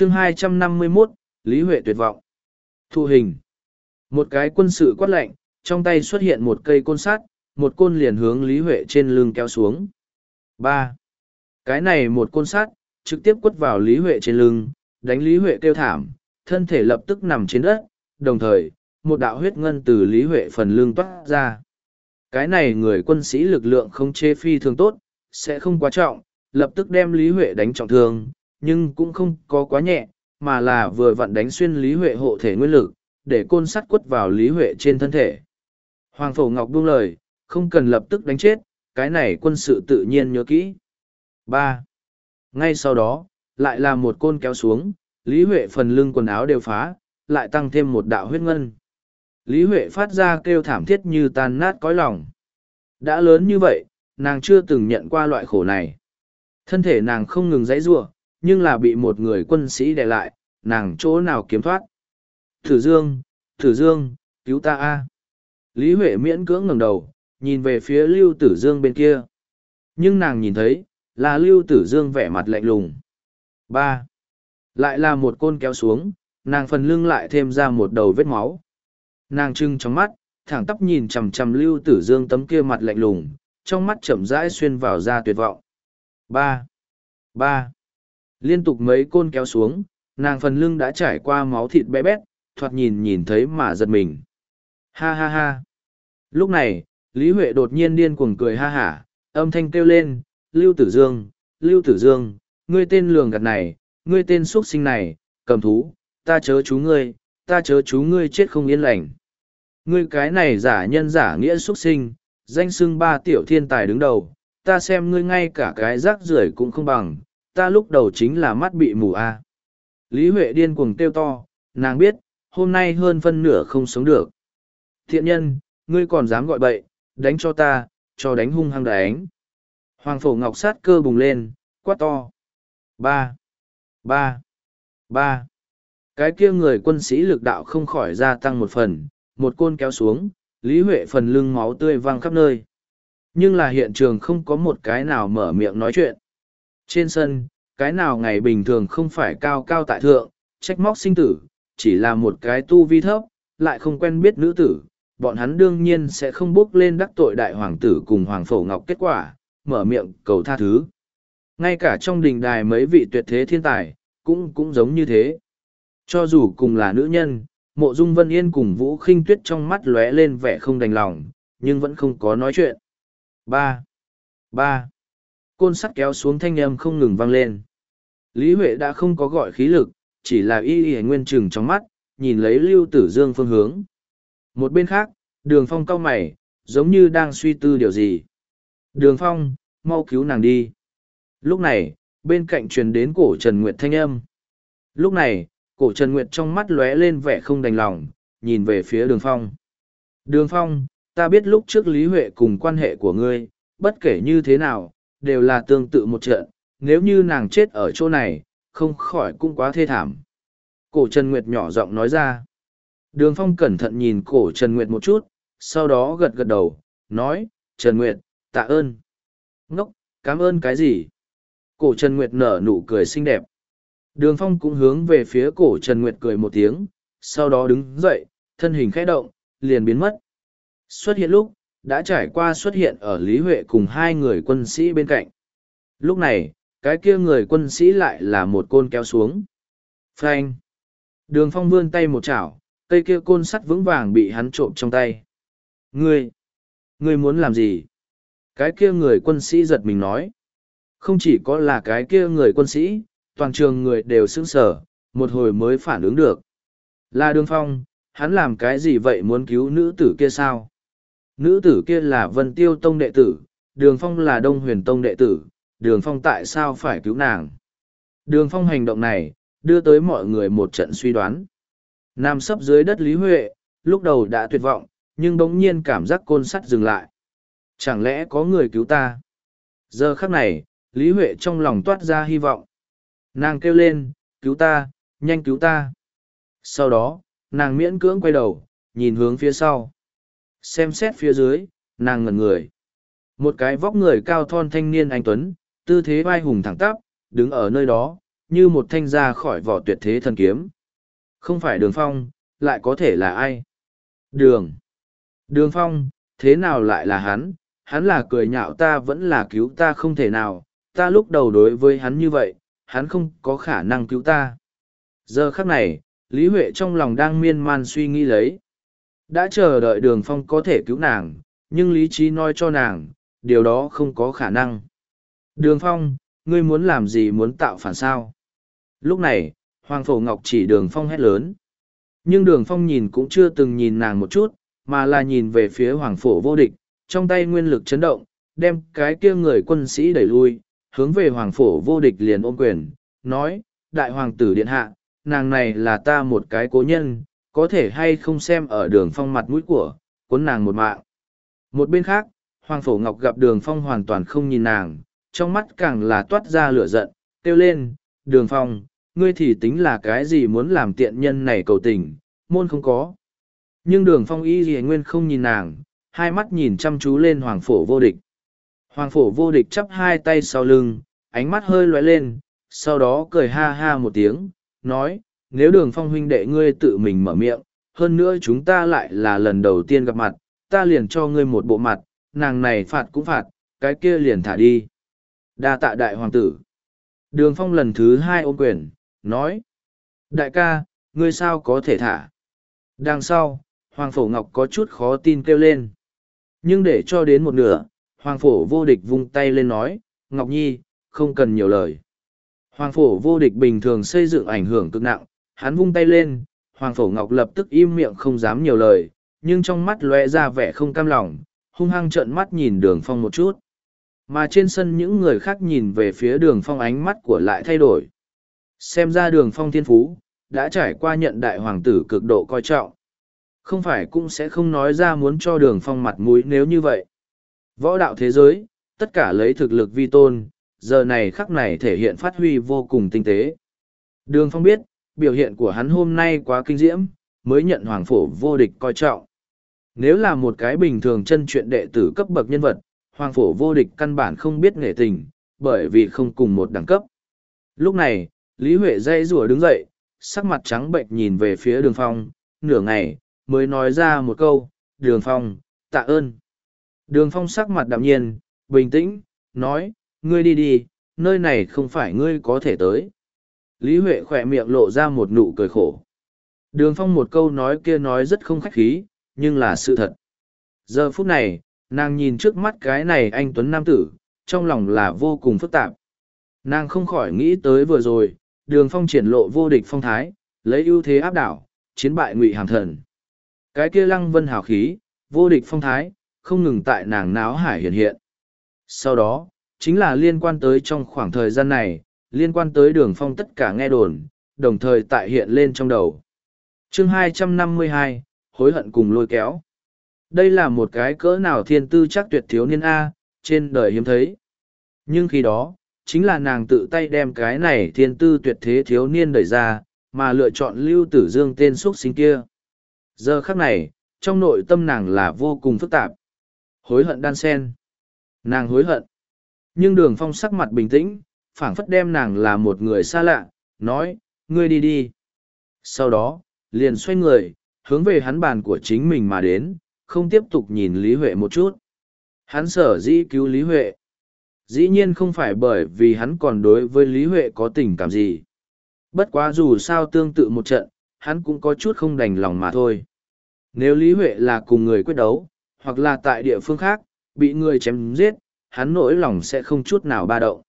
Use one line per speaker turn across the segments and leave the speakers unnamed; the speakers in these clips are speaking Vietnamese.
chương 251, Lý Huệ tuyệt vọng. Thu hình. Một cái quân sự quát lạnh, trong tay xuất hiện một cây côn sắt, một côn liền hướng Lý Huệ trên lưng kéo xuống. ba Cái này một côn sắt, trực tiếp quất vào Lý Huệ trên lưng, đánh Lý Huệ kêu thảm, thân thể lập tức nằm trên đất, đồng thời, một đạo huyết ngân từ Lý Huệ phần lưng toát ra. Cái này người quân sĩ lực lượng không chê phi thường tốt, sẽ không quá trọng, lập tức đem Lý Huệ đánh trọng thương, nhưng cũng không có quá nhẹ, mà là vừa vặn đánh xuyên Lý Huệ hộ thể nguyên lực, để côn sắt quất vào Lý Huệ trên thân thể. Hoàng Phổ Ngọc buông lời, không cần lập tức đánh chết, cái này quân sự tự nhiên nhớ kỹ. ba Ngay sau đó, lại là một côn kéo xuống, Lý Huệ phần lưng quần áo đều phá, lại tăng thêm một đạo huyết ngân. Lý Huệ phát ra kêu thảm thiết như tan nát cõi lòng. Đã lớn như vậy, nàng chưa từng nhận qua loại khổ này. Thân thể nàng không ngừng dãy rủa nhưng là bị một người quân sĩ đè lại, nàng chỗ nào kiếm thoát. Thử Dương, Thử Dương, cứu ta a! Lý Huệ miễn cưỡng ngẩng đầu, nhìn về phía Lưu Tử Dương bên kia. Nhưng nàng nhìn thấy, là Lưu Tử Dương vẻ mặt lạnh lùng. ba Lại là một côn kéo xuống, nàng phần lưng lại thêm ra một đầu vết máu. Nàng trưng trong mắt, thẳng tắp nhìn chằm chằm Lưu Tử Dương tấm kia mặt lạnh lùng, trong mắt chậm rãi xuyên vào ra tuyệt vọng. ba ba Liên tục mấy côn kéo xuống, nàng phần lưng đã trải qua máu thịt bé bét, thoạt nhìn nhìn thấy mà giật mình. Ha ha ha. Lúc này, Lý Huệ đột nhiên điên cuồng cười ha hả, âm thanh kêu lên, Lưu Tử Dương, Lưu Tử Dương, ngươi tên lường gạt này, ngươi tên xuất sinh này, cầm thú, ta chớ chú ngươi, ta chớ chú ngươi chết không yên lành. Ngươi cái này giả nhân giả nghĩa xuất sinh, danh xưng ba tiểu thiên tài đứng đầu, ta xem ngươi ngay cả cái rác rưởi cũng không bằng, ta lúc đầu chính là mắt bị mù a. Lý Huệ điên cuồng kêu to, nàng biết, hôm nay hơn phân nửa không sống được. Thiện nhân, ngươi còn dám gọi bậy, đánh cho ta, cho đánh hung hăng đánh. Hoàng phổ ngọc sát cơ bùng lên, quát to. Ba, ba, ba. Cái kia người quân sĩ lực đạo không khỏi gia tăng một phần, một côn kéo xuống, Lý Huệ phần lưng máu tươi văng khắp nơi. Nhưng là hiện trường không có một cái nào mở miệng nói chuyện. Trên sân, cái nào ngày bình thường không phải cao cao tại thượng, trách móc sinh tử, chỉ là một cái tu vi thấp, lại không quen biết nữ tử, bọn hắn đương nhiên sẽ không bước lên đắc tội đại hoàng tử cùng hoàng phổ ngọc kết quả, mở miệng cầu tha thứ. Ngay cả trong đình đài mấy vị tuyệt thế thiên tài, cũng cũng giống như thế. Cho dù cùng là nữ nhân, mộ dung vân yên cùng vũ khinh tuyết trong mắt lóe lên vẻ không đành lòng, nhưng vẫn không có nói chuyện. ba ba Côn sắt kéo xuống thanh âm không ngừng vang lên. Lý Huệ đã không có gọi khí lực, chỉ là y y nguyên trừng trong mắt, nhìn lấy lưu tử dương phương hướng. Một bên khác, đường phong cau mày, giống như đang suy tư điều gì. Đường phong, mau cứu nàng đi. Lúc này, bên cạnh truyền đến cổ Trần Nguyệt thanh âm. Lúc này, cổ Trần Nguyệt trong mắt lóe lên vẻ không đành lòng, nhìn về phía đường phong. Đường phong, ta biết lúc trước Lý Huệ cùng quan hệ của ngươi, bất kể như thế nào, đều là tương tự một trận, nếu như nàng chết ở chỗ này, không khỏi cũng quá thê thảm. Cổ Trần Nguyệt nhỏ giọng nói ra. Đường Phong cẩn thận nhìn cổ Trần Nguyệt một chút, sau đó gật gật đầu, nói, Trần Nguyệt, tạ ơn. Ngốc, cảm ơn cái gì? Cổ Trần Nguyệt nở nụ cười xinh đẹp. Đường Phong cũng hướng về phía cổ Trần Nguyệt cười một tiếng, sau đó đứng dậy, thân hình khẽ động, liền biến mất. Xuất hiện lúc, đã trải qua xuất hiện ở Lý Huệ cùng hai người quân sĩ bên cạnh. Lúc này, cái kia người quân sĩ lại là một côn kéo xuống. Phanh! Đường Phong vươn tay một chảo, cây kia côn sắt vững vàng bị hắn trộm trong tay. Ngươi! Ngươi muốn làm gì? Cái kia người quân sĩ giật mình nói. Không chỉ có là cái kia người quân sĩ, toàn trường người đều sững sở, một hồi mới phản ứng được. Là đường phong, hắn làm cái gì vậy muốn cứu nữ tử kia sao? Nữ tử kia là Vân Tiêu Tông đệ tử, Đường Phong là Đông Huyền Tông đệ tử, Đường Phong tại sao phải cứu nàng? Đường Phong hành động này, đưa tới mọi người một trận suy đoán. Nam sấp dưới đất Lý Huệ, lúc đầu đã tuyệt vọng, nhưng bỗng nhiên cảm giác côn sắt dừng lại. Chẳng lẽ có người cứu ta? Giờ khắc này, Lý Huệ trong lòng toát ra hy vọng. Nàng kêu lên, cứu ta, nhanh cứu ta. Sau đó, nàng miễn cưỡng quay đầu, nhìn hướng phía sau. Xem xét phía dưới, nàng ngẩn người. Một cái vóc người cao thon thanh niên anh Tuấn, tư thế vai hùng thẳng tắp, đứng ở nơi đó, như một thanh ra khỏi vỏ tuyệt thế thần kiếm. Không phải đường phong, lại có thể là ai? Đường. Đường phong, thế nào lại là hắn? Hắn là cười nhạo ta vẫn là cứu ta không thể nào, ta lúc đầu đối với hắn như vậy, hắn không có khả năng cứu ta. Giờ khắc này, Lý Huệ trong lòng đang miên man suy nghĩ lấy. Đã chờ đợi đường phong có thể cứu nàng, nhưng lý trí nói cho nàng, điều đó không có khả năng. Đường phong, ngươi muốn làm gì muốn tạo phản sao? Lúc này, Hoàng Phổ Ngọc chỉ đường phong hét lớn. Nhưng đường phong nhìn cũng chưa từng nhìn nàng một chút, mà là nhìn về phía Hoàng Phổ vô địch, trong tay nguyên lực chấn động, đem cái kia người quân sĩ đẩy lui, hướng về Hoàng Phổ vô địch liền ôm quyền, nói, Đại Hoàng tử Điện Hạ, nàng này là ta một cái cố nhân, có thể hay không xem ở đường phong mặt mũi của, cuốn nàng một mạng. Một bên khác, Hoàng Phổ Ngọc gặp đường phong hoàn toàn không nhìn nàng, trong mắt càng là toát ra lửa giận, kêu lên, đường phong, ngươi thì tính là cái gì muốn làm tiện nhân này cầu tình, môn không có. Nhưng đường phong y gì nguyên không nhìn nàng, hai mắt nhìn chăm chú lên Hoàng Phổ vô địch. Hoàng Phổ vô địch chắp hai tay sau lưng, ánh mắt hơi lóe lên, sau đó cười ha ha một tiếng, nói, nếu đường phong huynh đệ ngươi tự mình mở miệng, hơn nữa chúng ta lại là lần đầu tiên gặp mặt, ta liền cho ngươi một bộ mặt, nàng này phạt cũng phạt, cái kia liền thả đi. đa tạ đại hoàng tử. Đường phong lần thứ hai ôm quyền, nói. Đại ca, ngươi sao có thể thả? Đằng sau, Hoàng Phổ Ngọc có chút khó tin kêu lên. Nhưng để cho đến một nửa, Hoàng Phổ vô địch vung tay lên nói, Ngọc Nhi, không cần nhiều lời. Hoàng Phổ vô địch bình thường xây dựng ảnh hưởng cực nặng, hắn vung tay lên, Hoàng Phổ Ngọc lập tức im miệng không dám nhiều lời, nhưng trong mắt lóe ra vẻ không cam lòng, hung hăng trợn mắt nhìn đường phong một chút. Mà trên sân những người khác nhìn về phía đường phong ánh mắt của lại thay đổi. Xem ra đường phong thiên phú, đã trải qua nhận đại hoàng tử cực độ coi trọng. Không phải cũng sẽ không nói ra muốn cho đường phong mặt mũi nếu như vậy. Võ đạo thế giới, tất cả lấy thực lực vi tôn, giờ này khắc này thể hiện phát huy vô cùng tinh tế. Đường phong biết, biểu hiện của hắn hôm nay quá kinh diễm, mới nhận hoàng phổ vô địch coi trọng. Nếu là một cái bình thường chân chuyện đệ tử cấp bậc nhân vật, hoàng phổ vô địch căn bản không biết nghệ tình, bởi vì không cùng một đẳng cấp. Lúc này, Lý Huệ dây rùa đứng dậy, sắc mặt trắng bệnh nhìn về phía đường phong, nửa ngày, mới nói ra một câu, đường phong, tạ ơn. Đường phong sắc mặt đạm nhiên, bình tĩnh, nói, ngươi đi đi, nơi này không phải ngươi có thể tới. Lý Huệ khỏe miệng lộ ra một nụ cười khổ. Đường phong một câu nói kia nói rất không khách khí, nhưng là sự thật. Giờ phút này, nàng nhìn trước mắt cái này anh Tuấn Nam Tử, trong lòng là vô cùng phức tạp. Nàng không khỏi nghĩ tới vừa rồi, đường phong triển lộ vô địch phong thái, lấy ưu thế áp đảo, chiến bại ngụy hàm thần. Cái kia lăng vân hào khí, vô địch phong thái, không ngừng tại nàng náo hải hiện hiện. Sau đó, chính là liên quan tới trong khoảng thời gian này, liên quan tới đường phong tất cả nghe đồn, đồng thời tại hiện lên trong đầu. chương 252, hối hận cùng lôi kéo. Đây là một cái cỡ nào thiên tư chắc tuyệt thiếu niên A, trên đời hiếm thấy. Nhưng khi đó, chính là nàng tự tay đem cái này thiên tư tuyệt thế thiếu niên đẩy ra, mà lựa chọn lưu tử dương tên xuất sinh kia. Giờ khắc này, trong nội tâm nàng là vô cùng phức tạp. Hối hận đan sen. Nàng hối hận. Nhưng đường phong sắc mặt bình tĩnh, phảng phất đem nàng là một người xa lạ, nói, ngươi đi đi. Sau đó, liền xoay người, hướng về hắn bàn của chính mình mà đến, không tiếp tục nhìn Lý Huệ một chút. Hắn sở dĩ cứu Lý Huệ. Dĩ nhiên không phải bởi vì hắn còn đối với Lý Huệ có tình cảm gì. Bất quá dù sao tương tự một trận, hắn cũng có chút không đành lòng mà thôi. Nếu Lý Huệ là cùng người quyết đấu, hoặc là tại địa phương khác, bị người chém giết, hắn nỗi lòng sẽ không chút nào ba động.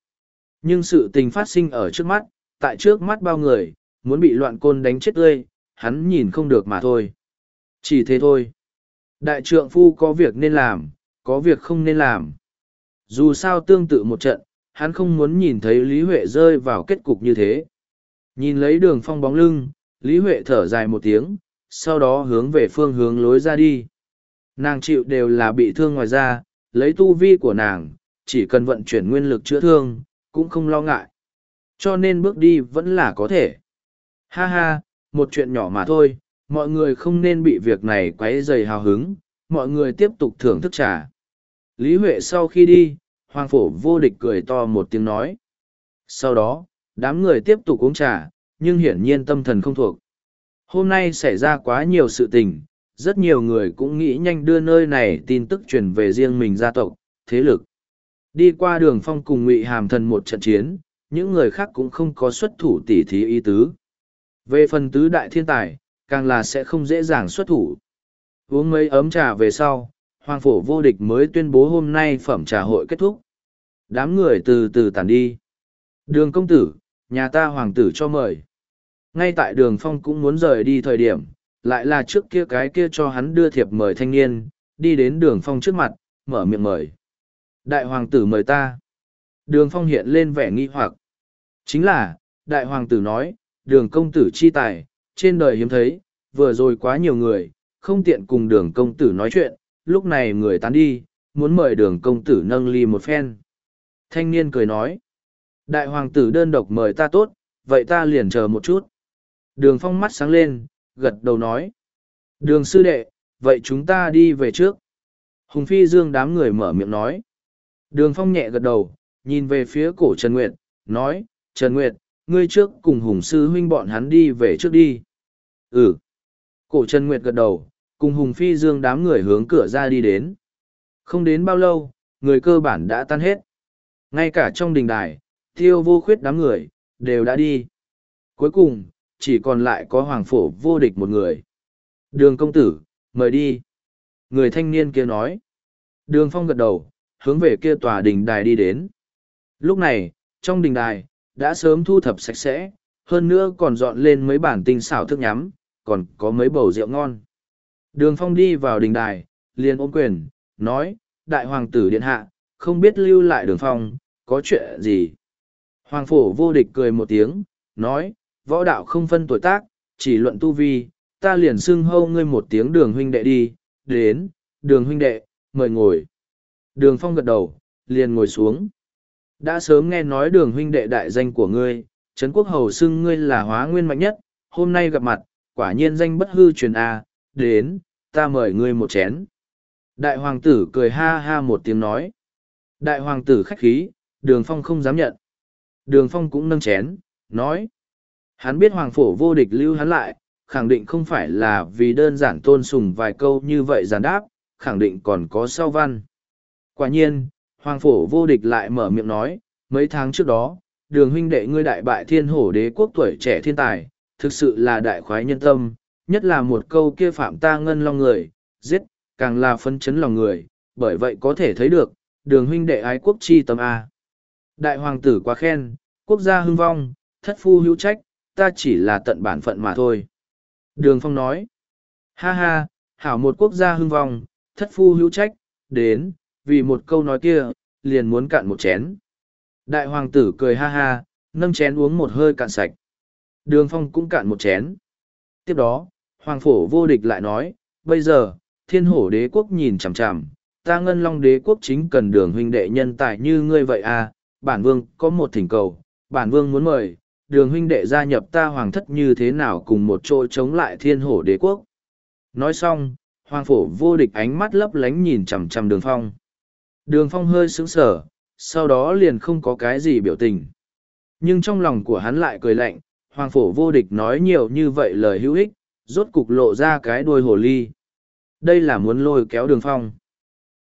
Nhưng sự tình phát sinh ở trước mắt, tại trước mắt bao người, muốn bị loạn côn đánh chết tươi, hắn nhìn không được mà thôi. Chỉ thế thôi. Đại trượng phu có việc nên làm, có việc không nên làm. Dù sao tương tự một trận, hắn không muốn nhìn thấy Lý Huệ rơi vào kết cục như thế. Nhìn lấy đường phong bóng lưng, Lý Huệ thở dài một tiếng, sau đó hướng về phương hướng lối ra đi. Nàng chịu đều là bị thương ngoài ra, lấy tu vi của nàng, chỉ cần vận chuyển nguyên lực chữa thương, cũng không lo ngại. Cho nên bước đi vẫn là có thể. Ha ha, một chuyện nhỏ mà thôi, mọi người không nên bị việc này quấy dày hào hứng, mọi người tiếp tục thưởng thức trà. Lý Huệ sau khi đi, Hoàng Phổ vô địch cười to một tiếng nói. Sau đó, đám người tiếp tục uống trà, nhưng hiển nhiên tâm thần không thuộc. Hôm nay xảy ra quá nhiều sự tình, rất nhiều người cũng nghĩ nhanh đưa nơi này tin tức truyền về riêng mình gia tộc, thế lực. Đi qua đường phong cùng ngụy hàm thần một trận chiến, những người khác cũng không có xuất thủ tỉ thí ý tứ. Về phần tứ đại thiên tài, càng là sẽ không dễ dàng xuất thủ. Uống mấy ấm trà về sau, Hoàng Phổ vô địch mới tuyên bố hôm nay phẩm trà hội kết thúc. Đám người từ từ tàn đi. Đường công tử, nhà ta hoàng tử cho mời. Ngay tại đường phong cũng muốn rời đi thời điểm, lại là trước kia cái kia cho hắn đưa thiệp mời thanh niên, đi đến đường phong trước mặt, mở miệng mời. Đại hoàng tử mời ta. Đường phong hiện lên vẻ nghi hoặc. Chính là, đại hoàng tử nói, đường công tử chi tài, trên đời hiếm thấy, vừa rồi quá nhiều người, không tiện cùng đường công tử nói chuyện, lúc này người tán đi, muốn mời đường công tử nâng ly một phen. Thanh niên cười nói, đại hoàng tử đơn độc mời ta tốt, vậy ta liền chờ một chút. Đường phong mắt sáng lên, gật đầu nói. Đường sư đệ, vậy chúng ta đi về trước. Hùng Phi Dương đám người mở miệng nói. Đường phong nhẹ gật đầu, nhìn về phía cổ Trần Nguyệt, nói, Trần Nguyệt, ngươi trước cùng Hùng Sư huynh bọn hắn đi về trước đi. Ừ. Cổ Trần Nguyệt gật đầu, cùng Hùng Phi Dương đám người hướng cửa ra đi đến. Không đến bao lâu, người cơ bản đã tan hết. Ngay cả trong đình đài, tiêu vô khuyết đám người, đều đã đi. Cuối cùng, chỉ còn lại có hoàng phổ vô địch một người. Đường công tử, mời đi. Người thanh niên kia nói. Đường phong gật đầu, hướng về kia tòa đình đài đi đến. Lúc này, trong đình đài, đã sớm thu thập sạch sẽ, hơn nữa còn dọn lên mấy bản tinh xảo thức nhắm, còn có mấy bầu rượu ngon. Đường phong đi vào đình đài, liền ôm quyền, nói, đại hoàng tử điện hạ, không biết lưu lại đường phong, có chuyện gì. Hoàng phổ vô địch cười một tiếng, nói, võ đạo không phân tuổi tác, chỉ luận tu vi, ta liền xưng hâu ngươi một tiếng đường huynh đệ đi, đến, đường huynh đệ, mời ngồi. Đường phong gật đầu, liền ngồi xuống. Đã sớm nghe nói đường huynh đệ đại danh của ngươi, Trấn Quốc Hầu xưng ngươi là hóa nguyên mạnh nhất, hôm nay gặp mặt, quả nhiên danh bất hư truyền A, đến, ta mời ngươi một chén. Đại hoàng tử cười ha ha một tiếng nói. Đại hoàng tử khách khí, đường phong không dám nhận. Đường phong cũng nâng chén, nói. Hắn biết hoàng phổ vô địch lưu hắn lại, khẳng định không phải là vì đơn giản tôn sùng vài câu như vậy giản đáp, khẳng định còn có sau văn. Quả nhiên, hoàng phổ vô địch lại mở miệng nói, mấy tháng trước đó, đường huynh đệ ngươi đại bại thiên hổ đế quốc tuổi trẻ thiên tài, thực sự là đại khoái nhân tâm, nhất là một câu kia phạm ta ngân long người, giết, càng là phân chấn lòng người, bởi vậy có thể thấy được, đường huynh đệ ái quốc chi tâm A. Đại hoàng tử quá khen, quốc gia hưng vong, thất phu hữu trách, ta chỉ là tận bản phận mà thôi. Đường Phong nói, ha ha, hảo một quốc gia hưng vong, thất phu hữu trách, đến, vì một câu nói kia, liền muốn cạn một chén. Đại hoàng tử cười ha ha, nâng chén uống một hơi cạn sạch. Đường Phong cũng cạn một chén. Tiếp đó, hoàng phổ vô địch lại nói, bây giờ, thiên hổ đế quốc nhìn chằm chằm, ta ngân long đế quốc chính cần đường huynh đệ nhân tài như ngươi vậy à, bản vương có một thỉnh cầu, bản vương muốn mời, đường huynh đệ gia nhập ta hoàng thất như thế nào cùng một chỗ chống lại thiên hổ đế quốc. Nói xong, hoàng phổ vô địch ánh mắt lấp lánh nhìn chằm chằm đường phong. Đường phong hơi sững sờ, sau đó liền không có cái gì biểu tình. Nhưng trong lòng của hắn lại cười lạnh, hoàng phổ vô địch nói nhiều như vậy lời hữu ích, rốt cục lộ ra cái đuôi hồ ly. Đây là muốn lôi kéo đường phong.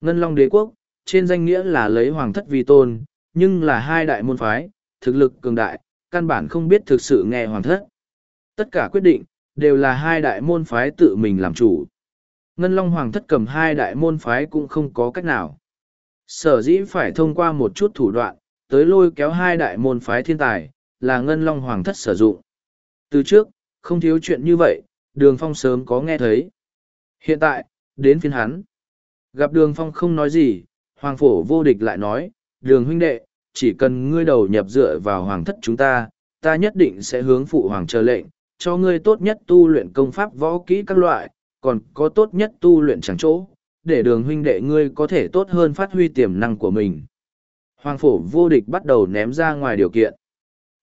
Ngân Long đế quốc, trên danh nghĩa là lấy hoàng thất vi tôn, nhưng là hai đại môn phái, thực lực cường đại, căn bản không biết thực sự nghe hoàng thất. Tất cả quyết định, đều là hai đại môn phái tự mình làm chủ. Ngân Long Hoàng thất cầm hai đại môn phái cũng không có cách nào. Sở dĩ phải thông qua một chút thủ đoạn, tới lôi kéo hai đại môn phái thiên tài, là Ngân Long Hoàng thất sử dụng. Từ trước, không thiếu chuyện như vậy, đường phong sớm có nghe thấy. Hiện tại, đến phiên hắn. Gặp đường phong không nói gì, Hoàng phổ vô địch lại nói, đường huynh đệ, chỉ cần ngươi đầu nhập dựa vào hoàng thất chúng ta, ta nhất định sẽ hướng phụ hoàng chờ lệnh, cho ngươi tốt nhất tu luyện công pháp võ kỹ các loại, còn có tốt nhất tu luyện chẳng chỗ, để đường huynh đệ ngươi có thể tốt hơn phát huy tiềm năng của mình. Hoàng phổ vô địch bắt đầu ném ra ngoài điều kiện.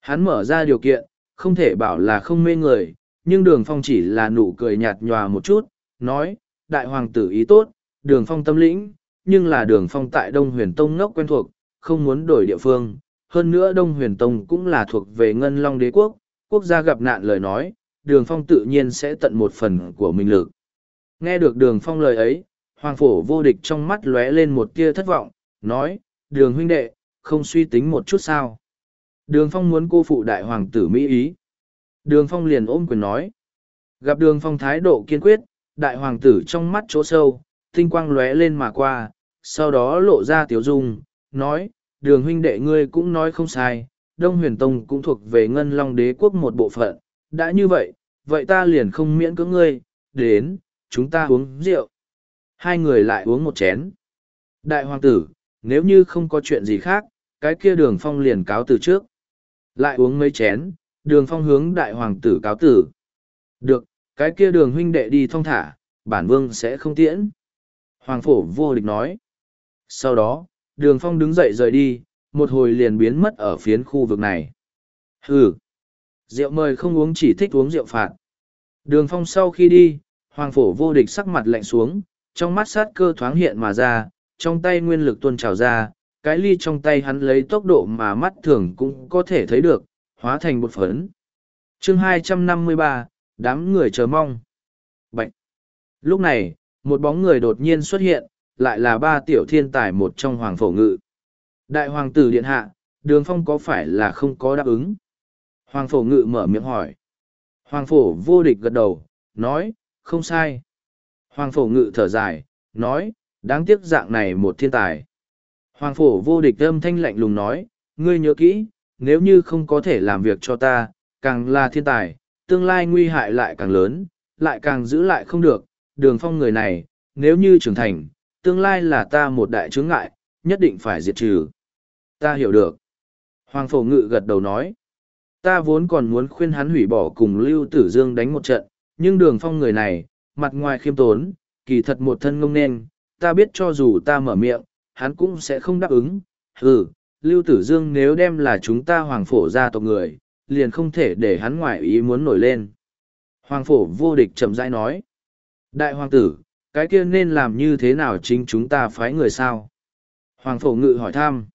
Hắn mở ra điều kiện, không thể bảo là không mê người, nhưng đường phong chỉ là nụ cười nhạt nhòa một chút, nói, đại hoàng tử ý tốt, đường phong tâm lĩnh, nhưng là đường phong tại Đông Huyền Tông ngốc quen thuộc, không muốn đổi địa phương, hơn nữa Đông Huyền Tông cũng là thuộc về Ngân Long Đế Quốc, quốc gia gặp nạn lời nói, đường phong tự nhiên sẽ tận một phần của mình lực. Nghe được đường phong lời ấy, hoàng phổ vô địch trong mắt lóe lên một tia thất vọng, nói, đường huynh đệ, không suy tính một chút sao. Đường phong muốn cô phụ đại hoàng tử Mỹ ý. Đường phong liền ôm quyền nói. Gặp đường phong thái độ kiên quyết, đại hoàng tử trong mắt chỗ sâu, tinh quang lóe lên mà qua, sau đó lộ ra tiếu dung, nói, đường huynh đệ ngươi cũng nói không sai, Đông Huyền Tông cũng thuộc về Ngân Long Đế Quốc một bộ phận, đã như vậy, vậy ta liền không miễn cưỡng ngươi, đến, chúng ta uống rượu. Hai người lại uống một chén. Đại hoàng tử, nếu như không có chuyện gì khác, cái kia đường phong liền cáo từ trước. Lại uống mấy chén, đường phong hướng đại hoàng tử cáo tử. Được, cái kia đường huynh đệ đi thong thả, bản vương sẽ không tiễn. Hoàng phổ vô địch nói. Sau đó, đường phong đứng dậy rời đi, một hồi liền biến mất ở phiến khu vực này. Hừ! Rượu mời không uống chỉ thích uống rượu phạt. Đường phong sau khi đi, hoàng phổ vô địch sắc mặt lạnh xuống, trong mắt sát cơ thoáng hiện mà ra, trong tay nguyên lực tuôn trào ra, cái ly trong tay hắn lấy tốc độ mà mắt thường cũng có thể thấy được, hóa thành bột phấn. chương 253, đám người chờ mong. Bạch! Lúc này, một bóng người đột nhiên xuất hiện, lại là ba tiểu thiên tài một trong hoàng phổ ngự. Đại hoàng tử điện hạ, đường phong có phải là không có đáp ứng? Hoàng phổ ngự mở miệng hỏi. Hoàng phổ vô địch gật đầu, nói, không sai. Hoàng phổ ngự thở dài, nói, đáng tiếc dạng này một thiên tài. Hoàng phổ vô địch âm thanh lạnh lùng nói, ngươi nhớ kỹ, nếu như không có thể làm việc cho ta, càng là thiên tài, tương lai nguy hại lại càng lớn, lại càng giữ lại không được. Đường phong người này, nếu như trưởng thành, tương lai là ta một đại chướng ngại, nhất định phải diệt trừ. Ta hiểu được. Hoàng phổ ngự gật đầu nói. Ta vốn còn muốn khuyên hắn hủy bỏ cùng Lưu Tử Dương đánh một trận, nhưng đường phong người này, mặt ngoài khiêm tốn, kỳ thật một thân ngông nên, ta biết cho dù ta mở miệng, hắn cũng sẽ không đáp ứng. Ừ, Lưu Tử Dương nếu đem là chúng ta hoàng phổ gia tộc người, liền không thể để hắn ngoại ý muốn nổi lên. Hoàng phổ vô địch chậm rãi nói. Đại hoàng tử, cái kia nên làm như thế nào chính chúng ta phái người sao? Hoàng phổ ngự hỏi thăm.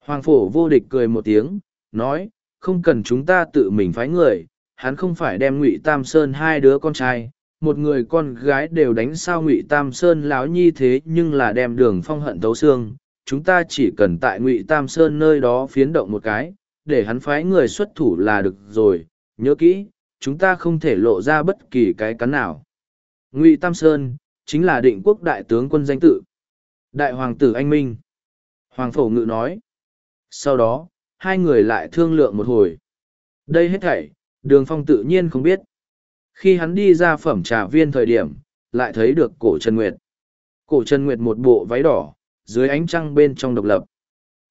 Hoàng phổ vô địch cười một tiếng, nói, không cần chúng ta tự mình phái người, hắn không phải đem ngụy Tam Sơn hai đứa con trai, một người con gái đều đánh sao ngụy Tam Sơn láo nhi thế nhưng là đem đường phong hận tấu xương. Chúng ta chỉ cần tại ngụy Tam Sơn nơi đó phiến động một cái, để hắn phái người xuất thủ là được rồi, nhớ kỹ, chúng ta không thể lộ ra bất kỳ cái cắn nào. Ngụy Tam Sơn, chính là định quốc đại tướng quân danh tự. Đại hoàng tử anh Minh. Hoàng phổ ngự nói. Sau đó, hai người lại thương lượng một hồi. Đây hết thảy, đường phong tự nhiên không biết. Khi hắn đi ra phẩm trà viên thời điểm, lại thấy được cổ Trần Nguyệt. Cổ Trần Nguyệt một bộ váy đỏ, dưới ánh trăng bên trong độc lập.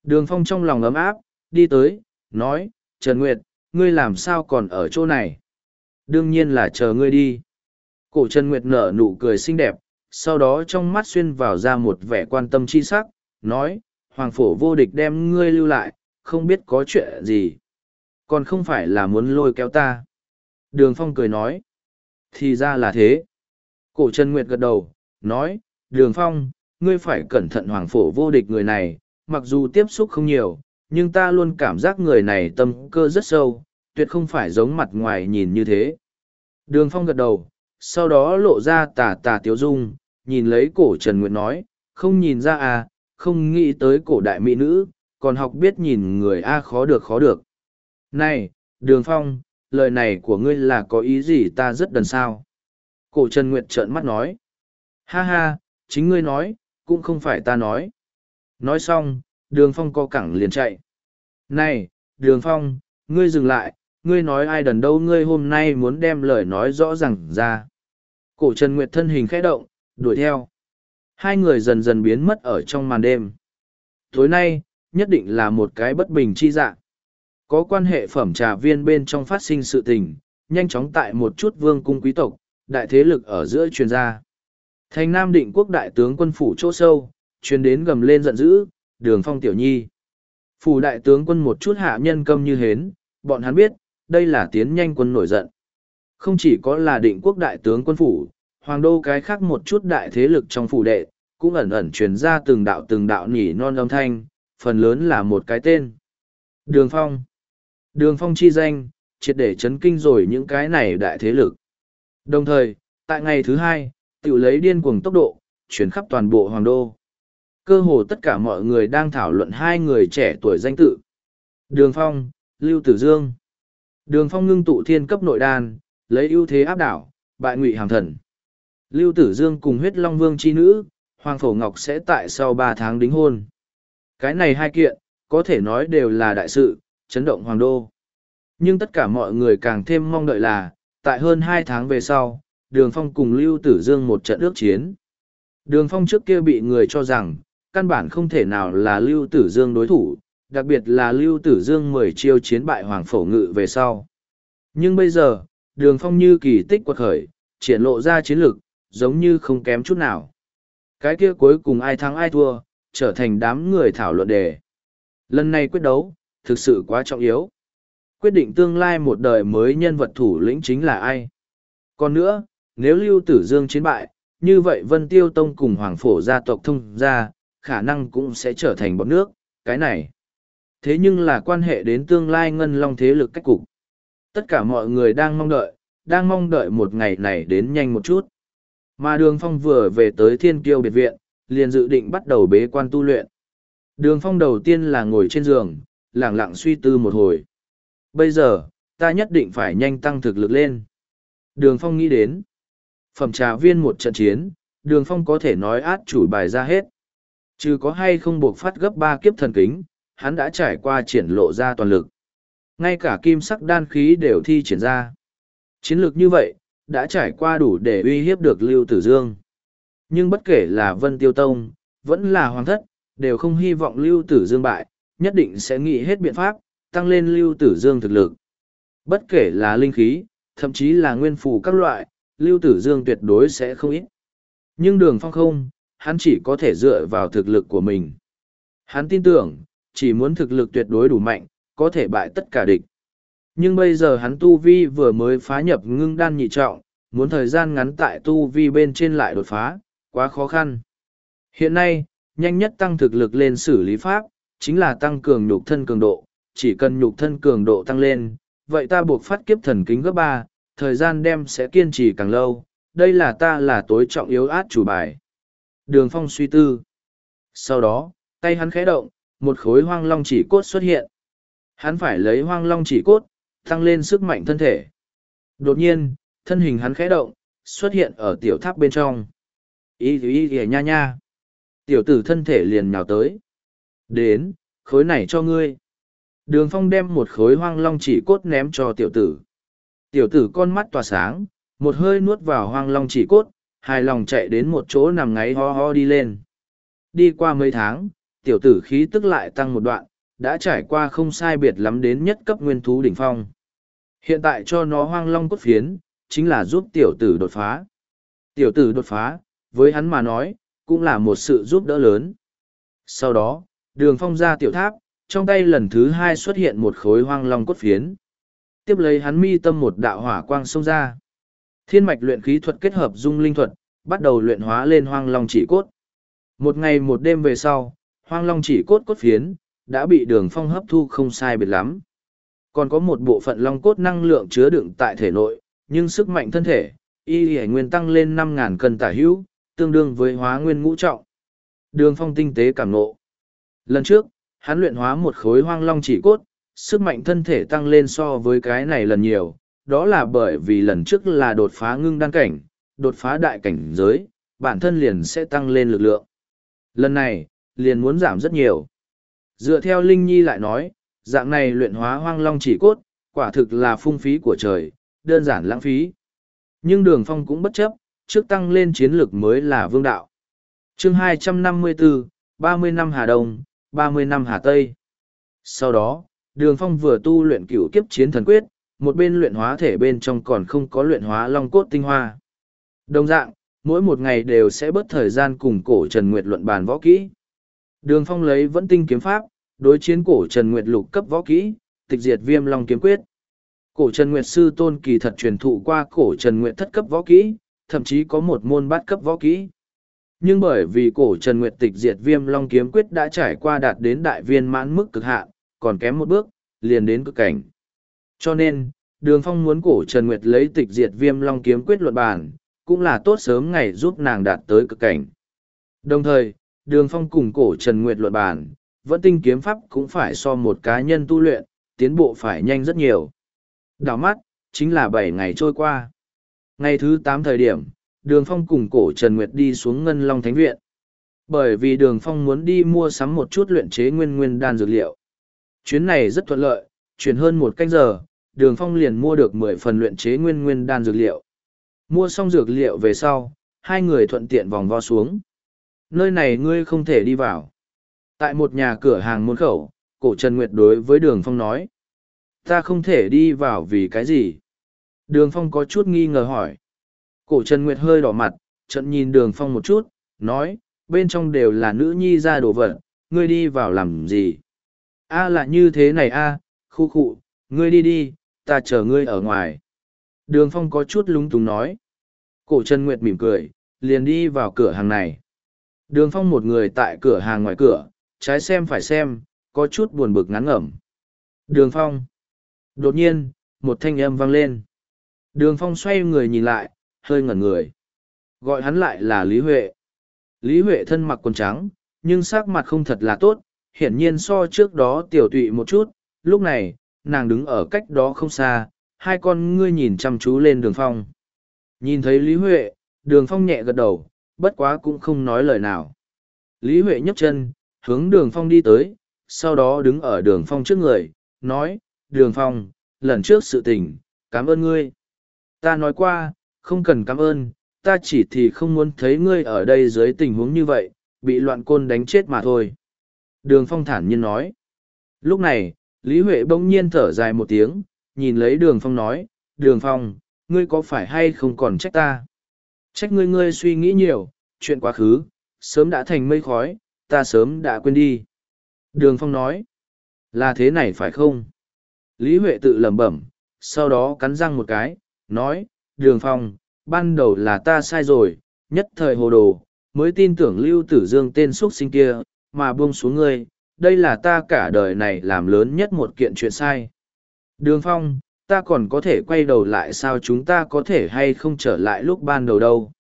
Đường phong trong lòng ấm áp, đi tới, nói, Trần Nguyệt, ngươi làm sao còn ở chỗ này? Đương nhiên là chờ ngươi đi. Cổ Trần Nguyệt nở nụ cười xinh đẹp, sau đó trong mắt xuyên vào ra một vẻ quan tâm chi sắc, nói, Hoàng phổ vô địch đem ngươi lưu lại, không biết có chuyện gì. Còn không phải là muốn lôi kéo ta. Đường Phong cười nói. Thì ra là thế. Cổ Trần Nguyệt gật đầu, nói, Đường Phong, ngươi phải cẩn thận hoàng phổ vô địch người này, mặc dù tiếp xúc không nhiều, nhưng ta luôn cảm giác người này tâm cơ rất sâu, tuyệt không phải giống mặt ngoài nhìn như thế. Đường Phong gật đầu, sau đó lộ ra tà tà tiếu dung, nhìn lấy cổ Trần Nguyệt nói, không nhìn ra à, không nghĩ tới cổ đại mỹ nữ, còn học biết nhìn người A khó được khó được. Này, Đường Phong, lời này của ngươi là có ý gì ta rất đần sao? Cổ Trần Nguyệt trợn mắt nói. Ha ha, chính ngươi nói, cũng không phải ta nói. Nói xong, Đường Phong co cẳng liền chạy. Này, Đường Phong, ngươi dừng lại, ngươi nói ai đần đâu ngươi hôm nay muốn đem lời nói rõ ràng ra. Cổ Trần Nguyệt thân hình khẽ động, đuổi theo. Hai người dần dần biến mất ở trong màn đêm. Tối nay, nhất định là một cái bất bình chi dạng. Có quan hệ phẩm trà viên bên trong phát sinh sự tình, nhanh chóng tại một chút vương cung quý tộc, đại thế lực ở giữa truyền ra Thành Nam định quốc đại tướng quân phủ chỗ sâu, truyền đến gầm lên giận dữ, đường phong tiểu nhi. Phủ đại tướng quân một chút hạ nhân câm như hến, bọn hắn biết, đây là tiến nhanh quân nổi giận. Không chỉ có là định quốc đại tướng quân phủ, hoàng đô cái khác một chút đại thế lực trong phủ đệ, cũng ẩn ẩn truyền ra từng đạo từng đạo nhỉ non âm thanh, phần lớn là một cái tên. Đường Phong Đường Phong chi danh, triệt để chấn kinh rồi những cái này đại thế lực. Đồng thời, tại ngày thứ hai, tiểu lấy điên cuồng tốc độ, chuyển khắp toàn bộ hoàng đô. Cơ hồ tất cả mọi người đang thảo luận hai người trẻ tuổi danh tự. Đường Phong, Lưu Tử Dương. Đường Phong ngưng tụ thiên cấp nội đan, lấy ưu thế áp đảo, bại ngụy hàng thần. Lưu Tử Dương cùng huyết Long Vương chi nữ, Hoàng Phổ Ngọc sẽ tại sau ba tháng đính hôn. Cái này hai kiện, có thể nói đều là đại sự, chấn động hoàng đô. Nhưng tất cả mọi người càng thêm mong đợi là, tại hơn hai tháng về sau, Đường Phong cùng Lưu Tử Dương một trận ước chiến. Đường Phong trước kia bị người cho rằng, căn bản không thể nào là Lưu Tử Dương đối thủ, đặc biệt là Lưu Tử Dương mười chiêu chiến bại Hoàng Phổ Ngự về sau. Nhưng bây giờ, Đường Phong như kỳ tích quật khởi, triển lộ ra chiến lược, giống như không kém chút nào. Cái kia cuối cùng ai thắng ai thua, trở thành đám người thảo luận đề. Lần này quyết đấu, thực sự quá trọng yếu. Quyết định tương lai một đời mới nhân vật thủ lĩnh chính là ai. Còn nữa, nếu Lưu Tử Dương chiến bại, như vậy Vân Tiêu Tông cùng Hoàng Phổ gia tộc thông gia, khả năng cũng sẽ trở thành bọn nước, cái này. Thế nhưng là quan hệ đến tương lai ngân long thế lực cách cục. Tất cả mọi người đang mong đợi, đang mong đợi một ngày này đến nhanh một chút. Mà đường phong vừa về tới thiên kiêu biệt viện, liền dự định bắt đầu bế quan tu luyện. Đường phong đầu tiên là ngồi trên giường, lẳng lặng suy tư một hồi. Bây giờ, ta nhất định phải nhanh tăng thực lực lên. Đường phong nghĩ đến. Phẩm trà viên một trận chiến, đường phong có thể nói át chủ bài ra hết. Trừ có hay không buộc phát gấp ba kiếp thần kính, hắn đã trải qua triển lộ ra toàn lực. Ngay cả kim sắc đan khí đều thi triển ra. Chiến lược như vậy, đã trải qua đủ để uy hiếp được Lưu Tử Dương. Nhưng bất kể là Vân Tiêu Tông, vẫn là Hoàng Thất, đều không hy vọng Lưu Tử Dương bại, nhất định sẽ nghĩ hết biện pháp, tăng lên Lưu Tử Dương thực lực. Bất kể là linh khí, thậm chí là nguyên phù các loại, Lưu Tử Dương tuyệt đối sẽ không ít. Nhưng đường phong không, hắn chỉ có thể dựa vào thực lực của mình. Hắn tin tưởng, chỉ muốn thực lực tuyệt đối đủ mạnh, có thể bại tất cả địch. Nhưng bây giờ hắn tu vi vừa mới phá nhập ngưng đan nhị trọng, muốn thời gian ngắn tại tu vi bên trên lại đột phá, quá khó khăn. Hiện nay, nhanh nhất tăng thực lực lên xử lý pháp, chính là tăng cường nhục thân cường độ, chỉ cần nhục thân cường độ tăng lên, vậy ta buộc phát kiếp thần kính gấp ba, thời gian đem sẽ kiên trì càng lâu, đây là ta là tối trọng yếu át chủ bài. Đường phong suy tư. Sau đó, tay hắn khẽ động, một khối hoang long chỉ cốt xuất hiện. Hắn phải lấy hoang long chỉ cốt, tăng lên sức mạnh thân thể. Đột nhiên, thân hình hắn khẽ động, xuất hiện ở tiểu tháp bên trong. Ý ý ý nha nha. Tiểu tử thân thể liền nhào tới. Đến, khối này cho ngươi. Đường phong đem một khối hoang long chỉ cốt ném cho tiểu tử. Tiểu tử con mắt tỏa sáng, một hơi nuốt vào hoang long chỉ cốt, hài lòng chạy đến một chỗ nằm ngáy ho ho đi lên. Đi qua mấy tháng, tiểu tử khí tức lại tăng một đoạn, đã trải qua không sai biệt lắm đến nhất cấp nguyên thú đỉnh phong. Hiện tại cho nó hoang long cốt phiến, chính là giúp tiểu tử đột phá. Tiểu tử đột phá, với hắn mà nói, cũng là một sự giúp đỡ lớn. Sau đó, đường phong ra tiểu tháp, trong tay lần thứ hai xuất hiện một khối hoang long cốt phiến. Tiếp lấy hắn mi tâm một đạo hỏa quang xông ra. Thiên mạch luyện khí thuật kết hợp dung linh thuật, bắt đầu luyện hóa lên hoang long chỉ cốt. Một ngày một đêm về sau, hoang long chỉ cốt cốt phiến, đã bị đường phong hấp thu không sai biệt lắm. Còn có một bộ phận long cốt năng lượng chứa đựng tại thể nội, nhưng sức mạnh thân thể, y hải nguyên tăng lên năm ngàn cân tả hữu, tương đương với hóa nguyên ngũ trọng. Đường phong tinh tế cảm nộ. Lần trước, hắn luyện hóa một khối hoang long chỉ cốt, sức mạnh thân thể tăng lên so với cái này lần nhiều, đó là bởi vì lần trước là đột phá ngưng đăng cảnh, đột phá đại cảnh giới, bản thân liền sẽ tăng lên lực lượng. Lần này, liền muốn giảm rất nhiều. Dựa theo Linh Nhi lại nói, dạng này luyện hóa hoang long chỉ cốt, quả thực là phung phí của trời, đơn giản lãng phí. Nhưng đường phong cũng bất chấp, trước tăng lên chiến lược mới là vương đạo. chương 254, 30 năm Hà Đông, 30 năm Hà Tây. Sau đó, đường phong vừa tu luyện cửu kiếp chiến thần quyết, một bên luyện hóa thể bên trong còn không có luyện hóa long cốt tinh hoa. Đồng dạng, mỗi một ngày đều sẽ bớt thời gian cùng cổ Trần Nguyệt luận bàn võ kỹ. Đường Phong lấy vẫn tinh kiếm pháp, đối chiến cổ Trần Nguyệt lục cấp võ kỹ, tịch diệt viêm long kiếm quyết. Cổ Trần Nguyệt sư tôn kỳ thật truyền thụ qua cổ Trần Nguyệt thất cấp võ kỹ, thậm chí có một môn bát cấp võ kỹ. Nhưng bởi vì cổ Trần Nguyệt tịch diệt viêm long kiếm quyết đã trải qua đạt đến đại viên mãn mức cực hạn, còn kém một bước, liền đến cực cảnh. Cho nên, đường phong muốn cổ Trần Nguyệt lấy tịch diệt viêm long kiếm quyết luận bản, cũng là tốt sớm ngày giúp nàng đạt tới cực cảnh. Đồng thời, đường phong cùng cổ Trần Nguyệt luận bản, vẫn tinh kiếm pháp cũng phải so một cá nhân tu luyện, tiến bộ phải nhanh rất nhiều. đào mắt, chính là bảy ngày trôi qua. Ngày thứ tám thời điểm, đường phong cùng cổ Trần Nguyệt đi xuống Ngân Long Thánh Viện. Bởi vì đường phong muốn đi mua sắm một chút luyện chế nguyên nguyên đan dược liệu. Chuyến này rất thuận lợi, chuyển hơn một canh giờ, đường phong liền mua được mười phần luyện chế nguyên nguyên đan dược liệu. Mua xong dược liệu về sau, hai người thuận tiện vòng vo xuống. Nơi này ngươi không thể đi vào. Tại một nhà cửa hàng môn khẩu, cổ Trần Nguyệt đối với đường phong nói. Ta không thể đi vào vì cái gì? Đường phong có chút nghi ngờ hỏi. Cổ Trần Nguyệt hơi đỏ mặt, trận nhìn đường phong một chút, nói, bên trong đều là nữ nhi ra đồ vật, ngươi đi vào làm gì? A là như thế này a, khu khụ, ngươi đi đi, ta chờ ngươi ở ngoài. Đường phong có chút lúng túng nói. Cổ Trần Nguyệt mỉm cười, liền đi vào cửa hàng này. Đường phong một người tại cửa hàng ngoài cửa, trái xem phải xem, có chút buồn bực ngắn ngẩm. Đường phong. Đột nhiên, một thanh âm vang lên. Đường phong xoay người nhìn lại, hơi ngẩn người. Gọi hắn lại là Lý Huệ. Lý Huệ thân mặc quần trắng, nhưng sắc mặt không thật là tốt, hiển nhiên so trước đó tiểu tụy một chút. Lúc này, nàng đứng ở cách đó không xa, hai con ngươi nhìn chăm chú lên đường phong. Nhìn thấy Lý Huệ, đường phong nhẹ gật đầu, bất quá cũng không nói lời nào. Lý Huệ nhấc chân, hướng đường phong đi tới, sau đó đứng ở đường phong trước người, nói, đường phong, lần trước sự tình, cảm ơn ngươi. Ta nói qua, không cần cảm ơn, ta chỉ thì không muốn thấy ngươi ở đây dưới tình huống như vậy, bị loạn côn đánh chết mà thôi. Đường phong thản nhiên nói. Lúc này, Lý Huệ bỗng nhiên thở dài một tiếng, nhìn lấy đường phong nói, đường phong, ngươi có phải hay không còn trách ta? Trách ngươi ngươi suy nghĩ nhiều, chuyện quá khứ, sớm đã thành mây khói, ta sớm đã quên đi. Đường phong nói, là thế này phải không? Lý Huệ tự lẩm bẩm, sau đó cắn răng một cái, nói, đường phong, ban đầu là ta sai rồi, nhất thời hồ đồ, mới tin tưởng lưu tử dương tên x sinh kia, mà buông xuống ngươi, đây là ta cả đời này làm lớn nhất một kiện chuyện sai. Đường phong, ta còn có thể quay đầu lại sao chúng ta có thể hay không trở lại lúc ban đầu đâu.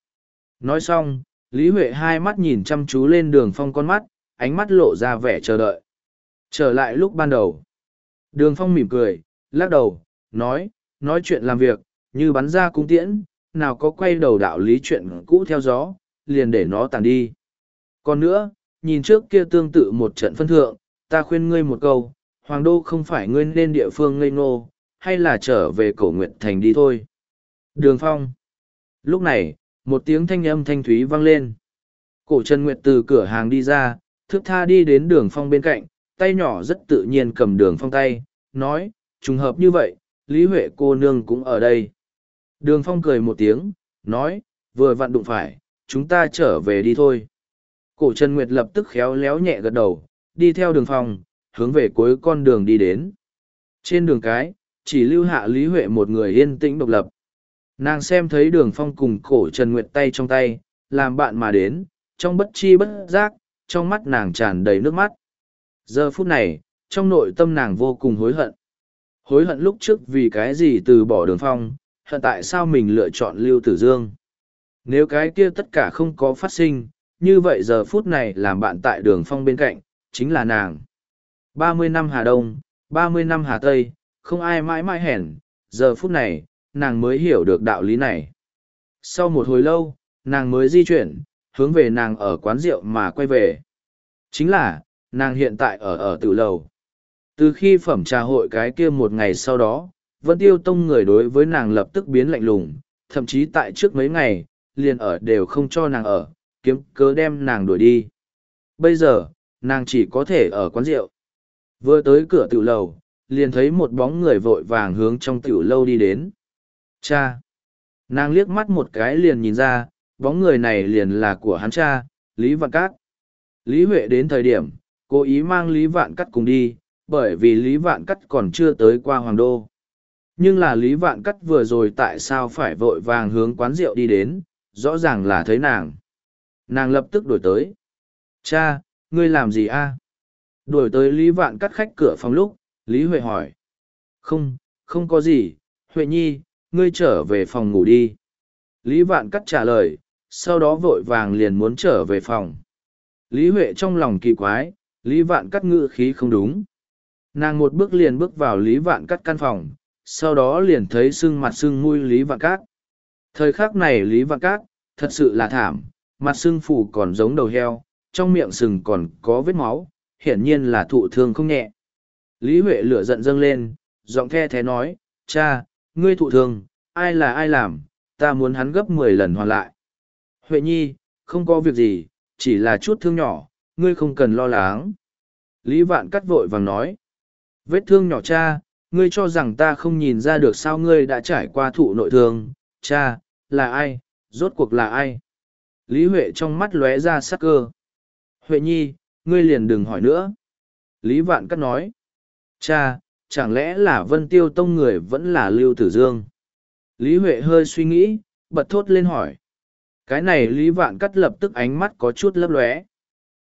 Nói xong, Lý Huệ hai mắt nhìn chăm chú lên đường phong con mắt, ánh mắt lộ ra vẻ chờ đợi. Trở lại lúc ban đầu. Đường phong mỉm cười, lắc đầu, nói, nói chuyện làm việc, như bắn ra cung tiễn, nào có quay đầu đạo lý chuyện cũ theo gió, liền để nó tàn đi. Còn nữa, nhìn trước kia tương tự một trận phân thượng, ta khuyên ngươi một câu, Hoàng Đô không phải ngươi nên địa phương ngây ngô, hay là trở về cổ nguyện thành đi thôi. Đường Phong. Lúc này, một tiếng thanh âm thanh thúy vang lên. Cổ Trần Nguyệt từ cửa hàng đi ra, thước tha đi đến đường Phong bên cạnh, tay nhỏ rất tự nhiên cầm đường Phong tay, nói, trùng hợp như vậy, Lý Huệ cô nương cũng ở đây. Đường Phong cười một tiếng, nói, vừa vặn đụng phải, chúng ta trở về đi thôi. Cổ Trần Nguyệt lập tức khéo léo nhẹ gật đầu, đi theo đường Phong, hướng về cuối con đường đi đến. Trên đường cái, chỉ lưu hạ Lý Huệ một người yên tĩnh độc lập. Nàng xem thấy đường Phong cùng cổ Trần Nguyệt tay trong tay, làm bạn mà đến, trong bất chi bất giác, trong mắt nàng tràn đầy nước mắt. Giờ phút này, trong nội tâm nàng vô cùng hối hận. Hối hận lúc trước vì cái gì từ bỏ đường phong, hận tại sao mình lựa chọn Lưu Tử Dương. Nếu cái kia tất cả không có phát sinh, như vậy giờ phút này làm bạn tại đường phong bên cạnh, chính là nàng. ba mươi năm Hà Đông, ba mươi năm Hà Tây, không ai mãi mãi hèn, giờ phút này, nàng mới hiểu được đạo lý này. Sau một hồi lâu, nàng mới di chuyển, hướng về nàng ở quán rượu mà quay về. Chính là, nàng hiện tại ở ở Tử lầu. Từ khi phẩm trà hội cái kia một ngày sau đó, Vân Tiêu Tông người đối với nàng lập tức biến lạnh lùng, thậm chí tại trước mấy ngày, liền ở đều không cho nàng ở, kiếm cớ đem nàng đuổi đi. Bây giờ, nàng chỉ có thể ở quán rượu. Vừa tới cửa tiểu lầu, liền thấy một bóng người vội vàng hướng trong tiểu lâu đi đến. Cha! Nàng liếc mắt một cái liền nhìn ra, bóng người này liền là của hắn cha, Lý Vạn Cát. Lý Huệ đến thời điểm, cố ý mang Lý Vạn Cát cùng đi, bởi vì Lý Vạn Cát còn chưa tới qua Hoàng Đô. Nhưng là Lý Vạn Cát vừa rồi tại sao phải vội vàng hướng quán rượu đi đến, rõ ràng là thấy nàng. Nàng lập tức đổi tới. Cha, ngươi làm gì a? Đổi tới Lý Vạn Cát khách cửa phòng lúc, Lý Huệ hỏi. Không, không có gì, Huệ Nhi, ngươi trở về phòng ngủ đi. Lý Vạn Cắt trả lời, sau đó vội vàng liền muốn trở về phòng. Lý Huệ trong lòng kỳ quái, Lý Vạn Cắt ngự khí không đúng. Nàng một bước liền bước vào Lý Vạn Cắt căn phòng, sau đó liền thấy sưng mặt sưng mũi Lý Vạn Cát. Thời khắc này Lý Vạn Cát, thật sự là thảm, mặt sưng phủ còn giống đầu heo, trong miệng sừng còn có vết máu, hiển nhiên là thụ thương không nhẹ. Lý Huệ lửa giận dâng lên, giọng the thế nói, cha, ngươi thụ thương, ai là ai làm, ta muốn hắn gấp mười lần hoàn lại. Huệ nhi, không có việc gì, chỉ là chút thương nhỏ, ngươi không cần lo lắng. Lý Vạn cắt vội vàng nói, vết thương nhỏ cha, ngươi cho rằng ta không nhìn ra được sao ngươi đã trải qua thụ nội thương, cha, là ai, rốt cuộc là ai. Lý Huệ trong mắt lóe ra sắc cơ. Huệ nhi, ngươi liền đừng hỏi nữa. Lý Vạn Cắt nói. Cha, chẳng lẽ là Vân Tiêu Tông người vẫn là Lưu Tử Dương? Lý Huệ hơi suy nghĩ, bật thốt lên hỏi. Cái này Lý Vạn Cắt lập tức ánh mắt có chút lấp lóe.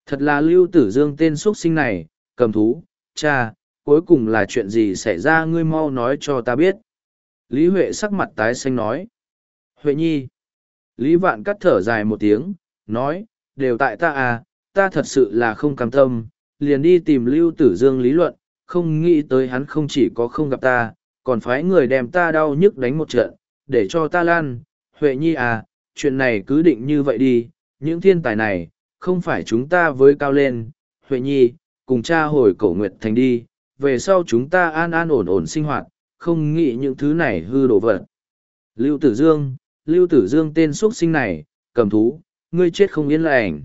Thật là Lưu Tử Dương tên xuất sinh này, cầm thú, cha, cuối cùng là chuyện gì xảy ra ngươi mau nói cho ta biết. Lý Huệ sắc mặt tái xanh nói. Huệ nhi. Lý Vạn Cắt thở dài một tiếng, nói, đều tại ta à, ta thật sự là không cam tâm, liền đi tìm Lưu Tử Dương lý luận, không nghĩ tới hắn không chỉ có không gặp ta, còn phái người đem ta đau nhức đánh một trận, để cho ta lan. Huệ Nhi à, chuyện này cứ định như vậy đi, những thiên tài này, không phải chúng ta với cao lên. Huệ Nhi, cùng cha hồi cổ nguyệt thành đi, về sau chúng ta an an ổn ổn sinh hoạt, không nghĩ những thứ này hư đổ vật. Lưu Tử Dương, Lưu Tử Dương tên xuất sinh này, cầm thú, ngươi chết không yên lành.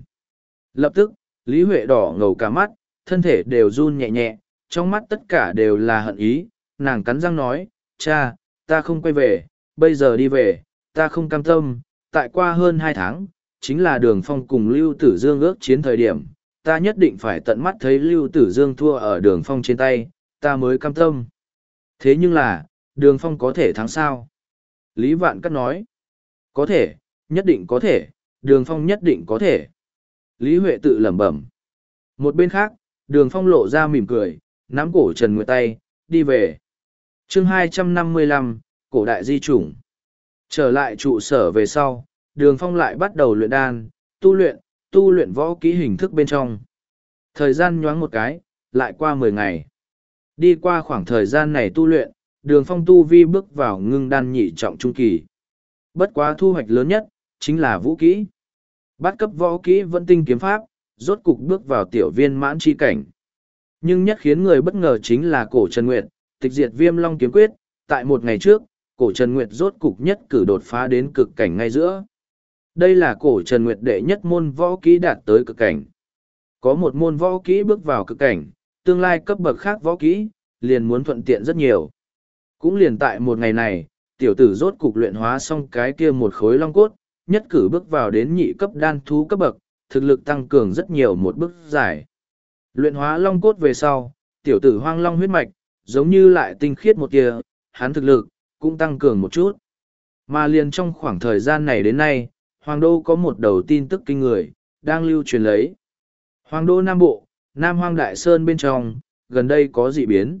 Lập tức, Lý Huệ đỏ ngầu cả mắt, thân thể đều run nhẹ nhẹ, trong mắt tất cả đều là hận ý, nàng cắn răng nói, cha, ta không quay về, bây giờ đi về, ta không cam tâm, tại qua hơn hai tháng, chính là đường phong cùng Lưu Tử Dương ước chiến thời điểm, ta nhất định phải tận mắt thấy Lưu Tử Dương thua ở đường phong trên tay, ta mới cam tâm. Thế nhưng là, đường phong có thể thắng sao? Lý Vạn Cắt nói, có thể, nhất định có thể, đường phong nhất định có thể. Lý Huệ tự lẩm bẩm. Một bên khác, đường phong lộ ra mỉm cười, nắm cổ Trần Nguyệt tay, đi về. chương 255, cổ đại di chủng. Trở lại trụ sở về sau, đường phong lại bắt đầu luyện đan, tu luyện, tu luyện võ kỹ hình thức bên trong. Thời gian nhoáng một cái, lại qua mười ngày. Đi qua khoảng thời gian này tu luyện, đường phong tu vi bước vào ngưng đan nhị trọng trung kỳ. Bất quá thu hoạch lớn nhất, chính là vũ kỹ. Bắt cấp võ kỹ vẫn tinh kiếm pháp, rốt cục bước vào tiểu viên mãn chi cảnh. Nhưng nhất khiến người bất ngờ chính là cổ Trần Nguyệt, tịch diệt viêm long kiếm quyết, tại một ngày trước, cổ Trần Nguyệt rốt cục nhất cử đột phá đến cực cảnh ngay giữa. Đây là cổ Trần Nguyệt đệ nhất môn võ kỹ đạt tới cực cảnh. Có một môn võ kỹ bước vào cực cảnh, tương lai cấp bậc khác võ kỹ, liền muốn thuận tiện rất nhiều. Cũng liền tại một ngày này, tiểu tử rốt cục luyện hóa xong cái kia một khối long cốt, nhất cử bước vào đến nhị cấp đan thú cấp bậc, thực lực tăng cường rất nhiều một bước dài. Luyện hóa long cốt về sau, tiểu tử hoang long huyết mạch, giống như lại tinh khiết một kia, hắn thực lực, cũng tăng cường một chút. Mà liền trong khoảng thời gian này đến nay, Hoàng Đô có một đầu tin tức kinh người, đang lưu truyền lấy. Hoàng Đô Nam Bộ, Nam Hoang Đại Sơn bên trong, gần đây có dị biến.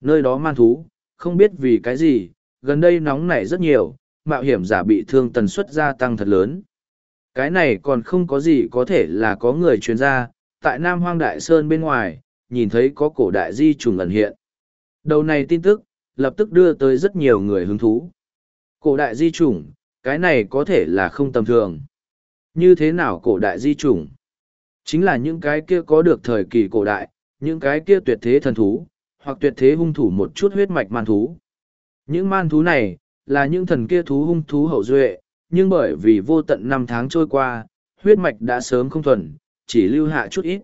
Nơi đó man thú, không biết vì cái gì, gần đây nóng nảy rất nhiều, mạo hiểm giả bị thương tần suất gia tăng thật lớn. Cái này còn không có gì có thể là có người chuyên gia, tại Nam Hoang Đại Sơn bên ngoài, nhìn thấy có cổ đại di trùng ẩn hiện. Đầu này tin tức, lập tức đưa tới rất nhiều người hứng thú. Cổ đại di trùng, cái này có thể là không tầm thường. Như thế nào cổ đại di chủng Chính là những cái kia có được thời kỳ cổ đại, những cái kia tuyệt thế thần thú, hoặc tuyệt thế hung thủ một chút huyết mạch man thú. Những man thú này, là những thần kia thú hung thú hậu duệ, nhưng bởi vì vô tận năm tháng trôi qua, huyết mạch đã sớm không thuần, chỉ lưu hạ chút ít.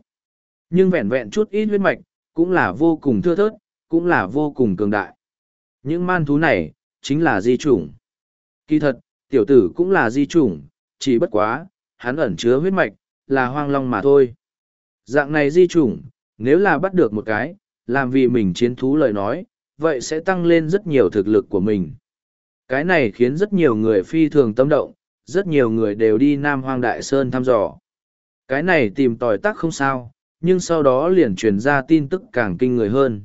Nhưng vẹn vẹn chút ít huyết mạch, cũng là vô cùng thưa thớt, cũng là vô cùng cường đại. Những man thú này, chính là di chủng. Kỳ thật, tiểu tử cũng là di chủng, chỉ bất quá, hắn ẩn chứa huyết mạch, là hoang long mà thôi. Dạng này di chủng, nếu là bắt được một cái, làm vì mình chiến thú lời nói, vậy sẽ tăng lên rất nhiều thực lực của mình. Cái này khiến rất nhiều người phi thường tâm động, rất nhiều người đều đi Nam Hoang Đại Sơn thăm dò. Cái này tìm tòi tắc không sao, nhưng sau đó liền truyền ra tin tức càng kinh người hơn.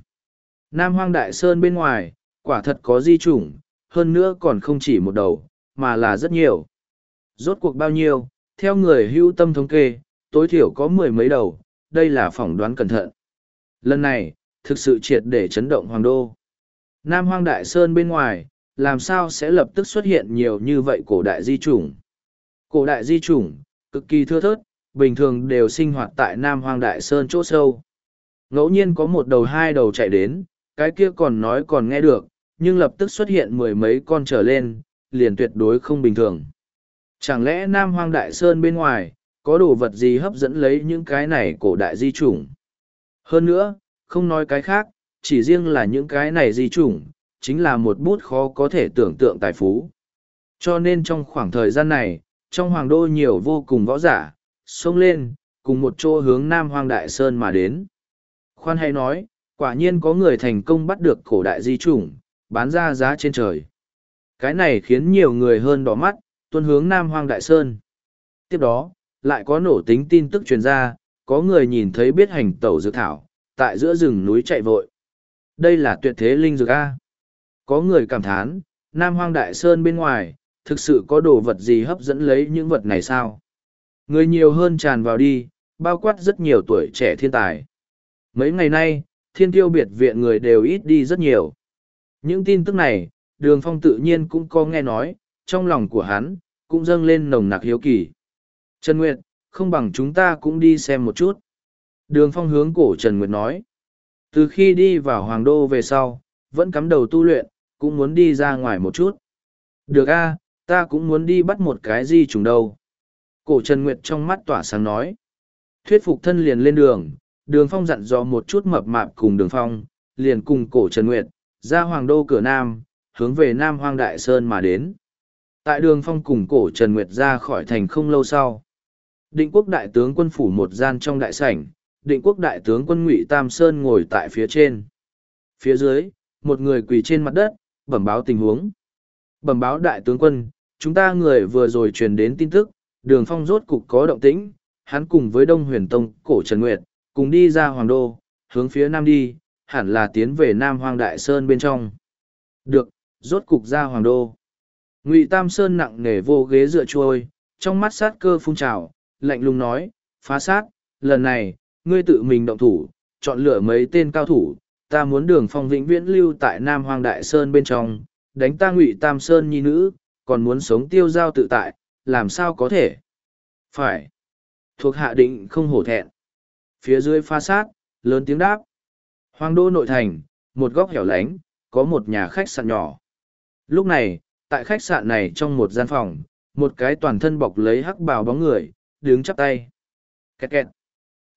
Nam Hoang Đại Sơn bên ngoài, quả thật có di chủng, hơn nữa còn không chỉ một đầu, mà là rất nhiều. Rốt cuộc bao nhiêu, theo người hưu tâm thống kê, tối thiểu có mười mấy đầu, đây là phỏng đoán cẩn thận. Lần này, thực sự triệt để chấn động Hoàng Đô. Nam Hoang Đại Sơn bên ngoài, làm sao sẽ lập tức xuất hiện nhiều như vậy cổ đại di chủng. Cổ đại di chủng, cực kỳ thưa thớt, bình thường đều sinh hoạt tại Nam Hoang Đại Sơn chỗ sâu. Ngẫu nhiên có một đầu hai đầu chạy đến, cái kia còn nói còn nghe được, nhưng lập tức xuất hiện mười mấy con trở lên, liền tuyệt đối không bình thường. Chẳng lẽ Nam Hoang Đại Sơn bên ngoài, có đồ vật gì hấp dẫn lấy những cái này cổ đại di chủng? Hơn nữa, không nói cái khác, chỉ riêng là những cái này di chủng, chính là một bút khó có thể tưởng tượng tài phú. Cho nên trong khoảng thời gian này, trong hoàng đô nhiều vô cùng võ giả, xông lên, cùng một chỗ hướng Nam Hoang Đại Sơn mà đến. Khoan hay nói, quả nhiên có người thành công bắt được cổ đại di chủng, bán ra giá trên trời. Cái này khiến nhiều người hơn đỏ mắt, tuân hướng Nam Hoang Đại Sơn. Tiếp đó, lại có nổ tính tin tức truyền ra, có người nhìn thấy biết hành tẩu dược thảo, tại giữa rừng núi chạy vội. Đây là tuyệt thế linh dược A. Có người cảm thán, Nam Hoang Đại Sơn bên ngoài, thực sự có đồ vật gì hấp dẫn lấy những vật này sao? Người nhiều hơn tràn vào đi, bao quát rất nhiều tuổi trẻ thiên tài. Mấy ngày nay, thiên tiêu biệt viện người đều ít đi rất nhiều. Những tin tức này, đường phong tự nhiên cũng có nghe nói, trong lòng của hắn, cũng dâng lên nồng nặc hiếu kỳ. Trần Nguyệt, không bằng chúng ta cũng đi xem một chút. Đường phong hướng cổ Trần Nguyệt nói. Từ khi đi vào Hoàng Đô về sau, vẫn cắm đầu tu luyện, cũng muốn đi ra ngoài một chút. Được a, ta cũng muốn đi bắt một cái gì trùng đâu. Cổ Trần Nguyệt trong mắt tỏa sáng nói. Thuyết phục thân liền lên đường, đường phong dặn dò một chút mập mạp cùng đường phong, liền cùng cổ Trần Nguyệt, ra Hoàng Đô cửa Nam, hướng về Nam Hoang Đại Sơn mà đến. Tại đường phong cùng cổ Trần Nguyệt ra khỏi thành không lâu sau. Định quốc đại tướng quân phủ một gian trong đại sảnh, định quốc đại tướng quân ngụy Tam Sơn ngồi tại phía trên. Phía dưới, một người quỳ trên mặt đất, bẩm báo tình huống. Bẩm báo đại tướng quân, chúng ta người vừa rồi truyền đến tin tức, đường phong rốt cục có động tĩnh, hắn cùng với Đông Huyền Tông, cổ Trần Nguyệt, cùng đi ra Hoàng Đô, hướng phía Nam đi, hẳn là tiến về Nam Hoang Đại Sơn bên trong. Được, rốt cục ra Hoàng Đô. Ngụy Tam Sơn nặng nề vô ghế dựa trôi, trong mắt sát cơ phun trào, lạnh lùng nói, phá sát, lần này, ngươi tự mình động thủ, chọn lựa mấy tên cao thủ, ta muốn đường phong vĩnh viễn lưu tại Nam hoàng Đại Sơn bên trong, đánh ta ngụy Tam Sơn nhi nữ, còn muốn sống tiêu giao tự tại, làm sao có thể? Phải. Thuộc hạ định không hổ thẹn. Phía dưới pha sát, lớn tiếng đáp. Hoàng đô nội thành, một góc hẻo lánh, có một nhà khách sạn nhỏ. Lúc này, tại khách sạn này trong một gian phòng, một cái toàn thân bọc lấy hắc bào bóng người, đứng chắp tay. Kẹt kẹt.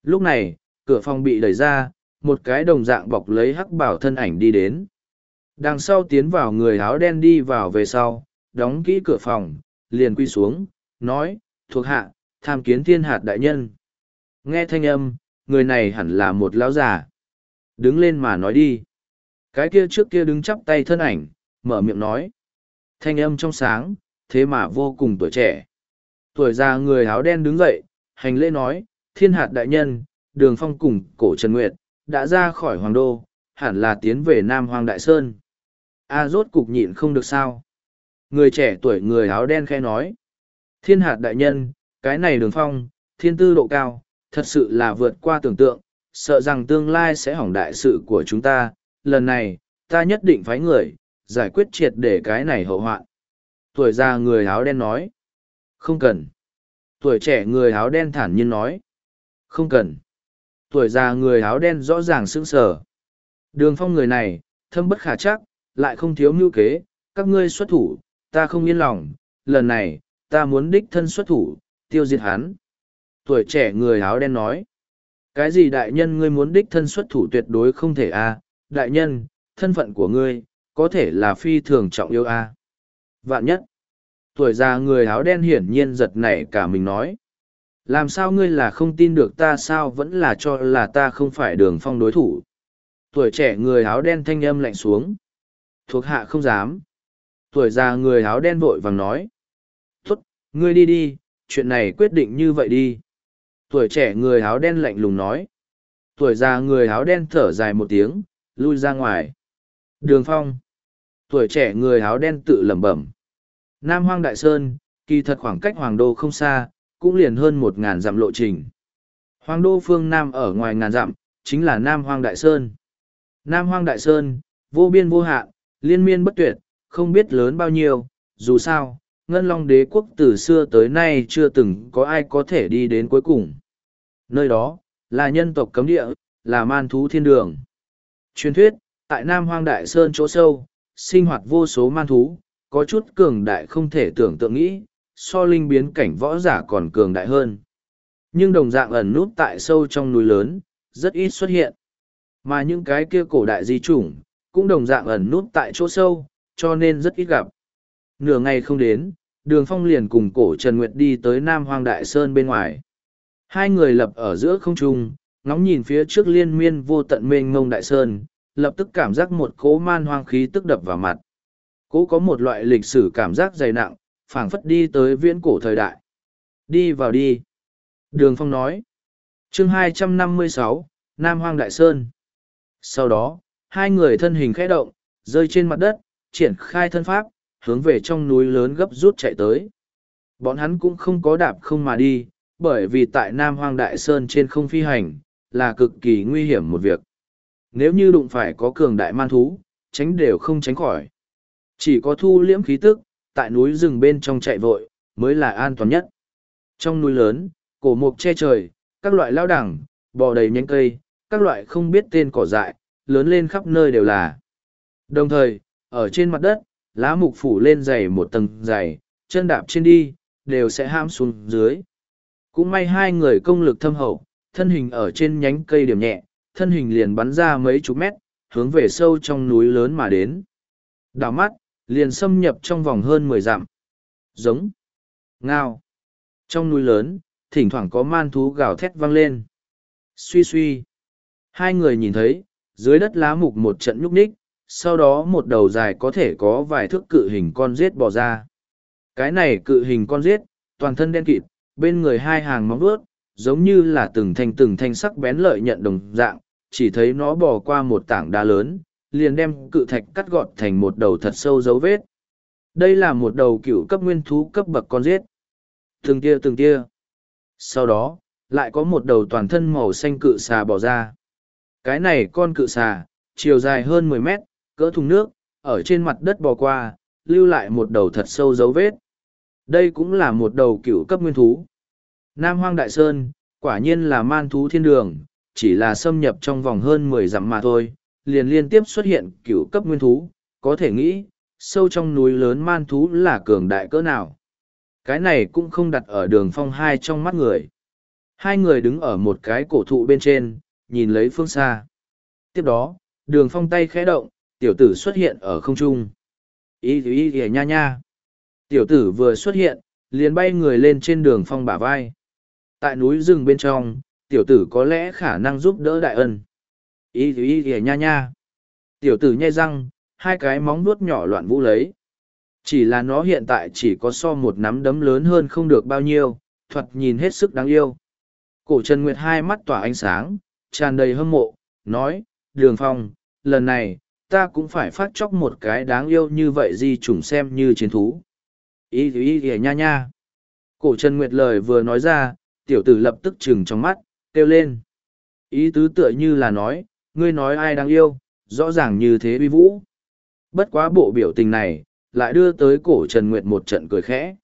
Lúc này, cửa phòng bị đẩy ra, một cái đồng dạng bọc lấy hắc bảo thân ảnh đi đến. Đằng sau tiến vào người áo đen đi vào về sau, đóng kỹ cửa phòng, liền quy xuống, nói, thuộc hạ, tham kiến thiên hạt đại nhân. Nghe thanh âm, người này hẳn là một lão già. Đứng lên mà nói đi. Cái kia trước kia đứng chắp tay thân ảnh, mở miệng nói. Thanh âm trong sáng, thế mà vô cùng tuổi trẻ. Tuổi già người áo đen đứng dậy, hành lễ nói, thiên hạt đại nhân, đường phong cùng cổ Trần Nguyệt, đã ra khỏi hoàng đô, hẳn là tiến về Nam Hoàng Đại Sơn. A rốt cục nhịn không được sao. Người trẻ tuổi người áo đen khẽ nói. Thiên hạt đại nhân, cái này đường phong, thiên tư độ cao, thật sự là vượt qua tưởng tượng, sợ rằng tương lai sẽ hỏng đại sự của chúng ta. Lần này, ta nhất định phái người, giải quyết triệt để cái này hậu hoạn. Tuổi già người áo đen nói. Không cần. Tuổi trẻ người áo đen thản nhiên nói. Không cần. Tuổi già người áo đen rõ ràng sững sờ. Đường phong người này, thâm bất khả chắc, lại không thiếu mưu kế, các ngươi xuất thủ, ta không yên lòng, lần này, ta muốn đích thân xuất thủ, tiêu diệt hắn. Tuổi trẻ người áo đen nói, cái gì đại nhân ngươi muốn đích thân xuất thủ tuyệt đối không thể a à? đại nhân, thân phận của ngươi, có thể là phi thường trọng yêu a à? Vạn nhất, tuổi già người áo đen hiển nhiên giật nảy cả mình nói. Làm sao ngươi là không tin được ta sao vẫn là cho là ta không phải đường phong đối thủ. Tuổi trẻ người áo đen thanh âm lạnh xuống. Thuộc hạ không dám. Tuổi già người áo đen vội vàng nói. tuất ngươi đi đi, chuyện này quyết định như vậy đi. Tuổi trẻ người áo đen lạnh lùng nói. Tuổi già người áo đen thở dài một tiếng, lui ra ngoài. Đường phong. Tuổi trẻ người áo đen tự lẩm bẩm. Nam Hoang Đại Sơn, kỳ thật khoảng cách Hoàng Đô không xa, cũng liền hơn một ngàn dặm lộ trình. Hoàng Đô phương Nam ở ngoài ngàn dặm, chính là Nam Hoang Đại Sơn. Nam Hoang Đại Sơn, vô biên vô hạn, liên miên bất tuyệt, không biết lớn bao nhiêu, dù sao, Ngân Long đế quốc từ xưa tới nay chưa từng có ai có thể đi đến cuối cùng. Nơi đó, là nhân tộc cấm địa, là man thú thiên đường. Truyền thuyết, tại Nam Hoang Đại Sơn chỗ sâu, sinh hoạt vô số man thú, có chút cường đại không thể tưởng tượng nghĩ, so linh biến cảnh võ giả còn cường đại hơn. Nhưng đồng dạng ẩn nút tại sâu trong núi lớn, rất ít xuất hiện. Mà những cái kia cổ đại di chủng, cũng đồng dạng ẩn nút tại chỗ sâu, cho nên rất ít gặp. Nửa ngày không đến, đường phong liền cùng cổ Trần Nguyệt đi tới Nam Hoang Đại Sơn bên ngoài. Hai người lập ở giữa không trung, ngóng nhìn phía trước liên miên vô tận mênh ngông Đại Sơn, lập tức cảm giác một cỗ man hoang khí tức đập vào mặt. Cỗ có một loại lịch sử cảm giác dày nặng, phảng phất đi tới viễn cổ thời đại. Đi vào đi. Đường Phong nói. chương 256, Nam Hoang Đại Sơn. Sau đó, hai người thân hình khẽ động, rơi trên mặt đất, triển khai thân pháp, hướng về trong núi lớn gấp rút chạy tới. Bọn hắn cũng không có đạp không mà đi, bởi vì tại Nam Hoang Đại Sơn trên không phi hành, là cực kỳ nguy hiểm một việc. Nếu như đụng phải có cường đại man thú, tránh đều không tránh khỏi. Chỉ có thu liễm khí tức, tại núi rừng bên trong chạy vội, mới là an toàn nhất. Trong núi lớn, cổ mục che trời, các loại lao đẳng, bò đầy nhánh cây, các loại không biết tên cỏ dại, lớn lên khắp nơi đều là. Đồng thời, ở trên mặt đất, lá mục phủ lên dày một tầng dày, chân đạp trên đi, đều sẽ ham xuống dưới. Cũng may hai người công lực thâm hậu, thân hình ở trên nhánh cây điểm nhẹ, thân hình liền bắn ra mấy chục mét, hướng về sâu trong núi lớn mà đến. Đảo mắt, liền xâm nhập trong vòng hơn mười dặm. Giống. Ngao. Trong núi lớn, thỉnh thoảng có man thú gào thét vang lên. Suy suy. Hai người nhìn thấy, dưới đất lá mục một trận nhúc nhích, sau đó một đầu dài có thể có vài thước cự hình con rết bò ra. Cái này cự hình con rết, toàn thân đen kịt, bên người hai hàng móng vuốt, giống như là từng thanh từng thanh sắc bén lợi nhận đồng dạng, chỉ thấy nó bò qua một tảng đá lớn, liền đem cự thạch cắt gọt thành một đầu thật sâu dấu vết. Đây là một đầu cựu cấp nguyên thú cấp bậc con giết. Từng tia từng tia. Sau đó, lại có một đầu toàn thân màu xanh cự xà bò ra. Cái này con cự xà, chiều dài hơn mười mét, cỡ thùng nước, ở trên mặt đất bò qua, lưu lại một đầu thật sâu dấu vết. Đây cũng là một đầu cựu cấp nguyên thú. Nam Hoang Đại Sơn, quả nhiên là man thú thiên đường, chỉ là xâm nhập trong vòng hơn mười dặm mà thôi, liền liên tiếp xuất hiện cựu cấp nguyên thú, có thể nghĩ, sâu trong núi lớn man thú là cường đại cỡ nào. Cái này cũng không đặt ở đường phong hai trong mắt người. Hai người đứng ở một cái cổ thụ bên trên, nhìn lấy phương xa. Tiếp đó, đường phong tay khẽ động, tiểu tử xuất hiện ở không trung. Ý ý ý nha nha. Tiểu tử vừa xuất hiện, liền bay người lên trên đường phong bả vai. Tại núi rừng bên trong, tiểu tử có lẽ khả năng giúp đỡ đại ân. Ý ý thì nha nha. Tiểu tử nhai răng, hai cái móng nuốt nhỏ loạn vũ lấy. Chỉ là nó hiện tại chỉ có so một nắm đấm lớn hơn không được bao nhiêu, thuật nhìn hết sức đáng yêu. Cổ Trần Nguyệt hai mắt tỏa ánh sáng, tràn đầy hâm mộ, nói, Đường Phong, lần này, ta cũng phải phát chóc một cái đáng yêu như vậy di chủng xem như chiến thú. Ý ý thì nha nha. Cổ Trần Nguyệt lời vừa nói ra, tiểu tử lập tức trừng trong mắt, kêu lên. Ý tứ tựa như là nói, ngươi nói ai đáng yêu, rõ ràng như thế uy vũ. Bất quá bộ biểu tình này, lại đưa tới cổ Trần Nguyệt một trận cười khẽ.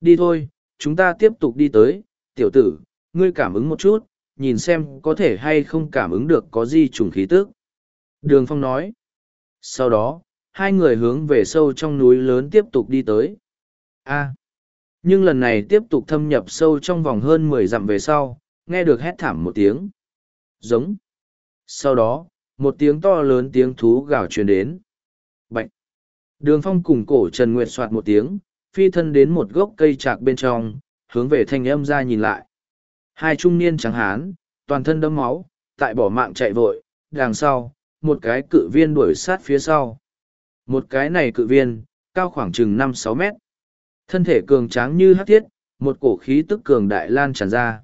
Đi thôi, chúng ta tiếp tục đi tới, tiểu tử, ngươi cảm ứng một chút, nhìn xem có thể hay không cảm ứng được có gì trùng khí tức. Đường Phong nói. Sau đó, hai người hướng về sâu trong núi lớn tiếp tục đi tới. A. nhưng lần này tiếp tục thâm nhập sâu trong vòng hơn mười dặm về sau, nghe được hét thảm một tiếng. Giống. Sau đó, một tiếng to lớn tiếng thú gào truyền đến. Bạch. Đường phong cùng cổ Trần Nguyệt soạt một tiếng, phi thân đến một gốc cây trạc bên trong, hướng về thanh âm ra nhìn lại. Hai trung niên trắng hán, toàn thân đẫm máu, tại bỏ mạng chạy vội, đằng sau, một cái cự viên đuổi sát phía sau. Một cái này cự viên, cao khoảng chừng năm sáu mét. Thân thể cường tráng như hắc thiết, một cổ khí tức cường đại lan tràn ra.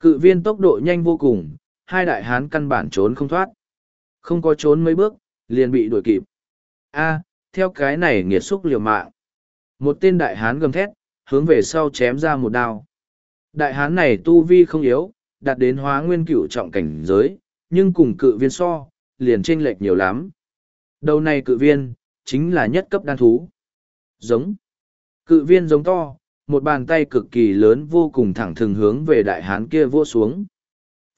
Cự viên tốc độ nhanh vô cùng, hai đại hán căn bản trốn không thoát. Không có trốn mấy bước, liền bị đuổi kịp. A, theo cái này nghiệt xúc liều mạng. Một tên đại hán gầm thét, hướng về sau chém ra một đao. Đại hán này tu vi không yếu, đạt đến hóa nguyên cửu trọng cảnh giới, nhưng cùng cự viên so, liền chênh lệch nhiều lắm. Đầu này cự viên, chính là nhất cấp đan thú. Giống. Cự viên giống to, một bàn tay cực kỳ lớn vô cùng thẳng thừng hướng về đại hán kia vô xuống.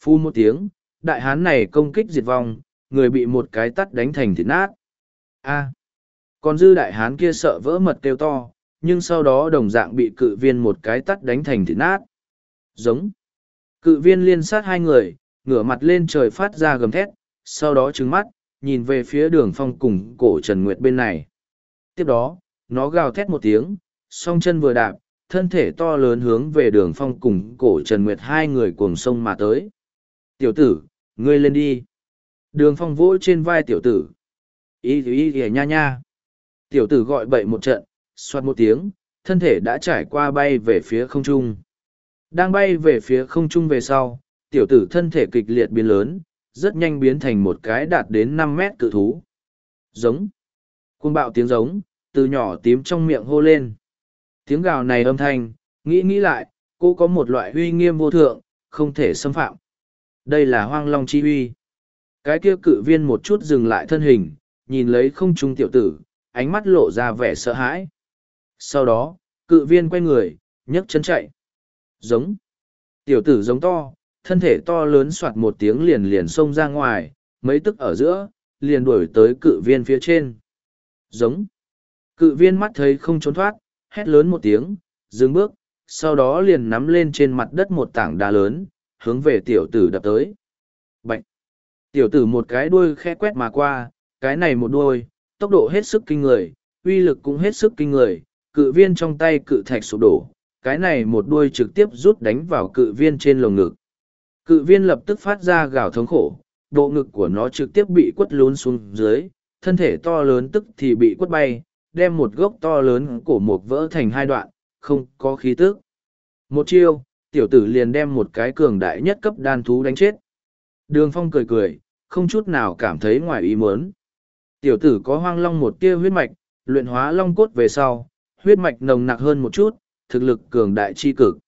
Phu một tiếng, đại hán này công kích diệt vong, người bị một cái tắt đánh thành thịt nát. A. Còn dư đại hán kia sợ vỡ mật kêu to, nhưng sau đó đồng dạng bị cự viên một cái tắt đánh thành thịt nát. Giống. Cự viên liên sát hai người, ngửa mặt lên trời phát ra gầm thét, sau đó trứng mắt, nhìn về phía đường phong cùng cổ Trần Nguyệt bên này. Tiếp đó, nó gào thét một tiếng, song chân vừa đạp, thân thể to lớn hướng về đường phong cùng cổ Trần Nguyệt hai người cuồng sông mà tới. Tiểu tử, ngươi lên đi. Đường phong vỗ trên vai tiểu tử. Ý ý ý nha nha. Tiểu tử gọi bậy một trận, xoát một tiếng, thân thể đã trải qua bay về phía không trung. Đang bay về phía không trung về sau, tiểu tử thân thể kịch liệt biến lớn, rất nhanh biến thành một cái đạt đến năm mét cự thú. Giống. Cuồng bạo tiếng giống, từ nhỏ tím trong miệng hô lên. Tiếng gào này âm thanh, nghĩ nghĩ lại, cô có một loại uy nghiêm vô thượng, không thể xâm phạm. Đây là hoang long chi uy. Cái kia cự viên một chút dừng lại thân hình, nhìn lấy không trung tiểu tử, ánh mắt lộ ra vẻ sợ hãi. Sau đó, cự viên quay người, nhấc chân chạy. Giống. Tiểu tử giống to, thân thể to lớn soạt một tiếng liền liền xông ra ngoài, mấy tức ở giữa, liền đuổi tới cự viên phía trên. Giống. Cự viên mắt thấy không trốn thoát, hét lớn một tiếng, dừng bước, sau đó liền nắm lên trên mặt đất một tảng đá lớn, hướng về tiểu tử đập tới. Bạch! Tiểu tử một cái đuôi khe quét mà qua, cái này một đuôi, tốc độ hết sức kinh người, uy lực cũng hết sức kinh người, cự viên trong tay cự thạch sụp đổ, cái này một đuôi trực tiếp rút đánh vào cự viên trên lồng ngực. Cự viên lập tức phát ra gào thống khổ, bộ ngực của nó trực tiếp bị quất lún xuống dưới, thân thể to lớn tức thì bị quất bay, đem một gốc to lớn cổ mục vỡ thành hai đoạn, không có khí tức. Một chiêu, tiểu tử liền đem một cái cường đại nhất cấp đan thú đánh chết. Đường phong cười cười, không chút nào cảm thấy ngoài ý muốn. Tiểu tử có hoang long một tia huyết mạch, luyện hóa long cốt về sau, huyết mạch nồng nặc hơn một chút, thực lực cường đại chi cực.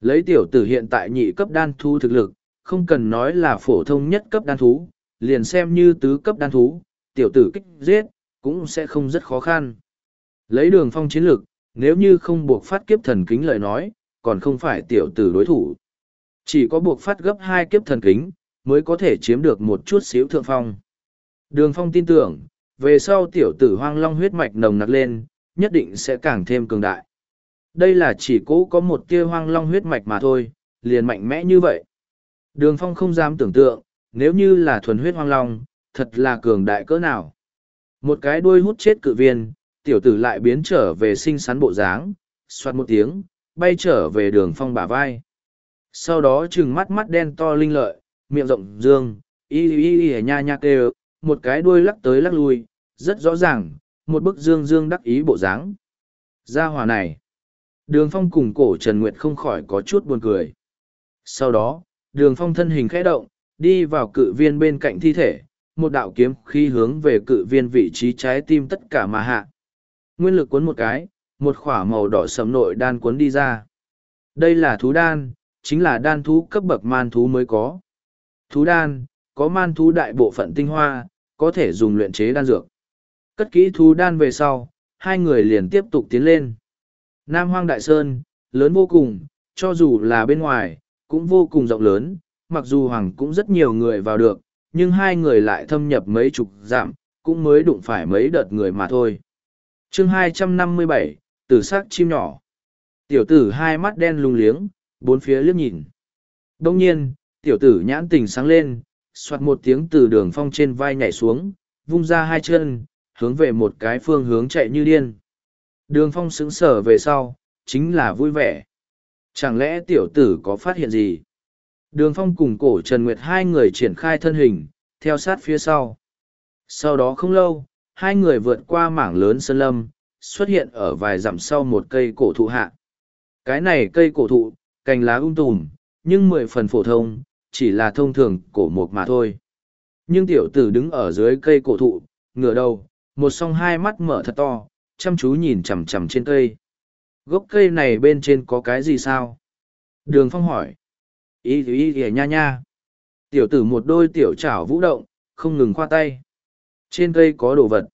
Lấy tiểu tử hiện tại nhị cấp đan thú thực lực, không cần nói là phổ thông nhất cấp đan thú, liền xem như tứ cấp đan thú, tiểu tử kích giết, cũng sẽ không rất khó khăn. Lấy đường phong chiến lực, nếu như không buộc phát kiếp thần kính lời nói, còn không phải tiểu tử đối thủ. Chỉ có buộc phát gấp hai kiếp thần kính, mới có thể chiếm được một chút xíu thượng phong. Đường phong tin tưởng, về sau tiểu tử hoang long huyết mạch nồng nặc lên, nhất định sẽ càng thêm cường đại. Đây là chỉ cố có một tia hoang long huyết mạch mà thôi, liền mạnh mẽ như vậy. Đường phong không dám tưởng tượng, nếu như là thuần huyết hoang long, thật là cường đại cỡ nào. Một cái đuôi hút chết cự viên, tiểu tử lại biến trở về sinh sắn bộ dáng, xoát một tiếng, bay trở về đường phong bả vai. Sau đó trừng mắt mắt đen to linh lợi, miệng rộng dương, y y y nha nha kêu, một cái đuôi lắc tới lắc lui, rất rõ ràng, một bức dương dương đắc ý bộ dáng. Gia hòa này, đường phong cùng cổ Trần Nguyệt không khỏi có chút buồn cười. Sau đó, đường phong thân hình khẽ động, đi vào cự viên bên cạnh thi thể, một đạo kiếm khi hướng về cự viên vị trí trái tim tất cả mà hạ. Nguyên lực cuốn một cái, một khỏa màu đỏ sầm nội đan cuốn đi ra. Đây là thú đan, chính là đan thú cấp bậc man thú mới có. Thú đan, có man thú đại bộ phận tinh hoa, có thể dùng luyện chế đan dược. Cất kỹ thú đan về sau, hai người liền tiếp tục tiến lên. Nam Hoang Đại Sơn, lớn vô cùng, cho dù là bên ngoài, cũng vô cùng rộng lớn, mặc dù Hoàng cũng rất nhiều người vào được, nhưng hai người lại thâm nhập mấy chục dặm, cũng mới đụng phải mấy đợt người mà thôi. chương 257, tử sắc chim nhỏ. Tiểu tử hai mắt đen lung liếng, bốn phía liếc nhìn. Đông nhiên, tiểu tử nhãn tình sáng lên, soạt một tiếng từ đường phong trên vai nhảy xuống, vung ra hai chân, hướng về một cái phương hướng chạy như điên. Đường phong sững sờ về sau, chính là vui vẻ. Chẳng lẽ tiểu tử có phát hiện gì? Đường phong cùng cổ Trần Nguyệt hai người triển khai thân hình, theo sát phía sau. Sau đó không lâu, hai người vượt qua mảng lớn sân lâm, xuất hiện ở vài dặm sau một cây cổ thụ hạ. Cái này cây cổ thụ, cành lá um tùm, nhưng mười phần phổ thông, chỉ là thông thường cổ mục mà thôi. Nhưng tiểu tử đứng ở dưới cây cổ thụ, ngửa đầu, một song hai mắt mở thật to, chăm chú nhìn chằm chằm trên cây. Gốc cây này bên trên có cái gì sao? Đường Phong hỏi. Ý ý ý nha nha. Tiểu tử một đôi tiểu chảo vũ động, không ngừng khoa tay. Trên cây có đồ vật.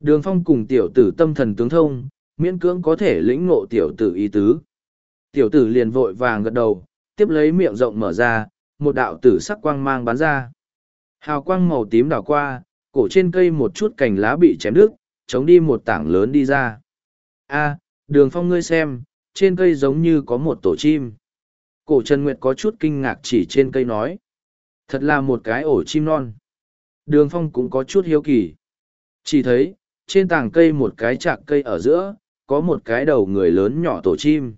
Đường Phong cùng tiểu tử tâm thần tướng thông, miễn cưỡng có thể lĩnh ngộ tiểu tử ý tứ. Tiểu tử liền vội vàng gật đầu, tiếp lấy miệng rộng mở ra, một đạo tử sắc quang mang bắn ra. Hào quang màu tím đảo qua, cổ trên cây một chút cành lá bị chém đứt, chống đi một tảng lớn đi ra. A, đường phong ngươi xem, trên cây giống như có một tổ chim. Cổ Trần Nguyệt có chút kinh ngạc chỉ trên cây nói. Thật là một cái ổ chim non. Đường phong cũng có chút hiếu kỳ. Chỉ thấy, trên tảng cây một cái chạc cây ở giữa, có một cái đầu người lớn nhỏ tổ chim.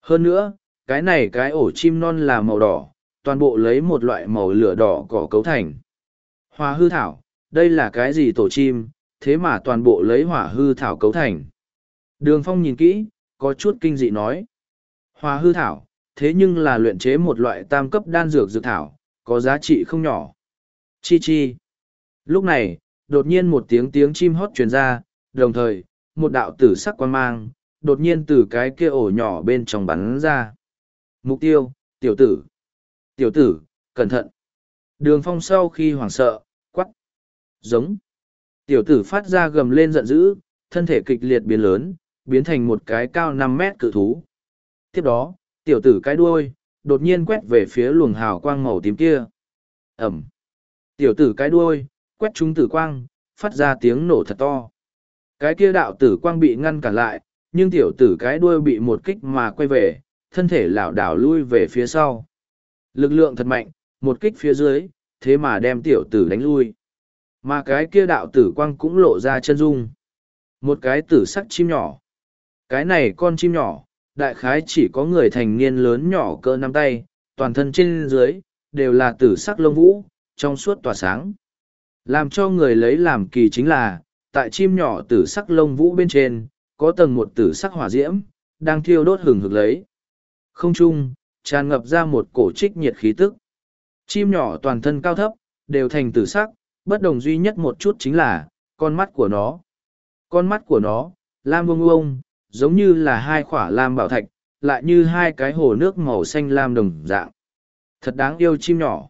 Hơn nữa, cái này cái ổ chim non là màu đỏ, toàn bộ lấy một loại màu lửa đỏ cỏ cấu thành. Hoa hư thảo, đây là cái gì tổ chim, thế mà toàn bộ lấy hỏa hư thảo cấu thành. Đường phong nhìn kỹ, có chút kinh dị nói. Hoa hư thảo, thế nhưng là luyện chế một loại tam cấp đan dược dược thảo, có giá trị không nhỏ. Chi chi. Lúc này, đột nhiên một tiếng tiếng chim hót truyền ra, đồng thời, một đạo tử sắc quan mang, đột nhiên từ cái kia ổ nhỏ bên trong bắn ra. Mục tiêu, tiểu tử. Tiểu tử, cẩn thận. Đường phong sau khi hoảng sợ, quắc. Giống. Tiểu tử phát ra gầm lên giận dữ, thân thể kịch liệt biến lớn, biến thành một cái cao năm mét cự thú. Tiếp đó, tiểu tử cái đuôi, đột nhiên quét về phía luồng hào quang màu tím kia. Ẩm. Tiểu tử cái đuôi, quét trúng tử quang, phát ra tiếng nổ thật to. Cái kia đạo tử quang bị ngăn cản lại, nhưng tiểu tử cái đuôi bị một kích mà quay về, thân thể lảo đảo lui về phía sau. Lực lượng thật mạnh, một kích phía dưới, thế mà đem tiểu tử đánh lui. Mà cái kia đạo tử quang cũng lộ ra chân dung. Một cái tử sắc chim nhỏ. Cái này con chim nhỏ, đại khái chỉ có người thành niên lớn nhỏ cỡ nắm tay, toàn thân trên dưới, đều là tử sắc lông vũ, trong suốt tỏa sáng. Làm cho người lấy làm kỳ chính là, tại chim nhỏ tử sắc lông vũ bên trên, có tầng một tử sắc hỏa diễm, đang thiêu đốt hừng hực lấy. Không trung, tràn ngập ra một cổ trích nhiệt khí tức. Chim nhỏ toàn thân cao thấp, đều thành tử sắc, bất đồng duy nhất một chút chính là, con mắt của nó. Con mắt của nó, lam bông bông, giống như là hai khỏa lam bảo thạch, lại như hai cái hồ nước màu xanh lam đồng dạng. Thật đáng yêu chim nhỏ.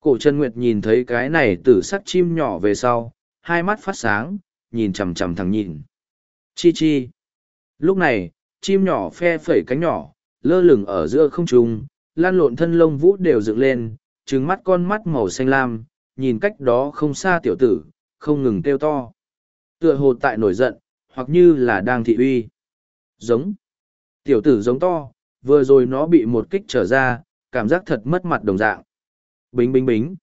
Cổ Trần Nguyệt nhìn thấy cái này tử sắc chim nhỏ về sau, hai mắt phát sáng, nhìn chằm chằm thằng nhìn. Chi chi. Lúc này, chim nhỏ phe phẩy cánh nhỏ, lơ lửng ở giữa không trung, lan lộn thân lông vũ đều dựng lên, trứng mắt con mắt màu xanh lam, nhìn cách đó không xa tiểu tử, không ngừng kêu to. Tựa hồ tại nổi giận, hoặc như là đang thị uy. Giống. Tiểu tử giống to, vừa rồi nó bị một kích trở ra, cảm giác thật mất mặt đồng dạng. Bính bính bính.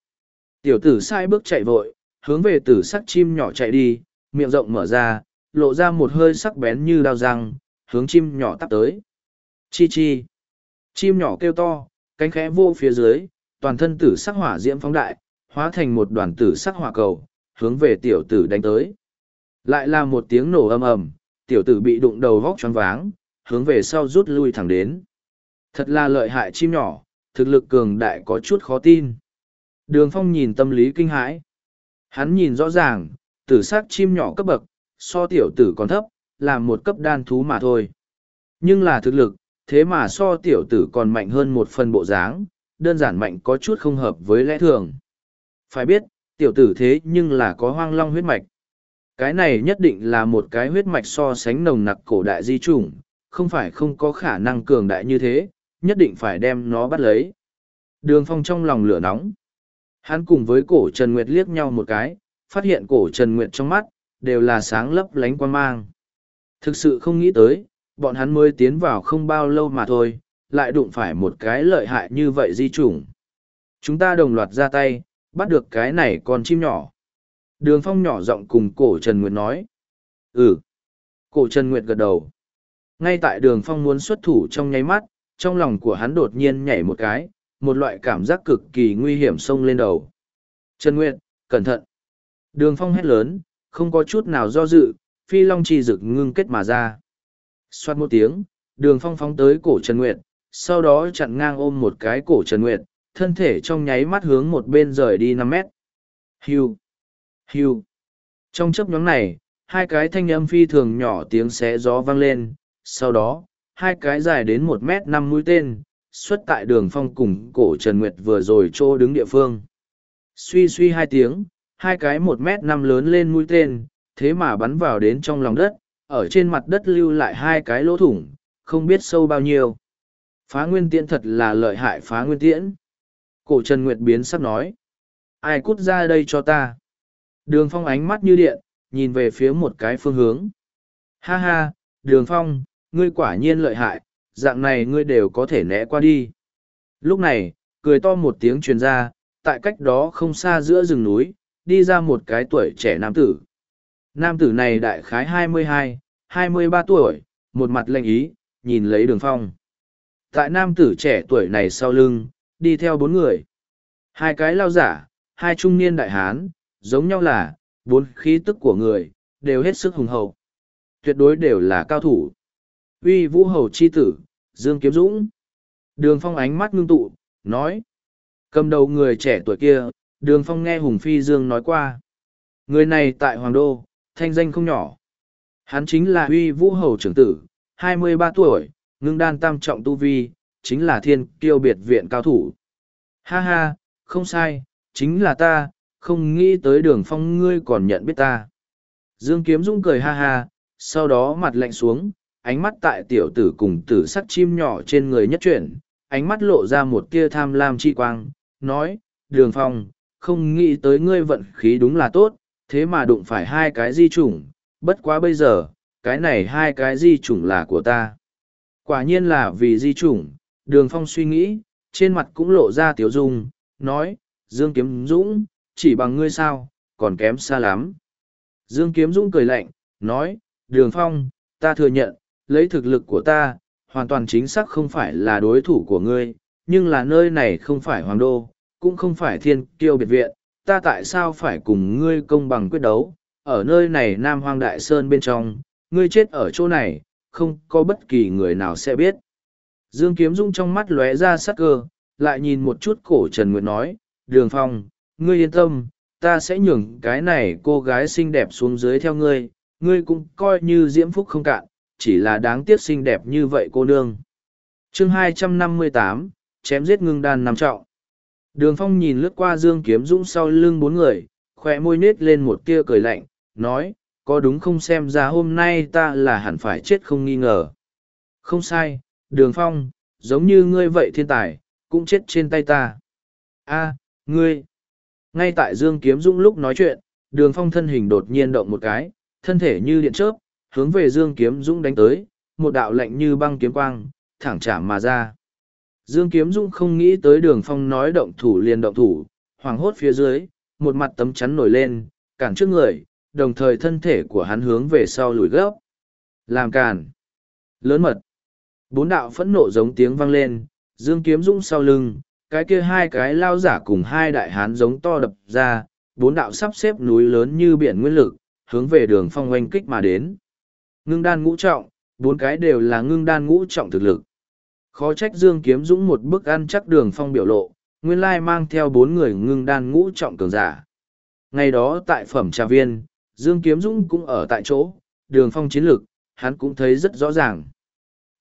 Tiểu tử sai bước chạy vội, hướng về tử sắc chim nhỏ chạy đi, miệng rộng mở ra, lộ ra một hơi sắc bén như đao răng, hướng chim nhỏ tắp tới. Chi chi. Chim nhỏ kêu to, cánh khẽ vô phía dưới, toàn thân tử sắc hỏa diễm phóng đại, hóa thành một đoàn tử sắc hỏa cầu, hướng về tiểu tử đánh tới. Lại là một tiếng nổ ầm ầm, tiểu tử bị đụng đầu vóc choáng váng, hướng về sau rút lui thẳng đến. Thật là lợi hại chim nhỏ, thực lực cường đại có chút khó tin. Đường phong nhìn tâm lý kinh hãi. Hắn nhìn rõ ràng, tử sắc chim nhỏ cấp bậc, so tiểu tử còn thấp, là một cấp đan thú mà thôi. Nhưng là thực lực, thế mà so tiểu tử còn mạnh hơn một phần bộ dáng, đơn giản mạnh có chút không hợp với lẽ thường. Phải biết, tiểu tử thế nhưng là có hoang long huyết mạch. Cái này nhất định là một cái huyết mạch so sánh nồng nặc cổ đại di chủng, không phải không có khả năng cường đại như thế, nhất định phải đem nó bắt lấy. Đường phong trong lòng lửa nóng. Hắn cùng với cổ Trần Nguyệt liếc nhau một cái, phát hiện cổ Trần Nguyệt trong mắt, đều là sáng lấp lánh quan mang. Thực sự không nghĩ tới, bọn hắn mới tiến vào không bao lâu mà thôi, lại đụng phải một cái lợi hại như vậy di chủng. Chúng ta đồng loạt ra tay, bắt được cái này con chim nhỏ. Đường phong nhỏ giọng cùng cổ Trần Nguyệt nói. Ừ. Cổ Trần Nguyệt gật đầu. Ngay tại đường phong muốn xuất thủ trong nháy mắt, trong lòng của hắn đột nhiên nhảy một cái, một loại cảm giác cực kỳ nguy hiểm xông lên đầu. Trần Nguyệt, cẩn thận. Đường phong hét lớn, không có chút nào do dự, phi long chi rực ngưng kết mà ra. Xoát một tiếng, đường phong phóng tới cổ Trần Nguyệt, sau đó chặn ngang ôm một cái cổ Trần Nguyệt, thân thể trong nháy mắt hướng một bên rời đi năm mét. Hiu, Hưu. Trong chấp nhóm này, hai cái thanh âm phi thường nhỏ tiếng xé gió vang lên, sau đó, hai cái dài đến một m năm mũi tên, xuất tại đường phong cùng cổ Trần Nguyệt vừa rồi trô đứng địa phương. Suy suy hai tiếng, hai cái một m năm lớn lên mũi tên, thế mà bắn vào đến trong lòng đất, ở trên mặt đất lưu lại hai cái lỗ thủng, không biết sâu bao nhiêu. Phá nguyên tiễn thật là lợi hại phá nguyên tiễn. Cổ Trần Nguyệt biến sắp nói. Ai cút ra đây cho ta? Đường phong ánh mắt như điện, nhìn về phía một cái phương hướng. Ha ha, đường phong, ngươi quả nhiên lợi hại, dạng này ngươi đều có thể né qua đi. Lúc này, cười to một tiếng truyền ra, tại cách đó không xa giữa rừng núi, đi ra một cái tuổi trẻ nam tử. Nam tử này đại khái hai mươi hai, hai mươi ba tuổi, một mặt lệnh ý, nhìn lấy đường phong. Tại nam tử trẻ tuổi này sau lưng, đi theo bốn người. Hai cái lao giả, hai trung niên đại hán, giống nhau là, bốn khí tức của người, đều hết sức hùng hậu. Tuyệt đối đều là cao thủ. Uy vũ hầu chi tử, Dương Kiếm Dũng. Đường phong ánh mắt ngưng tụ, nói. Cầm đầu người trẻ tuổi kia, đường phong nghe Hùng Phi Dương nói qua. Người này tại Hoàng Đô, thanh danh không nhỏ. Hắn chính là Uy Vũ Hầu trưởng tử, hai mươi ba tuổi, ngưng đan tam trọng tu vi, chính là thiên kiêu biệt viện cao thủ. Ha ha, không sai, chính là ta, không nghĩ tới đường phong ngươi còn nhận biết ta. Dương Kiếm Dũng cười ha ha, sau đó mặt lạnh xuống, ánh mắt tại tiểu tử cùng tử sắc chim nhỏ trên người nhất chuyển, ánh mắt lộ ra một tia tham lam chi quang, nói, đường phong, không nghĩ tới ngươi vận khí đúng là tốt, thế mà đụng phải hai cái di chủng, bất quá bây giờ, cái này hai cái di chủng là của ta. Quả nhiên là vì di chủng, đường phong suy nghĩ, trên mặt cũng lộ ra tiểu dung, nói, Dương Kiếm Dũng, chỉ bằng ngươi sao, còn kém xa lắm. Dương Kiếm Dũng cười lạnh, nói, đường phong, ta thừa nhận, lấy thực lực của ta, hoàn toàn chính xác không phải là đối thủ của ngươi, nhưng là nơi này không phải hoàng đô, cũng không phải thiên kiêu biệt viện, ta tại sao phải cùng ngươi công bằng quyết đấu, ở nơi này Nam Hoang Đại Sơn bên trong, ngươi chết ở chỗ này, không có bất kỳ người nào sẽ biết. Dương Kiếm Dung trong mắt lóe ra sắc cơ, lại nhìn một chút cổ Trần Nguyệt nói, Đường Phong, ngươi yên tâm, ta sẽ nhường cái này cô gái xinh đẹp xuống dưới theo ngươi, ngươi cũng coi như diễm phúc không cạn, chỉ là đáng tiếc xinh đẹp như vậy cô nương. chương 258, chém giết ngưng đàn nằm trọng. Đường Phong nhìn lướt qua Dương Kiếm Dũng sau lưng bốn người, khỏe môi nết lên một tia cười lạnh, nói, có đúng không xem ra hôm nay ta là hẳn phải chết không nghi ngờ. Không sai, Đường Phong, giống như ngươi vậy thiên tài, cũng chết trên tay ta. a ngươi. Ngay tại Dương Kiếm Dũng lúc nói chuyện, Đường Phong thân hình đột nhiên động một cái, thân thể như điện chớp, hướng về Dương Kiếm Dũng đánh tới, một đạo lệnh như băng kiếm quang, thẳng chạm mà ra. Dương Kiếm Dũng không nghĩ tới đường phong nói động thủ liền động thủ, hoàng hốt phía dưới, một mặt tấm chắn nổi lên, cản trước người, đồng thời thân thể của hắn hướng về sau lùi gấp. Làm cản. Lớn mật. Bốn đạo phẫn nộ giống tiếng vang lên, Dương Kiếm Dũng sau lưng, cái kia hai cái lao giả cùng hai đại hán giống to đập ra, bốn đạo sắp xếp núi lớn như biển nguyên lực, hướng về đường phong oanh kích mà đến. Ngưng đan ngũ trọng, bốn cái đều là ngưng đan ngũ trọng thực lực. Khó trách Dương Kiếm Dũng một bức ăn chắc đường phong biểu lộ, nguyên lai mang theo bốn người ngưng đan ngũ trọng cường giả. Ngày đó tại phẩm trà viên, Dương Kiếm Dũng cũng ở tại chỗ, đường phong chiến lực hắn cũng thấy rất rõ ràng.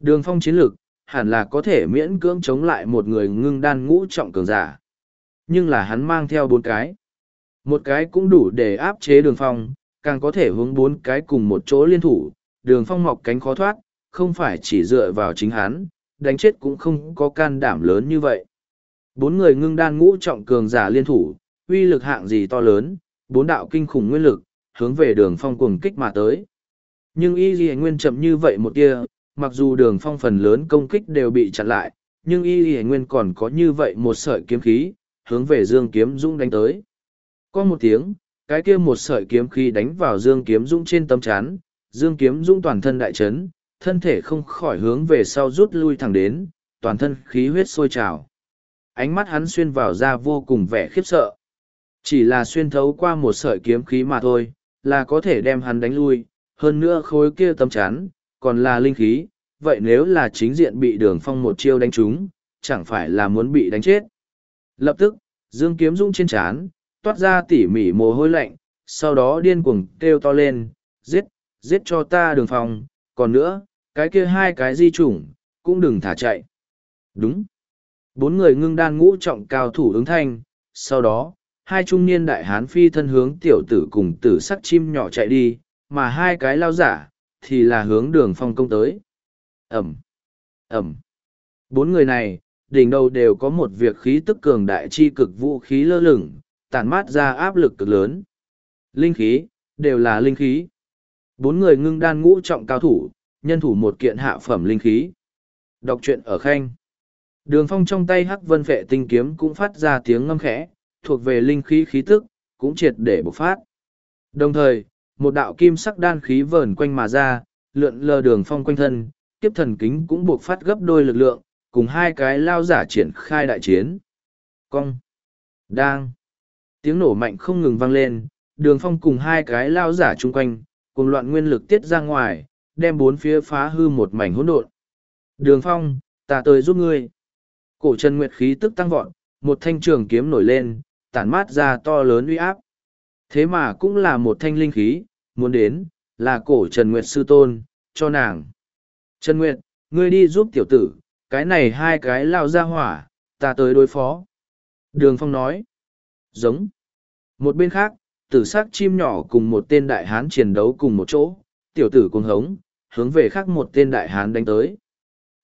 Đường phong chiến lực hẳn là có thể miễn cưỡng chống lại một người ngưng đan ngũ trọng cường giả. Nhưng là hắn mang theo bốn cái. Một cái cũng đủ để áp chế đường phong, càng có thể hướng bốn cái cùng một chỗ liên thủ, đường phong mọc cánh khó thoát, không phải chỉ dựa vào chính hắn, đánh chết cũng không có can đảm lớn như vậy. Bốn người ngưng đan ngũ trọng cường giả liên thủ, uy lực hạng gì to lớn, bốn đạo kinh khủng nguyên lực, hướng về đường phong cuồng kích mà tới. Nhưng y gì nguyên chậm như vậy một tia, mặc dù đường phong phần lớn công kích đều bị chặn lại, nhưng y Y nguyên còn có như vậy một sợi kiếm khí, hướng về dương kiếm dũng đánh tới. Có một tiếng, cái kia một sợi kiếm khí đánh vào dương kiếm dũng trên tấm chán, dương kiếm dũng toàn thân đại chấn, thân thể không khỏi hướng về sau rút lui thẳng đến, toàn thân khí huyết sôi trào. Ánh mắt hắn xuyên vào ra vô cùng vẻ khiếp sợ. Chỉ là xuyên thấu qua một sợi kiếm khí mà thôi, là có thể đem hắn đánh lui, hơn nữa khối kia tấm chắn, còn là linh khí, vậy nếu là chính diện bị đường phong một chiêu đánh trúng, chẳng phải là muốn bị đánh chết. Lập tức, dương kiếm dũng trên chán, toát ra tỉ mỉ mồ hôi lạnh, sau đó điên cuồng kêu to lên, giết, giết cho ta đường phong, còn nữa, cái kia hai cái di chủng, cũng đừng thả chạy. Đúng. Bốn người ngưng đan ngũ trọng cao thủ ứng thanh, sau đó, hai trung niên đại hán phi thân hướng tiểu tử cùng tử sắc chim nhỏ chạy đi, mà hai cái lao giả, thì là hướng đường phong công tới. Ẩm, Ẩm. Bốn người này, đỉnh đầu đều có một việc khí tức cường đại chi cực vũ khí lơ lửng, tản mát ra áp lực cực lớn. Linh khí, đều là linh khí. Bốn người ngưng đan ngũ trọng cao thủ, nhân thủ một kiện hạ phẩm linh khí. Đọc truyện ở khanh. Đường phong trong tay hắc vân vệ tinh kiếm cũng phát ra tiếng ngâm khẽ, thuộc về linh khí khí tức, cũng triệt để bộc phát. Đồng thời, một đạo kim sắc đan khí vờn quanh mà ra, lượn lờ đường phong quanh thân, kiếp thần kính cũng buộc phát gấp đôi lực lượng, cùng hai cái lao giả triển khai đại chiến. Cong! Đang! Tiếng nổ mạnh không ngừng vang lên, đường phong cùng hai cái lao giả chung quanh, cùng loạn nguyên lực tiết ra ngoài, đem bốn phía phá hư một mảnh hỗn độn. Đường phong, ta tới giúp ngươi. Cổ Trần Nguyệt khí tức tăng vọt, một thanh trường kiếm nổi lên, tản mát ra to lớn uy áp. Thế mà cũng là một thanh linh khí, muốn đến, là cổ Trần Nguyệt sư tôn, cho nàng. Trần Nguyệt, ngươi đi giúp tiểu tử, cái này hai cái lao ra hỏa, ta tới đối phó. Đường Phong nói. Giống. Một bên khác, tử sắc chim nhỏ cùng một tên đại hán chiến đấu cùng một chỗ, tiểu tử cuồng hống, hướng về khác một tên đại hán đánh tới.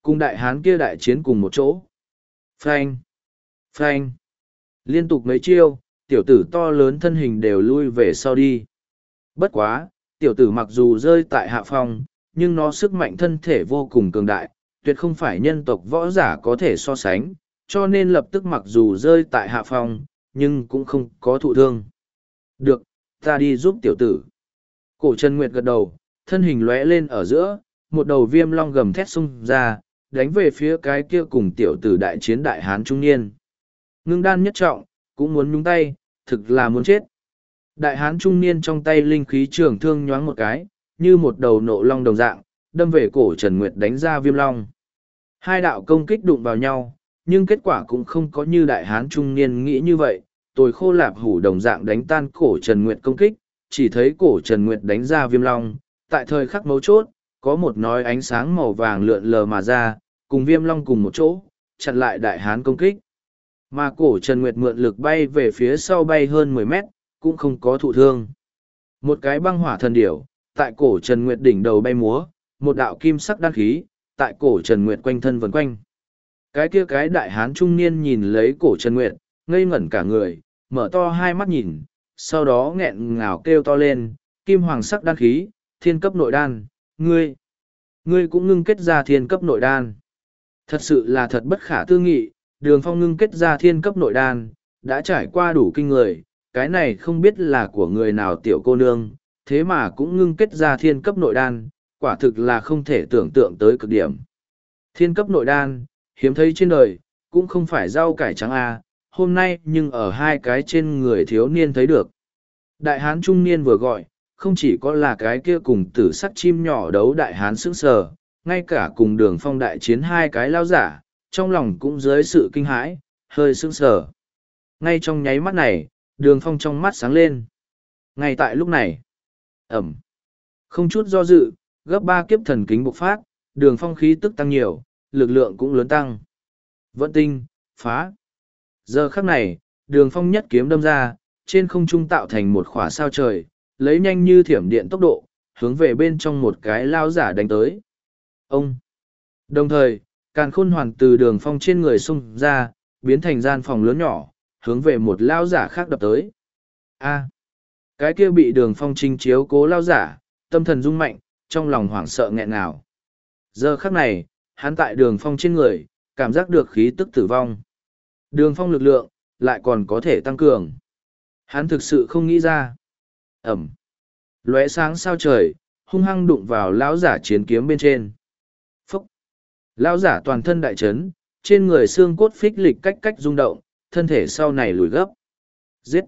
Cùng đại hán kia đại chiến cùng một chỗ. Phanh. Phanh. Liên tục mấy chiêu, tiểu tử to lớn thân hình đều lui về sau đi. Bất quá, tiểu tử mặc dù rơi tại hạ phong, nhưng nó sức mạnh thân thể vô cùng cường đại, tuyệt không phải nhân tộc võ giả có thể so sánh, cho nên lập tức mặc dù rơi tại hạ phong, nhưng cũng không có thụ thương. Được, ta đi giúp tiểu tử. Cổ Trần Nguyệt gật đầu, thân hình lóe lên ở giữa, một đầu viêm long gầm thét xung ra, đánh về phía cái kia cùng tiểu tử đại chiến đại hán trung niên. Ngưng đan nhất trọng, cũng muốn nhúng tay, thực là muốn chết. Đại hán trung niên trong tay linh khí trường thương nhoáng một cái, như một đầu nộ long đồng dạng, đâm về cổ Trần Nguyệt đánh ra viêm long. Hai đạo công kích đụng vào nhau, nhưng kết quả cũng không có như đại hán trung niên nghĩ như vậy. Tồi khô lạp hủ đồng dạng đánh tan cổ Trần Nguyệt công kích, chỉ thấy cổ Trần Nguyệt đánh ra viêm long. Tại thời khắc mấu chốt, có một nói ánh sáng màu vàng lượn lờ mà ra, cùng viêm long cùng một chỗ, chặn lại đại hán công kích. Mà cổ Trần Nguyệt mượn lực bay về phía sau bay hơn mười mét, cũng không có thụ thương. Một cái băng hỏa thần điểu, tại cổ Trần Nguyệt đỉnh đầu bay múa, một đạo kim sắc đan khí, tại cổ Trần Nguyệt quanh thân vần quanh. Cái kia cái đại hán trung niên nhìn lấy cổ Trần Nguyệt, ngây ngẩn cả người, mở to hai mắt nhìn, sau đó nghẹn ngào kêu to lên, kim hoàng sắc đan khí, thiên cấp nội đan, ngươi, ngươi cũng ngưng kết ra thiên cấp nội đan. Thật sự là thật bất khả tư nghị, đường phong ngưng kết ra thiên cấp nội đan, đã trải qua đủ kinh người, cái này không biết là của người nào tiểu cô nương, thế mà cũng ngưng kết ra thiên cấp nội đan, quả thực là không thể tưởng tượng tới cực điểm. Thiên cấp nội đan, hiếm thấy trên đời, cũng không phải rau cải trắng A, hôm nay nhưng ở hai cái trên người thiếu niên thấy được. Đại hán trung niên vừa gọi, không chỉ có là cái kia cùng tử sắc chim nhỏ đấu đại hán sững sờ, ngay cả cùng đường phong đại chiến hai cái lao giả, trong lòng cũng dưới sự kinh hãi, hơi sững sờ. Ngay trong nháy mắt này, đường phong trong mắt sáng lên. Ngay tại lúc này, ẩm, không chút do dự, gấp ba kiếp thần kính bộc phát, đường phong khí tức tăng nhiều, lực lượng cũng lớn tăng. Vận tinh, phá. Giờ khắc này, đường phong nhất kiếm đâm ra, trên không trung tạo thành một khỏa sao trời, lấy nhanh như thiểm điện tốc độ, hướng về bên trong một cái lao giả đánh tới. Ông! Đồng thời, càn khôn hoàn từ đường phong trên người xung ra, biến thành gian phòng lớn nhỏ, hướng về một lao giả khác đập tới. A! cái kia bị đường phong trinh chiếu cố lao giả, tâm thần rung mạnh, trong lòng hoảng sợ nghẹn ngào. Giờ khắc này, hắn tại đường phong trên người, cảm giác được khí tức tử vong. Đường phong lực lượng, lại còn có thể tăng cường. Hắn thực sự không nghĩ ra. Ẩm. lóe sáng sao trời, hung hăng đụng vào lão giả chiến kiếm bên trên. Lão giả toàn thân đại chấn, trên người xương cốt phích lịch cách cách rung động, thân thể sau này lùi gấp. Giết.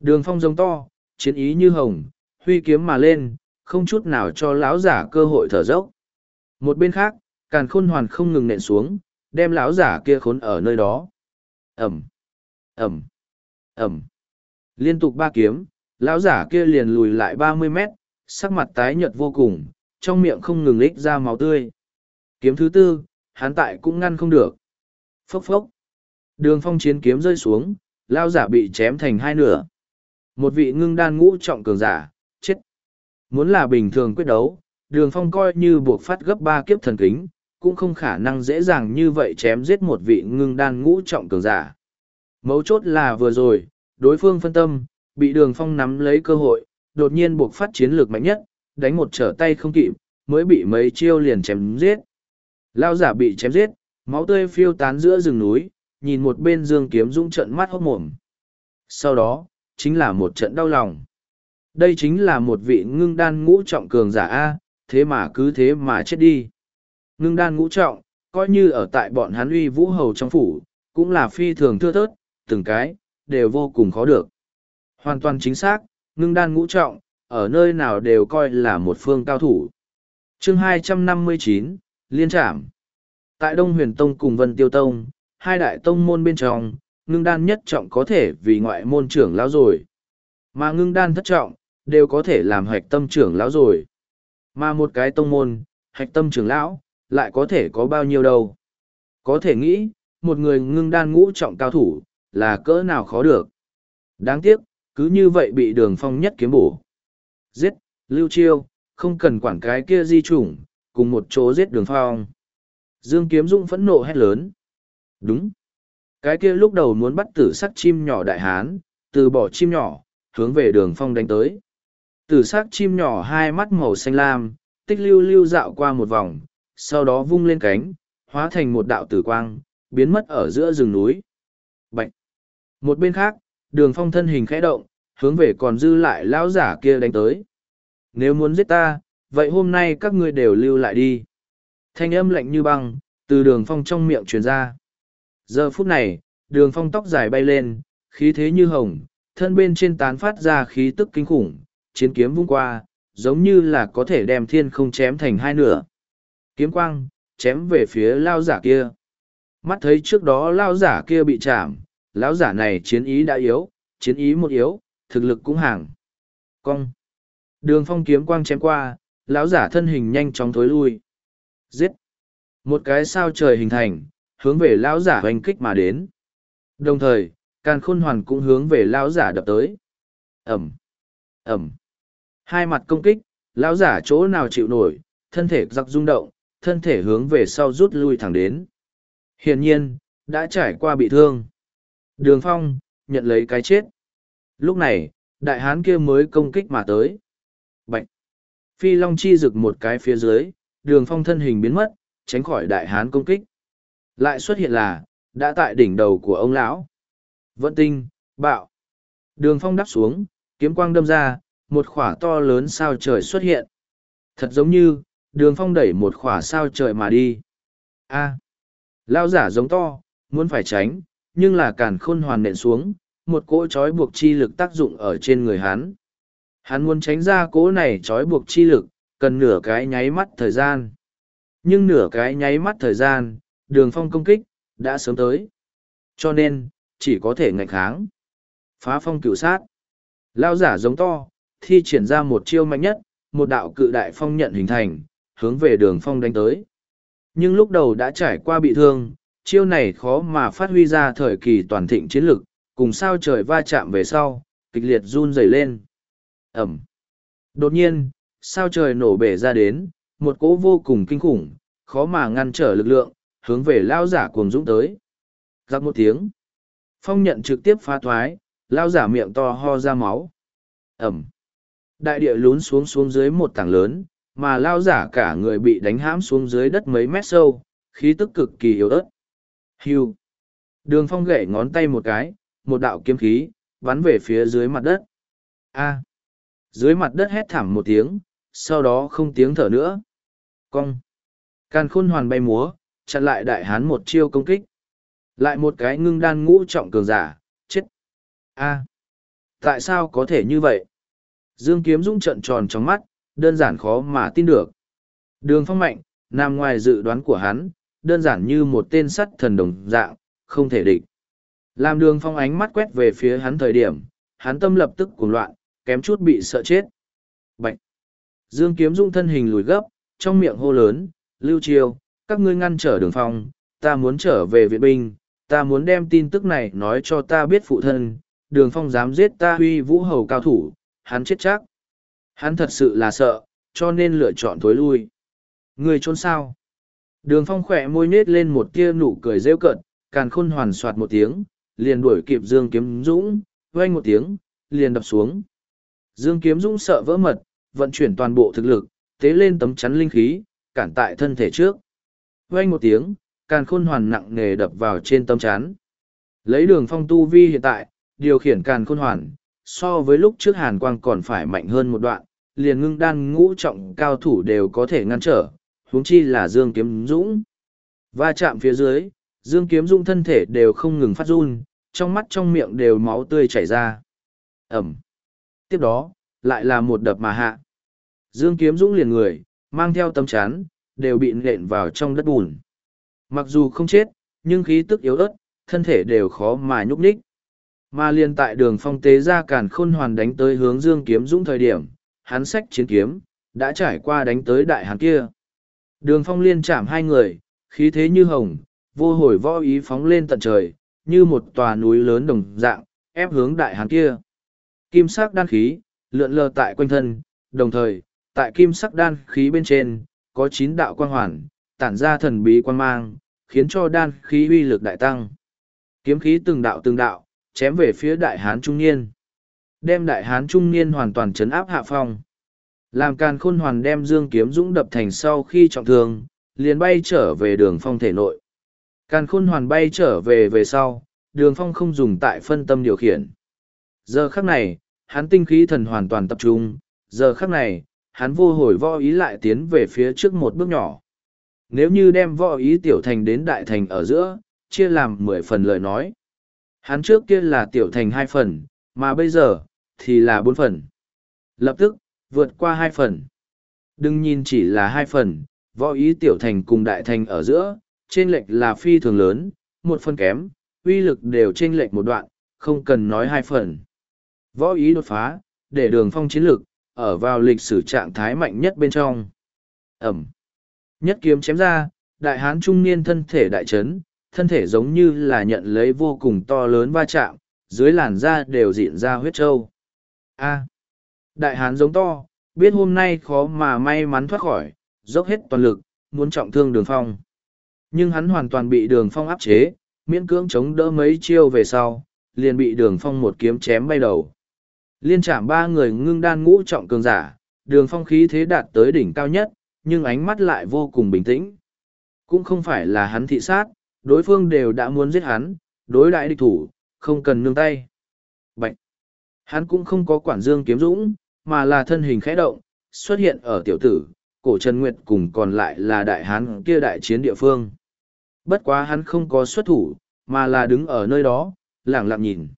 Đường phong giống to, chiến ý như hồng, huy kiếm mà lên, không chút nào cho lão giả cơ hội thở dốc. Một bên khác, càn khôn hoàn không ngừng nện xuống, đem lão giả kia khốn ở nơi đó. Ẩm, Ẩm, Ẩm. Liên tục ba kiếm, lão giả kia liền lùi lại ba mươi mét, sắc mặt tái nhợt vô cùng, trong miệng không ngừng lích ra máu tươi. Kiếm thứ tư, hắn tại cũng ngăn không được. Phốc phốc. Đường phong chiến kiếm rơi xuống, lao giả bị chém thành hai nửa. Một vị ngưng đan ngũ trọng cường giả, chết. Muốn là bình thường quyết đấu, đường phong coi như buộc phát gấp ba kiếp thần kính, cũng không khả năng dễ dàng như vậy chém giết một vị ngưng đan ngũ trọng cường giả. Mấu chốt là vừa rồi, đối phương phân tâm, bị đường phong nắm lấy cơ hội, đột nhiên buộc phát chiến lược mạnh nhất, đánh một trở tay không kịp, mới bị mấy chiêu liền chém giết. Lao giả bị chém giết, máu tươi phiêu tán giữa rừng núi, nhìn một bên dương kiếm dũng trận mắt hốc mồm. Sau đó, chính là một trận đau lòng. Đây chính là một vị ngưng đan ngũ trọng cường giả A, thế mà cứ thế mà chết đi. Ngưng đan ngũ trọng, coi như ở tại bọn hắn uy vũ hầu trong phủ, cũng là phi thường thưa thớt, từng cái, đều vô cùng khó được. Hoàn toàn chính xác, ngưng đan ngũ trọng, ở nơi nào đều coi là một phương cao thủ. chương 259, Liên Trảm Tại Đông Huyền Tông cùng Vân Tiêu Tông, hai đại tông môn bên trong, ngưng đan nhất trọng có thể vì ngoại môn trưởng lão rồi. Mà ngưng đan thất trọng, đều có thể làm hạch tâm trưởng lão rồi. Mà một cái tông môn, hạch tâm trưởng lão, lại có thể có bao nhiêu đâu. Có thể nghĩ, một người ngưng đan ngũ trọng cao thủ, là cỡ nào khó được. Đáng tiếc, cứ như vậy bị đường phong nhất kiếm bổ. Giết, lưu chiêu, không cần quản cái kia di chủng, cùng một chỗ giết đường phong. Dương Kiếm Dung phẫn nộ hét lớn. Đúng. Cái kia lúc đầu muốn bắt tử sắc chim nhỏ đại hán, từ bỏ chim nhỏ, hướng về đường phong đánh tới. Tử sắc chim nhỏ hai mắt màu xanh lam, tích lưu lưu dạo qua một vòng, sau đó vung lên cánh, hóa thành một đạo tử quang, biến mất ở giữa rừng núi. Bạch. Một bên khác, đường phong thân hình khẽ động, hướng về còn dư lại lão giả kia đánh tới. Nếu muốn giết ta, vậy hôm nay các ngươi đều lưu lại đi. Thanh âm lạnh như băng, từ đường phong trong miệng truyền ra. Giờ phút này, đường phong tóc dài bay lên, khí thế như hồng, thân bên trên tán phát ra khí tức kinh khủng, chiến kiếm vung qua, giống như là có thể đem thiên không chém thành hai nửa. Kiếm quang, chém về phía lao giả kia. Mắt thấy trước đó lao giả kia bị chạm, lão giả này chiến ý đã yếu, chiến ý một yếu, thực lực cũng hàng. Cong. Đường phong kiếm quang chém qua, lão giả thân hình nhanh chóng thối lui. Giết! Một cái sao trời hình thành, hướng về lão giả hoành kích mà đến. Đồng thời, càn khôn hoàn cũng hướng về lão giả đập tới. Ẩm! Ẩm! Hai mặt công kích, lão giả chỗ nào chịu nổi, thân thể giặc rung động, thân thể hướng về sau rút lui thẳng đến. Hiển nhiên, đã trải qua bị thương. Đường phong, nhận lấy cái chết. Lúc này, đại hán kia mới công kích mà tới. Bạch! Phi Long chi rực một cái phía dưới, đường phong thân hình biến mất, tránh khỏi đại hán công kích. Lại xuất hiện là, đã tại đỉnh đầu của ông lão. Vận tinh, bạo. Đường phong đắp xuống, kiếm quang đâm ra, một khỏa to lớn sao trời xuất hiện. Thật giống như, đường phong đẩy một khỏa sao trời mà đi. A. Lao giả giống to, muốn phải tránh, nhưng là càn khôn hoàn nện xuống, một cỗ trói buộc chi lực tác dụng ở trên người hắn. Hắn muốn tránh ra cỗ này trói buộc chi lực, cần nửa cái nháy mắt thời gian. Nhưng nửa cái nháy mắt thời gian, đường phong công kích, đã sớm tới. Cho nên, chỉ có thể ngạch kháng. Phá phong cửu sát. Lao giả giống to, thi triển ra một chiêu mạnh nhất, một đạo cự đại phong nhận hình thành, hướng về đường phong đánh tới. Nhưng lúc đầu đã trải qua bị thương, chiêu này khó mà phát huy ra thời kỳ toàn thịnh chiến lực, cùng sao trời va chạm về sau, kịch liệt run rẩy lên. Ẩm. Đột nhiên, sao trời nổ bể ra đến, một cỗ vô cùng kinh khủng, khó mà ngăn trở lực lượng, hướng về lao giả cuồng dũng tới. Giặc một tiếng. Phong nhận trực tiếp phá thoái, lao giả miệng to ho ra máu. Ẩm. Đại địa lún xuống xuống dưới một tảng lớn, mà lao giả cả người bị đánh hãm xuống dưới đất mấy mét sâu, khí tức cực kỳ yếu ớt. Hiu. Đường phong gậy ngón tay một cái, một đạo kiếm khí, bắn về phía dưới mặt đất. A. Dưới mặt đất hét thảm một tiếng, sau đó không tiếng thở nữa. Cong. Càn khôn hoàn bay múa, chặn lại đại hán một chiêu công kích. Lại một cái ngưng đan ngũ trọng cường giả, chết. A. Tại sao có thể như vậy? Dương kiếm dũng trận tròn trong mắt, đơn giản khó mà tin được. Đường phong mạnh, nằm ngoài dự đoán của hắn, đơn giản như một tên sắt thần đồng dạng, không thể địch. Làm đường phong ánh mắt quét về phía hắn thời điểm, hắn tâm lập tức cuồng loạn, kém chút bị sợ chết. Bạch! Dương Kiếm Dung thân hình lùi gấp, trong miệng hô lớn, Lưu Chiêu, các ngươi ngăn trở đường phong, ta muốn trở về viện binh, ta muốn đem tin tức này nói cho ta biết phụ thân, đường phong dám giết ta huy vũ hầu cao thủ, hắn chết chắc. Hắn thật sự là sợ, cho nên lựa chọn thối lui. Người trốn sao? Đường phong khỏe môi nết lên một tia nụ cười rêu cợt, càn khôn hoàn soạt một tiếng, liền đuổi kịp Dương Kiếm Dũng, vang một tiếng, liền đập xuống. Dương Kiếm Dũng sợ vỡ mật, vận chuyển toàn bộ thực lực, tế lên tấm chắn linh khí, cản tại thân thể trước. Vang một tiếng, càn khôn hoàn nặng nề đập vào trên tấm chắn. Lấy đường phong tu vi hiện tại, điều khiển càn khôn hoàn, so với lúc trước hàn quang còn phải mạnh hơn một đoạn, liền ngưng đan ngũ trọng cao thủ đều có thể ngăn trở, huống chi là Dương Kiếm Dũng. Va chạm phía dưới, Dương Kiếm Dũng thân thể đều không ngừng phát run, trong mắt trong miệng đều máu tươi chảy ra. Ẩm. Tiếp đó, lại là một đập mà hạ. Dương Kiếm Dũng liền người, mang theo tấm chán, đều bị nện vào trong đất bùn. Mặc dù không chết, nhưng khí tức yếu ớt, thân thể đều khó mà nhúc nhích. Mà liền tại đường phong tế ra càn khôn hoàn đánh tới hướng Dương Kiếm Dũng thời điểm, hắn sách chiến kiếm, đã trải qua đánh tới đại hán kia. Đường phong liên chạm hai người, khí thế như hồng, vô hồi võ ý phóng lên tận trời, như một tòa núi lớn đồng dạng, ép hướng đại hán kia. Kim sắc đan khí, lượn lờ tại quanh thân, đồng thời, tại kim sắc đan khí bên trên, có chín đạo quang hoàn, tản ra thần bí quan mang, khiến cho đan khí uy lực đại tăng. Kiếm khí từng đạo từng đạo, chém về phía đại hán trung niên. Đem đại hán trung niên hoàn toàn chấn áp hạ phong. Làm càn khôn hoàn đem dương kiếm dũng đập thành sau khi trọng thương, liền bay trở về đường phong thể nội. Càn khôn hoàn bay trở về về sau, đường phong không dùng tại phân tâm điều khiển. Giờ khắc này, hắn tinh khí thần hoàn toàn tập trung, giờ khắc này, hắn vô hồi võ ý lại tiến về phía trước một bước nhỏ. Nếu như đem võ ý tiểu thành đến đại thành ở giữa, chia làm mười phần lời nói. Hắn trước kia là tiểu thành hai phần, mà bây giờ, thì là bốn phần. Lập tức, vượt qua hai phần. Đừng nhìn chỉ là hai phần, võ ý tiểu thành cùng đại thành ở giữa, trên lệch là phi thường lớn, một phần kém, uy lực đều trên lệch một đoạn, không cần nói hai phần. Võ ý đột phá, để đường phong chiến lực, ở vào lịch sử trạng thái mạnh nhất bên trong. Ẩm. Nhất kiếm chém ra, đại hán trung niên thân thể đại chấn, thân thể giống như là nhận lấy vô cùng to lớn va chạm, dưới làn da đều diện ra huyết trâu. A. Đại hán giống to, biết hôm nay khó mà may mắn thoát khỏi, dốc hết toàn lực, muốn trọng thương đường phong. Nhưng hắn hoàn toàn bị đường phong áp chế, miễn cưỡng chống đỡ mấy chiêu về sau, liền bị đường phong một kiếm chém bay đầu. Liên chạm ba người ngưng đan ngũ trọng cường giả, đường phong khí thế đạt tới đỉnh cao nhất, nhưng ánh mắt lại vô cùng bình tĩnh. Cũng không phải là hắn thị sát, đối phương đều đã muốn giết hắn, đối đại địch thủ, không cần nương tay. Bạch! Hắn cũng không có quản dương kiếm dũng, mà là thân hình khẽ động, xuất hiện ở tiểu tử, cổ Trần Nguyệt cùng còn lại là đại hán kia đại chiến địa phương. Bất quá hắn không có xuất thủ, mà là đứng ở nơi đó, lẳng lặng nhìn.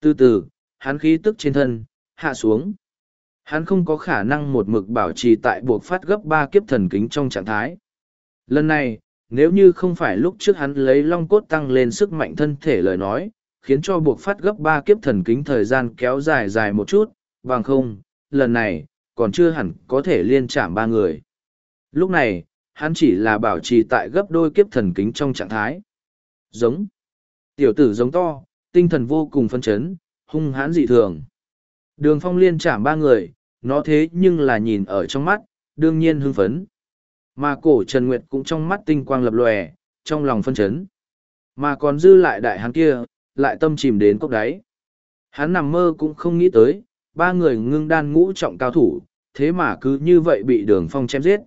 Từ từ, hắn khí tức trên thân, hạ xuống. Hắn không có khả năng một mực bảo trì tại buộc phát gấp ba kiếp thần kính trong trạng thái. Lần này, nếu như không phải lúc trước hắn lấy long cốt tăng lên sức mạnh thân thể lời nói, khiến cho buộc phát gấp ba kiếp thần kính thời gian kéo dài dài một chút, bằng không, lần này, còn chưa hẳn có thể liên chạm ba người. Lúc này, hắn chỉ là bảo trì tại gấp đôi kiếp thần kính trong trạng thái. Giống. Tiểu tử giống to, tinh thần vô cùng phân chấn, hung hãn dị thường. Đường phong liên chạm ba người, nó thế nhưng là nhìn ở trong mắt, đương nhiên hưng phấn. Mà cổ Trần Nguyệt cũng trong mắt tinh quang lập lòe, trong lòng phân chấn. Mà còn dư lại đại hắn kia, lại tâm chìm đến cốc đáy. Hắn nằm mơ cũng không nghĩ tới, ba người ngưng đan ngũ trọng cao thủ, thế mà cứ như vậy bị đường phong chém giết.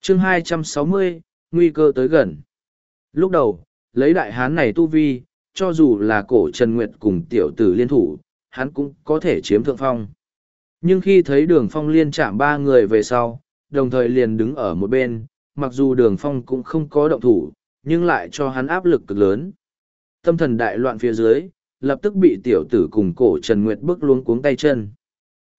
chương 260, nguy cơ tới gần. Lúc đầu, lấy đại hán này tu vi, cho dù là cổ Trần Nguyệt cùng tiểu tử liên thủ, hắn cũng có thể chiếm thượng phong. Nhưng khi thấy đường phong liên chạm ba người về sau, đồng thời liền đứng ở một bên, mặc dù đường phong cũng không có động thủ, nhưng lại cho hắn áp lực cực lớn. Tâm thần đại loạn phía dưới, lập tức bị tiểu tử cùng cổ Trần Nguyệt bước luống cuống tay chân.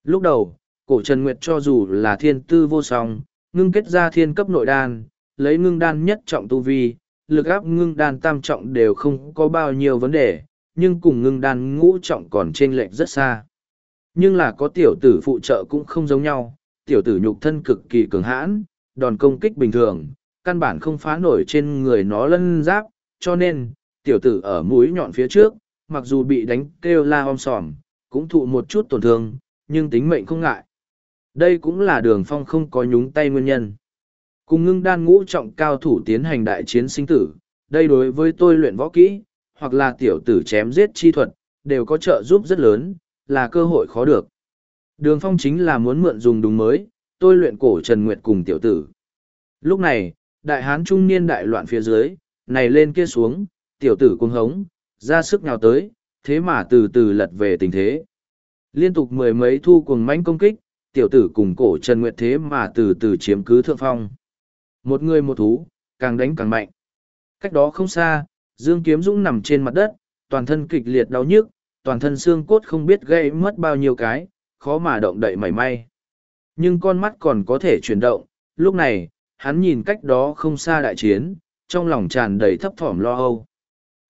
Lúc đầu, cổ Trần Nguyệt cho dù là thiên tư vô song, ngưng kết ra thiên cấp nội đan, lấy ngưng đan nhất trọng tu vi, lực áp ngưng đan tam trọng đều không có bao nhiêu vấn đề, nhưng cùng ngưng đan ngũ trọng còn trên lệch rất xa. Nhưng là có tiểu tử phụ trợ cũng không giống nhau, tiểu tử nhục thân cực kỳ cường hãn, đòn công kích bình thường, căn bản không phá nổi trên người nó lân giáp, cho nên, tiểu tử ở mũi nhọn phía trước, mặc dù bị đánh kêu la om sòm, cũng thụ một chút tổn thương, nhưng tính mệnh không ngại. Đây cũng là đường phong không có nhúng tay nguyên nhân. Cùng ngưng đan ngũ trọng cao thủ tiến hành đại chiến sinh tử, đây đối với tôi luyện võ kỹ, hoặc là tiểu tử chém giết chi thuật, đều có trợ giúp rất lớn, là cơ hội khó được. Đường phong chính là muốn mượn dùng đúng mới, tôi luyện cổ Trần Nguyệt cùng tiểu tử. Lúc này, đại hán trung niên đại loạn phía dưới, này lên kia xuống, tiểu tử cuồng hống, ra sức nhào tới, thế mà từ từ lật về tình thế. Liên tục mười mấy thu cuồng mãnh công kích, tiểu tử cùng cổ Trần Nguyệt thế mà từ từ chiếm cứ thượng phong. Một người một thú, càng đánh càng mạnh. Cách đó không xa, Dương Kiếm Dũng nằm trên mặt đất, toàn thân kịch liệt đau nhức, toàn thân xương cốt không biết gây mất bao nhiêu cái, khó mà động đậy mảy may. Nhưng con mắt còn có thể chuyển động, lúc này, hắn nhìn cách đó không xa đại chiến, trong lòng tràn đầy thấp thỏm lo âu.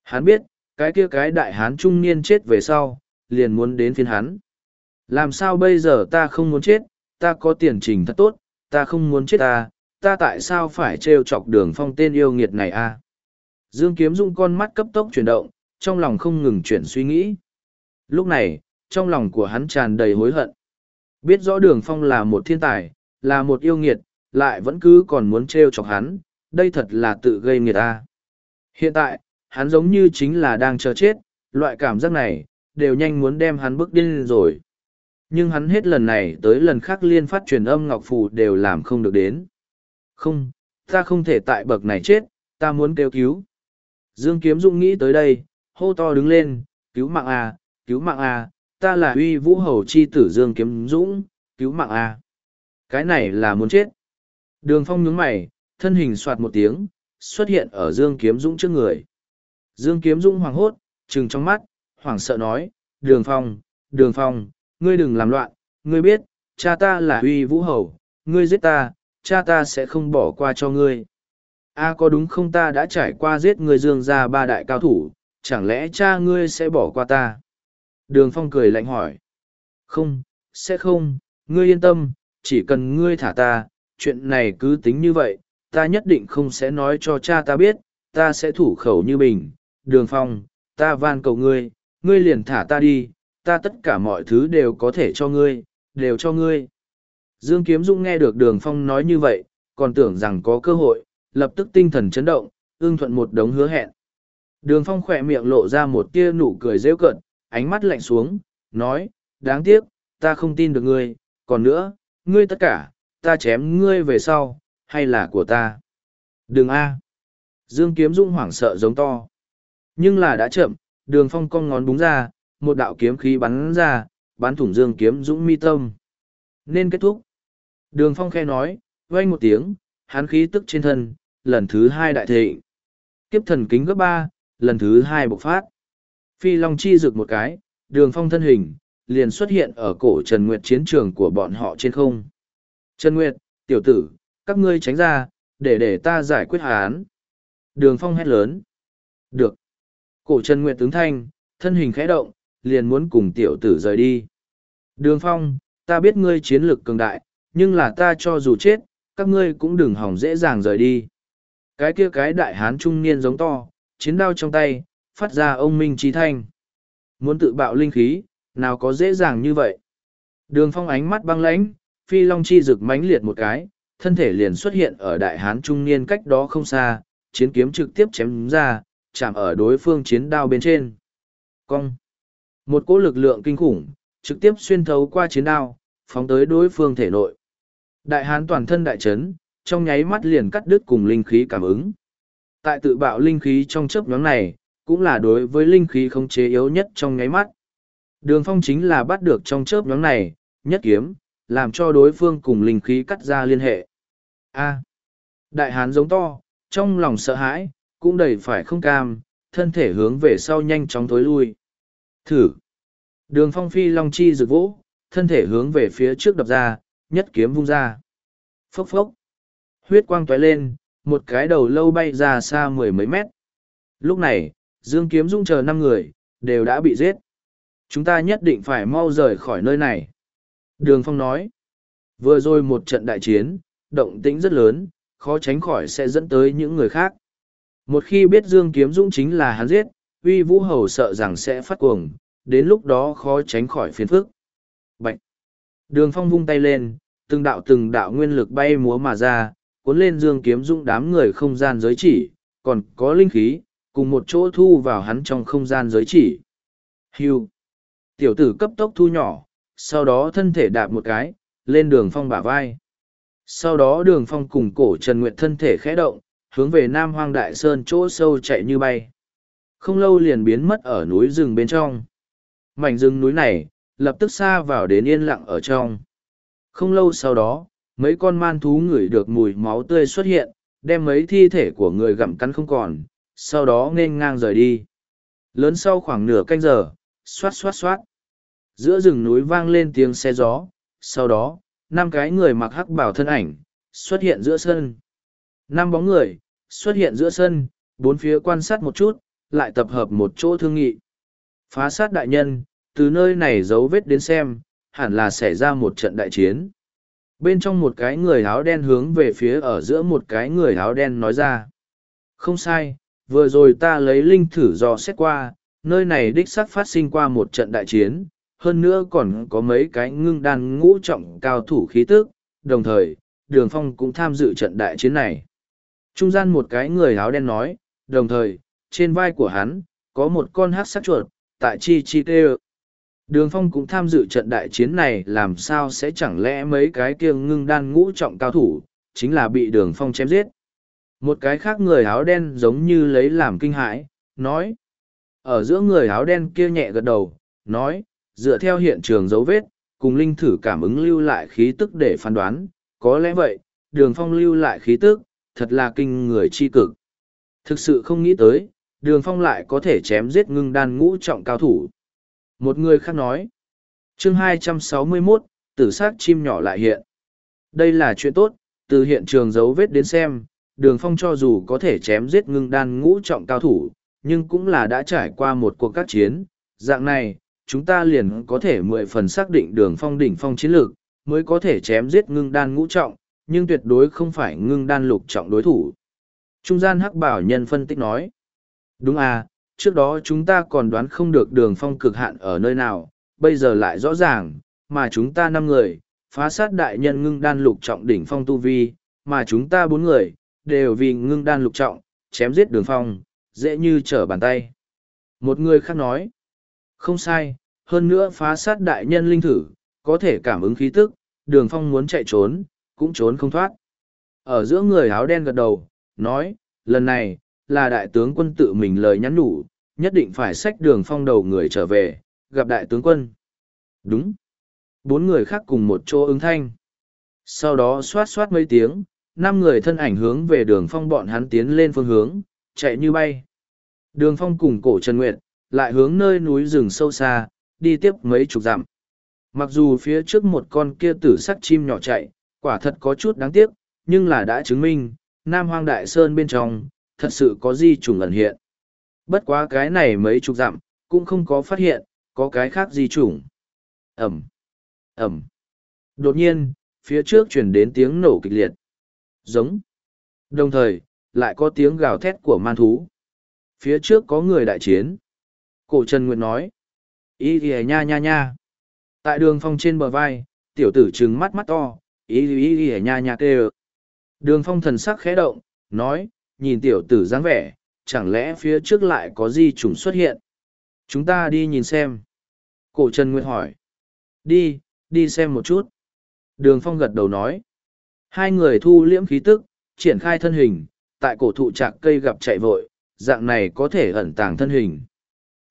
Hắn biết, cái kia cái đại hán trung niên chết về sau, liền muốn đến phiên hắn. Làm sao bây giờ ta không muốn chết, ta có tiền trình thật tốt, ta không muốn chết ta, ta tại sao phải trêu chọc đường phong tên yêu nghiệt này a Dương Kiếm Dung con mắt cấp tốc chuyển động, trong lòng không ngừng chuyển suy nghĩ. Lúc này, trong lòng của hắn tràn đầy hối hận. Biết rõ đường phong là một thiên tài, là một yêu nghiệt, lại vẫn cứ còn muốn trêu chọc hắn, đây thật là tự gây nghiệt ta. Hiện tại, hắn giống như chính là đang chờ chết, loại cảm giác này, đều nhanh muốn đem hắn bước điên rồi. Nhưng hắn hết lần này tới lần khác liên phát truyền âm ngọc phù đều làm không được đến. Không, ta không thể tại bậc này chết, ta muốn kêu cứu. Dương Kiếm Dung nghĩ tới đây, hô to đứng lên, cứu mạng à, cứu mạng à, ta là uy vũ hầu chi tử Dương Kiếm Dũng, cứu mạng à. Cái này là muốn chết. Đường phong nhướng mày, thân hình soạt một tiếng, xuất hiện ở Dương Kiếm Dũng trước người. Dương Kiếm Dũng hoảng hốt, trừng trong mắt, hoảng sợ nói, đường phong, đường phong, ngươi đừng làm loạn, ngươi biết, cha ta là uy vũ hầu, ngươi giết ta, cha ta sẽ không bỏ qua cho ngươi. A có đúng không ta đã trải qua giết người dương ra ba đại cao thủ, chẳng lẽ cha ngươi sẽ bỏ qua ta? Đường phong cười lạnh hỏi. Không, sẽ không, ngươi yên tâm, chỉ cần ngươi thả ta, chuyện này cứ tính như vậy, ta nhất định không sẽ nói cho cha ta biết, ta sẽ thủ khẩu như bình. Đường phong, ta van cầu ngươi, ngươi liền thả ta đi, ta tất cả mọi thứ đều có thể cho ngươi, đều cho ngươi. Dương Kiếm Dung nghe được Đường Phong nói như vậy, còn tưởng rằng có cơ hội, lập tức tinh thần chấn động, ưng thuận một đống hứa hẹn. Đường Phong khỏe miệng lộ ra một tia nụ cười rêu cận, ánh mắt lạnh xuống, nói, đáng tiếc, ta không tin được ngươi, còn nữa, ngươi tất cả, ta chém ngươi về sau, hay là của ta. Đường a Dương Kiếm Dung hoảng sợ giống to. Nhưng là đã chậm, đường phong cong ngón búng ra, một đạo kiếm khí bắn ra, bắn thủng Dương Kiếm Dũng mi tâm. Nên kết thúc. Đường phong khe nói, vang một tiếng, hắn khí tức trên thân, lần thứ hai đại thịnh. Kiếp thần kính gấp ba, lần thứ hai bộc phát. Phi Long chi rực một cái, đường phong thân hình, liền xuất hiện ở cổ Trần Nguyệt chiến trường của bọn họ trên không. Trần Nguyệt, tiểu tử, các ngươi tránh ra, để để ta giải quyết án. Đường phong hét lớn. Được. Cổ Trần Nguyệt tướng thanh, thân hình khẽ động, liền muốn cùng tiểu tử rời đi. Đường phong, ta biết ngươi chiến lược cường đại, nhưng là ta cho dù chết, các ngươi cũng đừng hỏng dễ dàng rời đi. Cái kia cái đại hán trung niên giống to, chiến đao trong tay, phát ra ông minh trí thanh. Muốn tự bạo linh khí, nào có dễ dàng như vậy. Đường phong ánh mắt băng lãnh, phi long chi rực mãnh liệt một cái, thân thể liền xuất hiện ở đại hán trung niên cách đó không xa, chiến kiếm trực tiếp chém ra, chạm ở đối phương chiến đao bên trên. Cong. Một cỗ lực lượng kinh khủng, trực tiếp xuyên thấu qua chiến đao, phóng tới đối phương thể nội. Đại hán toàn thân đại chấn, trong nháy mắt liền cắt đứt cùng linh khí cảm ứng. Tại tự bạo linh khí trong chớp nhóm này, cũng là đối với linh khí không chế yếu nhất trong nháy mắt. Đường phong chính là bắt được trong chớp nhóm này, nhất kiếm, làm cho đối phương cùng linh khí cắt ra liên hệ. A. đại hán giống to, trong lòng sợ hãi, cũng đầy phải không cam, thân thể hướng về sau nhanh chóng tối lui. Thử. Đường phong phi long chi rực vỗ, thân thể hướng về phía trước đập ra, nhất kiếm vung ra. Phốc phốc. Huyết quang tóe lên, một cái đầu lâu bay ra xa mười mấy mét. Lúc này, Dương Kiếm Dung chờ năm người, đều đã bị giết. Chúng ta nhất định phải mau rời khỏi nơi này. Đường Phong nói, vừa rồi một trận đại chiến, động tĩnh rất lớn, khó tránh khỏi sẽ dẫn tới những người khác. Một khi biết Dương Kiếm Dũng chính là hắn giết, uy vũ hầu sợ rằng sẽ phát cuồng, đến lúc đó khó tránh khỏi phiền phức. Đường Phong vung tay lên, từng đạo từng đạo nguyên lực bay múa mà ra, cuốn lên Dương Kiếm Dũng đám người không gian giới chỉ, còn có linh khí, cùng một chỗ thu vào hắn trong không gian giới chỉ. Hưu! Tiểu tử cấp tốc thu nhỏ, sau đó thân thể đạp một cái, lên đường phong bả vai. Sau đó đường phong cùng cổ Trần Nguyệt thân thể khẽ động, hướng về Nam Hoang Đại Sơn chỗ sâu chạy như bay. Không lâu liền biến mất ở núi rừng bên trong. Mảnh rừng núi này, lập tức xa vào đến yên lặng ở trong. Không lâu sau đó, mấy con man thú ngửi được mùi máu tươi xuất hiện, đem mấy thi thể của người gặm cắn không còn, sau đó nên ngang rời đi. Lớn sau khoảng nửa canh giờ, xoát xoát xoát. Giữa rừng núi vang lên tiếng xe gió, sau đó, năm cái người mặc hắc bảo thân ảnh, xuất hiện giữa sân. Năm bóng người, xuất hiện giữa sân, bốn phía quan sát một chút, lại tập hợp một chỗ thương nghị. Phá sát đại nhân, từ nơi này dấu vết đến xem, hẳn là xảy ra một trận đại chiến. Bên trong một cái người áo đen hướng về phía ở giữa một cái người áo đen nói ra. Không sai, vừa rồi ta lấy linh thử dò xét qua, nơi này đích xác phát sinh qua một trận đại chiến, hơn nữa còn có mấy cái ngưng đan ngũ trọng cao thủ khí tức, đồng thời, đường phong cũng tham dự trận đại chiến này. Trung gian một cái người áo đen nói, đồng thời, trên vai của hắn, có một con hát sắc chuột, tại chi chi tê Đường phong cũng tham dự trận đại chiến này làm sao sẽ chẳng lẽ mấy cái kia ngưng đan ngũ trọng cao thủ, chính là bị đường phong chém giết. Một cái khác người áo đen giống như lấy làm kinh hãi, nói. Ở giữa người áo đen kia nhẹ gật đầu, nói, dựa theo hiện trường dấu vết, cùng linh thử cảm ứng lưu lại khí tức để phán đoán, có lẽ vậy, đường phong lưu lại khí tức, thật là kinh người chi cực. Thực sự không nghĩ tới, đường phong lại có thể chém giết ngưng đan ngũ trọng cao thủ. Một người khác nói, chương 261, tử xác chim nhỏ lại hiện. Đây là chuyện tốt, từ hiện trường dấu vết đến xem, đường phong cho dù có thể chém giết ngưng đan ngũ trọng cao thủ, nhưng cũng là đã trải qua một cuộc các chiến. Dạng này, chúng ta liền có thể mười phần xác định đường phong đỉnh phong chiến lược, mới có thể chém giết ngưng đan ngũ trọng, nhưng tuyệt đối không phải ngưng đan lục trọng đối thủ. Trung gian hắc bảo nhân phân tích nói. Đúng à, trước đó chúng ta còn đoán không được đường phong cực hạn ở nơi nào, bây giờ lại rõ ràng, mà chúng ta năm người, phá sát đại nhân ngưng đan lục trọng đỉnh phong tu vi, mà chúng ta bốn người, đều vì ngưng đan lục trọng, chém giết đường phong, dễ như trở bàn tay. Một người khác nói, không sai, hơn nữa phá sát đại nhân linh thử, có thể cảm ứng khí tức, đường phong muốn chạy trốn, cũng trốn không thoát. Ở giữa người áo đen gật đầu, nói, lần này, là đại tướng quân tự mình lời nhắn nhủ, nhất định phải xách đường phong đầu người trở về, gặp đại tướng quân. Đúng. Bốn người khác cùng một chỗ ứng thanh. Sau đó xoát xoát mấy tiếng, năm người thân ảnh hướng về đường phong bọn hắn tiến lên phương hướng, chạy như bay. Đường phong cùng cổ Trần Nguyệt, lại hướng nơi núi rừng sâu xa, đi tiếp mấy chục dặm. Mặc dù phía trước một con kia tử sắc chim nhỏ chạy, quả thật có chút đáng tiếc, nhưng là đã chứng minh, Nam Hoang Đại Sơn bên trong, thật sự có di trùng ẩn hiện. Bất quá cái này mấy chục dặm, cũng không có phát hiện, có cái khác di trùng. Ẩm, Ẩm. Đột nhiên, phía trước chuyển đến tiếng nổ kịch liệt. Giống. Đồng thời, lại có tiếng gào thét của man thú. Phía trước có người đại chiến. Cổ Trần Nguyệt nói. Ý thì nha nha nha. Tại đường phong trên bờ vai, tiểu tử trừng mắt mắt to, ý ý ý nha nha kêu. Đường phong thần sắc khẽ động, nói, nhìn tiểu tử dáng vẻ, chẳng lẽ phía trước lại có di trùng xuất hiện? Chúng ta đi nhìn xem. Cổ Trần Nguyệt hỏi. Đi, đi xem một chút. Đường phong gật đầu nói. Hai người thu liễm khí tức, triển khai thân hình, tại cổ thụ trạc cây gặp chạy vội, dạng này có thể ẩn tàng thân hình.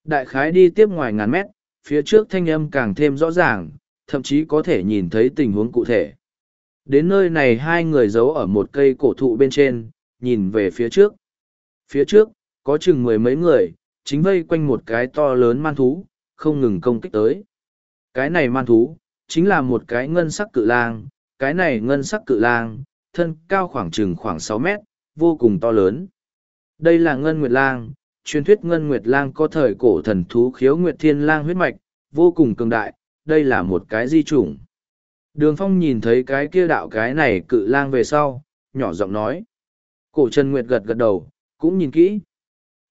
Đại khái đi tiếp ngoài ngàn mét, phía trước thanh âm càng thêm rõ ràng, thậm chí có thể nhìn thấy tình huống cụ thể. Đến nơi này hai người giấu ở một cây cổ thụ bên trên, nhìn về phía trước. Phía trước, có chừng mười mấy người, chính vây quanh một cái to lớn man thú, không ngừng công kích tới. Cái này man thú, chính là một cái ngân sắc cự lang, cái này ngân sắc cự lang, thân cao khoảng chừng khoảng sáu mét, vô cùng to lớn. Đây là ngân nguyệt lang, truyền thuyết Ngân Nguyệt Lang có thời cổ thần thú khiếu Nguyệt Thiên Lang huyết mạch, vô cùng cường đại, đây là một cái di chủng. Đường Phong nhìn thấy cái kia đạo cái này cự lang về sau, nhỏ giọng nói. Cổ Trần Nguyệt gật gật đầu, cũng nhìn kỹ.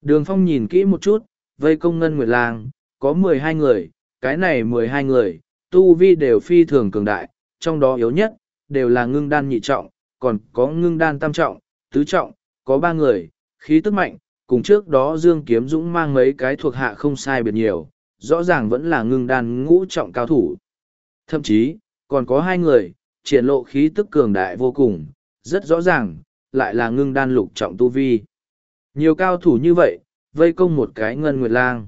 Đường Phong nhìn kỹ một chút, vây công Ngân Nguyệt Lang, có mười hai người, cái này mười hai người, tu vi đều phi thường cường đại, trong đó yếu nhất, đều là ngưng đan nhị trọng, còn có ngưng đan tam trọng, tứ trọng, có ba người, khí tức mạnh, cùng trước đó Dương Kiếm Dũng mang mấy cái thuộc hạ không sai biệt nhiều, rõ ràng vẫn là ngưng đan ngũ trọng cao thủ. Thậm chí, còn có hai người, triển lộ khí tức cường đại vô cùng, rất rõ ràng, lại là ngưng đan lục trọng tu vi. Nhiều cao thủ như vậy, vây công một cái ngân nguyệt lang.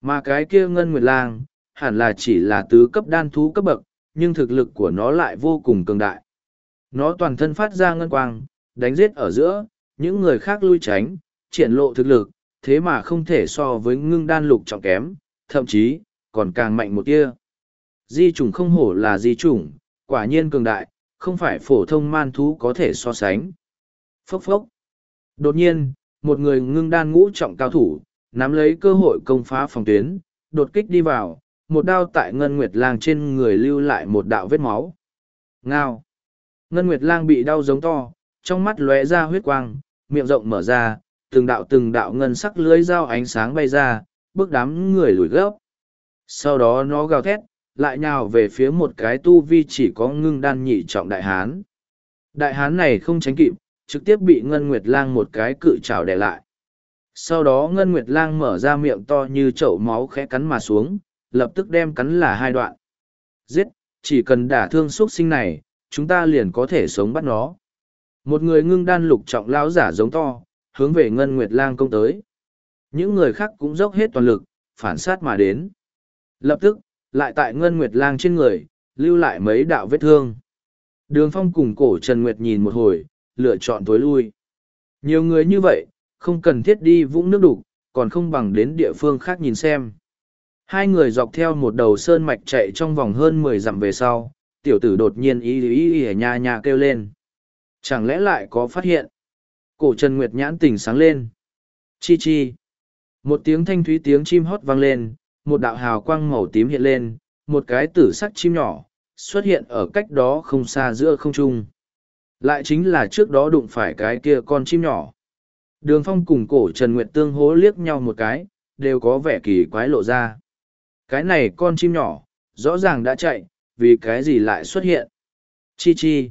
Mà cái kia ngân nguyệt lang, hẳn là chỉ là tứ cấp đan thú cấp bậc, nhưng thực lực của nó lại vô cùng cường đại. Nó toàn thân phát ra ngân quang, đánh giết ở giữa, những người khác lui tránh, triển lộ thực lực, thế mà không thể so với ngưng đan lục trọng kém, thậm chí, còn càng mạnh một tia. Di chủng không hổ là di chủng, quả nhiên cường đại, không phải phổ thông man thú có thể so sánh. Phốc phốc. Đột nhiên, một người ngưng đan ngũ trọng cao thủ, nắm lấy cơ hội công phá phòng tuyến, đột kích đi vào, một đao tại Ngân Nguyệt Lang trên người lưu lại một đạo vết máu. Ngao. Ngân Nguyệt Lang bị đau giống to, trong mắt lóe ra huyết quang, miệng rộng mở ra, từng đạo từng đạo ngân sắc lưới dao ánh sáng bay ra, bước đám người lùi gấp. Sau đó nó gào thét, lại nhào về phía một cái tu vi chỉ có ngưng đan nhị trọng đại hán. Đại hán này không tránh kịp, trực tiếp bị Ngân Nguyệt Lang một cái cự trào đè lại. Sau đó Ngân Nguyệt Lang mở ra miệng to như chậu máu khẽ cắn mà xuống, lập tức đem cắn là hai đoạn. Giết, chỉ cần đả thương xuất sinh này, chúng ta liền có thể sống bắt nó. Một người ngưng đan lục trọng lão giả giống to, hướng về Ngân Nguyệt Lang công tới. Những người khác cũng dốc hết toàn lực, phản sát mà đến. Lập tức, lại tại Ngân Nguyệt Lang trên người, lưu lại mấy đạo vết thương. Đường phong cùng cổ Trần Nguyệt nhìn một hồi, lựa chọn tối lui. Nhiều người như vậy, không cần thiết đi vũng nước đục, còn không bằng đến địa phương khác nhìn xem. Hai người dọc theo một đầu sơn mạch chạy trong vòng hơn mười dặm về sau, tiểu tử đột nhiên ý ý ý ở nhà nhà kêu lên. Chẳng lẽ lại có phát hiện? Cổ Trần Nguyệt nhãn tỉnh sáng lên. Chi chi. Một tiếng thanh thúy tiếng chim hót vang lên, một đạo hào quang màu tím hiện lên, một cái tử sắc chim nhỏ, xuất hiện ở cách đó không xa giữa không trung. Lại chính là trước đó đụng phải cái kia con chim nhỏ. Đường phong cùng cổ Trần Nguyệt tương hố liếc nhau một cái, đều có vẻ kỳ quái lộ ra. Cái này con chim nhỏ, rõ ràng đã chạy, vì cái gì lại xuất hiện. Chi chi.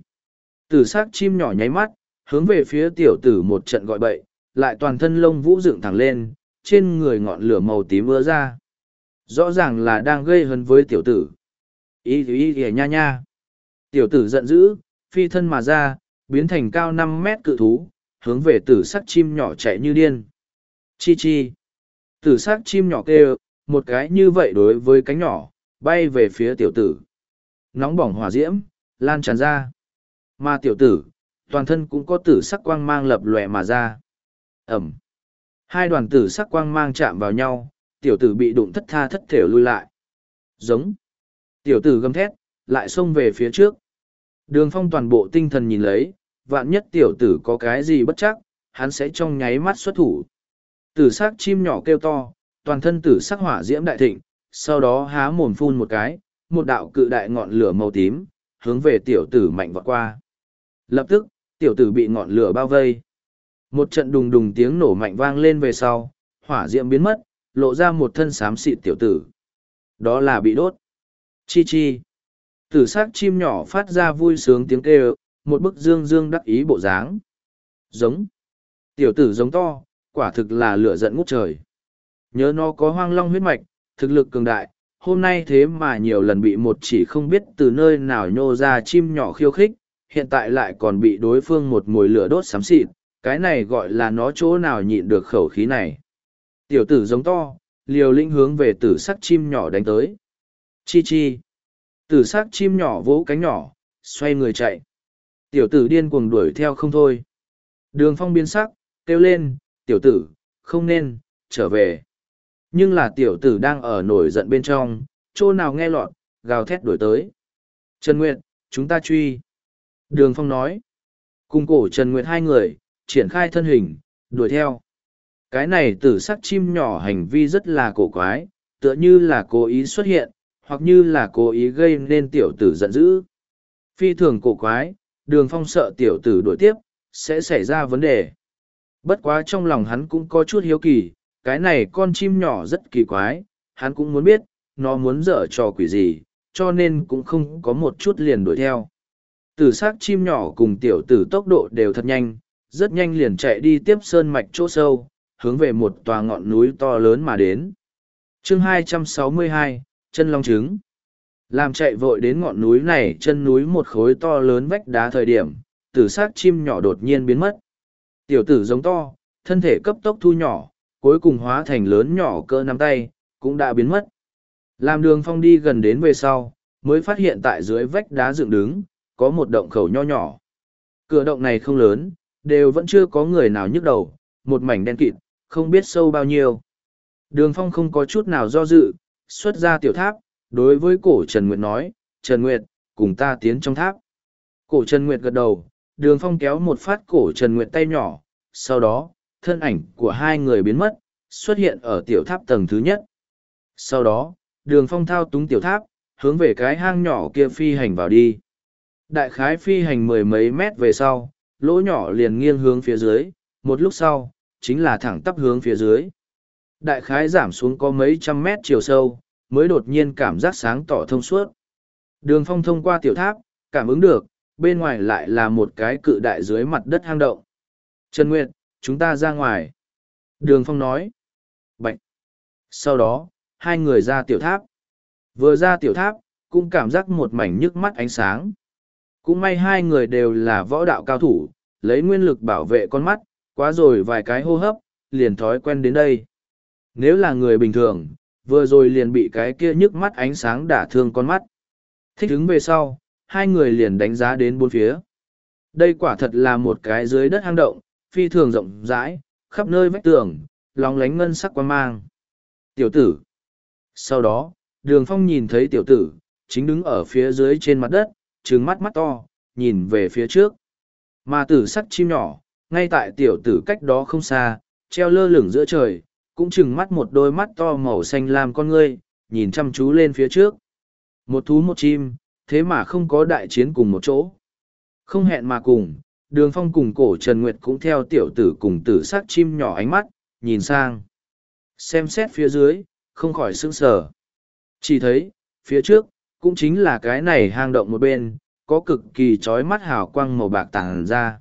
Tử sắc chim nhỏ nháy mắt, hướng về phía tiểu tử một trận gọi bậy, lại toàn thân lông vũ dựng thẳng lên, trên người ngọn lửa màu tím ưa ra. Rõ ràng là đang gây hấn với tiểu tử. Ý ý ý nha nha. Tiểu tử giận dữ, phi thân mà ra, biến thành cao năm mét cự thú, hướng về tử sắc chim nhỏ chạy như điên. Chi chi. Tử sắc chim nhỏ kêu, một cái như vậy đối với cánh nhỏ, bay về phía tiểu tử. Nóng bỏng hỏa diễm, lan tràn ra. Mà tiểu tử, toàn thân cũng có tử sắc quang mang lập lòe mà ra. Ẩm. Hai đoàn tử sắc quang mang chạm vào nhau, tiểu tử bị đụng thất tha thất thểu lui lại. Giống. Tiểu tử gầm thét, lại xông về phía trước. Đường phong toàn bộ tinh thần nhìn lấy, vạn nhất tiểu tử có cái gì bất chắc, hắn sẽ trong nháy mắt xuất thủ. Tử sắc chim nhỏ kêu to, toàn thân tử sắc hỏa diễm đại thịnh, sau đó há mồm phun một cái, một đạo cự đại ngọn lửa màu tím, hướng về tiểu tử mạnh vọt qua. Lập tức, tiểu tử bị ngọn lửa bao vây. Một trận đùng đùng tiếng nổ mạnh vang lên về sau, hỏa diễm biến mất, lộ ra một thân xám xịt tiểu tử. Đó là bị đốt. Chi chi. Tử sắc chim nhỏ phát ra vui sướng tiếng kêu, một bức dương dương đắc ý bộ dáng. Giống. Tiểu tử giống to, quả thực là lửa giận ngút trời. Nhớ nó có hoang long huyết mạch, thực lực cường đại, hôm nay thế mà nhiều lần bị một chỉ không biết từ nơi nào nhô ra chim nhỏ khiêu khích, hiện tại lại còn bị đối phương một mùi lửa đốt xám xịt, cái này gọi là nó chỗ nào nhịn được khẩu khí này. Tiểu tử giống to, liều lĩnh hướng về tử sắc chim nhỏ đánh tới. Chi chi. Tử sắc chim nhỏ vỗ cánh nhỏ, xoay người chạy. Tiểu tử điên cuồng đuổi theo không thôi. Đường phong biến sắc, kêu lên, tiểu tử, không nên, trở về. Nhưng là tiểu tử đang ở nổi giận bên trong, chỗ nào nghe lọt, gào thét đuổi tới. Trần Nguyệt, chúng ta truy. Đường Phong nói. Cùng cổ Trần Nguyệt hai người, triển khai thân hình, đuổi theo. Cái này tử sắc chim nhỏ hành vi rất là cổ quái, tựa như là cố ý xuất hiện, hoặc như là cố ý gây nên tiểu tử giận dữ. Phi thường cổ quái, đường phong sợ tiểu tử đổi tiếp, sẽ xảy ra vấn đề. Bất quá trong lòng hắn cũng có chút hiếu kỳ, cái này con chim nhỏ rất kỳ quái, hắn cũng muốn biết, nó muốn dở trò quỷ gì, cho nên cũng không có một chút liền đuổi theo. Tử sát chim nhỏ cùng tiểu tử tốc độ đều thật nhanh, rất nhanh liền chạy đi tiếp sơn mạch chỗ sâu, hướng về một tòa ngọn núi to lớn mà đến. chương 262, chân long trứng. Làm chạy vội đến ngọn núi này chân núi một khối to lớn vách đá thời điểm, tử xác chim nhỏ đột nhiên biến mất. Tiểu tử giống to, thân thể cấp tốc thu nhỏ, cuối cùng hóa thành lớn nhỏ cỡ nắm tay, cũng đã biến mất. Làm đường phong đi gần đến về sau, mới phát hiện tại dưới vách đá dựng đứng, có một động khẩu nho nhỏ. Cửa động này không lớn, đều vẫn chưa có người nào nhức đầu, một mảnh đen kịt, không biết sâu bao nhiêu. Đường phong không có chút nào do dự, xuất ra tiểu tháp, đối với cổ Trần Nguyệt nói, Trần Nguyệt, cùng ta tiến trong tháp. Cổ Trần Nguyệt gật đầu, đường phong kéo một phát cổ Trần Nguyệt tay nhỏ, sau đó, thân ảnh của hai người biến mất, xuất hiện ở tiểu tháp tầng thứ nhất. Sau đó, đường phong thao túng tiểu tháp, hướng về cái hang nhỏ kia phi hành vào đi. Đại khái phi hành mười mấy mét về sau, lỗ nhỏ liền nghiêng hướng phía dưới, một lúc sau, chính là thẳng tắp hướng phía dưới. Đại khái giảm xuống có mấy trăm mét chiều sâu, mới đột nhiên cảm giác sáng tỏ thông suốt. Đường phong thông qua tiểu tháp, cảm ứng được, bên ngoài lại là một cái cự đại dưới mặt đất hang động. Trần Nguyệt, chúng ta ra ngoài. Đường phong nói. Bạch. Sau đó, hai người ra tiểu tháp. Vừa ra tiểu tháp, cũng cảm giác một mảnh nhức mắt ánh sáng. Cũng may hai người đều là võ đạo cao thủ, lấy nguyên lực bảo vệ con mắt, quá rồi vài cái hô hấp, liền thói quen đến đây. Nếu là người bình thường, vừa rồi liền bị cái kia nhức mắt ánh sáng đả thương con mắt. Thích ứng về sau, hai người liền đánh giá đến bốn phía. Đây quả thật là một cái dưới đất hang động, phi thường rộng rãi, khắp nơi vách tường, lóng lánh ngân sắc quan mang. Tiểu tử. Sau đó, đường phong nhìn thấy tiểu tử, chính đứng ở phía dưới trên mặt đất, trừng mắt mắt to, nhìn về phía trước. Mà tử sắc chim nhỏ, ngay tại tiểu tử cách đó không xa, treo lơ lửng giữa trời, cũng chừng mắt một đôi mắt to màu xanh lam con ngươi, nhìn chăm chú lên phía trước. Một thú một chim, thế mà không có đại chiến cùng một chỗ. Không hẹn mà cùng, đường phong cùng cổ Trần Nguyệt cũng theo tiểu tử cùng tử sát chim nhỏ ánh mắt, nhìn sang. Xem xét phía dưới, không khỏi sững sờ. Chỉ thấy, phía trước, cũng chính là cái này hang động một bên, có cực kỳ trói mắt hào quang màu bạc tản ra.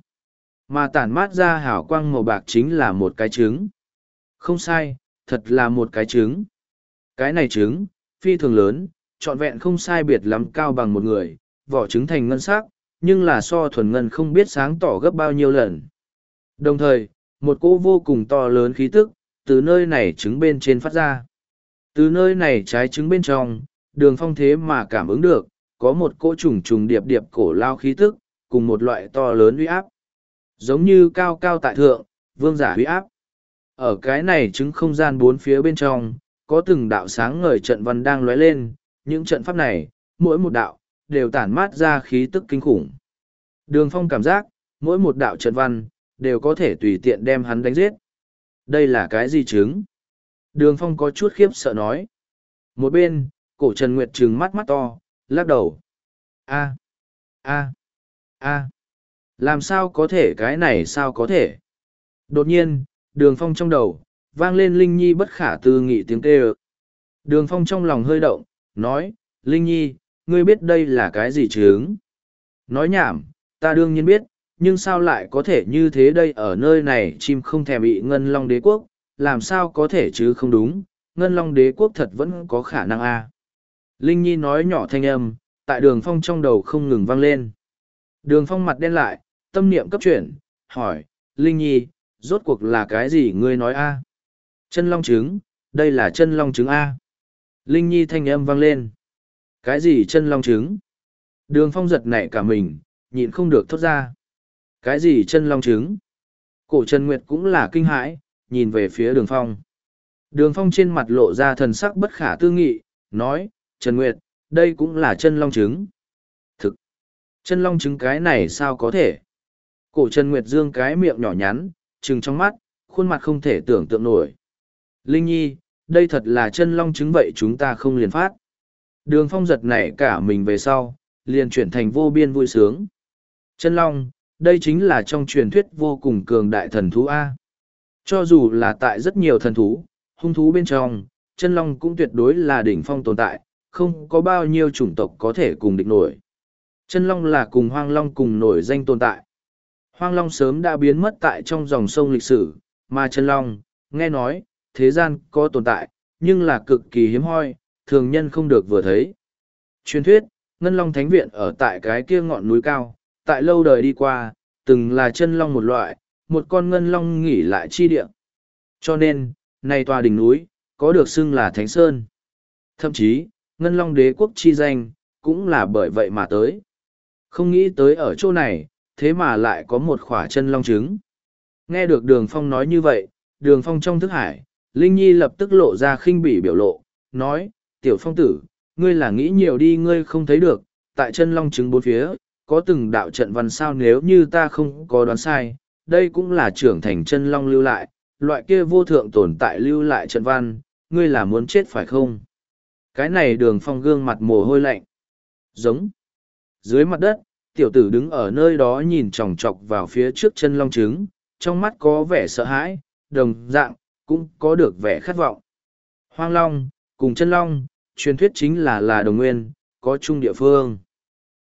Mà tản mát ra hào quang màu bạc chính là một cái trứng. Không sai, thật là một cái trứng. Cái này trứng, phi thường lớn, trọn vẹn không sai biệt lắm cao bằng một người, vỏ trứng thành ngân sắc, nhưng là so thuần ngân không biết sáng tỏ gấp bao nhiêu lần. Đồng thời, một cỗ vô cùng to lớn khí tức, từ nơi này trứng bên trên phát ra. Từ nơi này trái trứng bên trong, đường phong thế mà cảm ứng được, có một cỗ trùng trùng điệp điệp cổ lao khí tức, cùng một loại to lớn uy áp. Giống như cao cao tại thượng, vương giả uy áp. Ở cái này chứng không gian bốn phía bên trong, có từng đạo sáng ngời trận văn đang lóe lên, những trận pháp này, mỗi một đạo, đều tản mát ra khí tức kinh khủng. Đường phong cảm giác, mỗi một đạo trận văn, đều có thể tùy tiện đem hắn đánh giết. Đây là cái gì chứng Đường phong có chút khiếp sợ nói. Một bên, cổ Trần Nguyệt trừng mắt mắt to, lắc đầu. A, a, a, làm sao có thể cái này sao có thể? Đột nhiên, đường phong trong đầu, vang lên Linh Nhi bất khả tư nghị tiếng kêu. Đường phong trong lòng hơi động, nói, Linh Nhi, ngươi biết đây là cái gì chướng? Nói nhảm, ta đương nhiên biết, nhưng sao lại có thể như thế đây ở nơi này chim không thèm bị ngân long đế quốc, làm sao có thể chứ không đúng, ngân long đế quốc thật vẫn có khả năng a Linh Nhi nói nhỏ thanh âm, tại đường phong trong đầu không ngừng vang lên. Đường phong mặt đen lại, tâm niệm cấp chuyển, hỏi, Linh Nhi, rốt cuộc là cái gì ngươi nói a Chân long trứng, đây là chân long trứng a Linh Nhi thanh âm vang lên. Cái gì chân long trứng? Đường phong giật nảy cả mình, nhịn không được thốt ra. Cái gì chân long trứng? Cổ Trần Nguyệt cũng là kinh hãi, nhìn về phía đường phong. Đường phong trên mặt lộ ra thần sắc bất khả tư nghị, nói, Trần Nguyệt, đây cũng là chân long trứng. Thực, chân long trứng cái này sao có thể? Cổ Trần Nguyệt dương cái miệng nhỏ nhắn, trừng trong mắt, khuôn mặt không thể tưởng tượng nổi. Linh Nhi, đây thật là chân long chứng vậy chúng ta không liền phát. Đường phong giật nảy cả mình về sau, liền chuyển thành vô biên vui sướng. Chân long, đây chính là trong truyền thuyết vô cùng cường đại thần thú A. Cho dù là tại rất nhiều thần thú, hung thú bên trong, chân long cũng tuyệt đối là đỉnh phong tồn tại, không có bao nhiêu chủng tộc có thể cùng địch nổi. Chân long là cùng hoang long cùng nổi danh tồn tại. Hoang long sớm đã biến mất tại trong dòng sông lịch sử, mà chân long, nghe nói, thế gian có tồn tại, nhưng là cực kỳ hiếm hoi, thường nhân không được vừa thấy. Truyền thuyết, Ngân Long Thánh Viện ở tại cái kia ngọn núi cao, tại lâu đời đi qua, từng là chân long một loại, một con ngân long nghỉ lại chi địa. Cho nên, này tòa đỉnh núi, có được xưng là Thánh Sơn. Thậm chí, ngân long đế quốc chi danh, cũng là bởi vậy mà tới. Không nghĩ tới ở chỗ này, thế mà lại có một khỏa chân long trứng. Nghe được đường phong nói như vậy, đường phong trong thức hải, Linh Nhi lập tức lộ ra khinh bỉ biểu lộ, nói, tiểu phong tử, ngươi là nghĩ nhiều đi ngươi không thấy được, tại chân long trứng bốn phía, có từng đạo trận văn sao nếu như ta không có đoán sai, đây cũng là trưởng thành chân long lưu lại, loại kia vô thượng tồn tại lưu lại trận văn, ngươi là muốn chết phải không? Cái này đường phong gương mặt mồ hôi lạnh. Giống. Dưới mặt đất, tiểu tử đứng ở nơi đó nhìn chòng chọc vào phía trước chân long trứng, trong mắt có vẻ sợ hãi, đồng dạng, cũng có được vẻ khát vọng. Hoang long, cùng chân long, truyền thuyết chính là là đồng nguyên, có chung địa phương.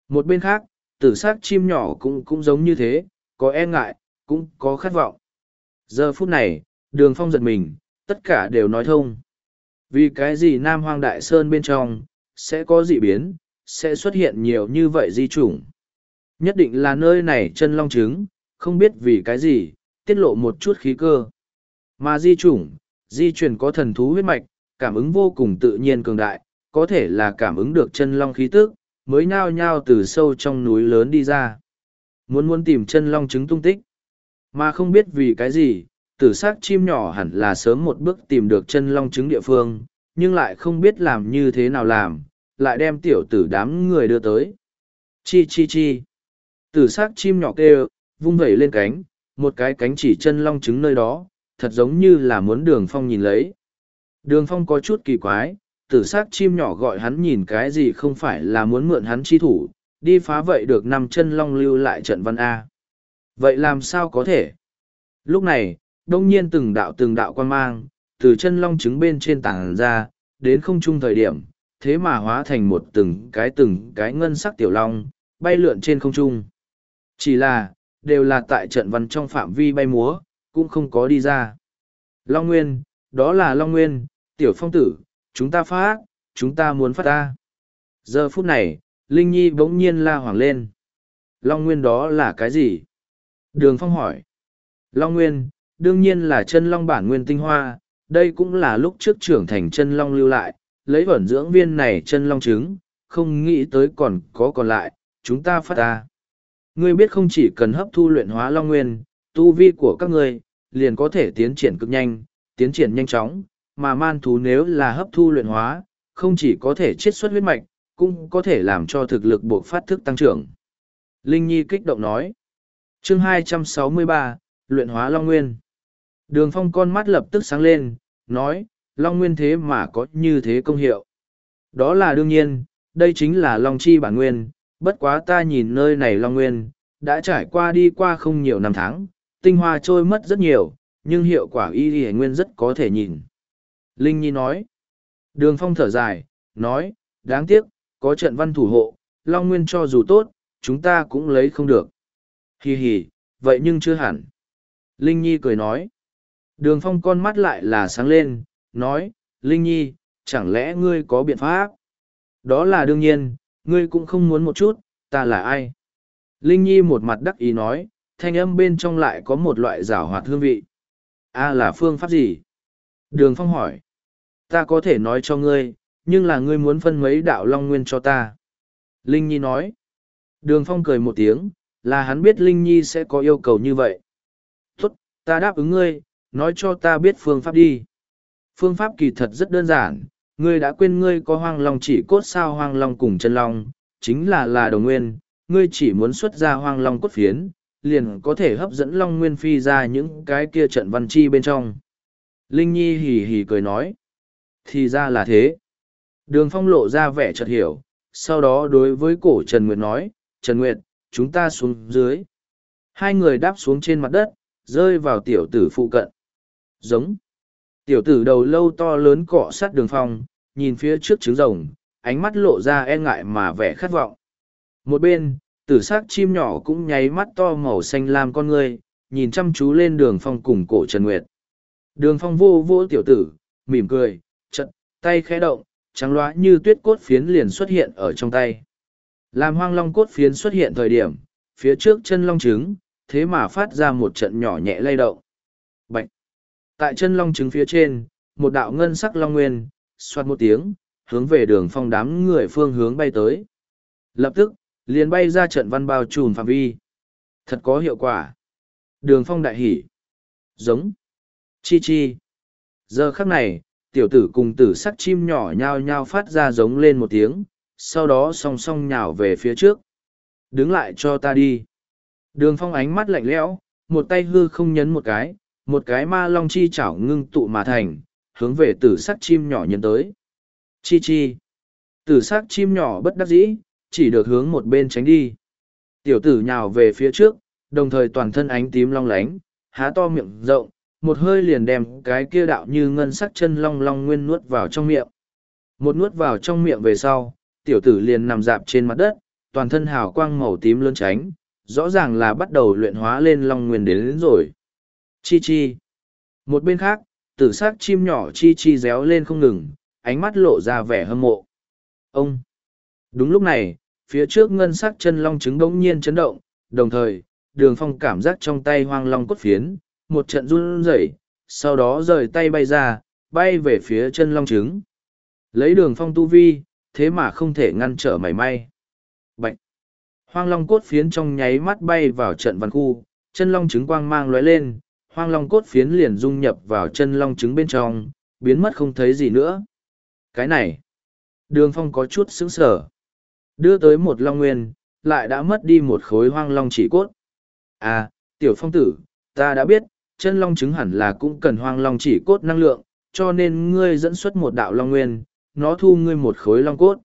Một bên khác, tử s c chim nhỏ cũng cũng giống như thế, có e ngại, cũng có khát vọng. Giờ phút này, đường phong giật mình, tất cả đều nói thông. Vì cái gì Nam Hoang Đại Sơn bên trong, sẽ có dị biến, sẽ xuất hiện nhiều như vậy di chủng. Nhất định là nơi này chân long trứng, không biết vì cái gì, tiết lộ một chút khí cơ. Mà di chủng, di chuyển có thần thú huyết mạch, cảm ứng vô cùng tự nhiên cường đại, có thể là cảm ứng được chân long khí tức, mới nhao nhao từ sâu trong núi lớn đi ra. Muốn muốn tìm chân long trứng tung tích. Mà không biết vì cái gì, tử xác chim nhỏ hẳn là sớm một bước tìm được chân long trứng địa phương, nhưng lại không biết làm như thế nào làm, lại đem tiểu tử đám người đưa tới. Chi chi chi. Tử s ắ c chim nhỏ kêu, vung vẩy lên cánh, một cái cánh chỉ chân long trứng nơi đó, thật giống như là muốn đường phong nhìn lấy. Đường phong có chút kỳ quái, tử s ắ c chim nhỏ gọi hắn nhìn cái gì không phải là muốn mượn hắn chi thủ, đi phá vậy được năm chân long lưu lại trận văn A. Vậy làm sao có thể? Lúc này, đông nhiên từng đạo từng đạo quan mang, từ chân long trứng bên trên tảng ra, đến không trung thời điểm, thế mà hóa thành một từng cái từng cái ngân sắc tiểu long, bay lượn trên không trung. Chỉ là, đều là tại trận văn trong phạm vi bay múa, cũng không có đi ra. Long Nguyên, đó là Long Nguyên, tiểu phong tử, chúng ta phát, chúng ta muốn phát ta. Giờ phút này, Linh Nhi bỗng nhiên la hoảng lên. Long Nguyên đó là cái gì? Đường Phong hỏi. Long Nguyên, đương nhiên là chân long bản nguyên tinh hoa, đây cũng là lúc trước trưởng thành chân long lưu lại, lấy vẩn dưỡng viên này chân long trứng, không nghĩ tới còn có còn lại, chúng ta phát ta. Ngươi biết không chỉ cần hấp thu luyện hóa long nguyên, tu vi của các ngươi liền có thể tiến triển cực nhanh, tiến triển nhanh chóng, mà man thú nếu là hấp thu luyện hóa, không chỉ có thể chiết xuất huyết mạch, cũng có thể làm cho thực lực buộc phát thức tăng trưởng. Linh Nhi kích động nói. Chương 263, Luyện hóa Long Nguyên. Đường phong con mắt lập tức sáng lên, nói, Long Nguyên thế mà có như thế công hiệu. Đó là đương nhiên, đây chính là Long Chi bản nguyên, bất quá ta nhìn nơi này Long Nguyên, đã trải qua đi qua không nhiều năm tháng, tinh hoa trôi mất rất nhiều, nhưng hiệu quả y y nguyên rất có thể nhìn. Linh Nhi nói, đường phong thở dài, nói, đáng tiếc, có trận văn thủ hộ, Long Nguyên cho dù tốt, chúng ta cũng lấy không được. Hì hì, vậy nhưng chưa hẳn. Linh Nhi cười nói, Đường phong con mắt lại là sáng lên, nói, Linh Nhi, chẳng lẽ ngươi có biện pháp? Đó là đương nhiên, ngươi cũng không muốn một chút, ta là ai? Linh Nhi một mặt đắc ý nói, thanh âm bên trong lại có một loại rào hoạt hương vị. A là phương pháp gì? Đường phong hỏi. Ta có thể nói cho ngươi, nhưng là ngươi muốn phân mấy đạo long nguyên cho ta. Linh Nhi nói. Đường phong cười một tiếng, là hắn biết Linh Nhi sẽ có yêu cầu như vậy. Tốt, ta đáp ứng ngươi, nói cho ta biết phương pháp đi. Phương pháp kỳ thật rất đơn giản, ngươi đã quên ngươi có hoang long chỉ cốt sao hoang long cùng chân long, chính là là đồng nguyên, ngươi chỉ muốn xuất ra hoang long cốt phiến, liền có thể hấp dẫn Long Nguyên Phi ra những cái kia trận văn chi bên trong. Linh Nhi hì hì cười nói. Thì ra là thế. Đường Phong lộ ra vẻ chợt hiểu, sau đó đối với cổ Trần Nguyệt nói, Trần Nguyệt, chúng ta xuống dưới. Hai người đáp xuống trên mặt đất, rơi vào tiểu tử phụ cận. Giống. Tiểu tử đầu lâu to lớn cọ sát đường phong, nhìn phía trước trứng rồng, ánh mắt lộ ra e ngại mà vẻ khát vọng. Một bên, tử s c chim nhỏ cũng nháy mắt to màu xanh lam con người, nhìn chăm chú lên đường phong cùng cổ trần nguyệt đường phong vô vô tiểu tử mỉm cười chật tay khẽ động trắng loá như tuyết cốt phiến liền xuất hiện ở trong tay làm hoang long cốt phiến xuất hiện thời điểm phía trước chân long trứng thế mà phát ra một trận nhỏ nhẹ lay động Bạch! Tại chân long trứng phía trên, một đạo ngân sắc long nguyên xoát một tiếng, hướng về đường phong đám người phương hướng bay tới. Lập tức, liền bay ra trận văn bao trùm phạm vi. Thật có hiệu quả. Đường phong đại hỉ. Giống. Chi chi. Giờ khắc này, tiểu tử cùng tử sắc chim nhỏ nhao nhao phát ra giống lên một tiếng, sau đó song song nhào về phía trước. Đứng lại cho ta đi. Đường phong ánh mắt lạnh lẽo, một tay hư không nhấn một cái một cái ma long chi chảo ngưng tụ mà thành hướng về tử sắc chim nhỏ nhân tới chi chi tử sắc chim nhỏ bất đắc dĩ chỉ được hướng một bên tránh đi. Tiểu tử nhào về phía trước, đồng thời toàn thân ánh tím long lánh, há to miệng rộng, một hơi liền đem cái kia đạo như ngân sắc chân long long nguyên nuốt vào trong miệng. Một nuốt vào trong miệng về sau, tiểu tử liền nằm dạp trên mặt đất, toàn thân hào quang màu tím lươn tránh, rõ ràng là bắt đầu luyện hóa lên long nguyên đến, đến rồi. Chi chi. Một bên khác, tử sắc chim nhỏ chi chi réo lên không ngừng, ánh mắt lộ ra vẻ hâm mộ. Ông. Đúng lúc này, phía trước ngân sắc chân long trứng bỗng nhiên chấn động, đồng thời, đường phong cảm giác trong tay hoang long cốt phiến, một trận run rẩy, sau đó rời tay bay ra, bay về phía chân long trứng. Lấy đường phong tu vi, thế mà không thể ngăn trở mảy may. Bạch! Hoang long cốt phiến trong nháy mắt bay vào trận văn khu, chân long trứng quang mang lóe lên, hoang long cốt phiến liền dung nhập vào chân long trứng bên trong, biến mất không thấy gì nữa. Cái này! Đường phong có chút sững sở. Đưa tới một long nguyên, lại đã mất đi một khối hoang long chỉ cốt. À, tiểu phong tử, ta đã biết, chân long trứng hẳn là cũng cần hoang long chỉ cốt năng lượng, cho nên ngươi dẫn xuất một đạo long nguyên, nó thu ngươi một khối long cốt.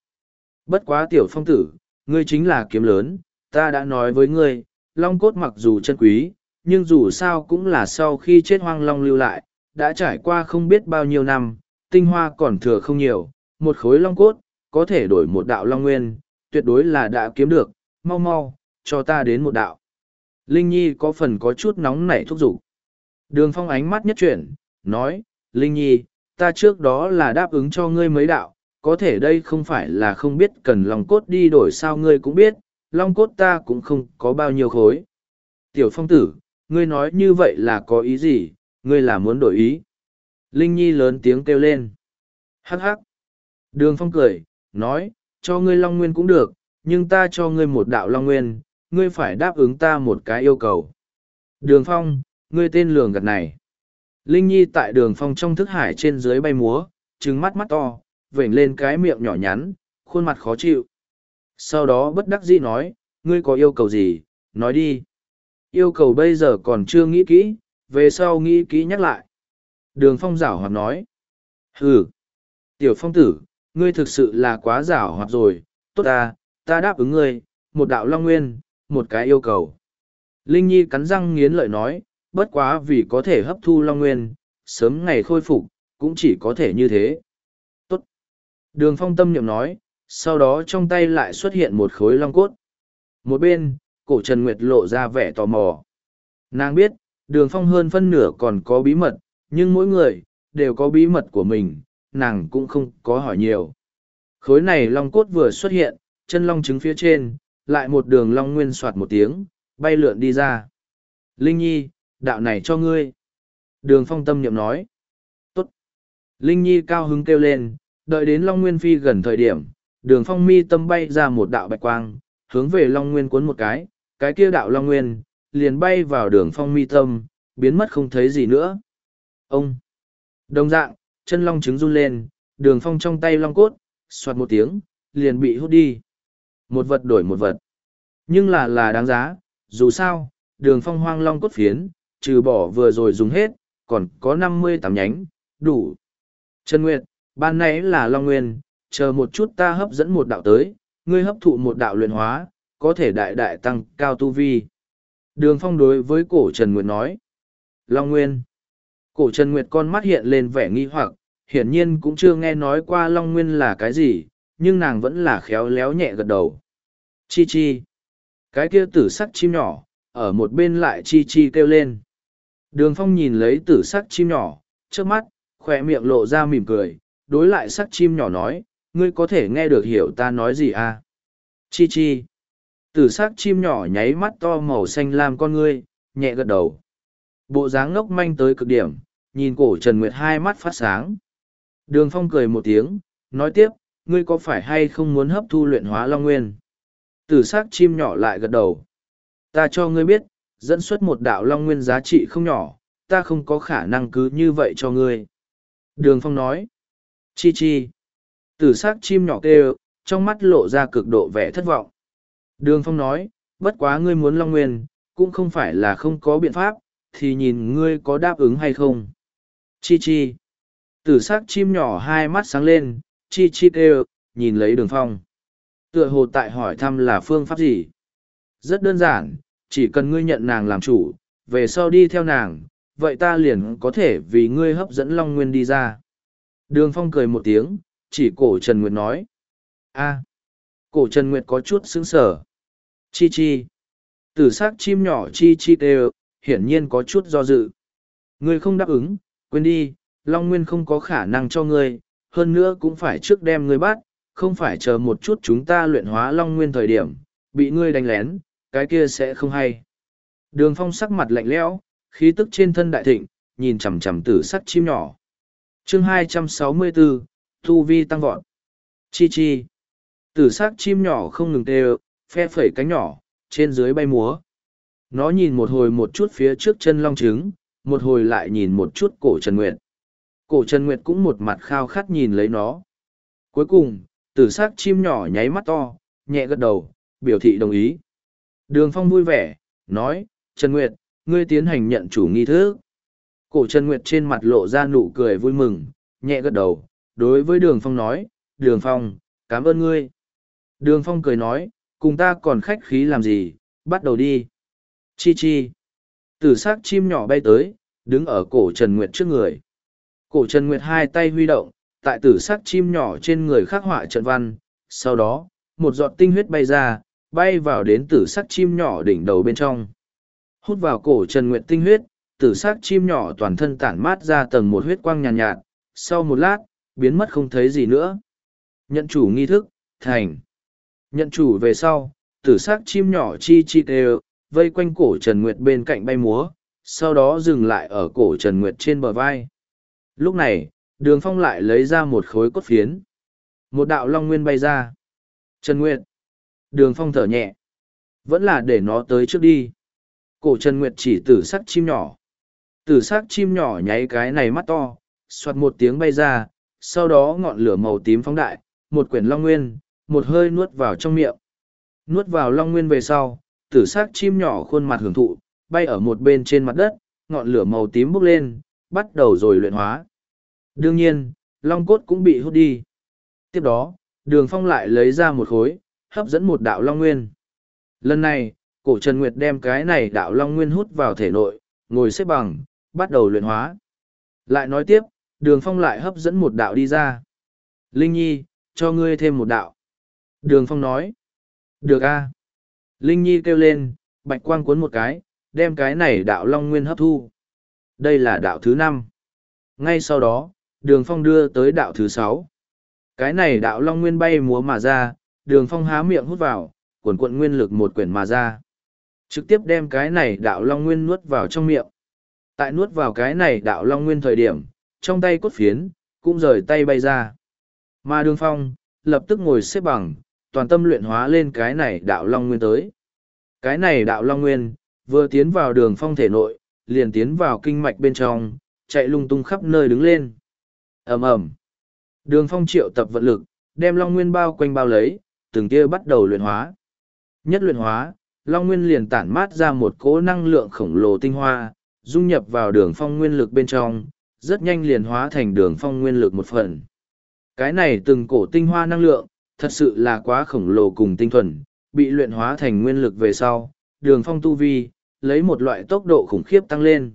Bất quá tiểu phong tử, ngươi chính là kiếm lớn, ta đã nói với ngươi, long cốt mặc dù chân quý, nhưng dù sao cũng là sau khi chết hoang long lưu lại, đã trải qua không biết bao nhiêu năm, tinh hoa còn thừa không nhiều, một khối long cốt, có thể đổi một đạo long nguyên, tuyệt đối là đã kiếm được, mau mau, cho ta đến một đạo. Linh Nhi có phần có chút nóng nảy thúc giục. Đường phong ánh mắt nhất chuyển, nói, Linh Nhi, ta trước đó là đáp ứng cho ngươi mấy đạo, có thể đây không phải là không biết cần long cốt đi đổi sao ngươi cũng biết, long cốt ta cũng không có bao nhiêu khối. Tiểu phong tử, ngươi nói như vậy là có ý gì, ngươi là muốn đổi ý. Linh Nhi lớn tiếng kêu lên. Hắc hắc. Đường phong cười, nói, cho ngươi long nguyên cũng được, nhưng ta cho ngươi một đạo long nguyên, ngươi phải đáp ứng ta một cái yêu cầu. Đường phong, ngươi tên lường gật này. Linh Nhi tại đường phong trong thức hải trên dưới bay múa, trứng mắt mắt to, vểnh lên cái miệng nhỏ nhắn, khuôn mặt khó chịu. Sau đó bất đắc dĩ nói, ngươi có yêu cầu gì, nói đi. Yêu cầu bây giờ còn chưa nghĩ kỹ, về sau nghĩ kỹ nhắc lại. Đường phong giảo hoạt nói. Hừ, tiểu phong tử, ngươi thực sự là quá giả hoạt rồi, tốt ta, ta đáp ứng ngươi, một đạo long nguyên, một cái yêu cầu. Linh Nhi cắn răng nghiến lợi nói, bất quá vì có thể hấp thu long nguyên, sớm ngày khôi phục, cũng chỉ có thể như thế. Tốt. Đường phong tâm niệm nói, sau đó trong tay lại xuất hiện một khối long cốt. Một bên, cổ Trần Nguyệt lộ ra vẻ tò mò. Nàng biết, đường phong hơn phân nửa còn có bí mật, nhưng mỗi người, đều có bí mật của mình, nàng cũng không có hỏi nhiều. Khối này long cốt vừa xuất hiện, chân long trứng phía trên, lại một đường long nguyên soạt một tiếng, bay lượn đi ra. Linh Nhi, đạo này cho ngươi. Đường phong tâm niệm nói. Tốt. Linh Nhi cao hứng kêu lên, đợi đến long nguyên phi gần thời điểm, đường phong mi tâm bay ra một đạo bạch quang, hướng về long nguyên cuốn một cái, cái kia đạo long nguyên, liền bay vào đường phong mi tâm, biến mất không thấy gì nữa. Ông. Đồng dạng, chân long trứng run lên, đường phong trong tay long cốt, soạt một tiếng, liền bị hút đi. Một vật đổi một vật. Nhưng là là đáng giá, dù sao, đường phong hoang long cốt phiến, trừ bỏ vừa rồi dùng hết, còn có năm mươi tám nhánh, đủ. Trần Nguyệt, ban nãy là Long Nguyên, chờ một chút ta hấp dẫn một đạo tới, ngươi hấp thụ một đạo luyện hóa, có thể đại đại tăng cao tu vi. Đường phong đối với cổ Trần Nguyệt nói. Long Nguyên. Cổ Trần Nguyệt con mắt hiện lên vẻ nghi hoặc, hiển nhiên cũng chưa nghe nói qua Long Nguyên là cái gì, nhưng nàng vẫn là khéo léo nhẹ gật đầu. Chi chi. Cái kia tử sắc chim nhỏ, ở một bên lại chi chi kêu lên. Đường phong nhìn lấy tử sắc chim nhỏ, trước mắt, khỏe miệng lộ ra mỉm cười, đối lại sắc chim nhỏ nói, ngươi có thể nghe được hiểu ta nói gì à? Chi chi. Tử sắc chim nhỏ nháy mắt to màu xanh lam con ngươi, nhẹ gật đầu. Bộ dáng ngốc manh tới cực điểm, nhìn cổ Trần Nguyệt hai mắt phát sáng. Đường Phong cười một tiếng, nói tiếp, ngươi có phải hay không muốn hấp thu luyện hóa Long Nguyên? Tử sắc chim nhỏ lại gật đầu. Ta cho ngươi biết, dẫn xuất một đạo Long Nguyên giá trị không nhỏ, ta không có khả năng cứ như vậy cho ngươi. Đường Phong nói. Chi chi. Tử sắc chim nhỏ kêu, trong mắt lộ ra cực độ vẻ thất vọng. Đường Phong nói, bất quá ngươi muốn Long Nguyên, cũng không phải là không có biện pháp, thì nhìn ngươi có đáp ứng hay không. Chi chi. Tử sắc chim nhỏ hai mắt sáng lên, chi chi kêu, nhìn lấy đường phong. Tựa hồ tại hỏi thăm là phương pháp gì? Rất đơn giản, chỉ cần ngươi nhận nàng làm chủ, về sau đi theo nàng, vậy ta liền có thể vì ngươi hấp dẫn Long Nguyên đi ra. Đường phong cười một tiếng, chỉ cổ Trần Nguyệt nói. a cổ Trần Nguyệt có chút sững sờ. Chi chi. Tử c chim nhỏ chi chi kêu, hiển nhiên có chút do dự. Ngươi không đáp ứng, quên đi, Long Nguyên không có khả năng cho ngươi, hơn nữa cũng phải trước đem ngươi bắt, không phải chờ một chút chúng ta luyện hóa Long Nguyên thời điểm, bị ngươi đánh lén, cái kia sẽ không hay. Đường phong sắc mặt lạnh lẽo, khí tức trên thân đại thịnh, nhìn chằm chằm tử sắc chim nhỏ. chương 264, Thu Vi tăng vọt. Chi chi. Tử sắc chim nhỏ không ngừng tê phe phẩy cánh nhỏ, trên dưới bay múa. Nó nhìn một hồi một chút phía trước chân long trứng, một hồi lại nhìn một chút cổ Trần Nguyệt. Cổ Trần Nguyệt cũng một mặt khao khát nhìn lấy nó. Cuối cùng, tử sắc chim nhỏ nháy mắt to, nhẹ gật đầu, biểu thị đồng ý. Đường Phong vui vẻ, nói, Trần Nguyệt, ngươi tiến hành nhận chủ nghi thức. Cổ Trần Nguyệt trên mặt lộ ra nụ cười vui mừng, nhẹ gật đầu, đối với Đường Phong nói, Đường Phong, cảm ơn ngươi. Đường Phong cười nói, cùng ta còn khách khí làm gì, bắt đầu đi. Chi chi. Tử sắc chim nhỏ bay tới, đứng ở cổ Trần Nguyệt trước người. Cổ Trần Nguyệt hai tay huy động, tại tử sắc chim nhỏ trên người khắc họa trận văn, sau đó, một giọt tinh huyết bay ra, bay vào đến tử sắc chim nhỏ đỉnh đầu bên trong. Hút vào cổ Trần Nguyệt tinh huyết, tử sắc chim nhỏ toàn thân tản mát ra tầng một huyết quang nhàn nhạt, nhạt, sau một lát, biến mất không thấy gì nữa. Nhận chủ nghi thức, thành. Nhận chủ về sau, tử sắc chim nhỏ chi chi đều, vây quanh cổ Trần Nguyệt bên cạnh bay múa, sau đó dừng lại ở cổ Trần Nguyệt trên bờ vai. Lúc này, đường phong lại lấy ra một khối cốt phiến. Một đạo long nguyên bay ra. Trần Nguyệt. Đường phong thở nhẹ. Vẫn là để nó tới trước đi. Cổ Trần Nguyệt chỉ tử sắc chim nhỏ. Tử sắc chim nhỏ nháy cái này mắt to, soạt một tiếng bay ra, sau đó ngọn lửa màu tím phóng đại, một quyển long nguyên, một hơi nuốt vào trong miệng. Nuốt vào long nguyên về sau, tử xác chim nhỏ khuôn mặt hưởng thụ, bay ở một bên trên mặt đất, ngọn lửa màu tím bốc lên, bắt đầu rồi luyện hóa. Đương nhiên, long cốt cũng bị hút đi. Tiếp đó, đường phong lại lấy ra một khối, hấp dẫn một đạo long nguyên. Lần này, cổ Trần Nguyệt đem cái này đạo long nguyên hút vào thể nội, ngồi xếp bằng, bắt đầu luyện hóa. Lại nói tiếp, đường phong lại hấp dẫn một đạo đi ra. Linh Nhi, cho ngươi thêm một đạo. Đường phong nói. Được a Linh Nhi kêu lên, bạch quang cuốn một cái, đem cái này đạo long nguyên hấp thu. Đây là đạo thứ năm. Ngay sau đó, đường phong đưa tới đạo thứ sáu. Cái này đạo long nguyên bay múa mà ra, đường phong há miệng hút vào, cuộn cuộn nguyên lực một quyển mà ra. Trực tiếp đem cái này đạo long nguyên nuốt vào trong miệng. Tại nuốt vào cái này đạo long nguyên thời điểm, trong tay cốt phiến, cũng rời tay bay ra. Mà đường phong, lập tức ngồi xếp bằng, toàn tâm luyện hóa lên cái này đạo long nguyên tới. Cái này đạo long nguyên, vừa tiến vào đường phong thể nội, liền tiến vào kinh mạch bên trong, chạy lung tung khắp nơi đứng lên. ầm ầm Đường phong triệu tập vận lực, đem long nguyên bao quanh bao lấy, từng kia bắt đầu luyện hóa. Nhất luyện hóa, long nguyên liền tản mát ra một cỗ năng lượng khổng lồ tinh hoa, dung nhập vào đường phong nguyên lực bên trong, rất nhanh liền hóa thành đường phong nguyên lực một phần. Cái này từng cổ tinh hoa năng lượng, thật sự là quá khổng lồ cùng tinh thuần, bị luyện hóa thành nguyên lực về sau, đường phong tu vi, lấy một loại tốc độ khủng khiếp tăng lên.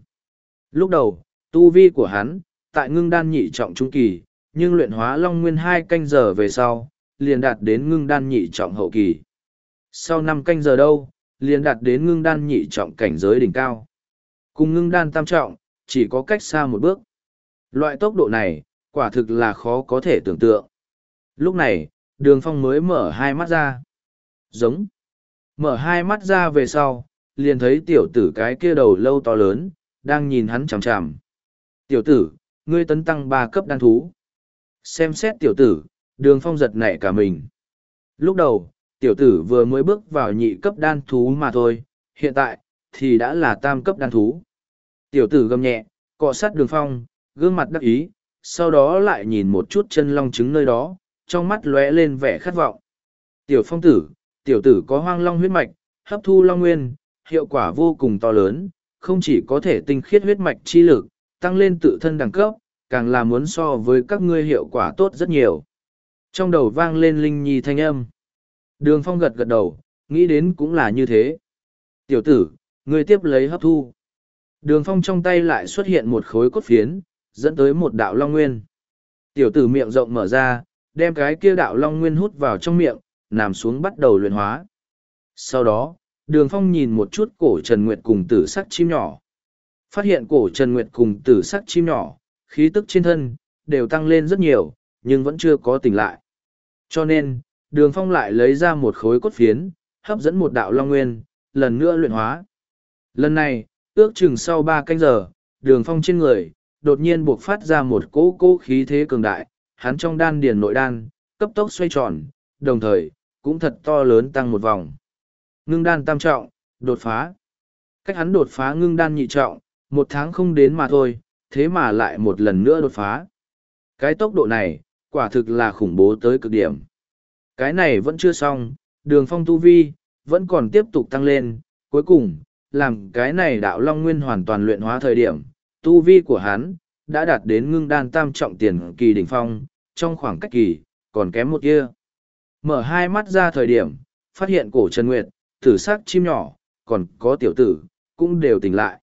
Lúc đầu, tu vi của hắn, tại ngưng đan nhị trọng trung kỳ, nhưng luyện hóa long nguyên hai canh giờ về sau, liền đạt đến ngưng đan nhị trọng hậu kỳ. Sau năm canh giờ đâu, liền đạt đến ngưng đan nhị trọng cảnh giới đỉnh cao. Cùng ngưng đan tam trọng, chỉ có cách xa một bước. Loại tốc độ này, quả thực là khó có thể tưởng tượng. Lúc này, đường phong mới mở hai mắt ra. Giống. Mở hai mắt ra về sau, liền thấy tiểu tử cái kia đầu lâu to lớn, đang nhìn hắn chằm chằm. Tiểu tử, ngươi tấn tăng ba cấp đan thú. Xem xét tiểu tử, đường phong giật nảy cả mình. Lúc đầu, tiểu tử vừa mới bước vào nhị cấp đan thú mà thôi, hiện tại, thì đã là tam cấp đan thú. Tiểu tử gầm nhẹ, cọ sát đường phong, gương mặt đắc ý, sau đó lại nhìn một chút chân long trứng nơi đó, trong mắt lóe lên vẻ khát vọng. Tiểu phong tử, tiểu tử có hoang long huyết mạch, hấp thu long nguyên, hiệu quả vô cùng to lớn, không chỉ có thể tinh khiết huyết mạch chi lực, tăng lên tự thân đẳng cấp, càng là muốn so với các ngươi hiệu quả tốt rất nhiều. Trong đầu vang lên linh nhi thanh âm. Đường phong gật gật đầu, nghĩ đến cũng là như thế. Tiểu tử, ngươi tiếp lấy hấp thu. Đường phong trong tay lại xuất hiện một khối cốt phiến, dẫn tới một đạo long nguyên. Tiểu tử miệng rộng mở ra, đem cái kia đạo long nguyên hút vào trong miệng, nằm xuống bắt đầu luyện hóa. Sau đó, đường phong nhìn một chút cổ Trần Nguyệt cùng tử sắc chim nhỏ. Phát hiện cổ Trần Nguyệt cùng tử sắc chim nhỏ, khí tức trên thân, đều tăng lên rất nhiều, nhưng vẫn chưa có tỉnh lại. Cho nên, đường phong lại lấy ra một khối cốt phiến, hấp dẫn một đạo long nguyên, lần nữa luyện hóa. Lần này, ước chừng sau ba canh giờ, đường phong trên người, đột nhiên buộc phát ra một cỗ cỗ khí thế cường đại, hắn trong đan điền nội đan, cấp tốc xoay tròn, đồng thời, cũng thật to lớn tăng một vòng. Ngưng đan tam trọng, đột phá. Cách hắn đột phá ngưng đan nhị trọng, một tháng không đến mà thôi, thế mà lại một lần nữa đột phá. Cái tốc độ này, quả thực là khủng bố tới cực điểm. Cái này vẫn chưa xong, đường phong tu vi, vẫn còn tiếp tục tăng lên, cuối cùng, làm cái này đạo long nguyên hoàn toàn luyện hóa thời điểm, tu vi của hắn, đã đạt đến ngưng đan tam trọng tiền kỳ đỉnh phong, trong khoảng cách kỳ, còn kém một kia. Mở hai mắt ra thời điểm, phát hiện cổ Trần Nguyệt, tử sắc chim nhỏ, còn có tiểu tử, cũng đều tỉnh lại.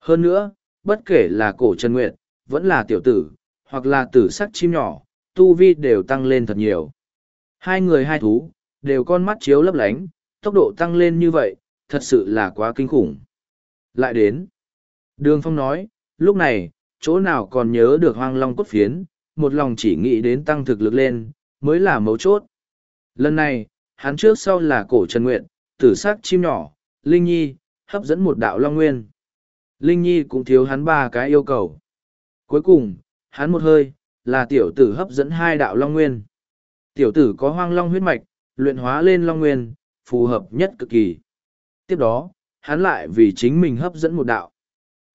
Hơn nữa, bất kể là cổ Trần Nguyệt, vẫn là tiểu tử, hoặc là tử sắc chim nhỏ, tu vi đều tăng lên thật nhiều. Hai người hai thú, đều con mắt chiếu lấp lánh, tốc độ tăng lên như vậy, thật sự là quá kinh khủng. Lại đến. Đường Phong nói, lúc này, chỗ nào còn nhớ được hoang long cốt phiến, một lòng chỉ nghĩ đến tăng thực lực lên, mới là mấu chốt. Lần này, hắn trước sau là cổ Trần Nguyện, tử sắc chim nhỏ, Linh Nhi, hấp dẫn một đạo long nguyên. Linh Nhi cũng thiếu hắn ba cái yêu cầu. Cuối cùng, hắn một hơi, là tiểu tử hấp dẫn hai đạo long nguyên. Tiểu tử có hoang long huyết mạch, luyện hóa lên long nguyên, phù hợp nhất cực kỳ. Tiếp đó, hắn lại vì chính mình hấp dẫn một đạo.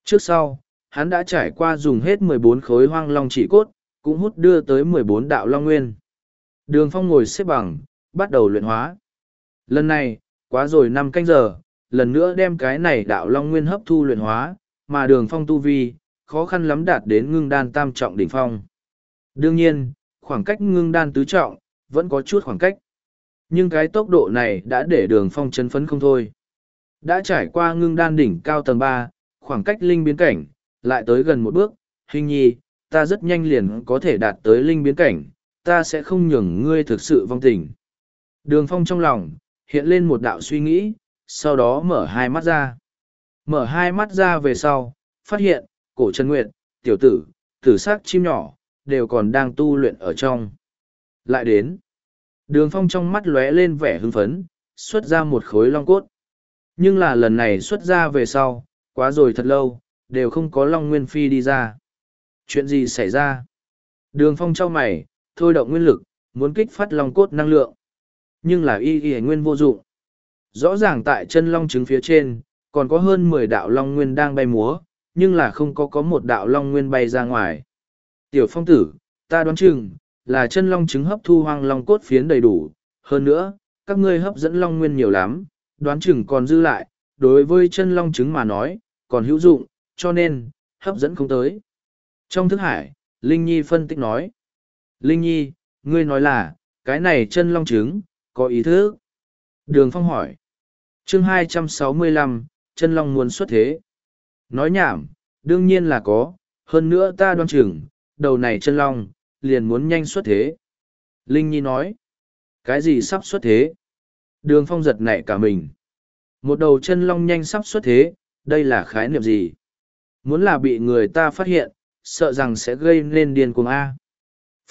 Trước sau, hắn đã trải qua dùng hết mười bốn khối hoang long chỉ cốt, cũng hút đưa tới mười bốn đạo long nguyên. Đường phong ngồi xếp bằng, bắt đầu luyện hóa. Lần này, quá rồi năm canh giờ, lần nữa đem cái này đạo long nguyên hấp thu luyện hóa, mà đường phong tu vi, khó khăn lắm đạt đến ngưng đan tam trọng đỉnh phong. Đương nhiên, khoảng cách ngưng đan tứ trọng, vẫn có chút khoảng cách. Nhưng cái tốc độ này đã để đường phong chấn phấn không thôi. Đã trải qua ngưng đan đỉnh cao tầng ba, khoảng cách linh biến cảnh, lại tới gần một bước, hình nhi, ta rất nhanh liền có thể đạt tới linh biến cảnh, ta sẽ không nhường ngươi thực sự vong tình. Đường phong trong lòng, hiện lên một đạo suy nghĩ, sau đó mở hai mắt ra. Mở hai mắt ra về sau, phát hiện, cổ Trần Nguyệt, tiểu tử, tử sắc chim nhỏ, đều còn đang tu luyện ở trong. Lại đến, đường phong trong mắt lóe lên vẻ hưng phấn, xuất ra một khối long cốt. Nhưng là lần này xuất ra về sau, quá rồi thật lâu, đều không có long nguyên phi đi ra. Chuyện gì xảy ra? Đường phong trao mày, thôi động nguyên lực, muốn kích phát long cốt năng lượng. Nhưng là y y nguyên vô dụng. Rõ ràng tại chân long trứng phía trên, còn có hơn mười đạo long nguyên đang bay múa, nhưng là không có có một đạo long nguyên bay ra ngoài. Tiểu phong tử, ta đoán chừng, là chân long trứng hấp thu hoang long cốt phiến đầy đủ. Hơn nữa, các ngươi hấp dẫn long nguyên nhiều lắm, đoán chừng còn dư lại, đối với chân long trứng mà nói, còn hữu dụng, cho nên, hấp dẫn không tới. Trong thức hải, Linh Nhi phân tích nói. Linh Nhi, ngươi nói là, cái này chân long trứng, có ý thức. Đường Phong hỏi. chương hai trăm sáu mươi lăm chân long muốn xuất thế. Nói nhảm, đương nhiên là có, hơn nữa ta đoan chừng, đầu này chân long, liền muốn nhanh xuất thế. Linh Nhi nói. Cái gì sắp xuất thế? Đường Phong giật nảy cả mình. Một đầu chân long nhanh sắp xuất thế, đây là khái niệm gì? Muốn là bị người ta phát hiện, sợ rằng sẽ gây nên điên cuồng A.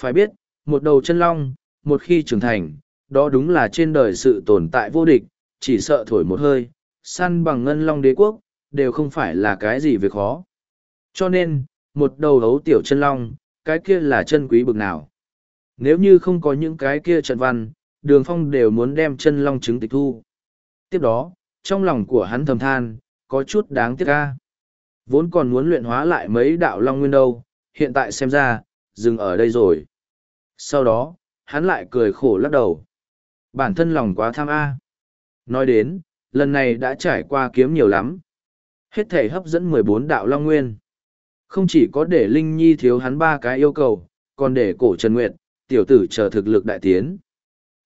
Phải biết, một đầu chân long, một khi trưởng thành, đó đúng là trên đời sự tồn tại vô địch, chỉ sợ thổi một hơi, săn bằng ngân long đế quốc, đều không phải là cái gì việc khó. Cho nên, một đầu hấu tiểu chân long, cái kia là chân quý bực nào. Nếu như không có những cái kia trận văn, đường phong đều muốn đem chân long trứng tịch thu. Tiếp đó, trong lòng của hắn thầm than, có chút đáng tiếc ca. Vốn còn muốn luyện hóa lại mấy đạo long nguyên đâu, hiện tại xem ra, dừng ở đây rồi. Sau đó, hắn lại cười khổ lắc đầu. Bản thân lòng quá tham A. Nói đến, lần này đã trải qua kiếm nhiều lắm. Hết thể hấp dẫn mười bốn đạo long nguyên. Không chỉ có để Linh Nhi thiếu hắn ba cái yêu cầu, còn để cổ Trần Nguyệt, tiểu tử chờ thực lực đại tiến.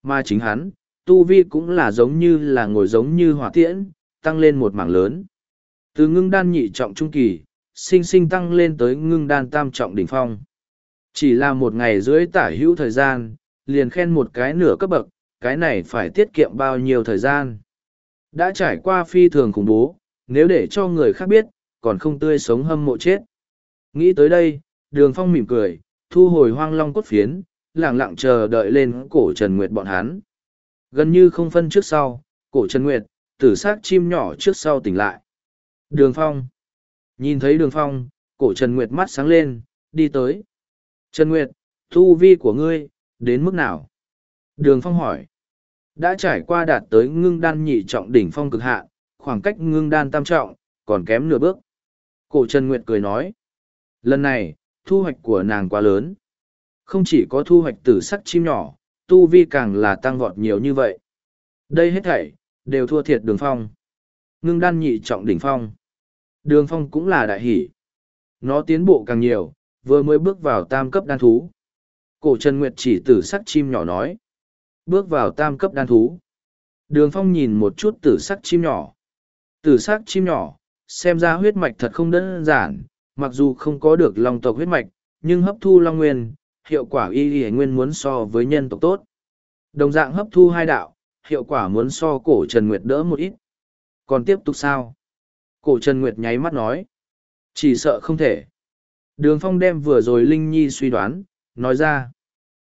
Mà chính hắn, tu vi cũng là giống như là ngồi giống như hỏa tiễn, tăng lên một mảng lớn. Từ ngưng đan nhị trọng trung kỳ, sinh sinh tăng lên tới ngưng đan tam trọng đỉnh phong. Chỉ là một ngày dưới tả hữu thời gian, liền khen một cái nửa cấp bậc, cái này phải tiết kiệm bao nhiêu thời gian. Đã trải qua phi thường khủng bố, nếu để cho người khác biết, còn không tươi sống hâm mộ chết. Nghĩ tới đây, đường phong mỉm cười, thu hồi hoang long cốt phiến, lẳng lặng chờ đợi lên cổ Trần Nguyệt bọn hắn. Gần như không phân trước sau, cổ Trần Nguyệt, tử xác chim nhỏ trước sau tỉnh lại. Đường phong. Nhìn thấy đường phong, cổ Trần Nguyệt mắt sáng lên, đi tới. Trần Nguyệt, thu vi của ngươi, đến mức nào? Đường phong hỏi. Đã trải qua đạt tới ngưng đan nhị trọng đỉnh phong cực hạ, khoảng cách ngưng đan tam trọng, còn kém nửa bước. Cổ Trần Nguyệt cười nói. Lần này, thu hoạch của nàng quá lớn. Không chỉ có thu hoạch tử sắc chim nhỏ, tu vi càng là tăng vọt nhiều như vậy. Đây hết thảy, đều thua thiệt đường phong. Ngưng đan nhị trọng đỉnh phong. Đường phong cũng là đại hỷ. Nó tiến bộ càng nhiều, vừa mới bước vào tam cấp đan thú. Cổ Trần Nguyệt chỉ tử sắc chim nhỏ nói. Bước vào tam cấp đan thú. Đường phong nhìn một chút tử sắc chim nhỏ. Tử sắc chim nhỏ, xem ra huyết mạch thật không đơn giản, mặc dù không có được long tộc huyết mạch, nhưng hấp thu long nguyên, hiệu quả y y nguyên muốn so với nhân tộc tốt. Đồng dạng hấp thu hai đạo, hiệu quả muốn so cổ Trần Nguyệt đỡ một ít. Còn tiếp tục sao? Cổ Trần Nguyệt nháy mắt nói. Chỉ sợ không thể. Đường Phong đem vừa rồi Linh Nhi suy đoán, nói ra.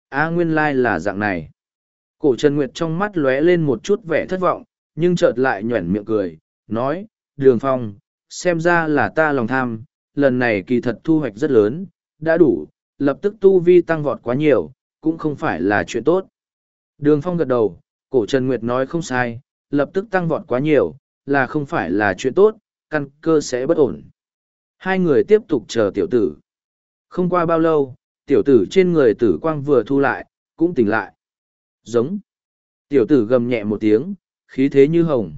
A nguyên lai là dạng này. Cổ Trần Nguyệt trong mắt lóe lên một chút vẻ thất vọng, nhưng chợt lại nhuẩn miệng cười, nói, Đường Phong, xem ra là ta lòng tham, lần này kỳ thật thu hoạch rất lớn, đã đủ, lập tức tu vi tăng vọt quá nhiều, cũng không phải là chuyện tốt. Đường Phong gật đầu, cổ Trần Nguyệt nói không sai, lập tức tăng vọt quá nhiều, là không phải là chuyện tốt, căn cơ sẽ bất ổn. Hai người tiếp tục chờ tiểu tử. Không qua bao lâu, tiểu tử trên người tử quang vừa thu lại, cũng tỉnh lại. Giống. Tiểu tử gầm nhẹ một tiếng, khí thế như hồng.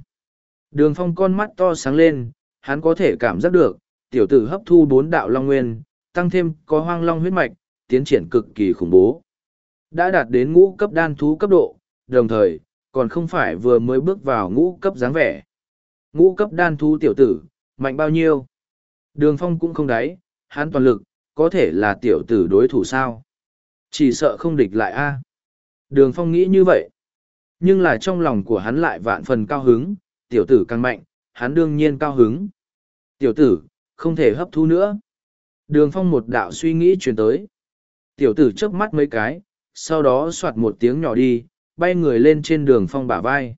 Đường phong con mắt to sáng lên, hắn có thể cảm giác được, tiểu tử hấp thu bốn đạo long nguyên, tăng thêm có hoang long huyết mạch, tiến triển cực kỳ khủng bố. Đã đạt đến ngũ cấp đan thú cấp độ, đồng thời, còn không phải vừa mới bước vào ngũ cấp dáng vẻ. Ngũ cấp đan thú tiểu tử, mạnh bao nhiêu? Đường phong cũng không đáy, hắn toàn lực, có thể là tiểu tử đối thủ sao? Chỉ sợ không địch lại a. Đường phong nghĩ như vậy. Nhưng là trong lòng của hắn lại vạn phần cao hứng, tiểu tử càng mạnh, hắn đương nhiên cao hứng. Tiểu tử, không thể hấp thu nữa. Đường phong một đạo suy nghĩ truyền tới. Tiểu tử chớp mắt mấy cái, sau đó soạt một tiếng nhỏ đi, bay người lên trên đường phong bả vai.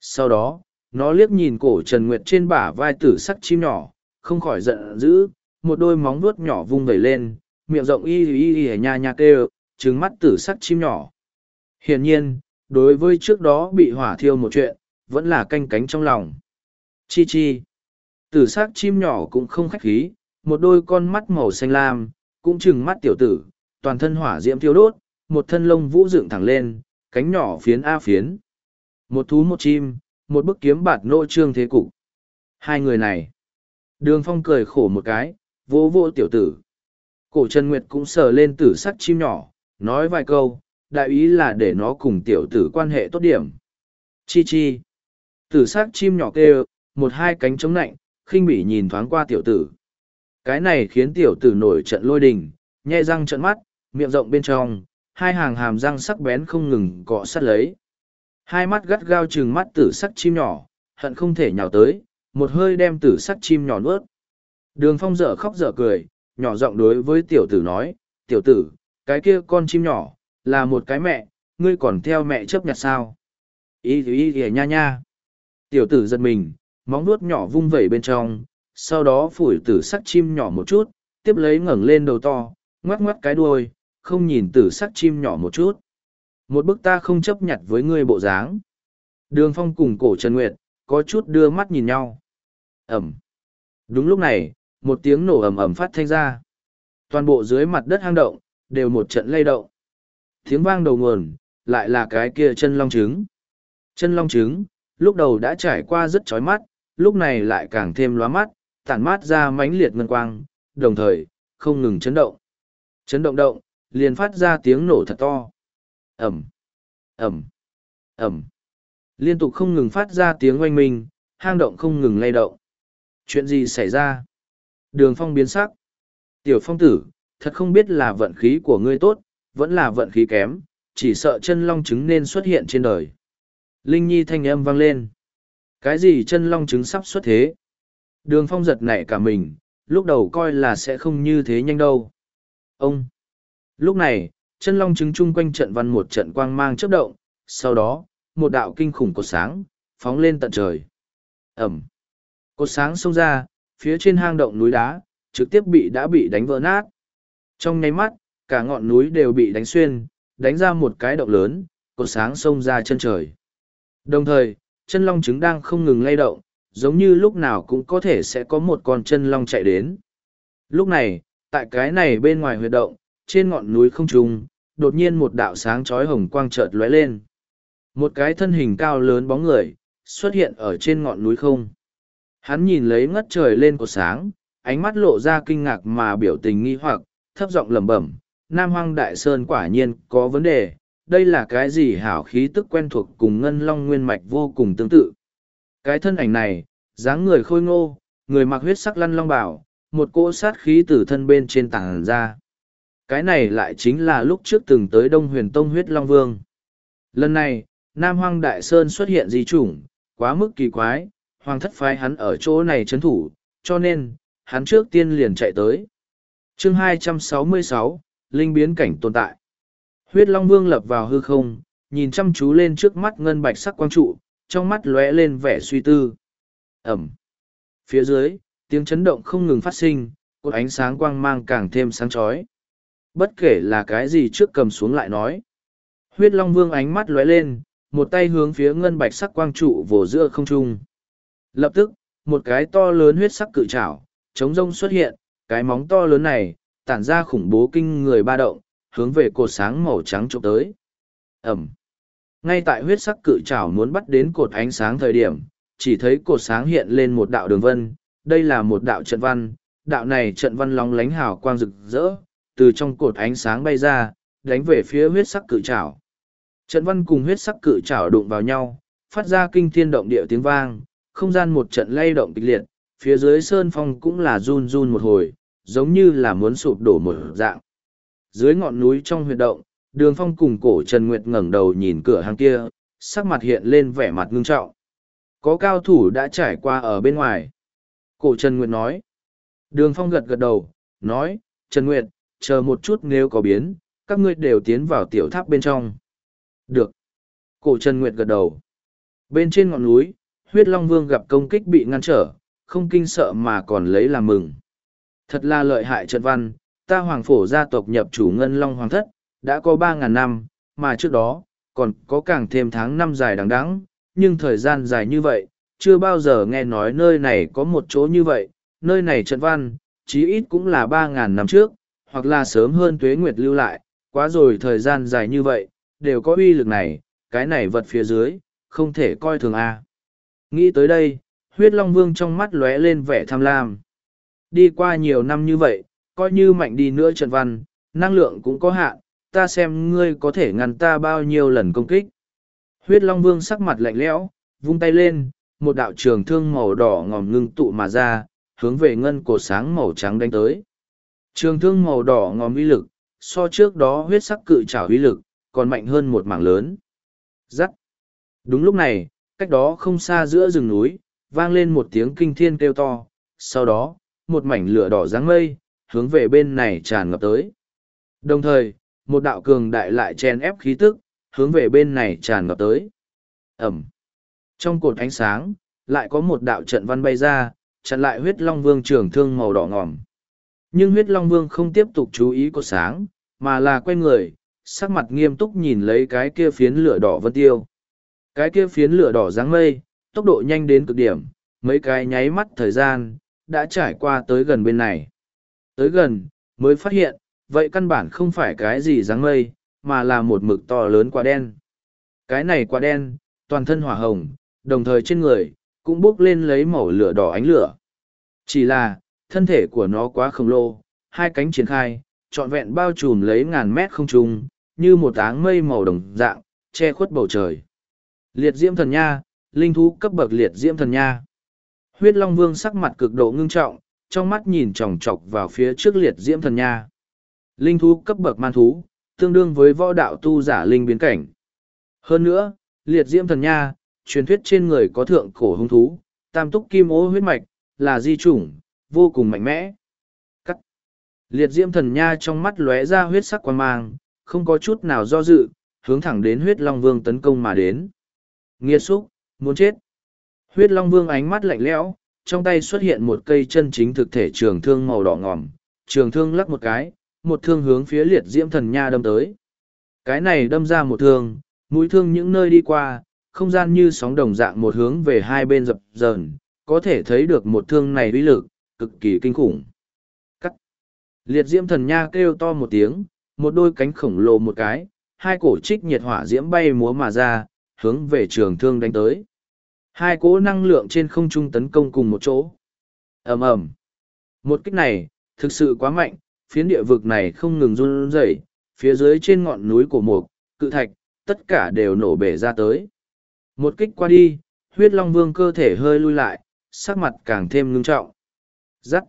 Sau đó, nó liếc nhìn cổ Trần Nguyệt trên bả vai tử sắc chim nhỏ, không khỏi giận dữ, một đôi móng vuốt nhỏ vung vẩy lên, miệng rộng y y y nha nha kêu, trừng mắt tử sắc chim nhỏ. Hiển nhiên, đối với trước đó bị hỏa thiêu một chuyện, vẫn là canh cánh trong lòng. Chi chi. Tử sắc chim nhỏ cũng không khách khí, một đôi con mắt màu xanh lam, cũng trừng mắt tiểu tử, toàn thân hỏa diễm thiêu đốt, một thân lông vũ dựng thẳng lên, cánh nhỏ phiến a phiến. Một thú một chim, một bức kiếm bạt nô trương thế cục. Hai người này. Đường phong cười khổ một cái, vô vô tiểu tử. Cổ Trần Nguyệt cũng sờ lên tử sắc chim nhỏ, nói vài câu, đại ý là để nó cùng tiểu tử quan hệ tốt điểm. Chi chi. Tử sắc chim nhỏ kêu, một hai cánh chống nạnh, khinh bỉ nhìn thoáng qua tiểu tử. Cái này khiến tiểu tử nổi trận lôi đình, nhe răng trận mắt, miệng rộng bên trong, hai hàng hàm răng sắc bén không ngừng cọ sát lấy. Hai mắt gắt gao trừng mắt tử sắc chim nhỏ, hận không thể nhào tới, một hơi đem tử sắc chim nhỏ nuốt. Đường phong dở khóc dở cười, nhỏ giọng đối với tiểu tử nói, tiểu tử, cái kia con chim nhỏ, là một cái mẹ, ngươi còn theo mẹ chấp nhặt sao? Ý ý ý nha nha. Tiểu tử giật mình, móng nuốt nhỏ vung vẩy bên trong, sau đó phủi tử sắc chim nhỏ một chút, tiếp lấy ngẩng lên đầu to, ngoắc ngoắc cái đuôi, không nhìn tử sắc chim nhỏ một chút. Một bức ta không chấp nhận với ngươi bộ dáng. Đường phong cùng cổ Trần Nguyệt, có chút đưa mắt nhìn nhau. Ẩm. Đúng lúc này, một tiếng nổ ầm ầm phát thanh ra. Toàn bộ dưới mặt đất hang động, đều một trận lay động. Tiếng vang đầu nguồn, lại là cái kia chân long trứng. Chân long trứng, lúc đầu đã trải qua rất chói mắt, lúc này lại càng thêm lóa mắt, tản mát ra mãnh liệt ngân quang, đồng thời, không ngừng chấn động. Chấn động động, liền phát ra tiếng nổ thật to. Ẩm, Ẩm, Ẩm. Liên tục không ngừng phát ra tiếng oanh minh, hang động không ngừng lay động. Chuyện gì xảy ra? Đường phong biến sắc. Tiểu phong tử, thật không biết là vận khí của ngươi tốt, vẫn là vận khí kém, chỉ sợ chân long trứng nên xuất hiện trên đời. Linh Nhi thanh âm vang lên. Cái gì chân long trứng sắp xuất thế? Đường phong giật nảy cả mình, lúc đầu coi là sẽ không như thế nhanh đâu. Ông! Lúc này, chân long trứng chung quanh trận văn một trận quang mang chớp động, sau đó, một đạo kinh khủng cột sáng, phóng lên tận trời. Ẩm! Cột sáng xông ra, phía trên hang động núi đá, trực tiếp bị đã bị đánh vỡ nát. Trong nháy mắt, cả ngọn núi đều bị đánh xuyên, đánh ra một cái động lớn, cột sáng xông ra chân trời. Đồng thời, chân long trứng đang không ngừng lay động, giống như lúc nào cũng có thể sẽ có một con chân long chạy đến. Lúc này, tại cái này bên ngoài huyệt động, trên ngọn núi không trung, đột nhiên một đạo sáng chói hồng quang chợt lóe lên. Một cái thân hình cao lớn bóng người, xuất hiện ở trên ngọn núi không. Hắn nhìn lấy ngất trời lên của sáng, ánh mắt lộ ra kinh ngạc mà biểu tình nghi hoặc, thấp giọng lẩm bẩm, Nam Hoang Đại Sơn quả nhiên có vấn đề, đây là cái gì hảo khí tức quen thuộc cùng ngân long nguyên mạch vô cùng tương tự. Cái thân ảnh này, dáng người khôi ngô, người mặc huyết sắc lăn long bảo, một cỗ sát khí từ thân bên trên tảng ra. Cái này lại chính là lúc trước từng tới Đông Huyền Tông huyết long vương. Lần này, Nam Hoang Đại Sơn xuất hiện di chủng, quá mức kỳ quái, hoàng thất phái hắn ở chỗ này chấn thủ, cho nên, hắn trước tiên liền chạy tới. chương 266, Linh biến cảnh tồn tại. Huyết Long Vương lập vào hư không, nhìn chăm chú lên trước mắt ngân bạch sắc quang trụ, trong mắt lóe lên vẻ suy tư. Ẩm. Phía dưới, tiếng chấn động không ngừng phát sinh, cột ánh sáng quang mang càng thêm sáng chói. Bất kể là cái gì trước cầm xuống lại nói. Huyết Long Vương ánh mắt lóe lên, một tay hướng phía ngân bạch sắc quang trụ vồ giữa không trung. Lập tức, một cái to lớn huyết sắc cự trảo, chống rông xuất hiện, cái móng to lớn này, tản ra khủng bố kinh người ba động, hướng về cột sáng màu trắng trộm tới. Ẩm. Ngay tại huyết sắc cự trảo muốn bắt đến cột ánh sáng thời điểm, chỉ thấy cột sáng hiện lên một đạo đường vân, đây là một đạo trận văn, đạo này trận văn lóng lánh hào quang rực rỡ, từ trong cột ánh sáng bay ra, đánh về phía huyết sắc cự trảo. Trận văn cùng huyết sắc cự trảo đụng vào nhau, phát ra kinh thiên động địa tiếng vang, không gian một trận lay động kịch liệt, phía dưới sơn phong cũng là run run một hồi, giống như là muốn sụp đổ một dạng. Dưới ngọn núi trong huyệt động, đường phong cùng cổ Trần Nguyệt ngẩng đầu nhìn cửa hàng kia, sắc mặt hiện lên vẻ mặt ngưng trọng. Có cao thủ đã trải qua ở bên ngoài. Cổ Trần Nguyệt nói. Đường phong gật gật đầu, nói, Trần Nguyệt, chờ một chút nếu có biến, các ngươi đều tiến vào tiểu tháp bên trong. Được. Cổ Trần Nguyệt gật đầu. Bên trên ngọn núi, huyết long vương gặp công kích bị ngăn trở, không kinh sợ mà còn lấy làm mừng. Thật là lợi hại trận văn, ta hoàng phổ gia tộc nhập chủ ngân long hoàng thất, đã có ba ngàn năm, mà trước đó, còn có càng thêm tháng năm dài đằng đẵng, nhưng thời gian dài như vậy, chưa bao giờ nghe nói nơi này có một chỗ như vậy, nơi này trận văn, chí ít cũng là ba ngàn năm trước, hoặc là sớm hơn tuế nguyệt lưu lại, quá rồi thời gian dài như vậy, đều có uy lực này, cái này vật phía dưới, không thể coi thường a. Nghĩ tới đây, huyết long vương trong mắt lóe lên vẻ tham lam. Đi qua nhiều năm như vậy, coi như mạnh đi nữa trận văn, năng lượng cũng có hạn, ta xem ngươi có thể ngăn ta bao nhiêu lần công kích. Huyết long vương sắc mặt lạnh lẽo, vung tay lên, một đạo trường thương màu đỏ ngòm ngưng tụ mà ra, hướng về ngân Cổ sáng màu trắng đánh tới. Trường thương màu đỏ ngòm uy lực, so trước đó huyết sắc cự trảo uy lực, còn mạnh hơn một mảng lớn. Giắt. Đúng lúc này, cách đó không xa giữa rừng núi, vang lên một tiếng kinh thiên kêu to, sau đó, một mảnh lửa đỏ dáng mây, hướng về bên này tràn ngập tới. Đồng thời, một đạo cường đại lại chen ép khí tức, hướng về bên này tràn ngập tới. Ẩm. Trong cột ánh sáng, lại có một đạo trận văn bay ra, chặn lại huyết long vương trường thương màu đỏ ngòm. Nhưng huyết long vương không tiếp tục chú ý cột sáng, mà là quay người, sắc mặt nghiêm túc nhìn lấy cái kia phiến lửa đỏ vân tiêu. Cái kia phiến lửa đỏ dáng mây, tốc độ nhanh đến cực điểm, mấy cái nháy mắt thời gian, đã trải qua tới gần bên này. Tới gần, mới phát hiện, vậy căn bản không phải cái gì dáng mây, mà là một mực to lớn quả đen. Cái này quả đen, toàn thân hỏa hồng, đồng thời trên người, cũng bốc lên lấy màu lửa đỏ ánh lửa. Chỉ là, thân thể của nó quá khổng lồ, hai cánh triển khai, trọn vẹn bao trùm lấy ngàn mét không trung, như một áng mây màu đồng dạng, che khuất bầu trời. Liệt diễm thần nha, linh thú cấp bậc liệt diễm thần nha. Huyết Long Vương sắc mặt cực độ ngưng trọng, trong mắt nhìn chòng chọc vào phía trước liệt diễm thần nha. Linh thú cấp bậc man thú, tương đương với võ đạo tu giả linh biến cảnh. Hơn nữa, liệt diễm thần nha, truyền thuyết trên người có thượng cổ hung thú, tam túc kim ô huyết mạch, là di chủng, vô cùng mạnh mẽ. Cắt. Liệt diễm thần nha trong mắt lóe ra huyết sắc quan mang, không có chút nào do dự, hướng thẳng đến huyết long vương tấn công mà đến. Nghiệt xúc, muốn chết. Huyết long vương ánh mắt lạnh lẽo, trong tay xuất hiện một cây chân chính thực thể trường thương màu đỏ ngòm, trường thương lắc một cái, một thương hướng phía liệt diễm thần nha đâm tới. Cái này đâm ra một thương, mũi thương những nơi đi qua, không gian như sóng đồng dạng một hướng về hai bên dập dờn, có thể thấy được một thương này uy lực, cực kỳ kinh khủng. Cắt. Liệt diễm thần nha kêu to một tiếng, một đôi cánh khổng lồ một cái, hai cổ trích nhiệt hỏa diễm bay múa mà ra, hướng về trường thương đánh tới. Hai cỗ năng lượng trên không trung tấn công cùng một chỗ. ầm ầm Một kích này, thực sự quá mạnh, phiến địa vực này không ngừng run rẩy, phía dưới trên ngọn núi của một cự thạch, tất cả đều nổ bể ra tới. Một kích qua đi, huyết long vương cơ thể hơi lui lại, sắc mặt càng thêm ngưng trọng. Giắt!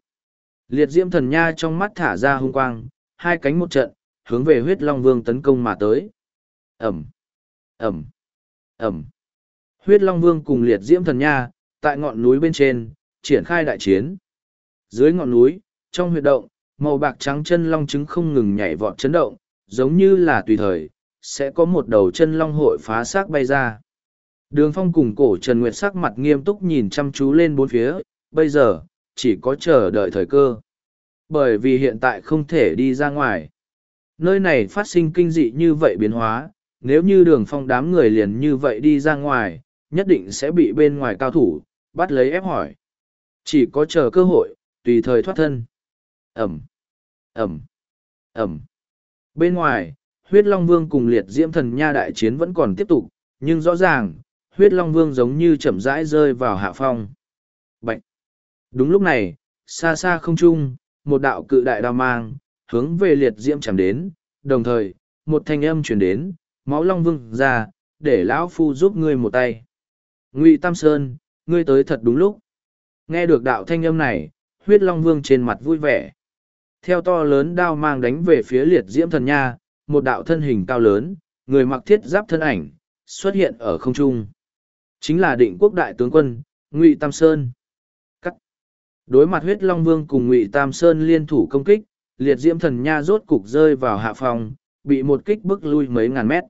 Liệt diễm thần nha trong mắt thả ra hung quang, hai cánh một trận, hướng về huyết long vương tấn công mà tới. Ẩm! Ẩm! Ẩm! Huyết long vương cùng liệt diễm thần nha, tại ngọn núi bên trên, triển khai đại chiến. Dưới ngọn núi, trong huyệt động, màu bạc trắng chân long trứng không ngừng nhảy vọt chấn động, giống như là tùy thời, sẽ có một đầu chân long hội phá xác bay ra. Đường phong cùng cổ Trần Nguyệt sắc mặt nghiêm túc nhìn chăm chú lên bốn phía, bây giờ, chỉ có chờ đợi thời cơ. Bởi vì hiện tại không thể đi ra ngoài. Nơi này phát sinh kinh dị như vậy biến hóa, nếu như đường phong đám người liền như vậy đi ra ngoài, nhất định sẽ bị bên ngoài cao thủ, bắt lấy ép hỏi. Chỉ có chờ cơ hội, tùy thời thoát thân. Ẩm, Ẩm, Ẩm. Bên ngoài, huyết long vương cùng liệt diễm thần nha đại chiến vẫn còn tiếp tục, nhưng rõ ràng, huyết long vương giống như chậm rãi rơi vào hạ phong. Bạch! Đúng lúc này, xa xa không trung, một đạo cự đại đao mang, hướng về liệt diễm chạm đến, đồng thời, một thanh âm chuyển đến, máu long vương ra, để lão phu giúp ngươi một tay. Ngụy Tam Sơn, ngươi tới thật đúng lúc. Nghe được đạo thanh âm này, huyết long vương trên mặt vui vẻ. Theo to lớn đao mang đánh về phía liệt diễm thần nha, một đạo thân hình cao lớn, người mặc thiết giáp thân ảnh, xuất hiện ở không trung. Chính là định quốc đại tướng quân, Ngụy Tam Sơn. Đối mặt huyết long vương cùng Ngụy Tam Sơn liên thủ công kích, liệt diễm thần nha rốt cục rơi vào hạ phòng, bị một kích bức lui mấy ngàn mét.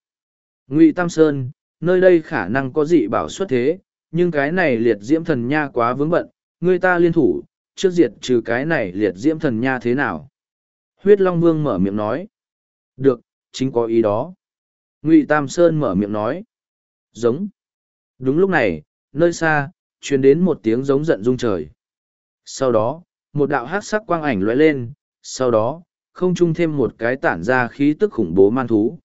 Ngụy Tam Sơn, nơi đây khả năng có dị bảo xuất thế, nhưng cái này liệt diễm thần nha quá vướng bận, người ta liên thủ, trước diệt trừ cái này liệt diễm thần nha thế nào. Huyết Long Vương mở miệng nói. Được, chính có ý đó. Ngụy Tam Sơn mở miệng nói. Giống. Đúng lúc này, nơi xa, truyền đến một tiếng giống giận rung trời. Sau đó, một đạo hát sắc quang ảnh lóe lên, sau đó, không chung thêm một cái tản ra khí tức khủng bố man thú.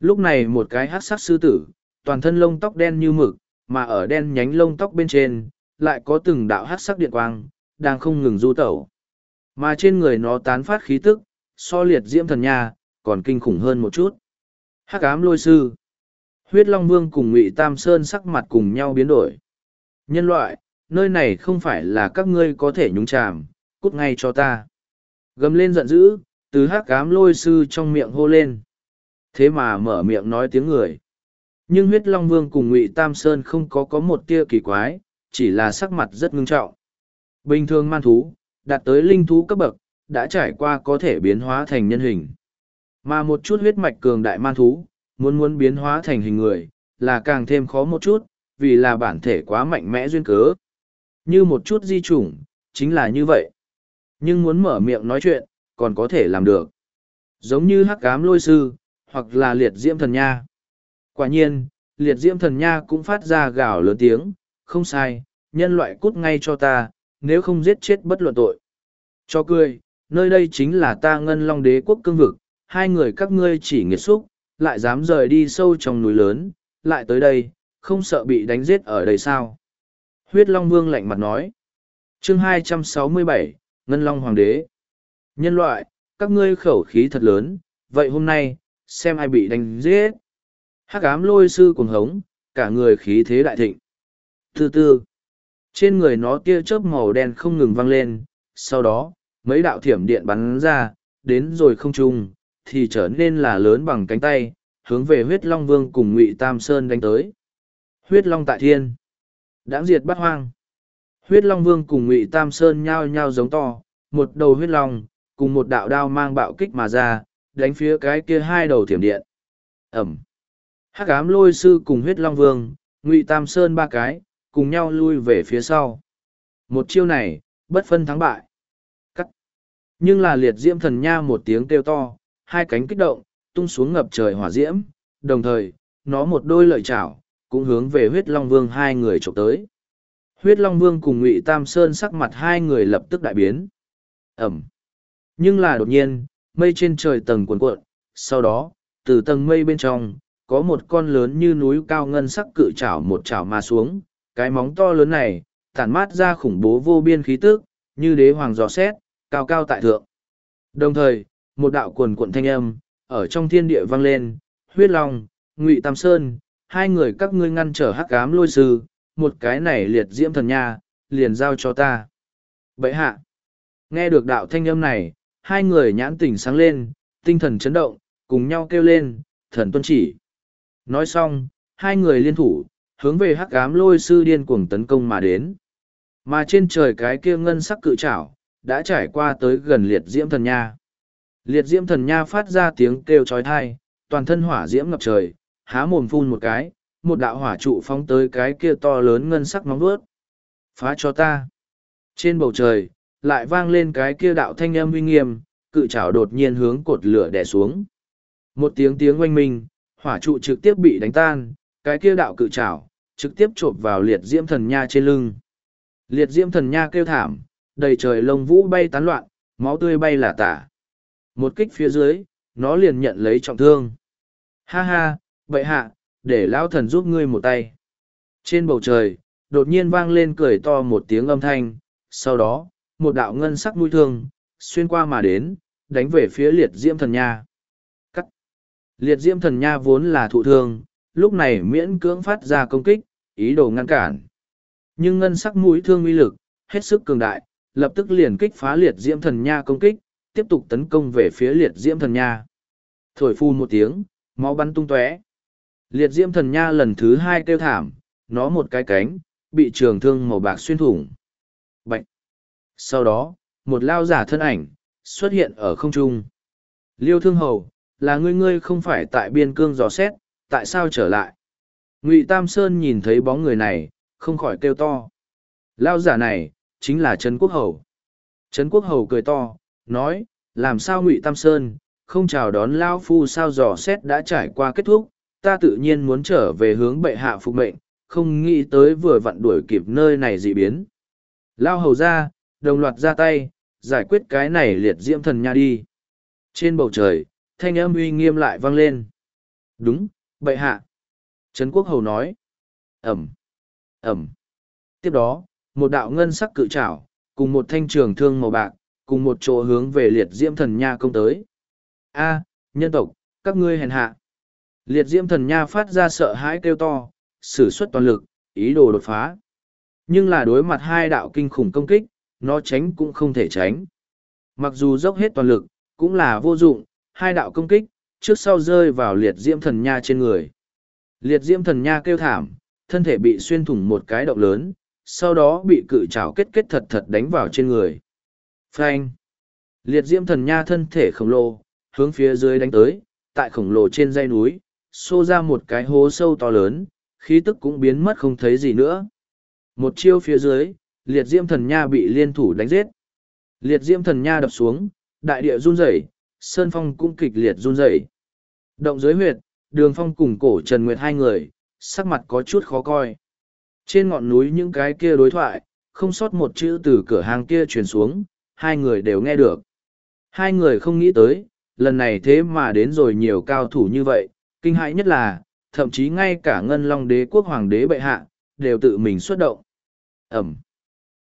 Lúc này một cái hát sắc sư tử, toàn thân lông tóc đen như mực, mà ở đen nhánh lông tóc bên trên, lại có từng đạo hát sắc điện quang, đang không ngừng du tẩu. Mà trên người nó tán phát khí tức, so liệt diễm thần nha, còn kinh khủng hơn một chút. Hắc ám lôi sư. Huyết Long Vương cùng Ngụy Tam Sơn sắc mặt cùng nhau biến đổi. Nhân loại, nơi này không phải là các ngươi có thể nhúng chàm, cút ngay cho ta. Gầm lên giận dữ, từ hát cám lôi sư trong miệng hô lên. Thế mà mở miệng nói tiếng người. Nhưng huyết Long Vương cùng Ngụy Tam Sơn không có có một tia kỳ quái, chỉ là sắc mặt rất ngưng trọng. Bình thường man thú, đạt tới linh thú cấp bậc, đã trải qua có thể biến hóa thành nhân hình. Mà một chút huyết mạch cường đại man thú, muốn muốn biến hóa thành hình người, là càng thêm khó một chút, vì là bản thể quá mạnh mẽ duyên cớ. Như một chút di chủng, chính là như vậy. Nhưng muốn mở miệng nói chuyện, còn có thể làm được. Giống như hắc cám lôi sư, hoặc là liệt diễm thần nha. Quả nhiên, liệt diễm thần nha cũng phát ra gào lớn tiếng, không sai, nhân loại cút ngay cho ta, nếu không giết chết bất luận tội. Cho cười, nơi đây chính là ta ngân long đế quốc cương vực, hai người các ngươi chỉ nghiệt xúc, lại dám rời đi sâu trong núi lớn, lại tới đây, không sợ bị đánh giết ở đây sao? Huyết Long Vương lạnh mặt nói. chương 267, Ngân Long Hoàng đế. Nhân loại, các ngươi khẩu khí thật lớn, vậy hôm nay, xem ai bị đánh giết. Hắc ám lôi sư cuồng hống, cả người khí thế đại thịnh. Từ từ, trên người nó tia chớp màu đen không ngừng vang lên, sau đó, mấy đạo thiểm điện bắn ra, đến rồi không trung, thì trở nên là lớn bằng cánh tay, hướng về huyết long vương cùng ngụy Tam Sơn đánh tới. Huyết long tại thiên. Đáng diệt bắt hoang. Huyết long vương cùng ngụy Tam Sơn nhao nhao giống to, một đầu huyết long, cùng một đạo đao mang bạo kích mà ra, đánh phía cái kia hai đầu thiểm điện. Ẩm. Hắc ám lôi sư cùng huyết long vương, ngụy Tam Sơn ba cái, cùng nhau lui về phía sau. Một chiêu này, bất phân thắng bại. Cắt. Nhưng là liệt diễm thần nha một tiếng kêu to, hai cánh kích động, tung xuống ngập trời hỏa diễm, đồng thời, nó một đôi lợi chảo, cũng hướng về huyết long vương hai người trộm tới. Huyết long vương cùng ngụy Tam Sơn sắc mặt hai người lập tức đại biến. Ẩm. Nhưng là đột nhiên, mây trên trời tầng cuộn cuộn, sau đó, từ tầng mây bên trong, có một con lớn như núi cao ngân sắc cự chảo một chảo mà xuống, cái móng to lớn này, tản mát ra khủng bố vô biên khí tức, như đế hoàng gió xét, cao cao tại thượng. Đồng thời, một đạo cuồn cuộn thanh âm, ở trong thiên địa vang lên, huyết long, ngụy tam sơn, hai người các ngươi ngăn trở hắc ám lôi sư, một cái này liệt diễm thần nha, liền giao cho ta. Bậy hạ, nghe được đạo thanh âm này, hai người nhãn tỉnh sáng lên, tinh thần chấn động, cùng nhau kêu lên, thần tuân chỉ. Nói xong, hai người liên thủ, hướng về hắc ám lôi sư điên cuồng tấn công mà đến. Mà trên trời cái kia ngân sắc cự trảo, đã trải qua tới gần liệt diễm thần nha. Liệt diễm thần nha phát ra tiếng kêu trói thai, toàn thân hỏa diễm ngập trời, há mồm phun một cái, một đạo hỏa trụ phóng tới cái kia to lớn ngân sắc nóng vuốt. Phá cho ta. Trên bầu trời, lại vang lên cái kia đạo thanh âm uy nghiêm, cự trảo đột nhiên hướng cột lửa đè xuống. Một tiếng tiếng oanh minh, hỏa trụ trực tiếp bị đánh tan, cái kia đạo cự trảo, trực tiếp chộp vào liệt diễm thần nha trên lưng. Liệt diễm thần nha kêu thảm, đầy trời lông vũ bay tán loạn, máu tươi bay là tả. Một kích phía dưới, nó liền nhận lấy trọng thương. Ha ha, vậy hạ, để lão thần giúp ngươi một tay. Trên bầu trời, đột nhiên vang lên cười to một tiếng âm thanh, sau đó, một đạo ngân sắc mũi thương, xuyên qua mà đến, đánh về phía liệt diễm thần nha. Cắt. Liệt diễm thần nha vốn là thụ thương, lúc này miễn cưỡng phát ra công kích, ý đồ ngăn cản. Nhưng ngân sắc mũi thương uy lực, hết sức cường đại, lập tức liền kích phá liệt diễm thần nha công kích, tiếp tục tấn công về phía liệt diễm thần nha. Thổi phu một tiếng, máu bắn tung tóe. Liệt diễm thần nha lần thứ hai kêu thảm, nó một cái cánh, bị trường thương màu bạc xuyên thủng. Bạch! Sau đó, một lao giả thân ảnh, xuất hiện ở không trung. Liêu thương hầu, là ngươi ngươi không phải tại biên cương gió xét, tại sao trở lại? Ngụy Tam Sơn nhìn thấy bóng người này, không khỏi kêu to. Lao giả này, chính là Trấn Quốc Hầu. Trấn Quốc Hầu cười to, nói, làm sao Ngụy Tam Sơn, không chào đón Lao Phu sao dò xét đã trải qua kết thúc, ta tự nhiên muốn trở về hướng bệ hạ phục mệnh, không nghĩ tới vừa vặn đuổi kịp nơi này dị biến. Lao Hầu ra, đồng loạt ra tay, giải quyết cái này liệt diễm thần nha đi. Trên bầu trời, thanh âm uy nghiêm lại vang lên. Đúng, bệ hạ. Trấn Quốc Hầu nói. Ẩm. Ẩm. Tiếp đó, một đạo ngân sắc cự trảo, cùng một thanh trường thương màu bạc, cùng một chỗ hướng về liệt diễm thần nha công tới. A, nhân tộc, các ngươi hèn hạ. Liệt diễm thần nha phát ra sợ hãi kêu to, sử xuất toàn lực, ý đồ đột phá. Nhưng là đối mặt hai đạo kinh khủng công kích, nó tránh cũng không thể tránh. Mặc dù dốc hết toàn lực, cũng là vô dụng, hai đạo công kích, trước sau rơi vào liệt diễm thần nha trên người. Liệt diễm thần nha kêu thảm, thân thể bị xuyên thủng một cái động lớn, sau đó bị cự trảo kết kết thật thật đánh vào trên người. Phanh! Liệt diễm thần nha thân thể khổng lồ, hướng phía dưới đánh tới, tại khổng lồ trên dây núi, xô ra một cái hố sâu to lớn, khí tức cũng biến mất không thấy gì nữa. Một chiêu phía dưới, liệt diễm thần nha bị liên thủ đánh giết. Liệt diễm thần nha đập xuống, đại địa run rẩy, sơn phong cũng kịch liệt run rẩy. Động dưới huyệt, đường phong cùng cổ Trần Nguyệt hai người, sắc mặt có chút khó coi. Trên ngọn núi những cái kia đối thoại, không sót một chữ từ cửa hàng kia truyền xuống, hai người đều nghe được. Hai người không nghĩ tới, lần này thế mà đến rồi nhiều cao thủ như vậy, kinh hãi nhất là, thậm chí ngay cả ngân long đế quốc hoàng đế bệ hạ, đều tự mình xuất động. Ẩm.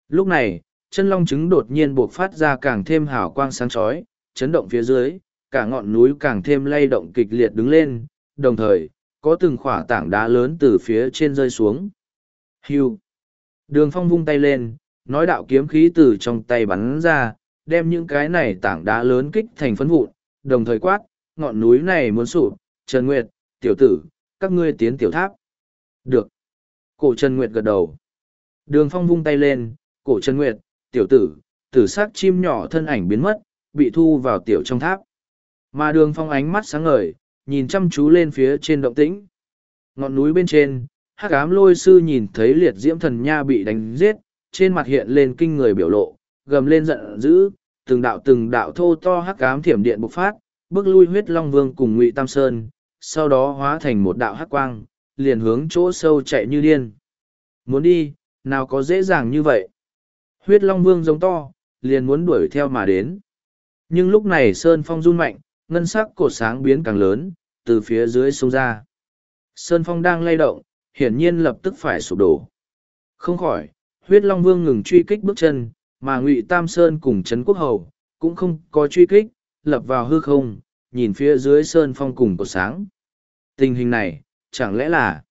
Lúc này, chân long trứng đột nhiên buộc phát ra càng thêm hào quang sáng chói, chấn động phía dưới, cả ngọn núi càng thêm lay động kịch liệt đứng lên, đồng thời, có từng khỏa tảng đá lớn từ phía trên rơi xuống. Hưu. Đường phong vung tay lên, nói đạo kiếm khí từ trong tay bắn ra, đem những cái này tảng đá lớn kích thành phấn vụn, đồng thời quát, ngọn núi này muốn sụp, Trần Nguyệt, tiểu tử, các ngươi tiến tiểu tháp. Được. Cổ Trần Nguyệt gật đầu. Đường phong vung tay lên, cổ Trần Nguyệt, tiểu tử, tử sắc chim nhỏ thân ảnh biến mất, bị thu vào tiểu trong tháp. Mà đường phong ánh mắt sáng ngời, nhìn chăm chú lên phía trên động tĩnh. Ngọn núi bên trên, hắc ám lôi sư nhìn thấy liệt diễm thần nha bị đánh giết, trên mặt hiện lên kinh người biểu lộ, gầm lên giận dữ, từng đạo từng đạo thô to hắc ám thiểm điện bộc phát, bước lui huyết long vương cùng ngụy tam sơn, sau đó hóa thành một đạo hắc quang, liền hướng chỗ sâu chạy như điên. Muốn đi, nào có dễ dàng như vậy. Huyết long vương giống to, liền muốn đuổi theo mà đến. Nhưng lúc này sơn phong run mạnh, ngân sắc cột sáng biến càng lớn, từ phía dưới sông ra. Sơn phong đang lay động, hiển nhiên lập tức phải sụp đổ. Không khỏi, huyết long vương ngừng truy kích bước chân, mà ngụy Tam Sơn cùng Trấn Quốc Hầu, cũng không có truy kích, lập vào hư không, nhìn phía dưới sơn phong cùng cột sáng. Tình hình này, chẳng lẽ là...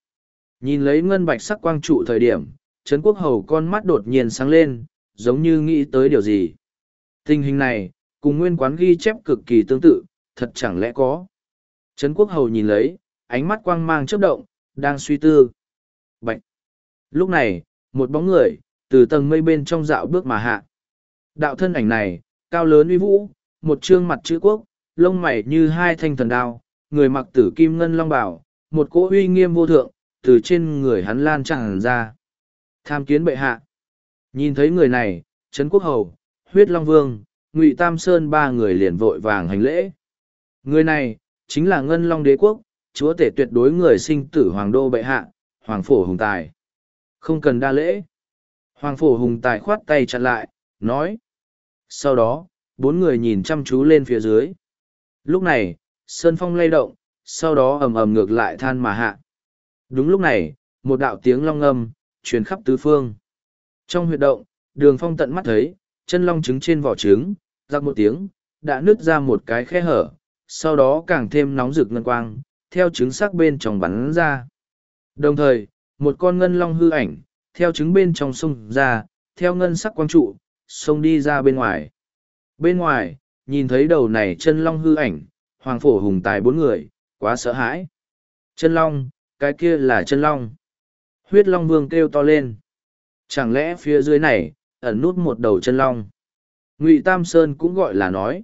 Nhìn lấy ngân bạch sắc quang trụ thời điểm, Trấn Quốc Hầu con mắt đột nhiên sáng lên, giống như nghĩ tới điều gì. Tình hình này, cùng nguyên quán ghi chép cực kỳ tương tự, thật chẳng lẽ có. Trấn Quốc Hầu nhìn lấy, ánh mắt quang mang chớp động, đang suy tư. Bạch! Lúc này, một bóng người, từ tầng mây bên trong dạo bước mà hạ. Đạo thân ảnh này, cao lớn uy vũ, một trương mặt chữ quốc, lông mày như hai thanh thần đao, người mặc tử kim ngân long bảo, một cỗ uy nghiêm vô thượng, từ trên người hắn lan tràn ra. Tham kiến bệ hạ. Nhìn thấy người này, Trấn Quốc Hầu, Huyết Long Vương, Ngụy Tam Sơn ba người liền vội vàng hành lễ. Người này, chính là Ngân Long Đế Quốc, chúa tể tuyệt đối người sinh tử Hoàng Đô bệ hạ, Hoàng Phổ Hùng Tài. Không cần đa lễ. Hoàng Phổ Hùng Tài khoát tay chặn lại, nói. Sau đó, bốn người nhìn chăm chú lên phía dưới. Lúc này, Sơn Phong lay động, sau đó ầm ầm ngược lại than mà hạ. Đúng lúc này, một đạo tiếng long âm truyền khắp tứ phương. Trong huyệt động, đường phong tận mắt thấy, chân long trứng trên vỏ trứng, rắc một tiếng, đã nứt ra một cái khe hở, sau đó càng thêm nóng rực ngân quang, theo trứng sắc bên trong bắn ra. Đồng thời, một con ngân long hư ảnh, theo trứng bên trong sông ra, theo ngân sắc quang trụ, sông đi ra bên ngoài. Bên ngoài, nhìn thấy đầu này chân long hư ảnh, hoàng phổ hùng tài bốn người, quá sợ hãi. Chân long, cái kia là chân long. Huyết long vương kêu to lên. Chẳng lẽ phía dưới này, ẩn nút một đầu chân long? Ngụy Tam Sơn cũng gọi là nói.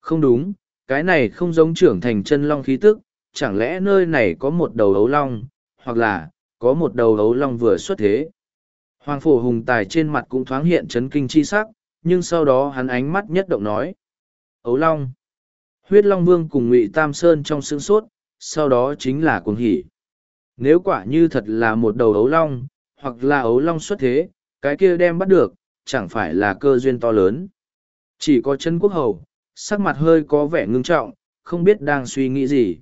Không đúng, cái này không giống trưởng thành chân long khí tức, chẳng lẽ nơi này có một đầu ấu long, hoặc là, có một đầu ấu long vừa xuất thế. Hoàng phổ hùng tài trên mặt cũng thoáng hiện chấn kinh chi sắc, nhưng sau đó hắn ánh mắt nhất động nói. Ấu long. Huyết long vương cùng ngụy Tam Sơn trong sương sốt, sau đó chính là cuồng hỉ Nếu quả như thật là một đầu ấu long, hoặc là ấu long xuất thế, cái kia đem bắt được, chẳng phải là cơ duyên to lớn. Chỉ có chân quốc hầu, sắc mặt hơi có vẻ ngưng trọng, không biết đang suy nghĩ gì.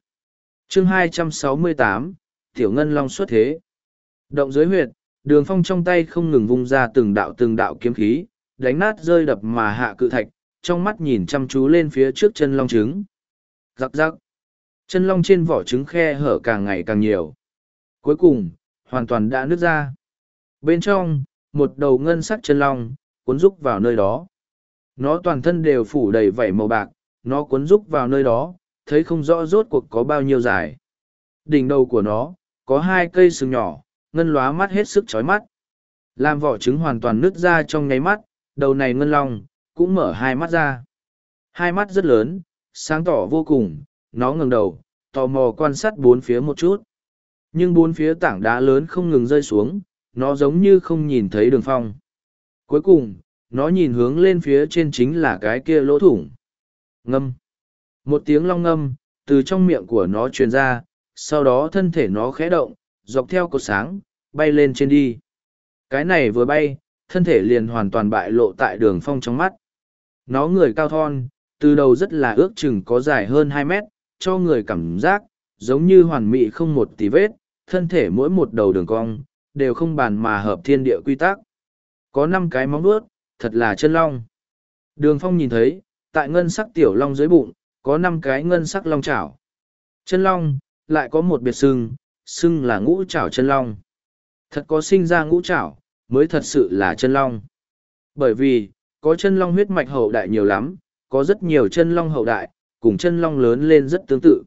chương 268, Tiểu Ngân Long xuất thế. Động giới huyệt, Đường phong trong tay không ngừng vung ra từng đạo từng đạo kiếm khí, đánh nát rơi đập mà hạ cự thạch, trong mắt nhìn chăm chú lên phía trước chân long trứng. Giặc giặc. Chân long trên vỏ trứng khe hở càng ngày càng nhiều. Cuối cùng, hoàn toàn đã nứt ra. Bên trong, một đầu ngân sắc chân long, cuốn rúc vào nơi đó. Nó toàn thân đều phủ đầy vảy màu bạc, nó cuốn rúc vào nơi đó, thấy không rõ rốt cuộc có bao nhiêu dài. Đỉnh đầu của nó, có hai cây sừng nhỏ, ngân lóa mắt hết sức chói mắt. Làm vỏ trứng hoàn toàn nứt ra trong nháy mắt, đầu này ngân long, cũng mở hai mắt ra. Hai mắt rất lớn, sáng tỏ vô cùng, nó ngừng đầu, tò mò quan sát bốn phía một chút. Nhưng bốn phía tảng đá lớn không ngừng rơi xuống, nó giống như không nhìn thấy đường phong. Cuối cùng, nó nhìn hướng lên phía trên chính là cái kia lỗ thủng. Ngâm. Một tiếng long ngâm, từ trong miệng của nó truyền ra, sau đó thân thể nó khẽ động, dọc theo cột sáng, bay lên trên đi. Cái này vừa bay, thân thể liền hoàn toàn bại lộ tại đường phong trong mắt. Nó người cao thon, từ đầu rất là ước chừng có dài hơn hai mét, cho người cảm giác, giống như hoàn mỹ không một tí vết, thân thể mỗi một đầu đường cong, đều không bàn mà hợp thiên địa quy tắc. Có năm cái móng vuốt, thật là chân long. Đường phong nhìn thấy, tại ngân sắc tiểu long dưới bụng, có năm cái ngân sắc long chảo. Chân long, lại có một biệt sưng, sưng là ngũ chảo chân long. Thật có sinh ra ngũ chảo, mới thật sự là chân long. Bởi vì, có chân long huyết mạch hậu đại nhiều lắm, có rất nhiều chân long hậu đại, cùng chân long lớn lên rất tương tự.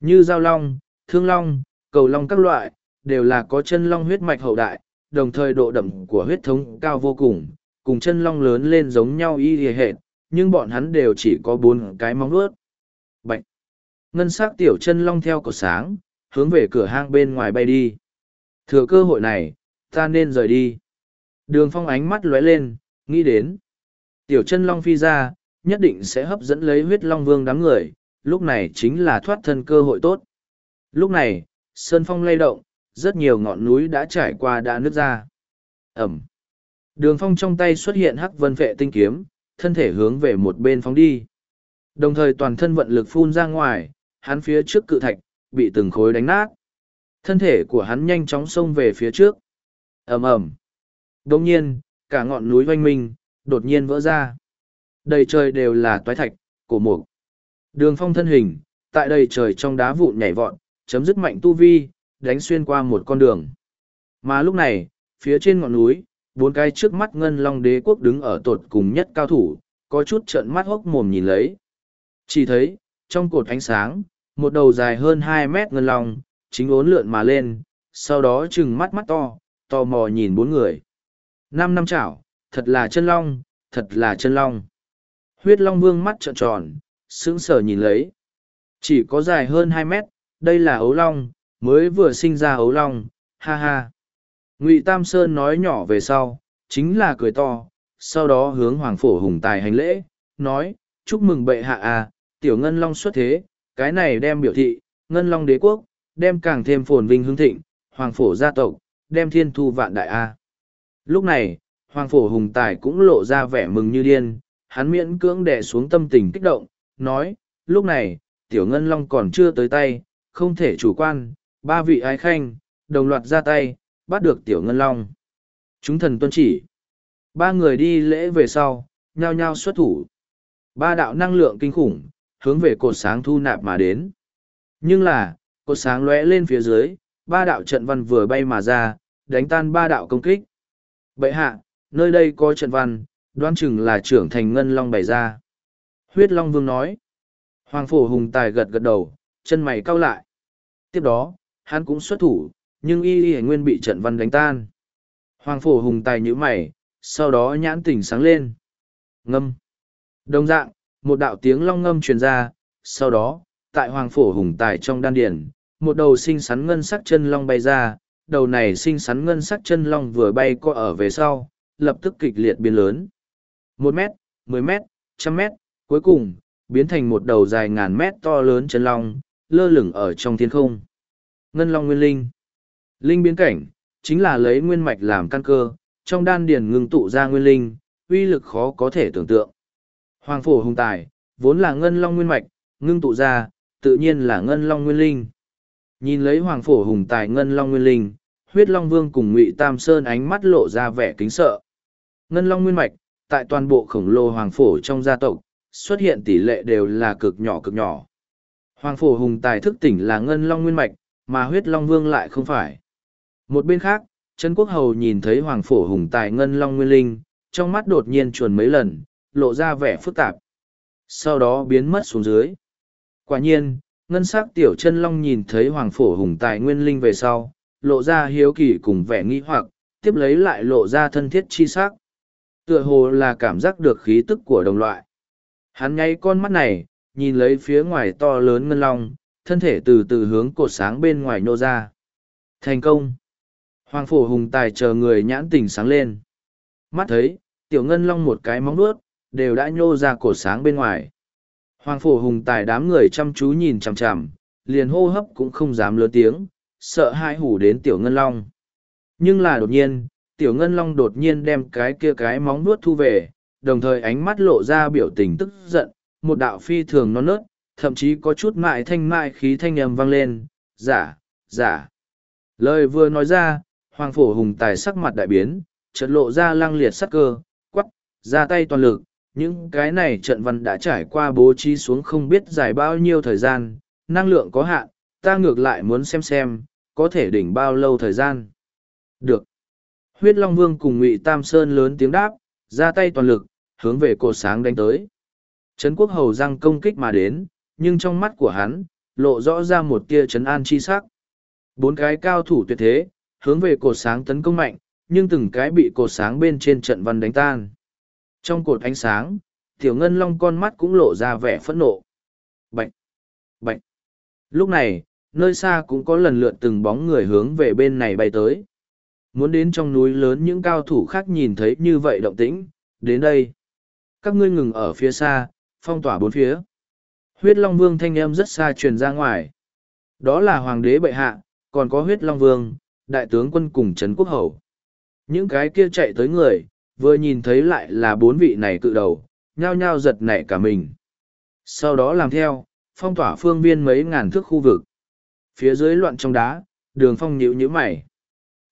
Như giao long, thương long, cầu long các loại, đều là có chân long huyết mạch hậu đại, đồng thời độ đậm của huyết thống cao vô cùng, cùng chân long lớn lên giống nhau y hề hệt, nhưng bọn hắn đều chỉ có bốn cái móng vuốt. Bạch! Ngân sắc tiểu chân long theo cột sáng, hướng về cửa hang bên ngoài bay đi. Thừa cơ hội này, ta nên rời đi. Đường phong ánh mắt lóe lên, nghĩ đến. Tiểu chân long phi ra, nhất định sẽ hấp dẫn lấy huyết long vương đám người, lúc này chính là thoát thân cơ hội tốt. Lúc này, sơn phong lay động, rất nhiều ngọn núi đã trải qua đã nứt ra. Ẩm. Đường phong trong tay xuất hiện hắc vân vệ tinh kiếm, thân thể hướng về một bên phóng đi. Đồng thời toàn thân vận lực phun ra ngoài, hắn phía trước cự thạch, bị từng khối đánh nát. Thân thể của hắn nhanh chóng xông về phía trước. ầm ầm Đồng nhiên, cả ngọn núi oanh minh, đột nhiên vỡ ra. Đầy trời đều là toái thạch, cổ mục. Đường phong thân hình, tại đầy trời trong đá vụn nhảy vọt, chấm dứt mạnh tu vi, đánh xuyên qua một con đường. Mà lúc này, phía trên ngọn núi, bốn cái trước mắt ngân long đế quốc đứng ở tột cùng nhất cao thủ, có chút trợn mắt hốc mồm nhìn lấy. Chỉ thấy, trong cột ánh sáng, một đầu dài hơn hai mét ngân long, chính ốn lượn mà lên, sau đó trừng mắt mắt to, tò mò nhìn bốn người. Năm năm chảo, thật là chân long, thật là chân long. Huyết long vương mắt trợn tròn, sững sờ nhìn lấy. Chỉ có dài hơn hai mét, đây là ấu long, mới vừa sinh ra ấu long, ha ha. Ngụy Tam Sơn nói nhỏ về sau, chính là cười to, sau đó hướng Hoàng Phổ Hùng Tài hành lễ, nói, chúc mừng bệ hạ à, tiểu ngân long xuất thế, cái này đem biểu thị, ngân long đế quốc, đem càng thêm phồn vinh hương thịnh, Hoàng Phổ gia tộc, đem thiên thu vạn đại a. Lúc này, Hoàng Phổ Hùng Tài cũng lộ ra vẻ mừng như điên, hắn miễn cưỡng đè xuống tâm tình kích động, nói, lúc này, tiểu ngân long còn chưa tới tay, không thể chủ quan, ba vị ái khanh, đồng loạt ra tay, bắt được tiểu ngân long. Chúng thần tuân chỉ. Ba người đi lễ về sau, nhao nhao xuất thủ. Ba đạo năng lượng kinh khủng, hướng về cột sáng thu nạp mà đến. Nhưng là, cột sáng lóe lên phía dưới, ba đạo trận văn vừa bay mà ra, đánh tan ba đạo công kích. Bậy hạ, nơi đây có trận văn, đoán chừng là trưởng thành ngân long bày ra. Huyết Long Vương nói. Hoàng phổ hùng tài gật gật đầu, chân mày cau lại. Tiếp đó, hắn cũng xuất thủ, nhưng y y nguyên bị trận văn đánh tan. Hoàng phổ hùng tài nhíu mày, sau đó nhãn tỉnh sáng lên. Ngâm. Đồng dạng, một đạo tiếng long ngâm truyền ra, sau đó, tại hoàng phổ hùng tài trong đan điển, một đầu sinh sắn ngân sắc chân long bay ra, đầu này sinh sắn ngân sắc chân long vừa bay co ở về sau, lập tức kịch liệt biến lớn. Một mét, mười mét, trăm mét, cuối cùng, biến thành một đầu dài ngàn mét to lớn chân long, lơ lửng ở trong thiên không. Ngân long nguyên linh. Linh biến cảnh, chính là lấy nguyên mạch làm căn cơ, trong đan điền ngưng tụ ra nguyên linh, uy lực khó có thể tưởng tượng. Hoàng phổ hùng tài, vốn là ngân long nguyên mạch, ngưng tụ ra, tự nhiên là ngân long nguyên linh. Nhìn lấy hoàng phổ hùng tài ngân long nguyên linh, huyết long vương cùng ngụy tam sơn ánh mắt lộ ra vẻ kính sợ. Ngân long nguyên mạch tại toàn bộ khổng lồ hoàng phổ trong gia tộc xuất hiện tỷ lệ đều là cực nhỏ cực nhỏ. Hoàng phổ hùng tài thức tỉnh là ngân long nguyên mạch mà huyết long vương lại không phải. Một bên khác trấn quốc hầu nhìn thấy hoàng phổ hùng tài ngân long nguyên linh trong mắt đột nhiên chuồn mấy lần lộ ra vẻ phức tạp. Sau đó biến mất xuống dưới. Quả nhiên ngân s ắ c tiểu chân long nhìn thấy hoàng phổ hùng tài nguyên linh về sau, lộ ra hiếu kỳ cùng vẻ nghĩ hoặc, tiếp lấy lại lộ ra thân thiết chi s ắ c tựa hồ là cảm giác được khí tức của đồng loại. Hắn nháy con mắt này, nhìn lấy phía ngoài to lớn ngân long, thân thể từ từ hướng cột sáng bên ngoài nhô ra. Thành công! Hoàng phổ hùng tài chờ người nhãn tình sáng lên. Mắt thấy, tiểu ngân long một cái móng nuốt đều đã nhô ra cột sáng bên ngoài hoàng phổ hùng tài đám người chăm chú nhìn chằm chằm, liền hô hấp cũng không dám lớn tiếng, sợ hai hủ đến tiểu ngân long. Nhưng là đột nhiên, tiểu ngân long đột nhiên đem cái kia cái móng nuốt thu về, đồng thời ánh mắt lộ ra biểu tình tức giận, một đạo phi thường non nớt, thậm chí có chút mại thanh mại khí thanh âm vang lên, giả giả. Lời vừa nói ra, hoàng phổ hùng tài sắc mặt đại biến, chợt lộ ra lăng liệt sắc cơ quắp ra tay toàn lực những cái này trận văn đã trải qua bố trí xuống không biết dài bao nhiêu thời gian, năng lượng có hạn, ta ngược lại muốn xem xem, có thể đỉnh bao lâu thời gian. Được. Huyết long vương cùng ngụy tam sơn lớn tiếng đáp, ra tay toàn lực, hướng về cột sáng đánh tới. Trấn quốc hầu răng công kích mà đến, nhưng trong mắt của hắn, lộ rõ ra một tia trấn an chi sắc. Bốn cái cao thủ tuyệt thế, hướng về cột sáng tấn công mạnh, nhưng từng cái bị cột sáng bên trên trận văn đánh tan trong cột ánh sáng, tiểu ngân long con mắt cũng lộ ra vẻ phẫn nộ. Bệnh bệnh lúc này, nơi xa cũng có lần lượt từng bóng người hướng về bên này bay tới. Muốn đến trong núi lớn những cao thủ khác nhìn thấy như vậy động tĩnh, đến đây. Các ngươi ngừng ở phía xa, phong tỏa bốn phía. Huyết long vương thanh âm rất xa truyền ra ngoài. Đó là hoàng đế bệ hạ, còn có huyết long vương, đại tướng quân cùng trấn quốc hầu. Những cái kia chạy tới người vừa nhìn thấy lại là bốn vị này cự đầu, nhao nhao giật nảy cả mình. Sau đó làm theo, phong tỏa phương viên mấy ngàn thước khu vực. Phía dưới loạn trong đá, đường phong nhíu nhíu mày.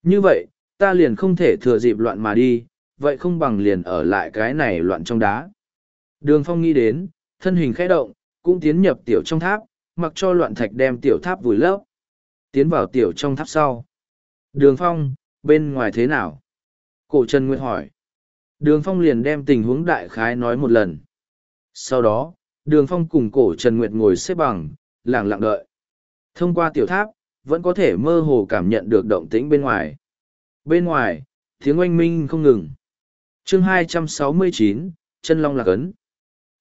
Như vậy, ta liền không thể thừa dịp loạn mà đi, vậy không bằng liền ở lại cái này loạn trong đá. Đường phong nghĩ đến, thân hình khẽ động, cũng tiến nhập tiểu trong tháp, mặc cho loạn thạch đem tiểu tháp vùi lấp. Tiến vào tiểu trong tháp sau. Đường phong, bên ngoài thế nào? Cổ trần nguyệt hỏi đường phong liền đem tình huống đại khái nói một lần. Sau đó đường phong cùng cổ trần nguyệt ngồi xếp bằng lẳng lặng đợi. Thông qua tiểu tháp vẫn có thể mơ hồ cảm nhận được động tĩnh bên ngoài. Bên ngoài tiếng oanh minh không ngừng. Chương 269, chân long lạc ấn.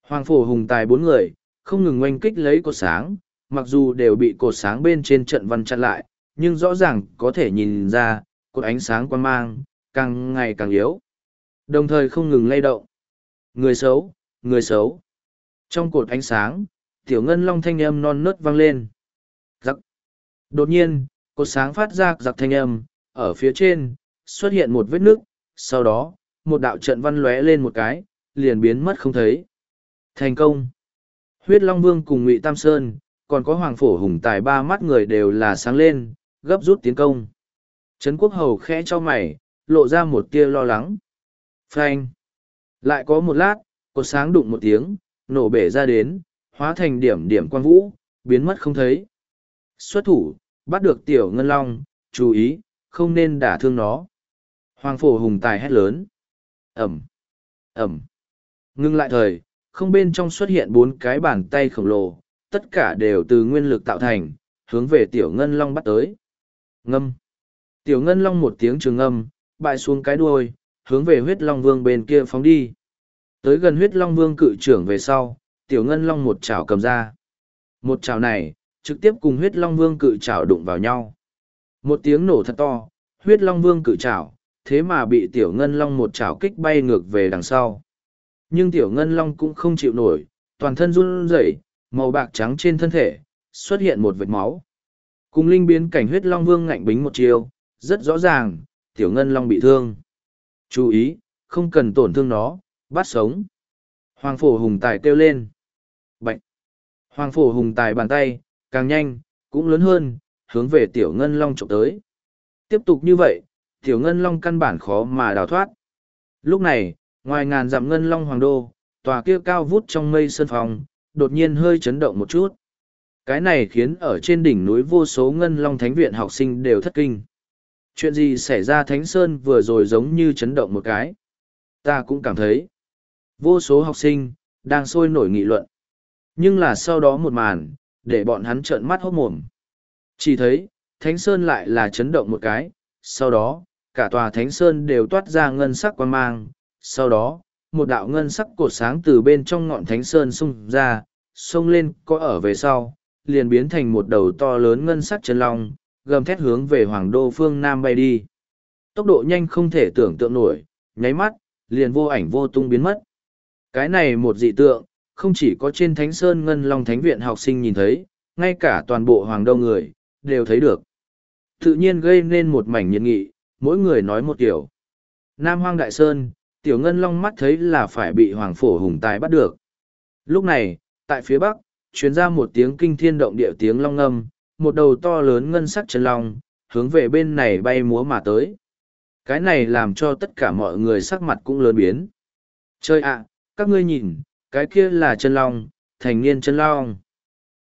Hoàng phổ hùng tài bốn người không ngừng oanh kích lấy cột sáng mặc dù đều bị cột sáng bên trên trận văn chặn lại nhưng rõ ràng có thể nhìn ra cột ánh sáng quan mang càng ngày càng yếu đồng thời không ngừng lay động. Người xấu người xấu. Trong cột ánh sáng, tiểu ngân long thanh âm non nớt vang lên. Giặc. Đột nhiên, cột sáng phát ra giặc thanh âm, ở phía trên, xuất hiện một vết nước, sau đó, một đạo trận văn lóe lên một cái, liền biến mất không thấy. Thành công. Huyết long vương cùng ngụy tam sơn, còn có hoàng phổ hùng tài ba mắt người đều là sáng lên, gấp rút tiến công. Trấn quốc hầu khẽ cho mày, lộ ra một tia lo lắng phanh. Lại có một lát, cột sáng đụng một tiếng, nổ bể ra đến, hóa thành điểm điểm quang vũ, biến mất không thấy. Xuất thủ, bắt được tiểu ngân long, chú ý, không nên đả thương nó. Hoàng phổ hùng tài hét lớn. Ẩm. Ẩm. Ngưng lại thời, không bên trong xuất hiện bốn cái bàn tay khổng lồ, tất cả đều từ nguyên lực tạo thành, hướng về tiểu ngân long bắt tới. Ngâm. Tiểu ngân long một tiếng trường ngâm bại xuống cái đuôi hướng về huyết long vương bên kia phóng đi. Tới gần huyết long vương cự trưởng về sau, tiểu ngân long một chảo cầm ra. Một chảo này, trực tiếp cùng huyết long vương cự chảo đụng vào nhau. Một tiếng nổ thật to, huyết long vương cự chảo, thế mà bị tiểu ngân long một chảo kích bay ngược về đằng sau. Nhưng tiểu ngân long cũng không chịu nổi, toàn thân run rẩy, màu bạc trắng trên thân thể, xuất hiện một vệt máu. Cùng linh biến cảnh huyết long vương ngạnh bính một chiều, rất rõ ràng, tiểu ngân long bị thương chú ý không cần tổn thương nó bắt sống hoàng phổ hùng tài kêu lên Bạch, hoàng phổ hùng tài bàn tay càng nhanh cũng lớn hơn hướng về tiểu ngân long trộm tới Tiếp tục như vậy, tiểu ngân long căn bản khó mà đào thoát. Lúc này, ngoài ngàn dặm ngân long hoàng đô, tòa kia cao vút trong mây sân phòng, đột nhiên hơi chấn động một chút. Cái này khiến ở trên đỉnh núi vô số ngân long thánh viện học sinh đều thất kinh. Chuyện gì xảy ra Thánh Sơn vừa rồi giống như chấn động một cái. Ta cũng cảm thấy. Vô số học sinh, đang sôi nổi nghị luận. Nhưng là sau đó một màn, để bọn hắn trợn mắt hốt mồm. Chỉ thấy, Thánh Sơn lại là chấn động một cái, sau đó, cả tòa Thánh Sơn đều toát ra ngân sắc quan mang, sau đó, một đạo ngân sắc cột sáng từ bên trong ngọn Thánh Sơn xung ra, xông lên có ở về sau, liền biến thành một đầu to lớn ngân sắc chân long, gầm thét hướng về hoàng đô phương Nam bay đi. Tốc độ nhanh không thể tưởng tượng nổi, nháy mắt, liền vô ảnh vô tung biến mất. Cái này một dị tượng, không chỉ có trên Thánh Sơn Ngân Long Thánh Viện học sinh nhìn thấy, ngay cả toàn bộ hoàng đô người, đều thấy được. Tự nhiên gây nên một mảnh nhiệt nghị, mỗi người nói một kiểu. Nam Hoang Đại Sơn, Tiểu Ngân Long mắt thấy là phải bị Hoàng Phổ Hùng Tài bắt được. Lúc này, tại phía Bắc, truyền ra một tiếng kinh thiên động địa tiếng long ngâm, một đầu to lớn ngân sắc chân long, hướng về bên này bay múa mà tới. Cái này làm cho tất cả mọi người sắc mặt cũng lớn biến. Chơi ạ, các ngươi nhìn, cái kia là chân long, thành niên chân long.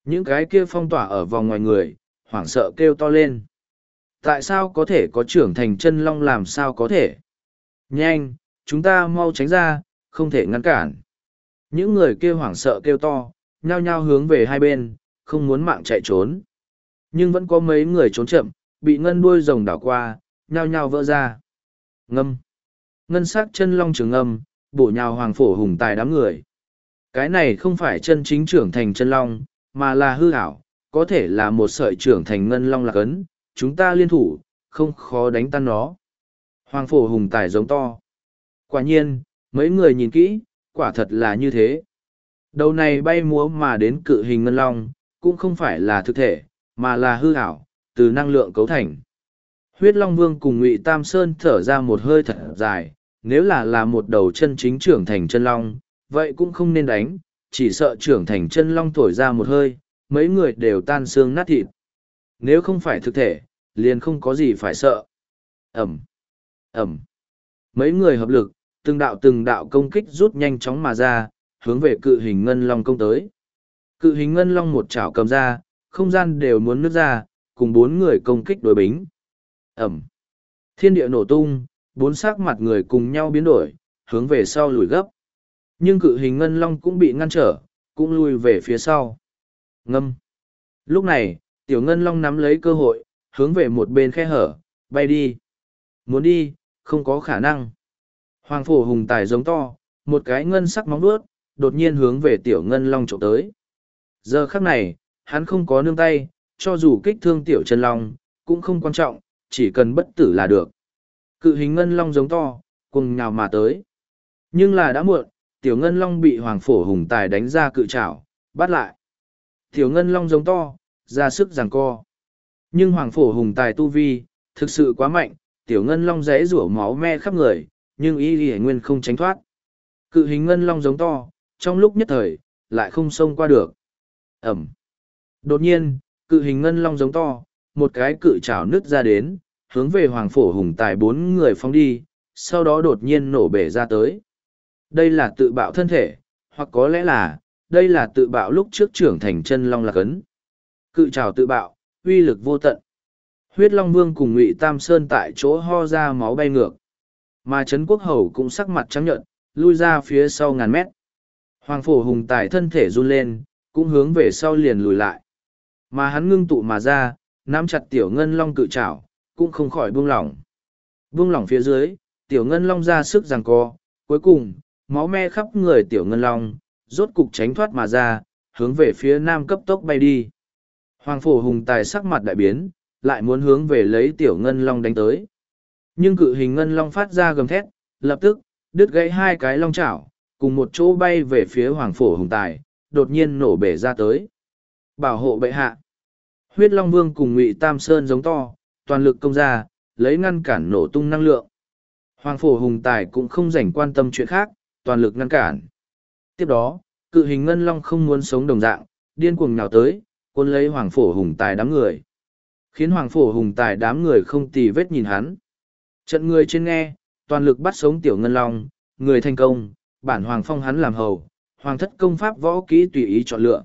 Những cái kia phong tỏa ở vòng ngoài người, hoảng sợ kêu to lên. Tại sao có thể có trưởng thành chân long làm sao có thể? Nhanh, chúng ta mau tránh ra, không thể ngăn cản. Những người kia hoảng sợ kêu to, nhao nhao hướng về hai bên, không muốn mạng chạy trốn. Nhưng vẫn có mấy người trốn chậm, bị ngân đuôi rồng đảo qua, nhao nhao vỡ ra. Ngâm. Ngân sắc chân long trường âm, bổ nhào hoàng phổ hùng tài đám người. Cái này không phải chân chính trưởng thành chân long, mà là hư ảo, có thể là một sợi trưởng thành ngân long lạc ấn, chúng ta liên thủ, không khó đánh tan nó. Hoàng phổ hùng tài giống to. Quả nhiên, mấy người nhìn kỹ, quả thật là như thế. Đầu này bay múa mà đến cự hình ngân long, cũng không phải là thực thể, mà là hư ảo, từ năng lượng cấu thành. Huyết Long Vương cùng Ngụy Tam Sơn thở ra một hơi thật dài, nếu là là một đầu chân chính trưởng thành chân long, vậy cũng không nên đánh, chỉ sợ trưởng thành chân long thổi ra một hơi, mấy người đều tan xương nát thịt. Nếu không phải thực thể, liền không có gì phải sợ. Ẩm, Ẩm. Mấy người hợp lực, từng đạo từng đạo công kích rút nhanh chóng mà ra, hướng về cự hình ngân long công tới. Cự hình ngân long một chảo cầm ra, không gian đều muốn nứt ra, cùng bốn người công kích đối bính. Ẩm. Thiên địa nổ tung, bốn sắc mặt người cùng nhau biến đổi, hướng về sau lùi gấp. Nhưng cự hình ngân long cũng bị ngăn trở, cũng lùi về phía sau. Ngâm. Lúc này, tiểu ngân long nắm lấy cơ hội, hướng về một bên khe hở, bay đi. Muốn đi, không có khả năng. Hoàng phổ hùng tài giống to, một cái ngân sắc móng vuốt, đột nhiên hướng về tiểu ngân long trộm tới. Giờ khắc này, hắn không có nương tay, cho dù kích thương tiểu chân long, cũng không quan trọng, chỉ cần bất tử là được. Cự hình ngân long giống to, cùng nhào mà tới. Nhưng là đã muộn, tiểu ngân long bị hoàng phổ hùng tài đánh ra cự trảo, bắt lại. Tiểu ngân long giống to, ra sức giằng co. Nhưng hoàng phổ hùng tài tu vi, thực sự quá mạnh, tiểu ngân long rẽ rủa máu me khắp người, nhưng y y nguyên không tránh thoát. Cự hình ngân long giống to, trong lúc nhất thời, lại không xông qua được. Ẩm. Đột nhiên, cự hình ngân long giống to, một cái cự trảo nứt ra đến, hướng về hoàng phổ hùng tài bốn người phóng đi, sau đó đột nhiên nổ bể ra tới. Đây là tự bạo thân thể, hoặc có lẽ là, đây là tự bạo lúc trước trưởng thành chân long lạc ấn. Cự trảo tự bạo, uy lực vô tận. Huyết Long Vương cùng Ngụy Tam Sơn tại chỗ ho ra máu bay ngược. Mà Trấn Quốc Hầu cũng sắc mặt trắng nhợt, lui ra phía sau ngàn mét. Hoàng phổ hùng tài thân thể run lên, cũng hướng về sau liền lùi lại. Mà hắn ngưng tụ mà ra, nắm chặt tiểu ngân long cự trảo, cũng không khỏi buông lỏng. Buông lỏng phía dưới, tiểu ngân long ra sức giằng co, cuối cùng, máu me khắp người tiểu ngân long, rốt cục tránh thoát mà ra, hướng về phía nam cấp tốc bay đi. Hoàng phổ hùng tài sắc mặt đại biến, lại muốn hướng về lấy tiểu ngân long đánh tới. Nhưng cự hình ngân long phát ra gầm thét, lập tức, đứt gãy hai cái long chảo, cùng một chỗ bay về phía hoàng phổ hùng tài, đột nhiên nổ bể ra tới. Bảo hộ bệ hạ. Huyết Long Vương cùng Ngụy Tam Sơn giống to, toàn lực công ra, lấy ngăn cản nổ tung năng lượng. Hoàng phổ hùng tài cũng không rảnh quan tâm chuyện khác, toàn lực ngăn cản. Tiếp đó, cự hình ngân long không muốn sống đồng dạng, điên cuồng nhào tới, quân lấy hoàng phổ hùng tài đám người. Khiến Hoàng Phổ Hùng Tài đám người không tì vết nhìn hắn. Trận người trên nghe, toàn lực bắt sống Tiểu Ngân Long, người thành công, bản Hoàng Phong hắn làm hầu, Hoàng thất công pháp võ kỹ tùy ý chọn lựa.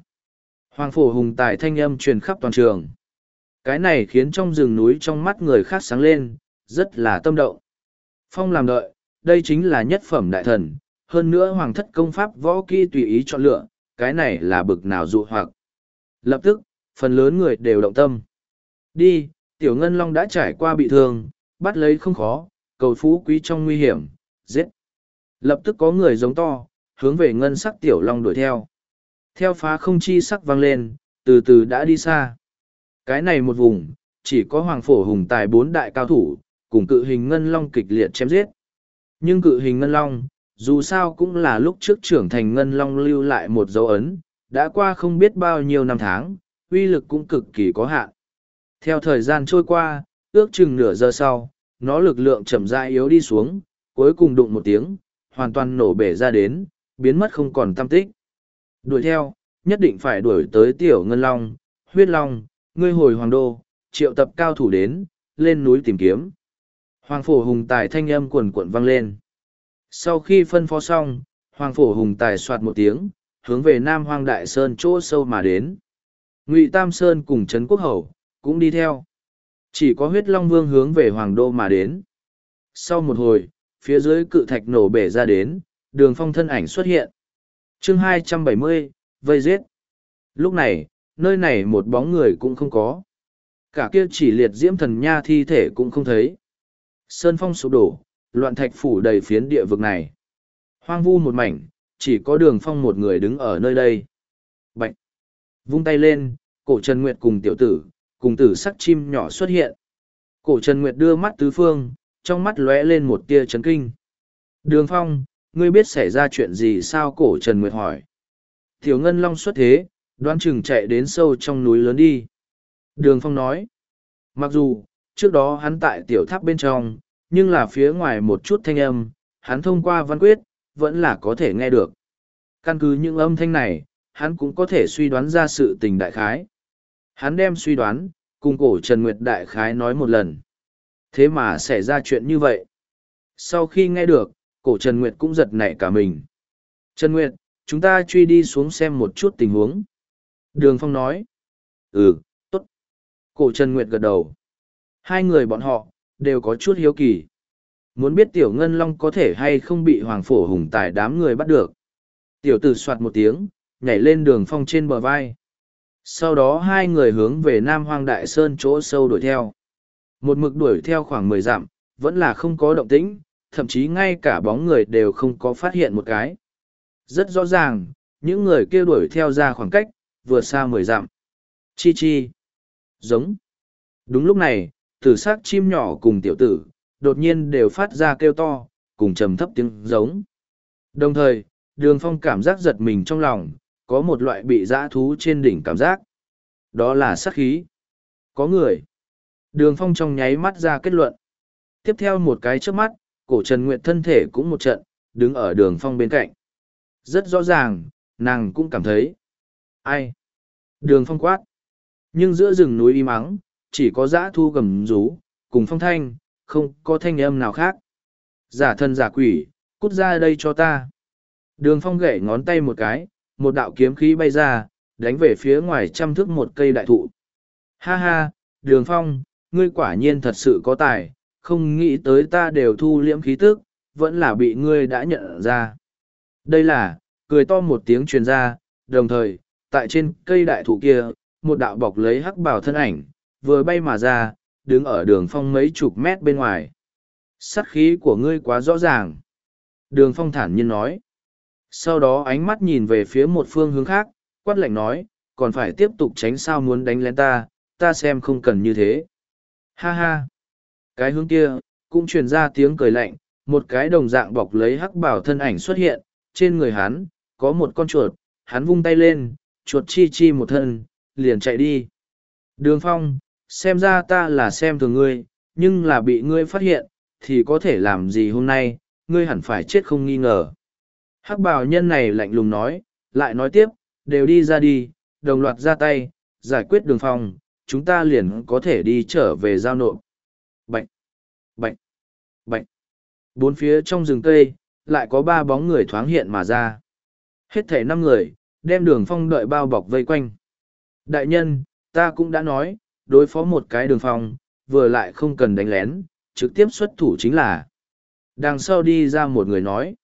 Hoàng Phổ Hùng Tài thanh âm truyền khắp toàn trường. Cái này khiến trong rừng núi trong mắt người khác sáng lên, rất là tâm động. Phong làm đợi, đây chính là nhất phẩm đại thần, hơn nữa hoàng thất công pháp võ kỹ tùy ý chọn lựa, cái này là bực nào dụ hoặc. Lập tức, phần lớn người đều động tâm. Đi, tiểu ngân long đã trải qua bị thương, bắt lấy không khó, cầu phú quý trong nguy hiểm, giết. Lập tức có người giống to, hướng về ngân sắc tiểu long đuổi theo. Theo phá không chi sắc vang lên, từ từ đã đi xa. Cái này một vùng, chỉ có hoàng phổ hùng tài bốn đại cao thủ, cùng cự hình ngân long kịch liệt chém giết. Nhưng cự hình ngân long, dù sao cũng là lúc trước trưởng thành ngân long lưu lại một dấu ấn, đã qua không biết bao nhiêu năm tháng, uy lực cũng cực kỳ có hạn. Theo thời gian trôi qua, ước chừng nửa giờ sau, nó lực lượng chậm rãi yếu đi xuống, cuối cùng đụng một tiếng, hoàn toàn nổ bể ra đến, biến mất không còn tâm tích. Đuổi theo, nhất định phải đuổi tới tiểu ngân long, huyết long, ngươi hồi hoàng đô, triệu tập cao thủ đến, lên núi tìm kiếm. Hoàng phổ hùng tài thanh âm quần cuộn vang lên. Sau khi phân phó xong, Hoàng phổ hùng tài soạt một tiếng, hướng về Nam Hoang Đại Sơn chỗ sâu mà đến. Ngụy Tam Sơn cùng Trấn Quốc Hầu, cũng đi theo. Chỉ có huyết long vương hướng về Hoàng Đô mà đến. Sau một hồi, phía dưới cự thạch nổ bể ra đến, đường phong thân ảnh xuất hiện chương 270, vây giết. Lúc này, nơi này một bóng người cũng không có. Cả kia chỉ liệt diễm thần nha thi thể cũng không thấy. Sơn phong sụp đổ, loạn thạch phủ đầy phiến địa vực này. Hoang vu một mảnh, chỉ có đường phong một người đứng ở nơi đây. Bạch! Vung tay lên, cổ Trần Nguyệt cùng tiểu tử, cùng tử sắc chim nhỏ xuất hiện. Cổ Trần Nguyệt đưa mắt tứ phương, trong mắt lóe lên một tia chấn kinh. Đường phong, ngươi biết xảy ra chuyện gì sao cổ Trần Nguyệt hỏi. Tiểu Ngân Long xuất thế, đoán chừng chạy đến sâu trong núi lớn đi. Đường phong nói. Mặc dù, trước đó hắn tại tiểu tháp bên trong, nhưng là phía ngoài một chút thanh âm, hắn thông qua văn quyết, vẫn là có thể nghe được. Căn cứ những âm thanh này, hắn cũng có thể suy đoán ra sự tình đại khái. Hắn đem suy đoán, cùng cổ Trần Nguyệt đại khái nói một lần. Thế mà xảy ra chuyện như vậy. Sau khi nghe được, cổ Trần Nguyệt cũng giật nảy cả mình. Trần Nguyệt, chúng ta truy đi xuống xem một chút tình huống. Đường Phong nói. Ừ, tốt. Cổ Trần Nguyệt gật đầu. Hai người bọn họ, đều có chút hiếu kỳ. Muốn biết tiểu ngân long có thể hay không bị hoàng phổ hùng tài đám người bắt được. Tiểu tử soạt một tiếng, nhảy lên đường phong trên bờ vai. Sau đó hai người hướng về Nam Hoang Đại Sơn chỗ sâu đuổi theo. Một mực đuổi theo khoảng mười dặm, vẫn là không có động tĩnh, thậm chí ngay cả bóng người đều không có phát hiện một cái. Rất rõ ràng, những người kia đuổi theo ra khoảng cách, vừa xa mười dặm. Chi chi. Giống. Đúng lúc này, tử s chim nhỏ cùng tiểu tử, đột nhiên đều phát ra kêu to, cùng trầm thấp tiếng giống. Đồng thời, đường phong cảm giác giật mình trong lòng, có một loại bị dã thú trên đỉnh cảm giác. Đó là sát khí. Có người. Đường phong trong nháy mắt ra kết luận. Tiếp theo một cái trước mắt, cổ Trần Nguyệt thân thể cũng một trận, đứng ở đường phong bên cạnh. Rất rõ ràng, nàng cũng cảm thấy. Ai? Đường phong quát. Nhưng giữa rừng núi im ắng, chỉ có dã thu gầm rú, cùng phong thanh, không có thanh âm nào khác. Giả thân giả quỷ, cút ra đây cho ta. Đường phong gậy ngón tay một cái, một đạo kiếm khí bay ra, đánh về phía ngoài trăm thước một cây đại thụ. Ha ha, đường phong, ngươi quả nhiên thật sự có tài, không nghĩ tới ta đều thu liễm khí tức, vẫn là bị ngươi đã nhận ra. Đây là, cười to một tiếng truyền ra, đồng thời, tại trên cây đại thụ kia, một đạo bọc lấy hắc bảo thân ảnh, vừa bay mà ra, đứng ở đường phong mấy chục mét bên ngoài. Sát khí của ngươi quá rõ ràng. Đường phong thản nhiên nói. Sau đó ánh mắt nhìn về phía một phương hướng khác, quát lạnh nói, còn phải tiếp tục tránh sao muốn đánh lên ta, ta xem không cần như thế. Ha ha. Cái hướng kia, cũng truyền ra tiếng cười lạnh, một cái đồng dạng bọc lấy hắc bảo thân ảnh xuất hiện, trên người hắn, có một con chuột, hắn vung tay lên, chuột chi chi một thân, liền chạy đi. Đường phong, xem ra ta là xem thường ngươi, nhưng là bị ngươi phát hiện, thì có thể làm gì hôm nay, ngươi hẳn phải chết không nghi ngờ. Hắc Bảo nhân này lạnh lùng nói, lại nói tiếp, đều đi ra đi, đồng loạt ra tay, giải quyết đường phong, chúng ta liền có thể đi trở về giao nộp. Bệnh, bệnh, bệnh. Bốn phía trong rừng cây, lại có ba bóng người thoáng hiện mà ra. Hết thể năm người, đem đường phong đợi bao bọc vây quanh. Đại nhân, ta cũng đã nói, đối phó một cái đường phong, vừa lại không cần đánh lén, trực tiếp xuất thủ chính là. Đằng sau đi ra một người nói.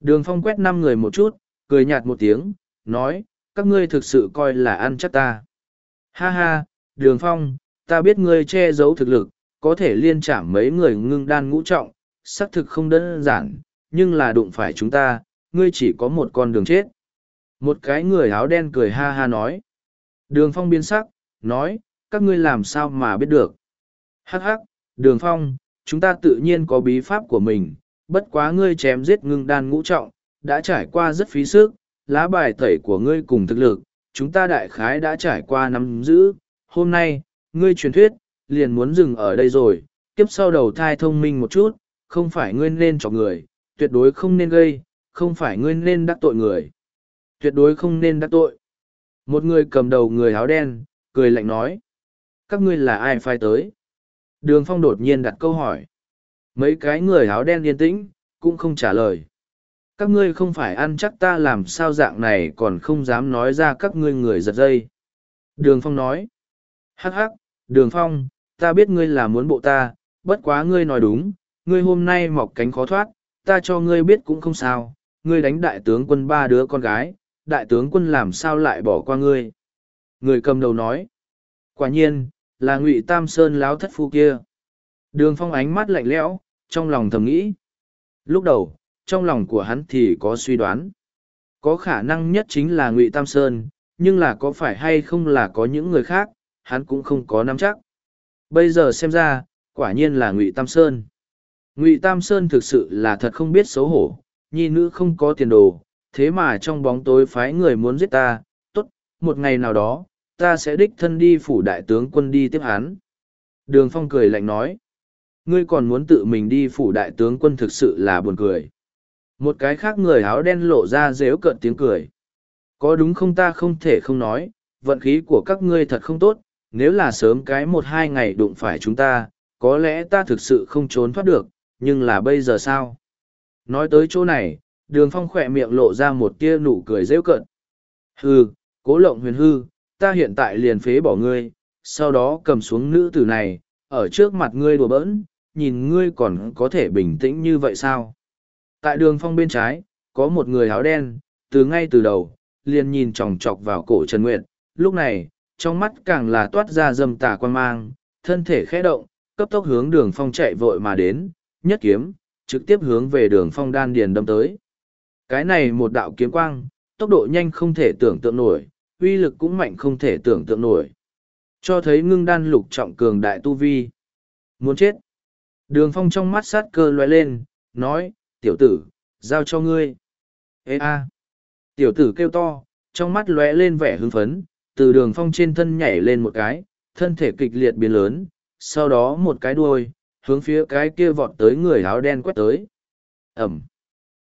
Đường phong quét năm người một chút, cười nhạt một tiếng, nói, các ngươi thực sự coi là ăn chắc ta. Ha ha, đường phong, ta biết ngươi che giấu thực lực, có thể liên chạm mấy người ngưng đan ngũ trọng, xác thực không đơn giản, nhưng là đụng phải chúng ta, ngươi chỉ có một con đường chết. Một cái người áo đen cười ha ha nói. Đường phong biến sắc, nói, các ngươi làm sao mà biết được. Hắc hắc, đường phong, chúng ta tự nhiên có bí pháp của mình, bất quá ngươi chém giết ngưng đan ngũ trọng, đã trải qua rất phí sức, lá bài tẩy của ngươi cùng thực lực, chúng ta đại khái đã trải qua nắm giữ. Hôm nay, ngươi truyền thuyết, liền muốn dừng ở đây rồi, kiếp sau đầu thai thông minh một chút, không phải ngươi nên chọc người, tuyệt đối không nên gây, không phải ngươi nên đắc tội người. Tuyệt đối không nên đắc tội. Một người cầm đầu người áo đen, cười lạnh nói. Các ngươi là ai phai tới? Đường phong đột nhiên đặt câu hỏi. Mấy cái người áo đen yên tĩnh, cũng không trả lời. Các ngươi không phải ăn chắc ta làm sao dạng này còn không dám nói ra các ngươi người giật dây. Đường phong nói. Hắc hắc, đường phong, ta biết ngươi là muốn bộ ta, bất quá ngươi nói đúng, ngươi hôm nay mọc cánh khó thoát, ta cho ngươi biết cũng không sao, ngươi đánh đại tướng quân ba đứa con gái, đại tướng quân làm sao lại bỏ qua ngươi. Người cầm đầu nói. Quả nhiên, là ngụy Tam Sơn láo thất phu kia. Đường phong ánh mắt lạnh lẽo, trong lòng thầm nghĩ. Lúc đầu, trong lòng của hắn thì có suy đoán. Có khả năng nhất chính là ngụy Tam Sơn, nhưng là có phải hay không là có những người khác, hắn cũng không có nắm chắc. Bây giờ xem ra, quả nhiên là ngụy Tam Sơn. Ngụy Tam Sơn thực sự là thật không biết xấu hổ, nhi nữ không có tiền đồ, thế mà trong bóng tối phái người muốn giết ta, tốt, một ngày nào đó, ta sẽ đích thân đi phủ đại tướng quân đi tiếp hắn. Đường Phong cười lạnh nói, ngươi còn muốn tự mình đi phủ đại tướng quân thực sự là buồn cười. Một cái khác người áo đen lộ ra dếu cợt tiếng cười. Có đúng không ta không thể không nói, vận khí của các ngươi thật không tốt, nếu là sớm cái một hai ngày đụng phải chúng ta, có lẽ ta thực sự không trốn thoát được, nhưng là bây giờ sao? Nói tới chỗ này, đường phong khỏe miệng lộ ra một tia nụ cười rêu cận Hừ, cố lộng huyền hư, ta hiện tại liền phế bỏ ngươi, sau đó cầm xuống nữ tử này, ở trước mặt ngươi đùa bỡn, nhìn ngươi còn có thể bình tĩnh như vậy sao? Tại đường phong bên trái, có một người áo đen, từ ngay từ đầu, liền nhìn chòng chọc vào cổ Trần Nguyệt, lúc này, trong mắt càng là toát ra dâm tà quan mang, thân thể khẽ động, cấp tốc hướng đường phong chạy vội mà đến, nhất kiếm, trực tiếp hướng về đường phong đan điền đâm tới. Cái này một đạo kiếm quang, tốc độ nhanh không thể tưởng tượng nổi, uy lực cũng mạnh không thể tưởng tượng nổi. Cho thấy ngưng đan lục trọng cường đại tu vi. Muốn chết. Đường phong trong mắt sát cơ loe lên, nói, tiểu tử, giao cho ngươi. Ê a. Tiểu tử kêu to, trong mắt lóe lên vẻ hưng phấn, từ đường phong trên thân nhảy lên một cái, thân thể kịch liệt biến lớn, sau đó một cái đuôi, hướng phía cái kia vọt tới người áo đen quét tới. Ẩm.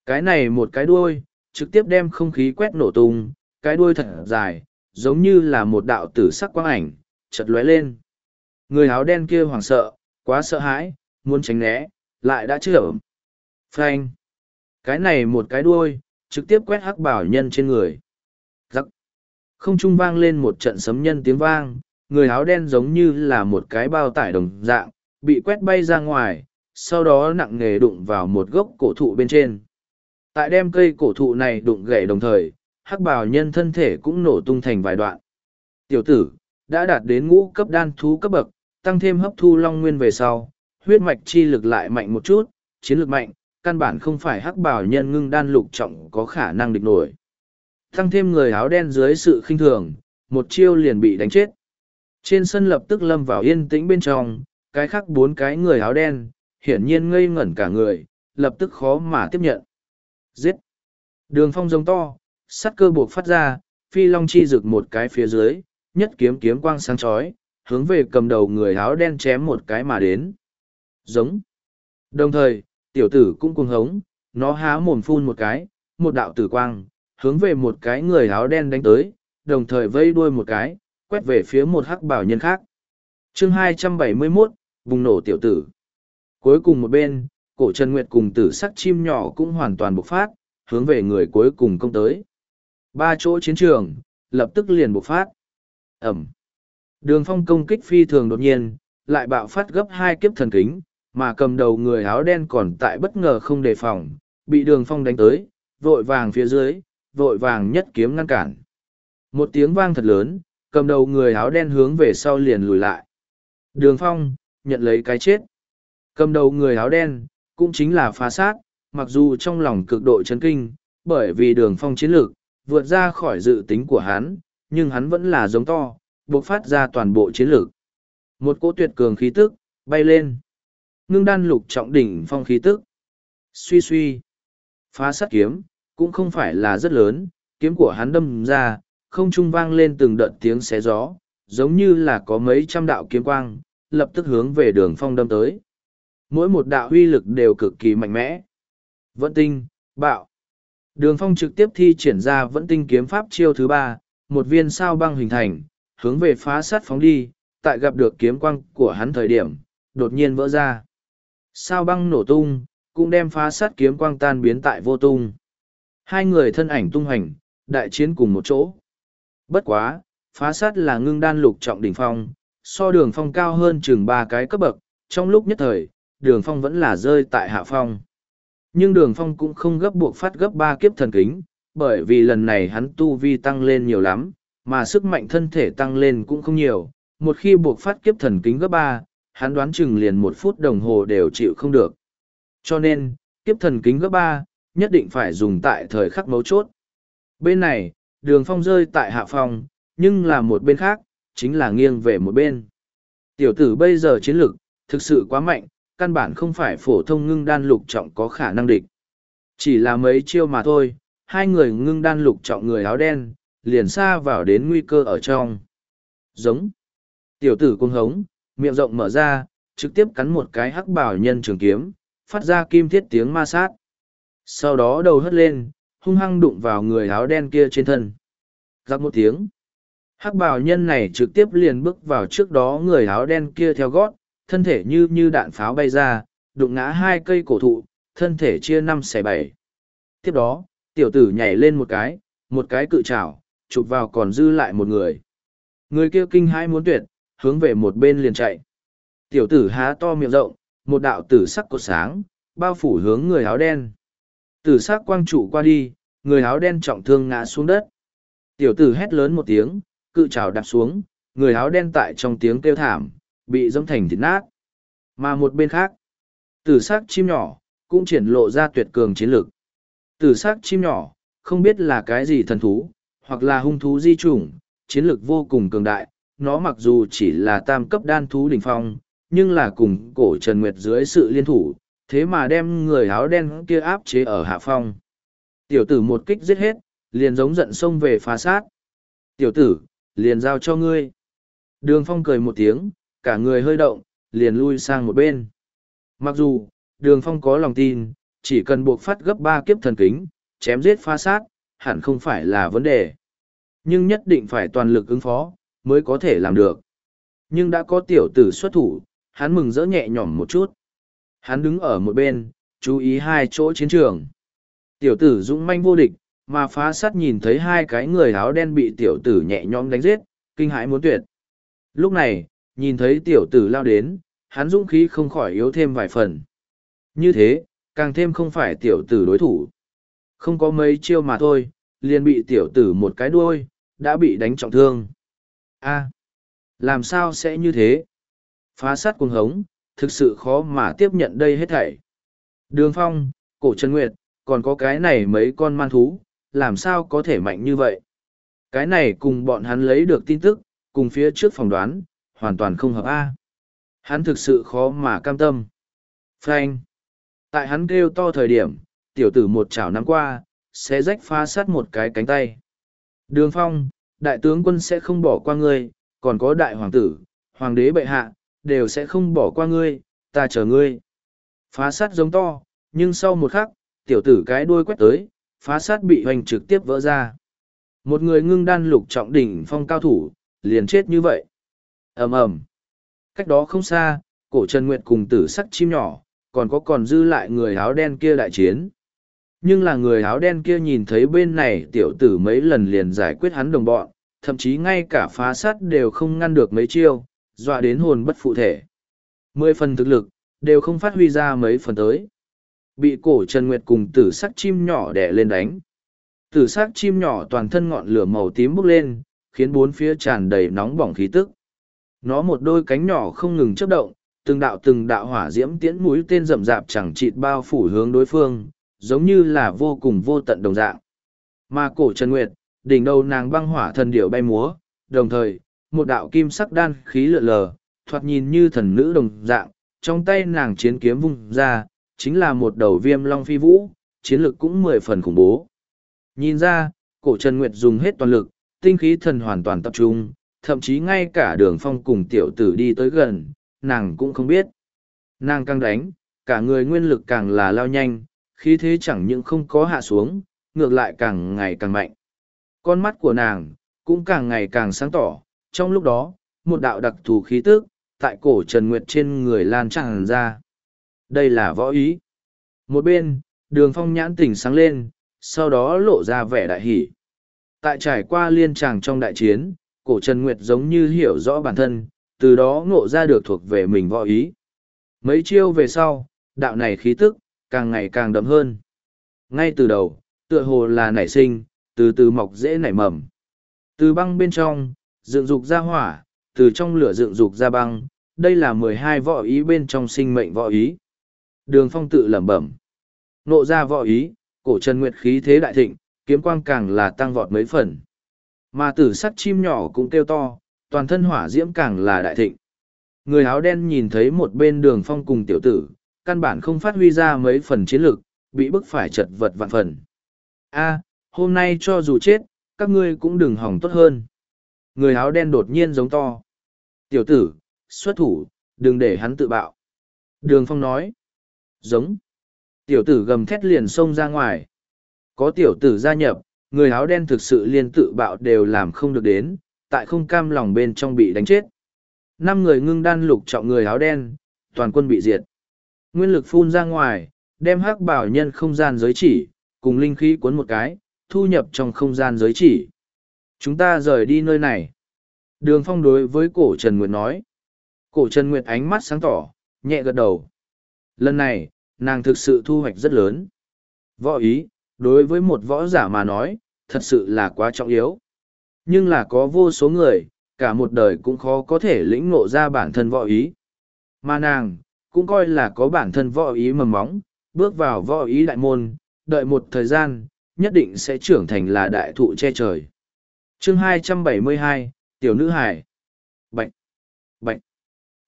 Cái này một cái đuôi, trực tiếp đem không khí quét nổ tung, cái đuôi thật dài, giống như là một đạo tử sắc quang ảnh, chật lóe lên. Người áo đen kia hoảng sợ, quá sợ hãi, muốn tránh né, lại đã chưa ẩm. Phanh. Cái này một cái đuôi, trực tiếp quét hắc bảo nhân trên người. Không trung vang lên một trận sấm nhân tiếng vang, người áo đen giống như là một cái bao tải đồng dạng, bị quét bay ra ngoài, sau đó nặng nề đụng vào một gốc cổ thụ bên trên. Tại đem cây cổ thụ này đụng gãy đồng thời, hắc bào nhân thân thể cũng nổ tung thành vài đoạn. Tiểu tử, đã đạt đến ngũ cấp đan thú cấp bậc, tăng thêm hấp thu long nguyên về sau, huyết mạch chi lực lại mạnh một chút, chiến lực mạnh, căn bản không phải hắc bào nhân ngưng đan lục trọng có khả năng địch nổi. Tăng thêm người áo đen dưới sự khinh thường, một chiêu liền bị đánh chết. Trên sân lập tức lâm vào yên tĩnh bên trong, cái khác bốn cái người áo đen, hiển nhiên ngây ngẩn cả người, lập tức khó mà tiếp nhận. Giết! Đường phong giống to, sắt cơ buộc phát ra, phi long chi rực một cái phía dưới, nhất kiếm kiếm quang sáng chói, hướng về cầm đầu người áo đen chém một cái mà đến. Giống! Đồng thời, tiểu tử cũng cuồng hống, nó há mồm phun một cái, một đạo tử quang, hướng về một cái người áo đen đánh tới, đồng thời vây đuôi một cái, quét về phía một hắc bảo nhân khác. chương 271, bùng nổ tiểu tử. Cuối cùng một bên, cổ Trần Nguyệt cùng tử sắc chim nhỏ cũng hoàn toàn bộc phát, hướng về người cuối cùng công tới. Ba chỗ chiến trường, lập tức liền bộc phát. Ẩm. Đường phong công kích phi thường đột nhiên, lại bạo phát gấp hai kiếp thần kính, mà cầm đầu người áo đen còn tại bất ngờ không đề phòng, bị đường phong đánh tới, vội vàng phía dưới, vội vàng nhất kiếm ngăn cản. Một tiếng vang thật lớn, cầm đầu người áo đen hướng về sau liền lùi lại. Đường phong, nhận lấy cái chết. Cầm đầu người áo đen, cũng chính là phá sát, mặc dù trong lòng cực độ chấn kinh, bởi vì đường phong chiến lược, vượt ra khỏi dự tính của hắn, nhưng hắn vẫn là giống to, buộc phát ra toàn bộ chiến lược. Một cỗ tuyệt cường khí tức, bay lên. Ngưng đan lục trọng đỉnh phong khí tức. Suy suy. Phá sát kiếm, cũng không phải là rất lớn, kiếm của hắn đâm ra, không trung vang lên từng đợt tiếng xé gió, giống như là có mấy trăm đạo kiếm quang, lập tức hướng về đường phong đâm tới. Mỗi một đạo huy lực đều cực kỳ mạnh mẽ. Vẫn tinh, bạo. Đường phong trực tiếp thi triển ra vẫn tinh kiếm pháp chiêu thứ ba, một viên sao băng hình thành, hướng về phá sát phóng đi, tại gặp được kiếm quang của hắn thời điểm, đột nhiên vỡ ra. Sao băng nổ tung, cũng đem phá sát kiếm quang tan biến tại vô tung. Hai người thân ảnh tung hành, đại chiến cùng một chỗ. Bất quá, phá sát là ngưng đan lục trọng đỉnh phong, so đường phong cao hơn chừng ba cái cấp bậc, trong lúc nhất thời, đường phong vẫn là rơi tại hạ phong. Nhưng đường phong cũng không gấp buộc phát gấp ba kiếp thần kính, bởi vì lần này hắn tu vi tăng lên nhiều lắm, mà sức mạnh thân thể tăng lên cũng không nhiều. Một khi buộc phát kiếp thần kính gấp ba, hắn đoán chừng liền một phút đồng hồ đều chịu không được. Cho nên, kiếp thần kính gấp ba, nhất định phải dùng tại thời khắc mấu chốt. Bên này, đường phong rơi tại hạ phong, nhưng là một bên khác, chính là nghiêng về một bên. Tiểu tử bây giờ chiến lực, thực sự quá mạnh, căn bản không phải phổ thông ngưng đan lục trọng có khả năng địch. Chỉ là mấy chiêu mà thôi, hai người ngưng đan lục trọng người áo đen, liền xa vào đến nguy cơ ở trong. Giống. Tiểu tử cung hống, miệng rộng mở ra, trực tiếp cắn một cái hắc bảo nhân trường kiếm, phát ra kim thiết tiếng ma sát. Sau đó đầu hất lên, hung hăng đụng vào người áo đen kia trên thân. Giặc một tiếng. Hắc bào nhân này trực tiếp liền bước vào trước đó người áo đen kia theo gót, thân thể như như đạn pháo bay ra, đụng ngã hai cây cổ thụ, thân thể chia năm xẻ bảy. Tiếp đó, tiểu tử nhảy lên một cái, một cái cự trảo, chụp vào còn dư lại một người. Người kia kinh hãi muốn tuyệt, hướng về một bên liền chạy. Tiểu tử há to miệng rộng, một đạo tử sắc cột sáng, bao phủ hướng người áo đen. Tử sắc quang trụ qua đi, người áo đen trọng thương ngã xuống đất. Tiểu tử hét lớn một tiếng, cự trào đạp xuống, người áo đen tại trong tiếng kêu thảm, bị dẫm thành thịt nát. Mà một bên khác, tử sắc chim nhỏ, cũng triển lộ ra tuyệt cường chiến lược. Tử sắc chim nhỏ, không biết là cái gì thần thú, hoặc là hung thú di chủng, chiến lược vô cùng cường đại. Nó mặc dù chỉ là tam cấp đan thú đỉnh phong, nhưng là cùng cổ Trần Nguyệt dưới sự liên thủ, thế mà đem người áo đen kia áp chế ở hạ phong. Tiểu tử một kích giết hết, liền giống giận xông về phá sát. Tiểu tử, liền giao cho ngươi. Đường phong cười một tiếng, cả người hơi động, liền lui sang một bên. Mặc dù, đường phong có lòng tin, chỉ cần buộc phát gấp ba kiếp thần kính, chém giết phá sát, hẳn không phải là vấn đề. Nhưng nhất định phải toàn lực ứng phó, mới có thể làm được. Nhưng đã có tiểu tử xuất thủ, hắn mừng rỡ nhẹ nhõm một chút. Hắn đứng ở một bên, chú ý hai chỗ chiến trường. Tiểu tử dũng manh vô địch, mà phá sát nhìn thấy hai cái người áo đen bị tiểu tử nhẹ nhõm đánh giết, kinh hãi muốn tuyệt. Lúc này, nhìn thấy tiểu tử lao đến, hắn dũng khí không khỏi yếu thêm vài phần. Như thế, càng thêm không phải tiểu tử đối thủ. Không có mấy chiêu mà thôi, liền bị tiểu tử một cái đuôi, đã bị đánh trọng thương. a làm sao sẽ như thế? Phá sát cuồng hống, thực sự khó mà tiếp nhận đây hết thảy. Đường phong, cổ trần nguyệt, còn có cái này mấy con man thú, làm sao có thể mạnh như vậy? Cái này cùng bọn hắn lấy được tin tức, cùng phía trước phòng đoán, hoàn toàn không hợp A. Hắn thực sự khó mà cam tâm. Frank. Tại hắn kêu to thời điểm, tiểu tử một chảo nắm qua, sẽ rách phá sát một cái cánh tay. Đường phong, đại tướng quân sẽ không bỏ qua ngươi, còn có đại hoàng tử, hoàng đế bệ hạ, đều sẽ không bỏ qua ngươi, ta chờ ngươi. Phá sát giống to, nhưng sau một khắc, tiểu tử cái đuôi quét tới, phá sát bị hoành trực tiếp vỡ ra. Một người ngưng đan lục trọng đỉnh phong cao thủ, liền chết như vậy. ầm ầm Cách đó không xa, cổ Trần Nguyệt cùng tử sắc chim nhỏ, còn có còn dư lại người áo đen kia đại chiến. Nhưng là người áo đen kia nhìn thấy bên này tiểu tử mấy lần liền giải quyết hắn đồng bọn, thậm chí ngay cả phá sát đều không ngăn được mấy chiêu, dọa đến hồn bất phụ thể. Mười phần thực lực, đều không phát huy ra mấy phần tới. Bị cổ Trần Nguyệt cùng tử sắc chim nhỏ đẻ lên đánh. Tử sắc chim nhỏ toàn thân ngọn lửa màu tím bốc lên, khiến bốn phía tràn đầy nóng bỏng khí tức. Nó một đôi cánh nhỏ không ngừng chấp động, từng đạo từng đạo hỏa diễm tiễn mũi tên rậm rạp chẳng chịt bao phủ hướng đối phương, giống như là vô cùng vô tận đồng dạng. Mà cổ Trần Nguyệt, đỉnh đầu nàng băng hỏa thần điểu bay múa, đồng thời, một đạo kim sắc đan khí lượn lờ, thoạt nhìn như thần nữ đồng dạng, trong tay nàng chiến kiếm vung ra, chính là một đầu viêm long phi vũ, chiến lực cũng mười phần khủng bố. Nhìn ra, cổ Trần Nguyệt dùng hết toàn lực, tinh khí thần hoàn toàn tập trung, thậm chí ngay cả đường phong cùng tiểu tử đi tới gần, nàng cũng không biết. Nàng càng đánh, cả người nguyên lực càng là lao nhanh, khí thế chẳng những không có hạ xuống, ngược lại càng ngày càng mạnh. Con mắt của nàng, cũng càng ngày càng sáng tỏ, trong lúc đó, một đạo đặc thù khí tức, tại cổ Trần Nguyệt trên người lan tràn ra. Đây là võ ý. Một bên, đường phong nhãn tỉnh sáng lên, sau đó lộ ra vẻ đại hỷ. Tại trải qua liên tràng trong đại chiến, cổ Trần Nguyệt giống như hiểu rõ bản thân, từ đó ngộ ra được thuộc về mình võ ý. Mấy chiêu về sau, đạo này khí tức, càng ngày càng đậm hơn. Ngay từ đầu, tựa hồ là nảy sinh, từ từ mọc dễ nảy mầm. Từ băng bên trong, dựng dục ra hỏa, từ trong lửa dựng dục ra băng, đây là mười hai võ ý bên trong sinh mệnh võ ý. Đường phong tự lẩm bẩm. Nộ ra võ ý, cổ trần nguyệt khí thế đại thịnh, kiếm quang càng là tăng vọt mấy phần. Mà tử sắt chim nhỏ cũng kêu to, toàn thân hỏa diễm càng là đại thịnh. Người áo đen nhìn thấy một bên đường phong cùng tiểu tử, căn bản không phát huy ra mấy phần chiến lực, bị bức phải chật vật vạn phần. A, hôm nay cho dù chết, các ngươi cũng đừng hỏng tốt hơn. Người áo đen đột nhiên giống to. Tiểu tử, xuất thủ, đừng để hắn tự bạo. Đường phong nói. Giống. Tiểu tử gầm thét liền xông ra ngoài. Có tiểu tử gia nhập, người áo đen thực sự liên tự bạo đều làm không được đến, tại không cam lòng bên trong bị đánh chết. Năm người ngưng đan lục trọng người áo đen, toàn quân bị diệt. Nguyên lực phun ra ngoài, đem hắc bảo nhân không gian giới chỉ, cùng linh khí cuốn một cái, thu nhập trong không gian giới chỉ. Chúng ta rời đi nơi này. Đường phong đối với cổ Trần Nguyệt nói. Cổ Trần Nguyệt ánh mắt sáng tỏ, nhẹ gật đầu. Lần này, nàng thực sự thu hoạch rất lớn. Võ ý, đối với một võ giả mà nói, thật sự là quá trọng yếu. Nhưng là có vô số người, cả một đời cũng khó có thể lĩnh ngộ ra bản thân võ ý. Mà nàng, cũng coi là có bản thân võ ý mầm móng, bước vào võ ý đại môn, đợi một thời gian, nhất định sẽ trưởng thành là đại thụ che trời chương 272, Tiểu Nữ Hải Bệnh! Bệnh!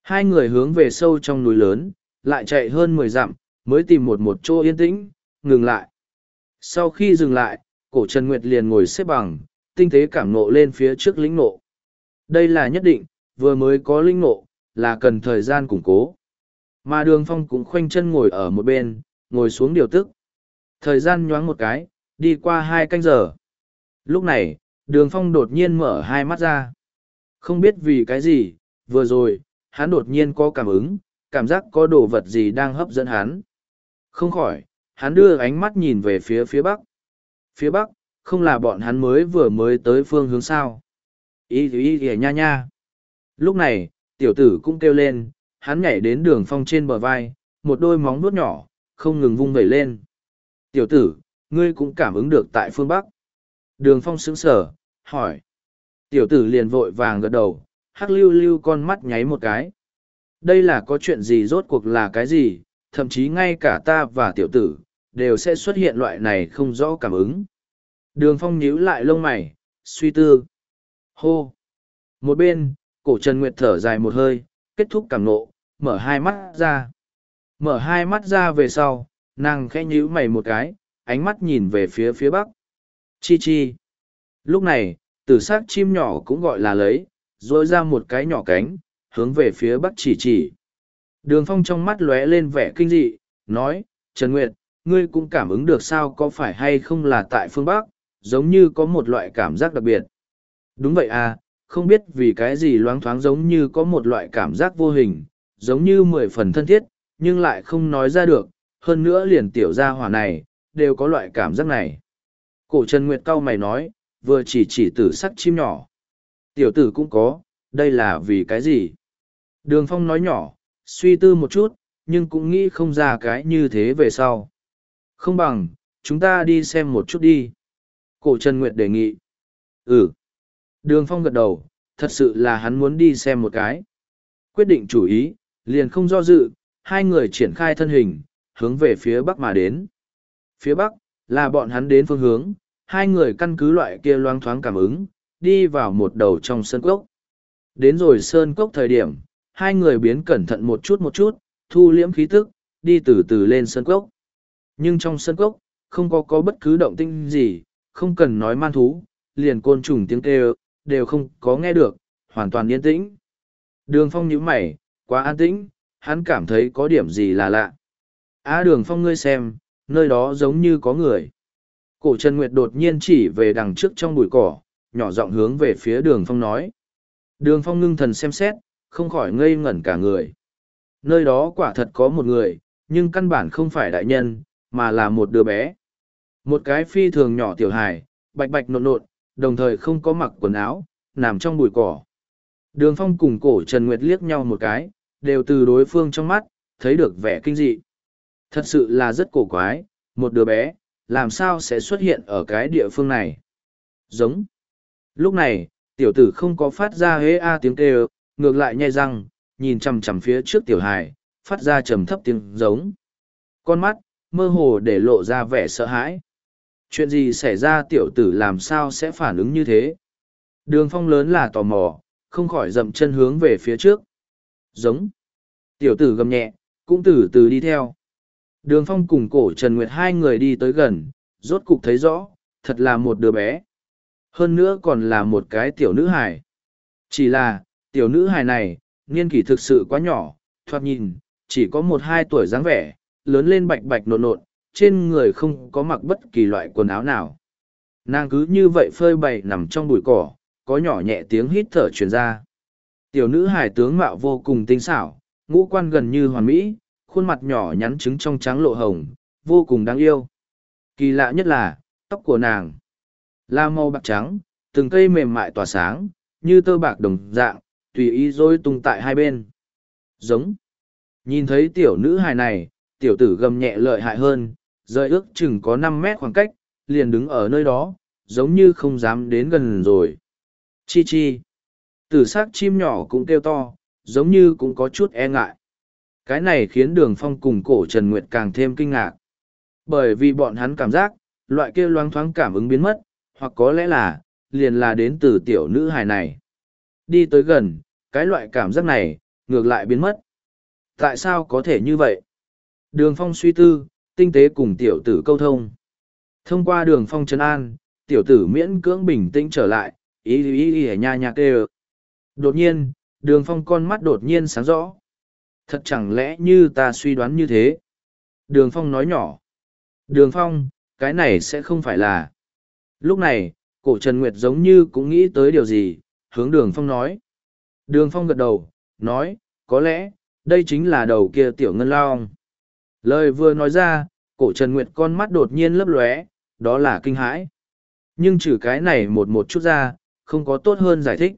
Hai người hướng về sâu trong núi lớn, lại chạy hơn mười dặm, mới tìm một một chỗ yên tĩnh, ngừng lại. Sau khi dừng lại, cổ Trần Nguyệt liền ngồi xếp bằng, tinh tế cảm nộ lên phía trước lĩnh nộ. Đây là nhất định, vừa mới có linh nộ, là cần thời gian củng cố. Mà đường phong cũng khoanh chân ngồi ở một bên, ngồi xuống điều tức. Thời gian nhoáng một cái, đi qua hai canh giờ. Lúc này, đường phong đột nhiên mở hai mắt ra. Không biết vì cái gì, vừa rồi, hắn đột nhiên có cảm ứng, cảm giác có đồ vật gì đang hấp dẫn hắn. Không khỏi, hắn đưa ánh mắt nhìn về phía phía bắc. Phía bắc, không là bọn hắn mới vừa mới tới phương hướng sao. Ý ý ý nha nha. Lúc này, tiểu tử cũng kêu lên, hắn nhảy đến đường phong trên bờ vai, một đôi móng vuốt nhỏ, không ngừng vung vẩy lên. Tiểu tử, ngươi cũng cảm ứng được tại phương Bắc. Đường phong sững sở, hỏi. Tiểu tử liền vội vàng gật đầu, hắc lưu lưu con mắt nháy một cái. Đây là có chuyện gì rốt cuộc là cái gì, thậm chí ngay cả ta và tiểu tử, đều sẽ xuất hiện loại này không rõ cảm ứng. Đường phong nhíu lại lông mày, suy tư. Hô! Một bên, cổ Trần Nguyệt thở dài một hơi, kết thúc cảm nộ, mở hai mắt ra. Mở hai mắt ra về sau, nàng khẽ nhíu mày một cái, ánh mắt nhìn về phía phía bắc. Chi chi! Lúc này, tử xác chim nhỏ cũng gọi là lấy, rồi ra một cái nhỏ cánh, hướng về phía bắc chỉ chỉ. Đường phong trong mắt lóe lên vẻ kinh dị, nói, Trần Nguyệt, ngươi cũng cảm ứng được sao có phải hay không là tại phương Bắc, giống như có một loại cảm giác đặc biệt. Đúng vậy à, không biết vì cái gì loáng thoáng giống như có một loại cảm giác vô hình, giống như mười phần thân thiết, nhưng lại không nói ra được, hơn nữa liền tiểu gia hỏa này, đều có loại cảm giác này. Cổ Trần Nguyệt cao mày nói, vừa chỉ chỉ tử sắc chim nhỏ. Tiểu tử cũng có, đây là vì cái gì? Đường Phong nói nhỏ, suy tư một chút, nhưng cũng nghĩ không ra cái như thế về sau. Không bằng, chúng ta đi xem một chút đi. Cổ Trần Nguyệt đề nghị. Ừ. Đường Phong gật đầu, thật sự là hắn muốn đi xem một cái. Quyết định chủ ý, liền không do dự, hai người triển khai thân hình, hướng về phía bắc mà đến. Phía bắc, là bọn hắn đến phương hướng, hai người căn cứ loại kia loang thoáng cảm ứng, đi vào một đầu trong sơn cốc. Đến rồi sơn cốc thời điểm, hai người biến cẩn thận một chút một chút, thu liễm khí tức, đi từ từ lên sơn cốc. Nhưng trong sơn cốc, không có có bất cứ động tinh gì, không cần nói man thú, liền côn trùng tiếng kêu, đều không có nghe được, hoàn toàn yên tĩnh. Đường phong nhíu mày, quá an tĩnh, hắn cảm thấy có điểm gì là lạ. Á đường phong ngươi xem, nơi đó giống như có người. Cổ Trần Nguyệt đột nhiên chỉ về đằng trước trong bụi cỏ, nhỏ giọng hướng về phía đường phong nói. Đường phong ngưng thần xem xét, không khỏi ngây ngẩn cả người. Nơi đó quả thật có một người, nhưng căn bản không phải đại nhân, mà là một đứa bé. Một cái phi thường nhỏ tiểu hài, bạch bạch nộn nộn, đồng thời không có mặc quần áo, nằm trong bụi cỏ. Đường phong cùng cổ Trần Nguyệt liếc nhau một cái, đều từ đối phương trong mắt, thấy được vẻ kinh dị. Thật sự là rất cổ quái, một đứa bé, làm sao sẽ xuất hiện ở cái địa phương này? Giống. Lúc này, tiểu tử không có phát ra hế a tiếng kêu, ngược lại nhai răng, nhìn chằm chằm phía trước tiểu hài, phát ra trầm thấp tiếng giống. Con mắt, mơ hồ để lộ ra vẻ sợ hãi. Chuyện gì xảy ra tiểu tử làm sao sẽ phản ứng như thế? Đường phong lớn là tò mò, không khỏi dậm chân hướng về phía trước. Giống. Tiểu tử gầm nhẹ, cũng từ từ đi theo. Đường phong cùng cổ Trần Nguyệt hai người đi tới gần, rốt cục thấy rõ, thật là một đứa bé. Hơn nữa còn là một cái tiểu nữ hài. Chỉ là, tiểu nữ hài này, niên kỷ thực sự quá nhỏ, thoạt nhìn, chỉ có một hai tuổi dáng vẻ, lớn lên bạch bạch nộn nộn, trên người không có mặc bất kỳ loại quần áo nào. Nàng cứ như vậy phơi bày nằm trong bụi cỏ, có nhỏ nhẹ tiếng hít thở truyền ra. Tiểu nữ hài tướng mạo vô cùng tinh xảo, ngũ quan gần như hoàn mỹ, khuôn mặt nhỏ nhắn trứng trong trắng lộ hồng, vô cùng đáng yêu. Kỳ lạ nhất là, tóc của nàng. là màu bạc trắng, từng cây mềm mại tỏa sáng, như tơ bạc đồng dạng, tùy ý rối tung tại hai bên. Giống. Nhìn thấy tiểu nữ hài này, tiểu tử gầm nhẹ lợi hại hơn, rời ước chừng có năm mét khoảng cách, liền đứng ở nơi đó, giống như không dám đến gần rồi. Chi chi. Tử sắc chim nhỏ cũng kêu to, giống như cũng có chút e ngại. Cái này khiến đường phong cùng cổ Trần Nguyệt càng thêm kinh ngạc. Bởi vì bọn hắn cảm giác, loại kia loáng thoáng cảm ứng biến mất, hoặc có lẽ là, liền là đến từ tiểu nữ hài này. Đi tới gần, cái loại cảm giác này, ngược lại biến mất. Tại sao có thể như vậy? Đường phong suy tư, tinh tế cùng tiểu tử câu thông. Thông qua đường phong trấn an, tiểu tử miễn cưỡng bình tĩnh trở lại, ý ý ý nha nha kêu. Đột nhiên, đường phong con mắt đột nhiên sáng rõ. Thật chẳng lẽ như ta suy đoán như thế? Đường phong nói nhỏ. Đường phong, cái này sẽ không phải là. Lúc này, cổ Trần Nguyệt giống như cũng nghĩ tới điều gì, hướng đường phong nói. Đường phong gật đầu, nói, có lẽ, đây chính là đầu kia tiểu ngân lao. Lời vừa nói ra, cổ Trần Nguyệt con mắt đột nhiên lấp lóe, đó là kinh hãi. Nhưng trừ cái này một một chút ra, không có tốt hơn giải thích.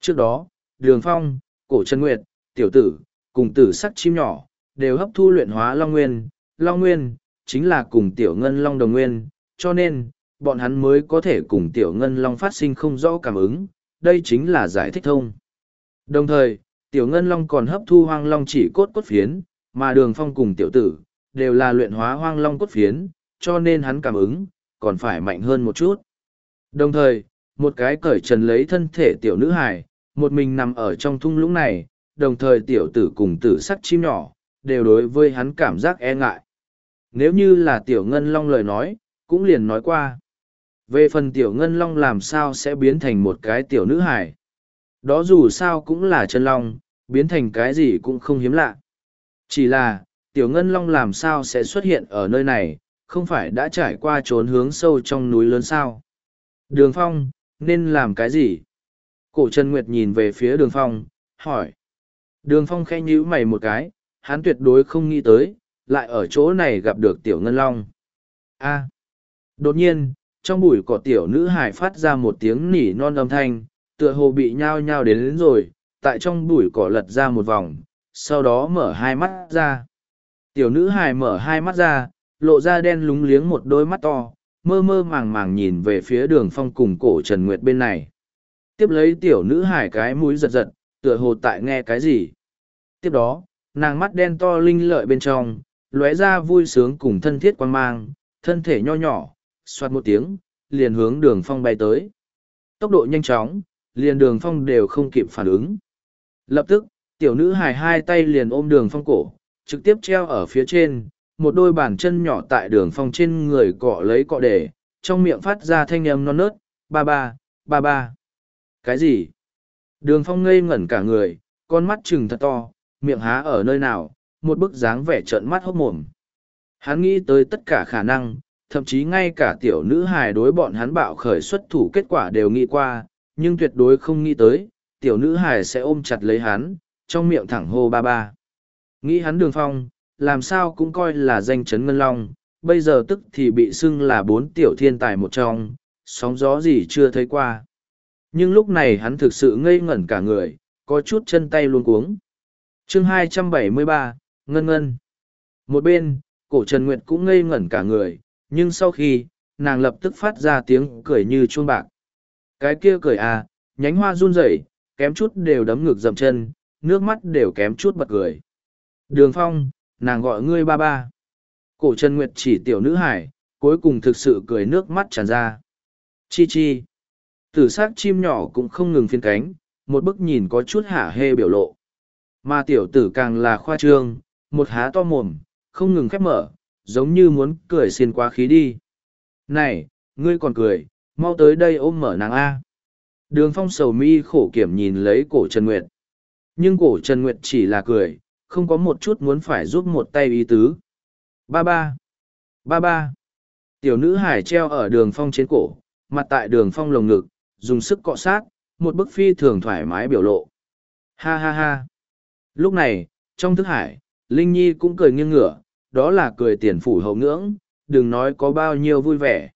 Trước đó, Đường Phong, cổ Trần Nguyệt, tiểu tử, cùng tử sắc chim nhỏ, đều hấp thu luyện hóa Long Nguyên. Long Nguyên, chính là cùng tiểu ngân Long đồng nguyên, cho nên, bọn hắn mới có thể cùng tiểu ngân Long phát sinh không rõ cảm ứng, đây chính là giải thích thông. Đồng thời, tiểu ngân Long còn hấp thu hoang Long chỉ cốt cốt phiến, mà đường phong cùng tiểu tử, đều là luyện hóa hoang Long cốt phiến, cho nên hắn cảm ứng, còn phải mạnh hơn một chút. Đồng thời, một cái cởi trần lấy thân thể tiểu nữ hài, một mình nằm ở trong thung lũng này, đồng thời tiểu tử cùng tử sắc chim nhỏ, đều đối với hắn cảm giác e ngại. Nếu như là tiểu ngân long lời nói, cũng liền nói qua. Về phần tiểu ngân long làm sao sẽ biến thành một cái tiểu nữ hài. Đó dù sao cũng là chân long, biến thành cái gì cũng không hiếm lạ. Chỉ là, tiểu ngân long làm sao sẽ xuất hiện ở nơi này, không phải đã trải qua trốn hướng sâu trong núi lớn sao. Đường phong, nên làm cái gì? Cổ Trần Nguyệt nhìn về phía đường phong, hỏi. Đường phong khẽ nhíu mày một cái, hắn tuyệt đối không nghĩ tới, lại ở chỗ này gặp được tiểu ngân long. A. À. Đột nhiên, trong bụi cỏ tiểu nữ hải phát ra một tiếng nỉ non âm thanh, tựa hồ bị nhao nhao đến, đến rồi, tại trong bụi cỏ lật ra một vòng, sau đó mở hai mắt ra. Tiểu nữ hải mở hai mắt ra, lộ ra đen lúng liếng một đôi mắt to, mơ mơ màng màng nhìn về phía đường phong cùng cổ Trần Nguyệt bên này. Tiếp lấy tiểu nữ hải cái mũi giật giật, tựa hồ tại nghe cái gì. Tiếp đó, nàng mắt đen to linh lợi bên trong, lóe ra vui sướng cùng thân thiết quan mang, thân thể nho nhỏ, xoát một tiếng, liền hướng đường phong bay tới. Tốc độ nhanh chóng, liền đường phong đều không kịp phản ứng. Lập tức, tiểu nữ hài hai tay liền ôm đường phong cổ, trực tiếp treo ở phía trên, một đôi bàn chân nhỏ tại đường phong trên người cọ lấy cọ để, trong miệng phát ra thanh âm non nớt, ba ba, ba ba. Cái gì? Đường phong ngây ngẩn cả người, con mắt trừng thật to, miệng há ở nơi nào, một bức dáng vẻ trợn mắt hốc mồm. Hắn nghĩ tới tất cả khả năng, thậm chí ngay cả tiểu nữ hài đối bọn hắn bạo khởi xuất thủ kết quả đều nghĩ qua, nhưng tuyệt đối không nghĩ tới, tiểu nữ hài sẽ ôm chặt lấy hắn, trong miệng thẳng hô ba ba. Nghĩ hắn đường phong, làm sao cũng coi là danh chấn ngân long, bây giờ tức thì bị xưng là bốn tiểu thiên tài một trong, sóng gió gì chưa thấy qua. Nhưng lúc này hắn thực sự ngây ngẩn cả người, có chút chân tay luôn cuống. chương 273, Ngân Ngân. Một bên, cổ Trần Nguyệt cũng ngây ngẩn cả người, nhưng sau khi, nàng lập tức phát ra tiếng cười như chuông bạc. Cái kia cười à, nhánh hoa run rẩy, kém chút đều đấm ngực dậm chân, nước mắt đều kém chút bật cười. Đường Phong, nàng gọi ngươi ba ba. Cổ Trần Nguyệt chỉ tiểu nữ hải, cuối cùng thực sự cười nước mắt tràn ra. Chi chi. Tử xác chim nhỏ cũng không ngừng phiên cánh, một bức nhìn có chút hả hê biểu lộ. Mà tiểu tử càng là khoa trương, một há to mồm, không ngừng khép mở, giống như muốn cười xiên quá khí đi. Này, ngươi còn cười, mau tới đây ôm mở nàng A. Đường phong sầu mi khổ kiểm nhìn lấy cổ Trần Nguyệt. Nhưng cổ Trần Nguyệt chỉ là cười, không có một chút muốn phải giúp một tay ý tứ. Ba ba. Ba ba. Tiểu nữ hải treo ở đường phong trên cổ, mặt tại đường phong lồng ngực, dùng sức cọ sát, một bức phi thường thoải mái biểu lộ. Ha ha ha. Lúc này, trong thức hải, Linh Nhi cũng cười nghiêng ngửa, đó là cười tiền phủ hậu ngưỡng, đừng nói có bao nhiêu vui vẻ.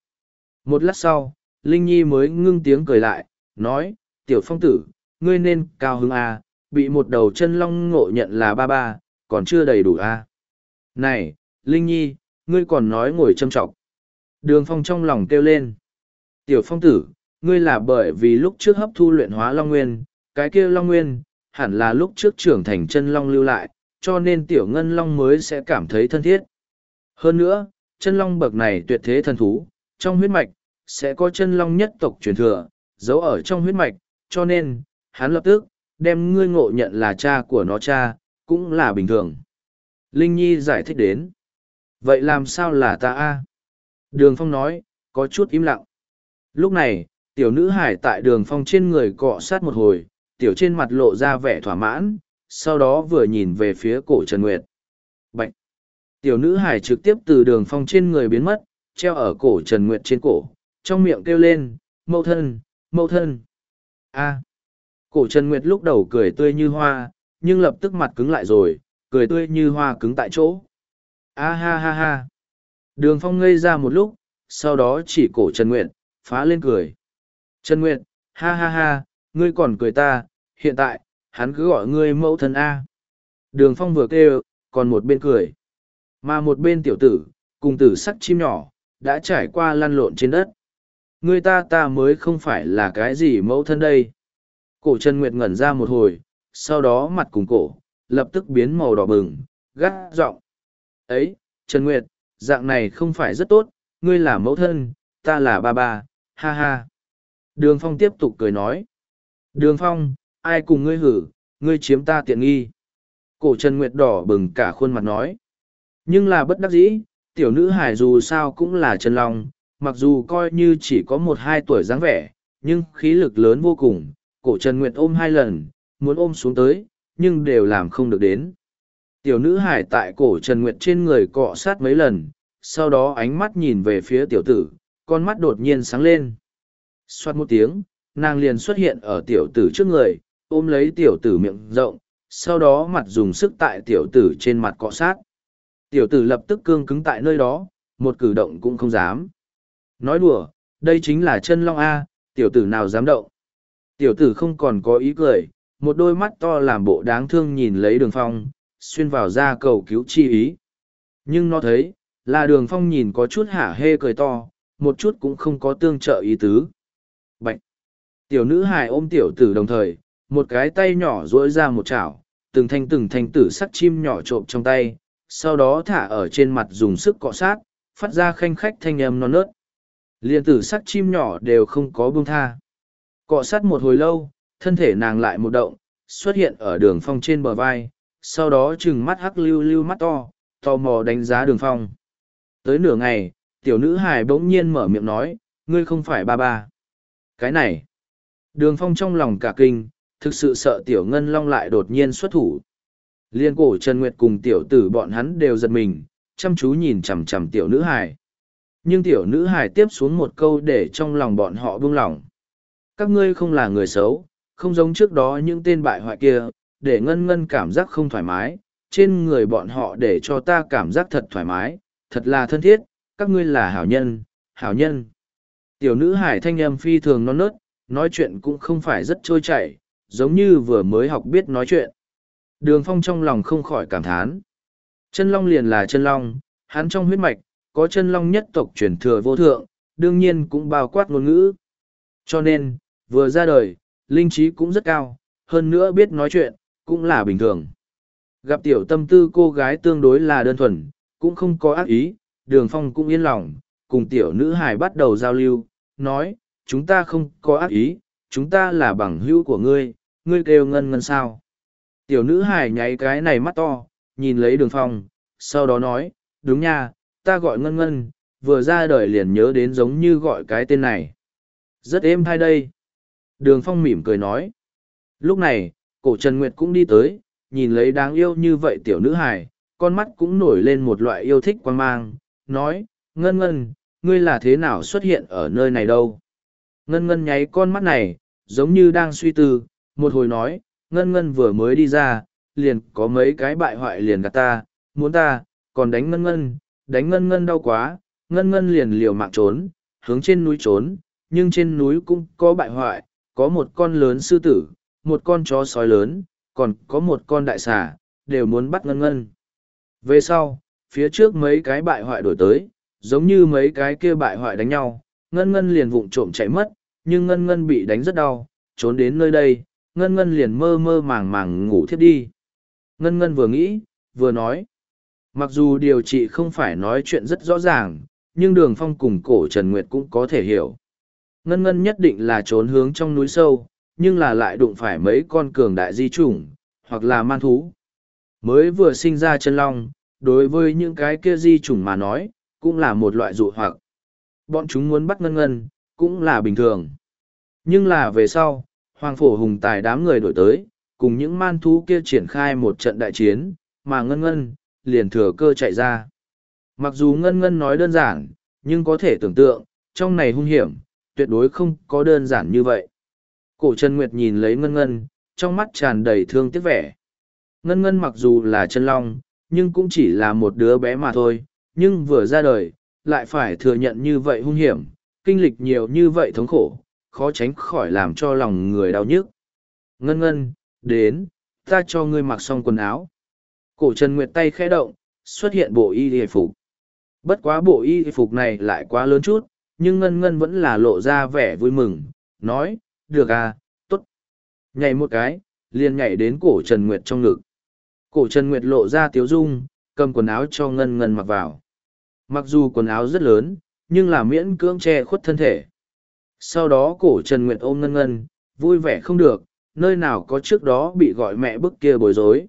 Một lát sau, Linh Nhi mới ngưng tiếng cười lại, nói, tiểu phong tử, ngươi nên cao hứng à, bị một đầu chân long ngộ nhận là ba ba, còn chưa đầy đủ à. Này, Linh Nhi, ngươi còn nói ngồi châm trọng. Đường phong trong lòng kêu lên. Tiểu phong tử, ngươi là bởi vì lúc trước hấp thu luyện hóa long nguyên, cái kia long nguyên, hẳn là lúc trước trưởng thành chân long lưu lại, cho nên tiểu ngân long mới sẽ cảm thấy thân thiết. Hơn nữa, chân long bậc này tuyệt thế thần thú, trong huyết mạch, sẽ có chân long nhất tộc truyền thừa, giấu ở trong huyết mạch, cho nên, hắn lập tức, đem ngươi ngộ nhận là cha của nó cha, cũng là bình thường. Linh Nhi giải thích đến. Vậy làm sao là ta a? Đường Phong nói, có chút im lặng. Lúc này, tiểu nữ hải tại đường Phong trên người cọ sát một hồi, tiểu trên mặt lộ ra vẻ thỏa mãn, sau đó vừa nhìn về phía cổ Trần Nguyệt. Bạch! Tiểu nữ hải trực tiếp từ đường phong trên người biến mất, treo ở cổ Trần Nguyệt trên cổ, trong miệng kêu lên, mẫu thân, mẫu thân. a Cổ Trần Nguyệt lúc đầu cười tươi như hoa, nhưng lập tức mặt cứng lại rồi, cười tươi như hoa cứng tại chỗ. a ha ha ha. Đường phong ngây ra một lúc, sau đó chỉ cổ Trần Nguyệt, phá lên cười. Trần Nguyệt, ha ha ha, ngươi còn cười ta, hiện tại, hắn cứ gọi ngươi mẫu thân A. Đường phong vừa kêu, còn một bên cười. Mà một bên tiểu tử, cùng tử sắc chim nhỏ, đã trải qua lăn lộn trên đất. Ngươi ta ta mới không phải là cái gì mẫu thân đây. Cổ Trần Nguyệt ngẩn ra một hồi, sau đó mặt cùng cổ, lập tức biến màu đỏ bừng, gắt giọng. Ấy, Trần Nguyệt, dạng này không phải rất tốt, ngươi là mẫu thân, ta là ba ba, ha ha. Đường Phong tiếp tục cười nói. Đường Phong, ai cùng ngươi hử, ngươi chiếm ta tiện nghi. Cổ Trần Nguyệt đỏ bừng cả khuôn mặt nói. Nhưng là bất đắc dĩ, tiểu nữ hải dù sao cũng là chân long, mặc dù coi như chỉ có một hai tuổi dáng vẻ, nhưng khí lực lớn vô cùng. Cổ Trần Nguyệt ôm hai lần, muốn ôm xuống tới, nhưng đều làm không được đến. Tiểu nữ hải tại cổ Trần Nguyệt trên người cọ sát mấy lần, sau đó ánh mắt nhìn về phía tiểu tử, con mắt đột nhiên sáng lên. Xoát một tiếng, nàng liền xuất hiện ở tiểu tử trước người, ôm lấy tiểu tử miệng rộng, sau đó mặt dùng sức tại tiểu tử trên mặt cọ sát. Tiểu tử lập tức cương cứng tại nơi đó, một cử động cũng không dám. Nói đùa, đây chính là chân long A, tiểu tử nào dám động. Tiểu tử không còn có ý cười, một đôi mắt to làm bộ đáng thương nhìn lấy đường phong, xuyên vào ra cầu cứu chi ý. Nhưng nó thấy, là đường phong nhìn có chút hả hê cười to, một chút cũng không có tương trợ ý tứ. Bạch! Tiểu nữ hài ôm tiểu tử đồng thời, một cái tay nhỏ duỗi ra một chảo, từng thanh từng thanh tử sắc chim nhỏ trộm trong tay, sau đó thả ở trên mặt dùng sức cọ sát, phát ra khanh khách thanh âm non nớt. Liên tử sắc chim nhỏ đều không có buông tha. Cọ sát một hồi lâu, thân thể nàng lại một động, xuất hiện ở đường phong trên bờ vai, sau đó chừng mắt hắc lưu lưu mắt to, tò mò đánh giá đường phong. Tới nửa ngày, tiểu nữ hài bỗng nhiên mở miệng nói, ngươi không phải ba ba. Cái này, đường phong trong lòng cả kinh, thực sự sợ tiểu ngân long lại đột nhiên xuất thủ. Liên cổ Trần Nguyệt cùng tiểu tử bọn hắn đều giật mình, chăm chú nhìn chằm chằm tiểu nữ hải Nhưng tiểu nữ hải tiếp xuống một câu để trong lòng bọn họ buông lỏng. Các ngươi không là người xấu, không giống trước đó những tên bại hoại kia, để ngân ngân cảm giác không thoải mái, trên người bọn họ để cho ta cảm giác thật thoải mái, thật là thân thiết, các ngươi là hảo nhân, hảo nhân. Tiểu nữ hải thanh âm phi thường non nớt, nói chuyện cũng không phải rất trôi chảy, giống như vừa mới học biết nói chuyện. Đường phong trong lòng không khỏi cảm thán. Chân long liền là chân long, hắn trong huyết mạch, có chân long nhất tộc truyền thừa vô thượng, đương nhiên cũng bao quát ngôn ngữ. Cho nên, vừa ra đời, linh trí cũng rất cao, hơn nữa biết nói chuyện, cũng là bình thường. Gặp tiểu tâm tư cô gái tương đối là đơn thuần, cũng không có ác ý, đường phong cũng yên lòng, cùng tiểu nữ hài bắt đầu giao lưu, nói, chúng ta không có ác ý, chúng ta là bằng hữu của ngươi, ngươi kêu ngân ngân sao. Tiểu nữ hài nháy cái này mắt to, nhìn lấy đường phong, sau đó nói, đúng nha, ta gọi ngân ngân, vừa ra đời liền nhớ đến giống như gọi cái tên này. Rất êm hay đây. Đường phong mỉm cười nói. Lúc này, cổ Trần Nguyệt cũng đi tới, nhìn lấy đáng yêu như vậy tiểu nữ hài, con mắt cũng nổi lên một loại yêu thích quan mang, nói, ngân ngân, ngươi là thế nào xuất hiện ở nơi này đâu? Ngân ngân nháy con mắt này, giống như đang suy tư, một hồi nói, ngân ngân vừa mới đi ra, liền có mấy cái bại hoại liền gạt ta, muốn ta, còn đánh ngân ngân, đánh ngân ngân đau quá, ngân ngân liền liều mạng trốn, hướng trên núi trốn, nhưng trên núi cũng có bại hoại, có một con lớn sư tử, một con chó sói lớn, còn có một con đại xà, đều muốn bắt ngân ngân. Về sau, phía trước mấy cái bại hoại đổi tới, giống như mấy cái kia bại hoại đánh nhau, ngân ngân liền vụng trộm chạy mất, nhưng ngân ngân bị đánh rất đau, trốn đến nơi đây, ngân ngân liền mơ mơ màng màng ngủ thiếp đi. Ngân ngân vừa nghĩ, vừa nói. Mặc dù điều trị không phải nói chuyện rất rõ ràng, nhưng đường phong cùng cổ Trần Nguyệt cũng có thể hiểu. Ngân ngân nhất định là trốn hướng trong núi sâu, nhưng là lại đụng phải mấy con cường đại di chủng, hoặc là man thú. Mới vừa sinh ra chân long, đối với những cái kia di chủng mà nói, cũng là một loại dụ hoặc. Bọn chúng muốn bắt ngân ngân, cũng là bình thường. Nhưng là về sau, Hoàng Phổ Hùng Tài đám người đổi tới, cùng những man thú kia triển khai một trận đại chiến, mà ngân ngân, liền thừa cơ chạy ra. Mặc dù ngân ngân nói đơn giản, nhưng có thể tưởng tượng, trong này hung hiểm, tuyệt đối không có đơn giản như vậy. Cổ Trần Nguyệt nhìn lấy ngân ngân, trong mắt tràn đầy thương tiếc vẻ. Ngân ngân mặc dù là chân long, nhưng cũng chỉ là một đứa bé mà thôi, nhưng vừa ra đời, lại phải thừa nhận như vậy hung hiểm, kinh lịch nhiều như vậy thống khổ, khó tránh khỏi làm cho lòng người đau nhức. Ngân ngân, đến, ta cho ngươi mặc xong quần áo. Cổ Trần Nguyệt tay khẽ động, xuất hiện bộ y y phục. Bất quá bộ y phục này lại quá lớn chút, nhưng Ngân Ngân vẫn là lộ ra vẻ vui mừng, nói, được à, tốt. Nhảy một cái, liền nhảy đến cổ Trần Nguyệt trong ngực. Cổ Trần Nguyệt lộ ra tiếu dung, cầm quần áo cho Ngân Ngân mặc vào. Mặc dù quần áo rất lớn, nhưng là miễn cưỡng che khuất thân thể. Sau đó cổ Trần Nguyệt ôm Ngân Ngân, vui vẻ không được, nơi nào có trước đó bị gọi mẹ bức kia bối rối.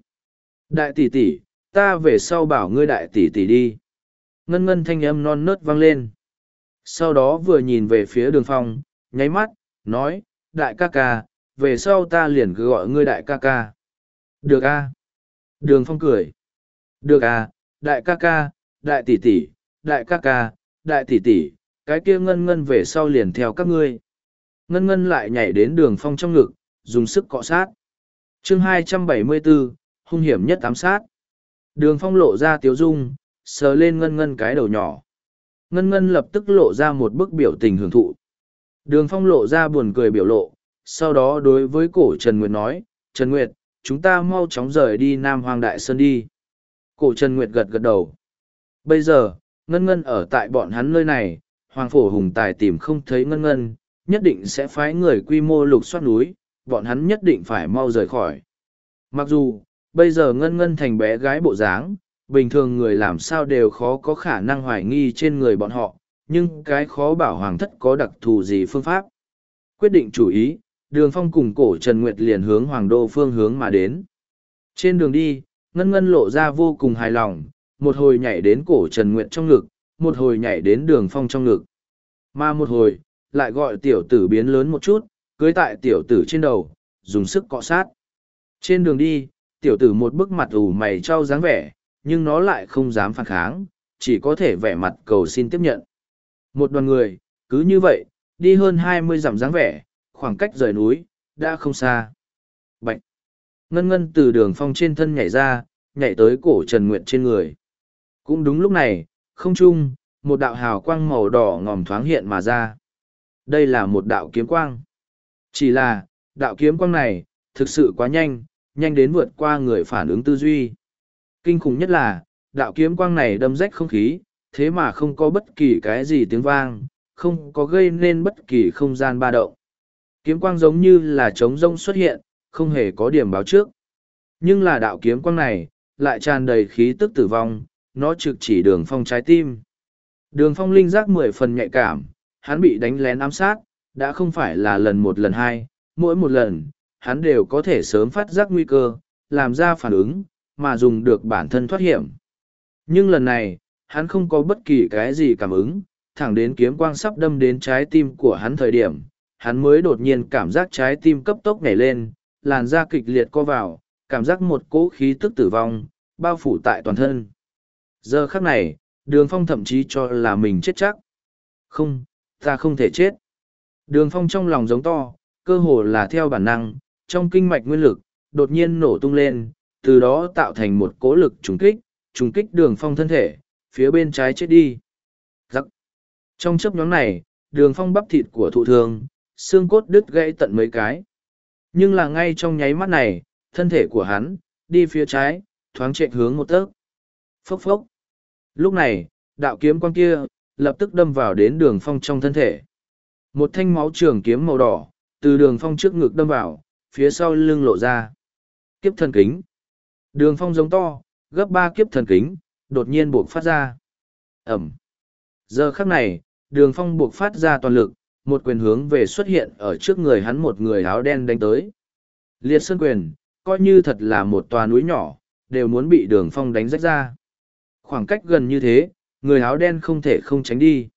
Đại tỷ tỷ, ta về sau bảo ngươi đại tỷ tỷ đi. Ngân ngân thanh âm non nớt vang lên. Sau đó vừa nhìn về phía đường phong, nháy mắt, nói, đại ca ca, về sau ta liền cứ gọi ngươi đại ca ca. Được a Đường phong cười. Được à, đại ca ca, đại tỷ tỷ, đại ca ca, đại tỷ tỷ, cái kia ngân ngân về sau liền theo các ngươi. Ngân ngân lại nhảy đến đường phong trong ngực, dùng sức cọ sát. chương 274, hung hiểm nhất ám sát. Đường phong lộ ra tiếu dung, sờ lên ngân ngân cái đầu nhỏ. Ngân ngân lập tức lộ ra một bức biểu tình hưởng thụ. Đường phong lộ ra buồn cười biểu lộ, sau đó đối với cổ Trần Nguyệt nói, Trần Nguyệt, chúng ta mau chóng rời đi Nam Hoàng Đại Sơn đi. Cổ Trần Nguyệt gật gật đầu. Bây giờ, Ngân Ngân ở tại bọn hắn nơi này, Hoàng Phổ Hùng Tài tìm không thấy Ngân Ngân, nhất định sẽ phái người quy mô lục soát núi, bọn hắn nhất định phải mau rời khỏi. Mặc dù, bây giờ Ngân Ngân thành bé gái bộ dáng, bình thường người làm sao đều khó có khả năng hoài nghi trên người bọn họ, nhưng cái khó bảo Hoàng thất có đặc thù gì phương pháp. Quyết định chủ ý, đường phong cùng cổ Trần Nguyệt liền hướng Hoàng đô phương hướng mà đến. Trên đường đi, Ngân Ngân lộ ra vô cùng hài lòng, một hồi nhảy đến cổ Trần Nguyệt trong ngực, một hồi nhảy đến đường phong trong ngực. Mà một hồi, lại gọi tiểu tử biến lớn một chút, cưới tại tiểu tử trên đầu, dùng sức cọ sát. Trên đường đi, tiểu tử một bức mặt ủ mày trao dáng vẻ, nhưng nó lại không dám phản kháng, chỉ có thể vẻ mặt cầu xin tiếp nhận. Một đoàn người, cứ như vậy, đi hơn hai mươi dặm dáng vẻ, khoảng cách rời núi, đã không xa. Bạch! Ngân ngân từ đường phong trên thân nhảy ra, nhảy tới cổ Trần Nguyệt trên người. Cũng đúng lúc này, không trung, một đạo hào quang màu đỏ ngòm thoáng hiện mà ra. Đây là một đạo kiếm quang. Chỉ là, đạo kiếm quang này, thực sự quá nhanh, nhanh đến vượt qua người phản ứng tư duy. Kinh khủng nhất là, đạo kiếm quang này đâm rách không khí, thế mà không có bất kỳ cái gì tiếng vang, không có gây nên bất kỳ không gian ba động. Kiếm quang giống như là trống rông xuất hiện, không hề có điểm báo trước. Nhưng là đạo kiếm quang này, lại tràn đầy khí tức tử vong, nó trực chỉ đường phong trái tim. Đường phong linh giác mười phần nhạy cảm, hắn bị đánh lén ám sát, đã không phải là lần một lần hai, mỗi một lần, hắn đều có thể sớm phát giác nguy cơ, làm ra phản ứng, mà dùng được bản thân thoát hiểm. Nhưng lần này, hắn không có bất kỳ cái gì cảm ứng, thẳng đến kiếm quang sắp đâm đến trái tim của hắn thời điểm, hắn mới đột nhiên cảm giác trái tim cấp tốc nhảy lên, làn da kịch liệt co vào, cảm giác một cỗ khí tức tử vong, bao phủ tại toàn thân. Giờ khắc này, đường phong thậm chí cho là mình chết chắc. Không, ta không thể chết. Đường phong trong lòng giống to, cơ hồ là theo bản năng, trong kinh mạch nguyên lực, đột nhiên nổ tung lên, từ đó tạo thành một cỗ lực trùng kích, trùng kích đường phong thân thể, phía bên trái chết đi. Giặc. Trong chấp nhóm này, đường phong bắp thịt của thụ thương, xương cốt đứt gãy tận mấy cái. Nhưng là ngay trong nháy mắt này, thân thể của hắn, đi phía trái, thoáng chạy hướng một tấc. Phốc phốc. Lúc này, đạo kiếm quang kia, lập tức đâm vào đến đường phong trong thân thể. Một thanh máu trường kiếm màu đỏ, từ đường phong trước ngực đâm vào, phía sau lưng lộ ra. Kiếp thần kính. Đường phong giống to, gấp ba kiếp thần kính, đột nhiên buộc phát ra. Ẩm. Giờ khắc này, đường phong buộc phát ra toàn lực, một quyền hướng về xuất hiện ở trước người hắn một người áo đen đánh tới. Liệt sơn quyền, coi như thật là một tòa núi nhỏ, đều muốn bị đường phong đánh rách ra. Khoảng cách gần như thế, người áo đen không thể không tránh đi.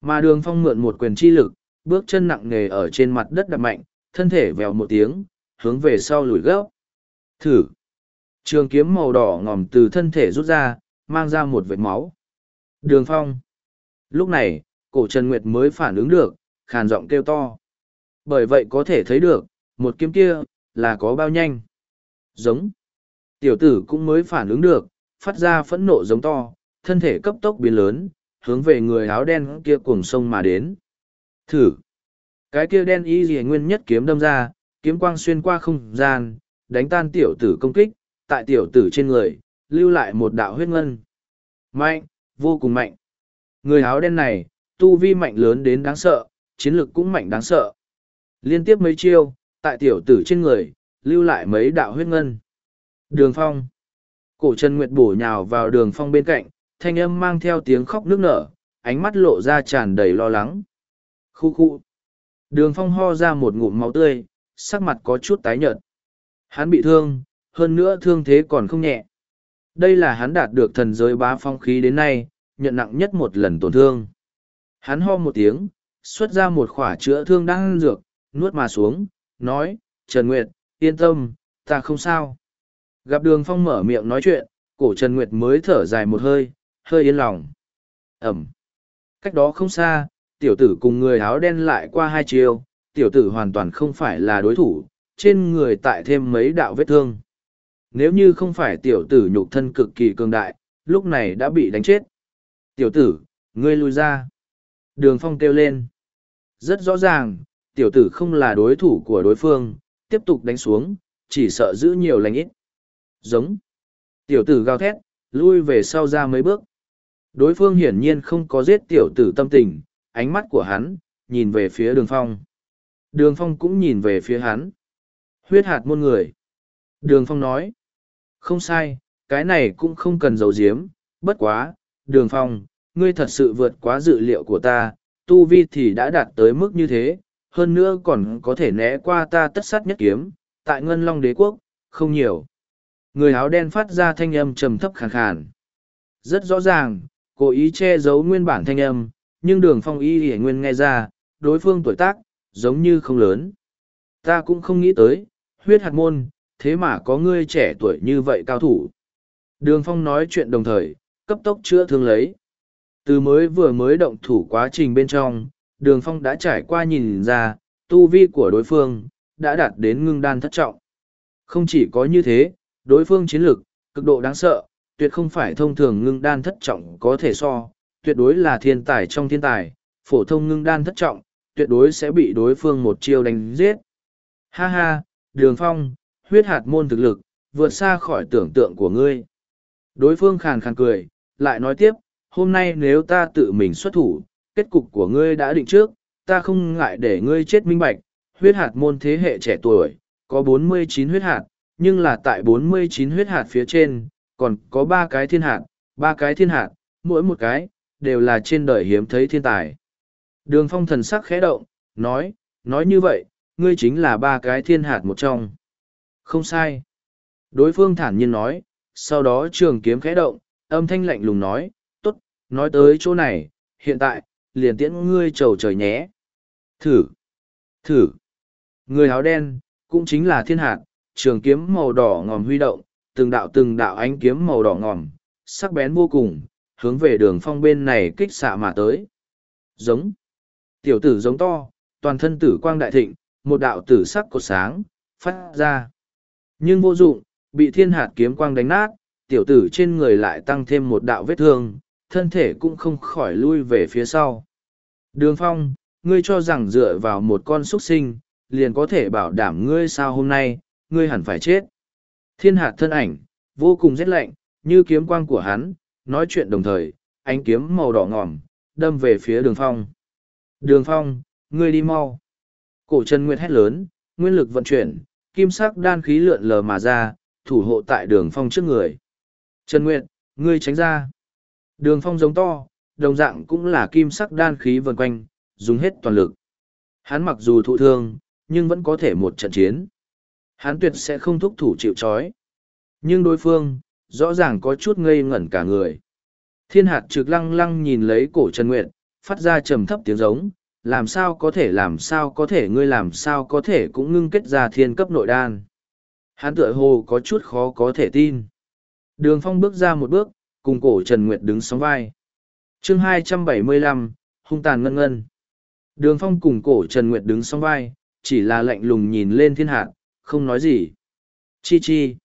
Mà đường phong mượn một quyền chi lực, bước chân nặng nề ở trên mặt đất đập mạnh, thân thể vèo một tiếng, hướng về sau lùi gấp. Thử! Trường kiếm màu đỏ ngòm từ thân thể rút ra, mang ra một vệt máu. Đường phong! Lúc này, cổ Trần Nguyệt mới phản ứng được, khàn giọng kêu to. Bởi vậy có thể thấy được, một kiếm kia, là có bao nhanh. Giống. Tiểu tử cũng mới phản ứng được, phát ra phẫn nộ giống to, thân thể cấp tốc biến lớn, hướng về người áo đen kia cuồng sông mà đến. Thử. Cái kia đen y dì nguyên nhất kiếm đâm ra, kiếm quang xuyên qua không gian, đánh tan tiểu tử công kích, tại tiểu tử trên người, lưu lại một đạo huyết ngân. Mạnh, vô cùng mạnh. Người áo đen này, tu vi mạnh lớn đến đáng sợ, chiến lực cũng mạnh đáng sợ. Liên tiếp mấy chiêu, tại tiểu tử trên người, lưu lại mấy đạo huyết ngân. Đường phong. Cổ Trần Nguyệt bổ nhào vào đường phong bên cạnh, thanh âm mang theo tiếng khóc nước nở, ánh mắt lộ ra tràn đầy lo lắng. Khu khu. Đường phong ho ra một ngụm máu tươi, sắc mặt có chút tái nhợt. Hắn bị thương, hơn nữa thương thế còn không nhẹ. Đây là hắn đạt được thần giới bá phong khí đến nay, nhận nặng nhất một lần tổn thương. Hắn ho một tiếng, xuất ra một khỏa chữa thương đang dược, nuốt mà xuống, nói, Trần Nguyệt, yên tâm, ta không sao. Gặp đường phong mở miệng nói chuyện, cổ Trần Nguyệt mới thở dài một hơi, hơi yên lòng. Ẩm. Cách đó không xa, tiểu tử cùng người áo đen lại qua hai chiều, tiểu tử hoàn toàn không phải là đối thủ, trên người tại thêm mấy đạo vết thương. Nếu như không phải tiểu tử nhục thân cực kỳ cường đại, lúc này đã bị đánh chết. Tiểu tử, ngươi lui ra. Đường phong kêu lên. Rất rõ ràng, tiểu tử không là đối thủ của đối phương, tiếp tục đánh xuống, chỉ sợ giữ nhiều lành ít. Giống. Tiểu tử gào thét, lui về sau ra mấy bước. Đối phương hiển nhiên không có giết tiểu tử tâm tình, ánh mắt của hắn, nhìn về phía đường phong. Đường phong cũng nhìn về phía hắn. Huyết hạt môn người. Đường phong nói. Không sai, cái này cũng không cần giấu giếm, bất quá, đường phong, ngươi thật sự vượt quá dự liệu của ta, tu vi thì đã đạt tới mức như thế, hơn nữa còn có thể né qua ta tất sát nhất kiếm, tại ngân long đế quốc, không nhiều. Người áo đen phát ra thanh âm trầm thấp khàn khàn. Rất rõ ràng, cố ý che giấu nguyên bản thanh âm, nhưng đường phong y hiển nguyên nghe ra, đối phương tuổi tác, giống như không lớn. Ta cũng không nghĩ tới, huyết hạt môn, thế mà có ngươi trẻ tuổi như vậy cao thủ. Đường phong nói chuyện đồng thời, cấp tốc chữa thương lấy. Từ mới vừa mới động thủ quá trình bên trong, đường phong đã trải qua nhìn ra, tu vi của đối phương, đã đạt đến ngưng đan thất trọng. Không chỉ có như thế, đối phương chiến lực, cực độ đáng sợ, tuyệt không phải thông thường ngưng đan thất trọng có thể so, tuyệt đối là thiên tài trong thiên tài, phổ thông ngưng đan thất trọng, tuyệt đối sẽ bị đối phương một chiêu đánh giết. Ha ha, đường phong, huyết hạt môn thực lực, vượt xa khỏi tưởng tượng của ngươi. Đối phương khàn khàn cười, lại nói tiếp, hôm nay nếu ta tự mình xuất thủ, kết cục của ngươi đã định trước, ta không ngại để ngươi chết minh bạch, huyết hạt môn thế hệ trẻ tuổi, có 49 huyết hạt, nhưng là tại 49 huyết hạt phía trên, còn có ba cái thiên hạt, ba cái thiên hạt, mỗi một cái, đều là trên đời hiếm thấy thiên tài. Đường phong thần sắc khẽ động, nói, nói như vậy, ngươi chính là ba cái thiên hạt một trong. Không sai. Đối phương thản nhiên nói, sau đó trường kiếm khẽ động, âm thanh lạnh lùng nói, tốt, nói tới chỗ này, hiện tại, liền tiễn ngươi trầu trời nhé. Thử, thử. Người áo đen, cũng chính là thiên hạt, trường kiếm màu đỏ ngòm huy động, từng đạo từng đạo ánh kiếm màu đỏ ngòm, sắc bén vô cùng, hướng về đường phong bên này kích xạ mà tới. Giống. Tiểu tử giống to, toàn thân tử quang đại thịnh, một đạo tử sắc cột sáng, phát ra. Nhưng vô dụng, bị thiên hạt kiếm quang đánh nát, tiểu tử trên người lại tăng thêm một đạo vết thương, thân thể cũng không khỏi lui về phía sau. Đường phong, ngươi cho rằng dựa vào một con xuất sinh, liền có thể bảo đảm ngươi sao hôm nay, ngươi hẳn phải chết. Thiên hạt thân ảnh, vô cùng rét lạnh, như kiếm quang của hắn, nói chuyện đồng thời, ánh kiếm màu đỏ ngòm, đâm về phía đường phong. Đường phong, ngươi đi mau. Cổ chân nguyệt hét lớn, nguyên lực vận chuyển, kim sắc đan khí lượn lờ mà ra, thủ hộ tại đường phong trước người. Trần Nguyệt, ngươi tránh ra. Đường phong giống to, đồng dạng cũng là kim sắc đan khí vần quanh, dùng hết toàn lực. Hắn mặc dù thụ thương, nhưng vẫn có thể một trận chiến. Hắn tuyệt sẽ không thúc thủ chịu trói. Nhưng đối phương, rõ ràng có chút ngây ngẩn cả người. Thiên hạt trực lăng lăng nhìn lấy cổ Trần Nguyệt, phát ra trầm thấp tiếng giống, làm sao có thể làm sao có thể ngươi làm sao có thể cũng ngưng kết ra thiên cấp nội đan. Hắn tựa hồ có chút khó có thể tin. Đường phong bước ra một bước, cùng cổ Trần Nguyệt đứng sóng vai. chương 275, hung tàn ngân ngân. Đường phong cùng cổ Trần Nguyệt đứng sóng vai, chỉ là lạnh lùng nhìn lên thiên hạt, không nói gì. Chi chi.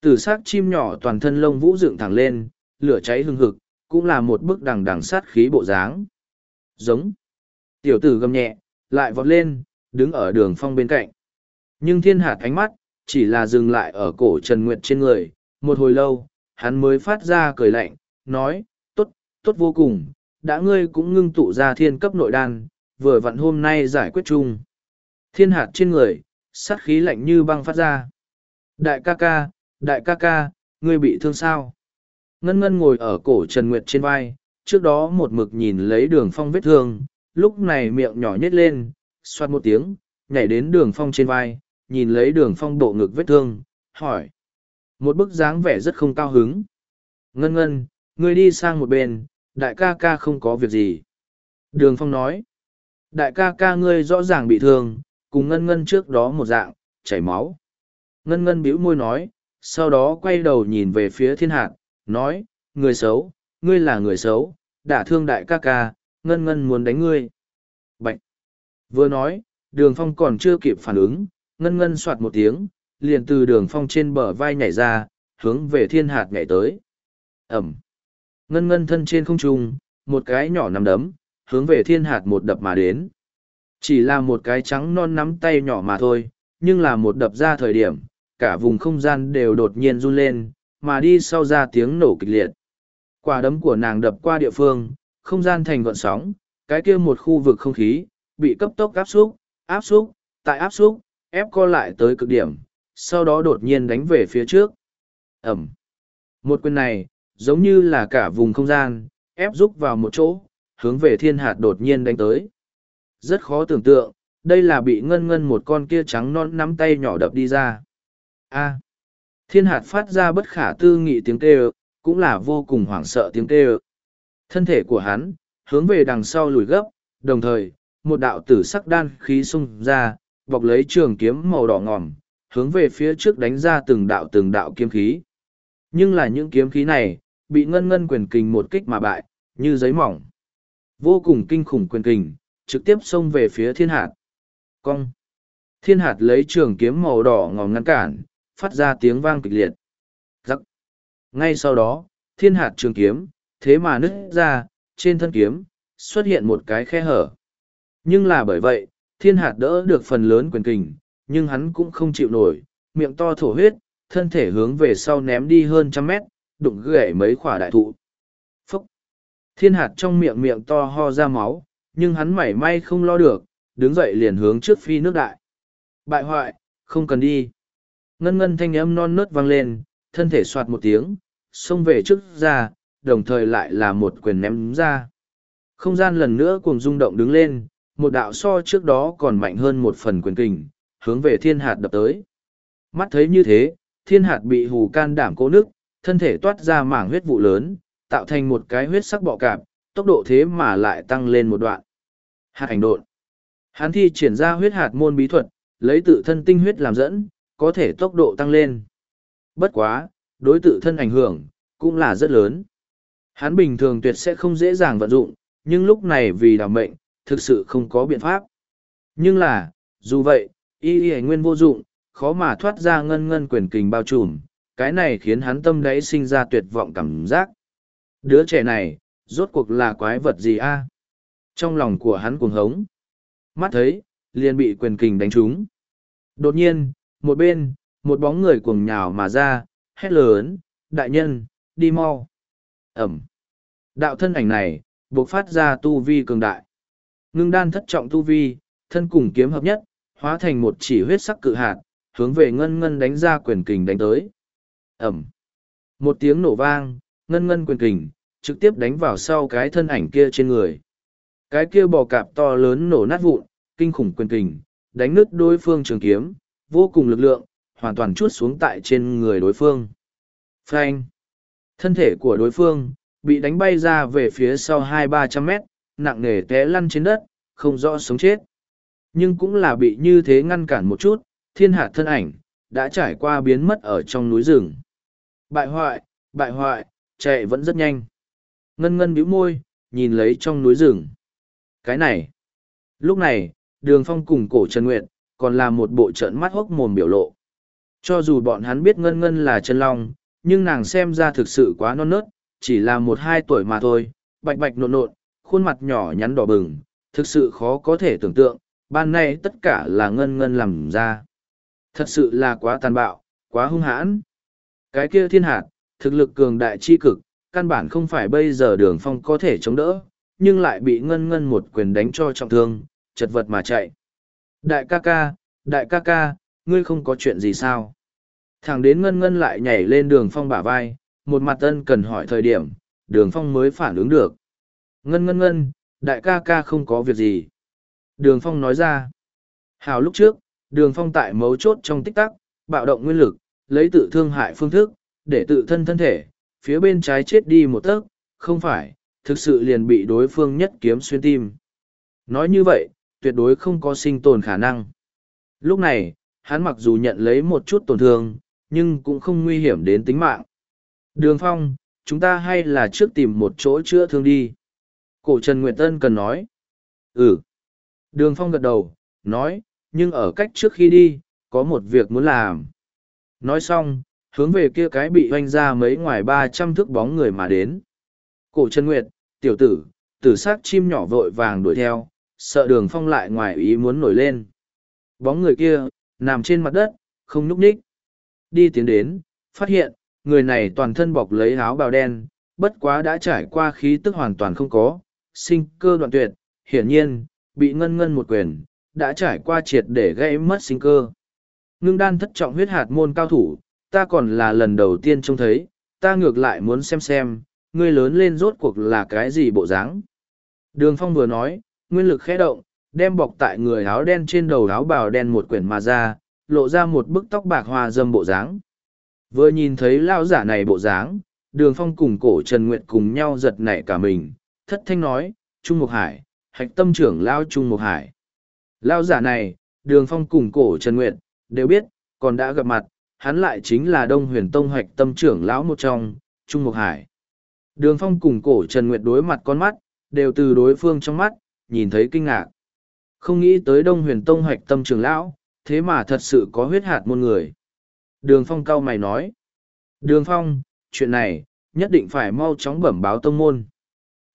Tử sắc chim nhỏ toàn thân lông vũ dựng thẳng lên, lửa cháy hừng hực, cũng là một bức đằng đằng sát khí bộ dáng. Giống. Tiểu tử gầm nhẹ, lại vọt lên, đứng ở đường phong bên cạnh. Nhưng thiên hạt ánh mắt, chỉ là dừng lại ở cổ Trần Nguyệt trên người. Một hồi lâu, hắn mới phát ra cười lạnh, nói, tốt, tốt vô cùng, đã ngươi cũng ngưng tụ ra thiên cấp nội đan, vừa vặn hôm nay giải quyết chung. Thiên hạt trên người, sát khí lạnh như băng phát ra. Đại ca ca, đại ca ca, ngươi bị thương sao? Ngân ngân ngồi ở cổ Trần Nguyệt trên vai, trước đó một mực nhìn lấy đường phong vết thương, lúc này miệng nhỏ nhét lên, xoát một tiếng, nhảy đến đường phong trên vai, nhìn lấy đường phong bộ ngực vết thương, hỏi. Một bức dáng vẻ rất không cao hứng. Ngân ngân, ngươi đi sang một bên, đại ca ca không có việc gì. Đường phong nói. Đại ca ca ngươi rõ ràng bị thương, cùng ngân ngân trước đó một dạng, chảy máu. Ngân ngân bĩu môi nói, sau đó quay đầu nhìn về phía thiên hạt, nói, người xấu, ngươi là người xấu, đã thương đại ca ca, ngân ngân muốn đánh ngươi. Bạch! Vừa nói, đường phong còn chưa kịp phản ứng, ngân ngân soạt một tiếng, liền từ đường phong trên bờ vai nhảy ra, hướng về thiên hạt nhảy tới. Ẩm. Ngân ngân thân trên không trung, một cái nhỏ nằm đấm, hướng về thiên hạt một đập mà đến. Chỉ là một cái trắng non nắm tay nhỏ mà thôi, nhưng là một đập ra thời điểm, cả vùng không gian đều đột nhiên run lên, mà đi sau ra tiếng nổ kịch liệt. Quả đấm của nàng đập qua địa phương, không gian thành gọn sóng, cái kia một khu vực không khí, bị cấp tốc áp xúc, áp xúc, tại áp xúc, ép co lại tới cực điểm, sau đó đột nhiên đánh về phía trước. Ẩm. Một quyền này, giống như là cả vùng không gian, ép rúc vào một chỗ, hướng về thiên hạt đột nhiên đánh tới. Rất khó tưởng tượng, đây là bị ngân ngân một con kia trắng non nắm tay nhỏ đập đi ra. A. Thiên hạt phát ra bất khả tư nghị tiếng kêu, cũng là vô cùng hoảng sợ tiếng kêu. Thân thể của hắn, hướng về đằng sau lùi gấp, đồng thời, một đạo tử sắc đan khí xung ra, bọc lấy trường kiếm màu đỏ ngòm, hướng về phía trước đánh ra từng đạo từng đạo kiếm khí. Nhưng là những kiếm khí này, bị ngân ngân quyền kình một kích mà bại, như giấy mỏng. Vô cùng kinh khủng quyền kình, trực tiếp xông về phía thiên hạt. Cong. Thiên hạt lấy trường kiếm màu đỏ ngòm ngăn cản, phát ra tiếng vang kịch liệt. Giắc. Ngay sau đó, thiên hạt trường kiếm, thế mà nứt ra, trên thân kiếm, xuất hiện một cái khe hở. Nhưng là bởi vậy, thiên hạt đỡ được phần lớn quyền kình, nhưng hắn cũng không chịu nổi, miệng to thổ huyết, thân thể hướng về sau ném đi hơn trăm mét, đụng gãy mấy khỏa đại thụ. Phúc! Thiên hạt trong miệng miệng to ho ra máu, nhưng hắn mảy may không lo được, đứng dậy liền hướng trước phi nước đại. Bại hoại, không cần đi. Ngân ngân thanh âm non nớt vang lên, thân thể soạt một tiếng, xông về trước ra, đồng thời lại là một quyền ném ra. Không gian lần nữa cùng rung động đứng lên, một đạo so trước đó còn mạnh hơn một phần quyền kình, hướng về thiên hạt đập tới. Mắt thấy như thế, thiên hạt bị hù can đảm cố nước, thân thể toát ra mảng huyết vụ lớn, tạo thành một cái huyết sắc bọ cạp, tốc độ thế mà lại tăng lên một đoạn. Hạt ảnh độn. Hắn thi triển ra huyết hạt môn bí thuật, lấy tự thân tinh huyết làm dẫn, có thể tốc độ tăng lên. Bất quá, đối tự thân ảnh hưởng, cũng là rất lớn. Hắn bình thường tuyệt sẽ không dễ dàng vận dụng, nhưng lúc này vì đảm mệnh, thực sự không có biện pháp. Nhưng là, dù vậy, y y nguyên vô dụng, khó mà thoát ra ngân ngân quyền kình bao trùm, cái này khiến hắn tâm đáy sinh ra tuyệt vọng cảm giác. Đứa trẻ này, rốt cuộc là quái vật gì a? Trong lòng của hắn cuồng hống. Mắt thấy, liền bị quyền kình đánh trúng. Đột nhiên, một bên, một bóng người cuồng nhào mà ra, hét lớn, đại nhân, đi mau. Ẩm. Đạo thân ảnh này, buộc phát ra tu vi cường đại. Ngưng đan thất trọng tu vi, thân cùng kiếm hợp nhất, hóa thành một chỉ huyết sắc cự hạt, hướng về ngân ngân đánh ra quyền kình đánh tới. Ẩm. Một tiếng nổ vang, ngân ngân quyền kình, trực tiếp đánh vào sau cái thân ảnh kia trên người. Cái kia bò cạp to lớn nổ nát vụn, kinh khủng quyền kình, đánh nứt đối phương trường kiếm, vô cùng lực lượng, hoàn toàn chuốt xuống tại trên người đối phương. Phanh. Thân thể của đối phương, bị đánh bay ra về phía sau hai ba trăm mét, nặng nề té lăn trên đất, không rõ sống chết. Nhưng cũng là bị như thế ngăn cản một chút, thiên hạt thân ảnh, đã trải qua biến mất ở trong núi rừng. Bại hoại, bại hoại, chạy vẫn rất nhanh. Ngân ngân bĩu môi, nhìn lấy trong núi rừng. Cái này. Lúc này, đường phong cùng cổ Trần Nguyệt, còn là một bộ trợn mắt hốc mồm biểu lộ. Cho dù bọn hắn biết ngân ngân là chân long, nhưng nàng xem ra thực sự quá non nớt, chỉ là một hai tuổi mà thôi, bạch bạch nộn nộn, khuôn mặt nhỏ nhắn đỏ bừng, thực sự khó có thể tưởng tượng, ban nay tất cả là ngân ngân làm ra. Thật sự là quá tàn bạo, quá hung hãn. Cái kia thiên hạt, thực lực cường đại chi cực, căn bản không phải bây giờ đường phong có thể chống đỡ, nhưng lại bị ngân ngân một quyền đánh cho trọng thương, chật vật mà chạy. Đại ca ca, đại ca ca, ngươi không có chuyện gì sao? Thẳng đến ngân ngân lại nhảy lên đường phong bả vai, một mặt ân cần hỏi thời điểm, đường phong mới phản ứng được. Ngân ngân ngân, đại ca ca không có việc gì. Đường phong nói ra. Hào lúc trước, đường phong tại mấu chốt trong tích tắc, bạo động nguyên lực, lấy tự thương hại phương thức, để tự thân thân thể, phía bên trái chết đi một tấc, không phải, thực sự liền bị đối phương nhất kiếm xuyên tim. Nói như vậy, tuyệt đối không có sinh tồn khả năng. Lúc này, hắn mặc dù nhận lấy một chút tổn thương, nhưng cũng không nguy hiểm đến tính mạng. Đường Phong, chúng ta hay là trước tìm một chỗ chữa thương đi. Cổ Trần Nguyệt Tân cần nói. Ừ. Đường Phong gật đầu, nói, nhưng ở cách trước khi đi, có một việc muốn làm. Nói xong, hướng về kia cái bị hoanh ra mấy ngoài ba trăm thước bóng người mà đến. Cổ Trần Nguyệt, tiểu tử, tử sát chim nhỏ vội vàng đuổi theo, sợ đường phong lại ngoài ý muốn nổi lên. Bóng người kia, nằm trên mặt đất, không nhúc nhích. Đi tiến đến, phát hiện, người này toàn thân bọc lấy áo bào đen, bất quá đã trải qua khí tức hoàn toàn không có, sinh cơ đoạn tuyệt, hiển nhiên, bị ngân ngân một quyền, đã trải qua triệt để gãy mất sinh cơ. Ngưng đan thất trọng huyết hạt môn cao thủ, ta còn là lần đầu tiên trông thấy, ta ngược lại muốn xem xem, ngươi lớn lên rốt cuộc là cái gì bộ dáng. Đường phong vừa nói, nguyên lực khẽ động, đem bọc tại người áo đen trên đầu áo bào đen một quyển mà ra, lộ ra một bức tóc bạc hoa dâm bộ dáng. Vừa nhìn thấy lao giả này bộ dáng, đường phong cùng cổ Trần Nguyệt cùng nhau giật nảy cả mình, thất thanh nói, Trung Mục Hải, hạch tâm trưởng lao Trung Mục Hải. Lao giả này, đường phong cùng cổ Trần Nguyệt, đều biết, còn đã gặp mặt, hắn lại chính là Đông Huyền Tông hạch tâm trưởng lão một trong, Trung Mục Hải. Đường phong cùng cổ Trần Nguyệt đối mặt con mắt, đều từ đối phương trong mắt, nhìn thấy kinh ngạc. Không nghĩ tới Đông Huyền Tông hoạch tâm trường lão, thế mà thật sự có huyết hạt môn người. Đường phong cau mày nói. Đường phong, chuyện này, nhất định phải mau chóng bẩm báo tông môn.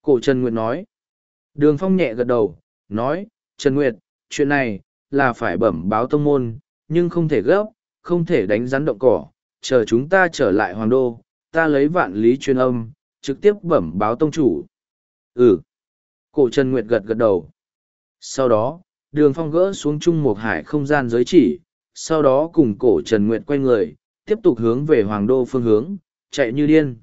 Cổ Trần Nguyệt nói. Đường phong nhẹ gật đầu, nói, Trần Nguyệt, chuyện này, là phải bẩm báo tông môn, nhưng không thể gấp, không thể đánh rắn động cỏ, chờ chúng ta trở lại hoàng đô, ta lấy vạn lý truyền âm, trực tiếp bẩm báo tông chủ. Ừ. Cổ Trần Nguyệt gật gật đầu. Sau đó, đường phong gỡ xuống chung một hải không gian giới chỉ, sau đó cùng cổ Trần Nguyệt quay người, tiếp tục hướng về hoàng đô phương hướng, chạy như điên.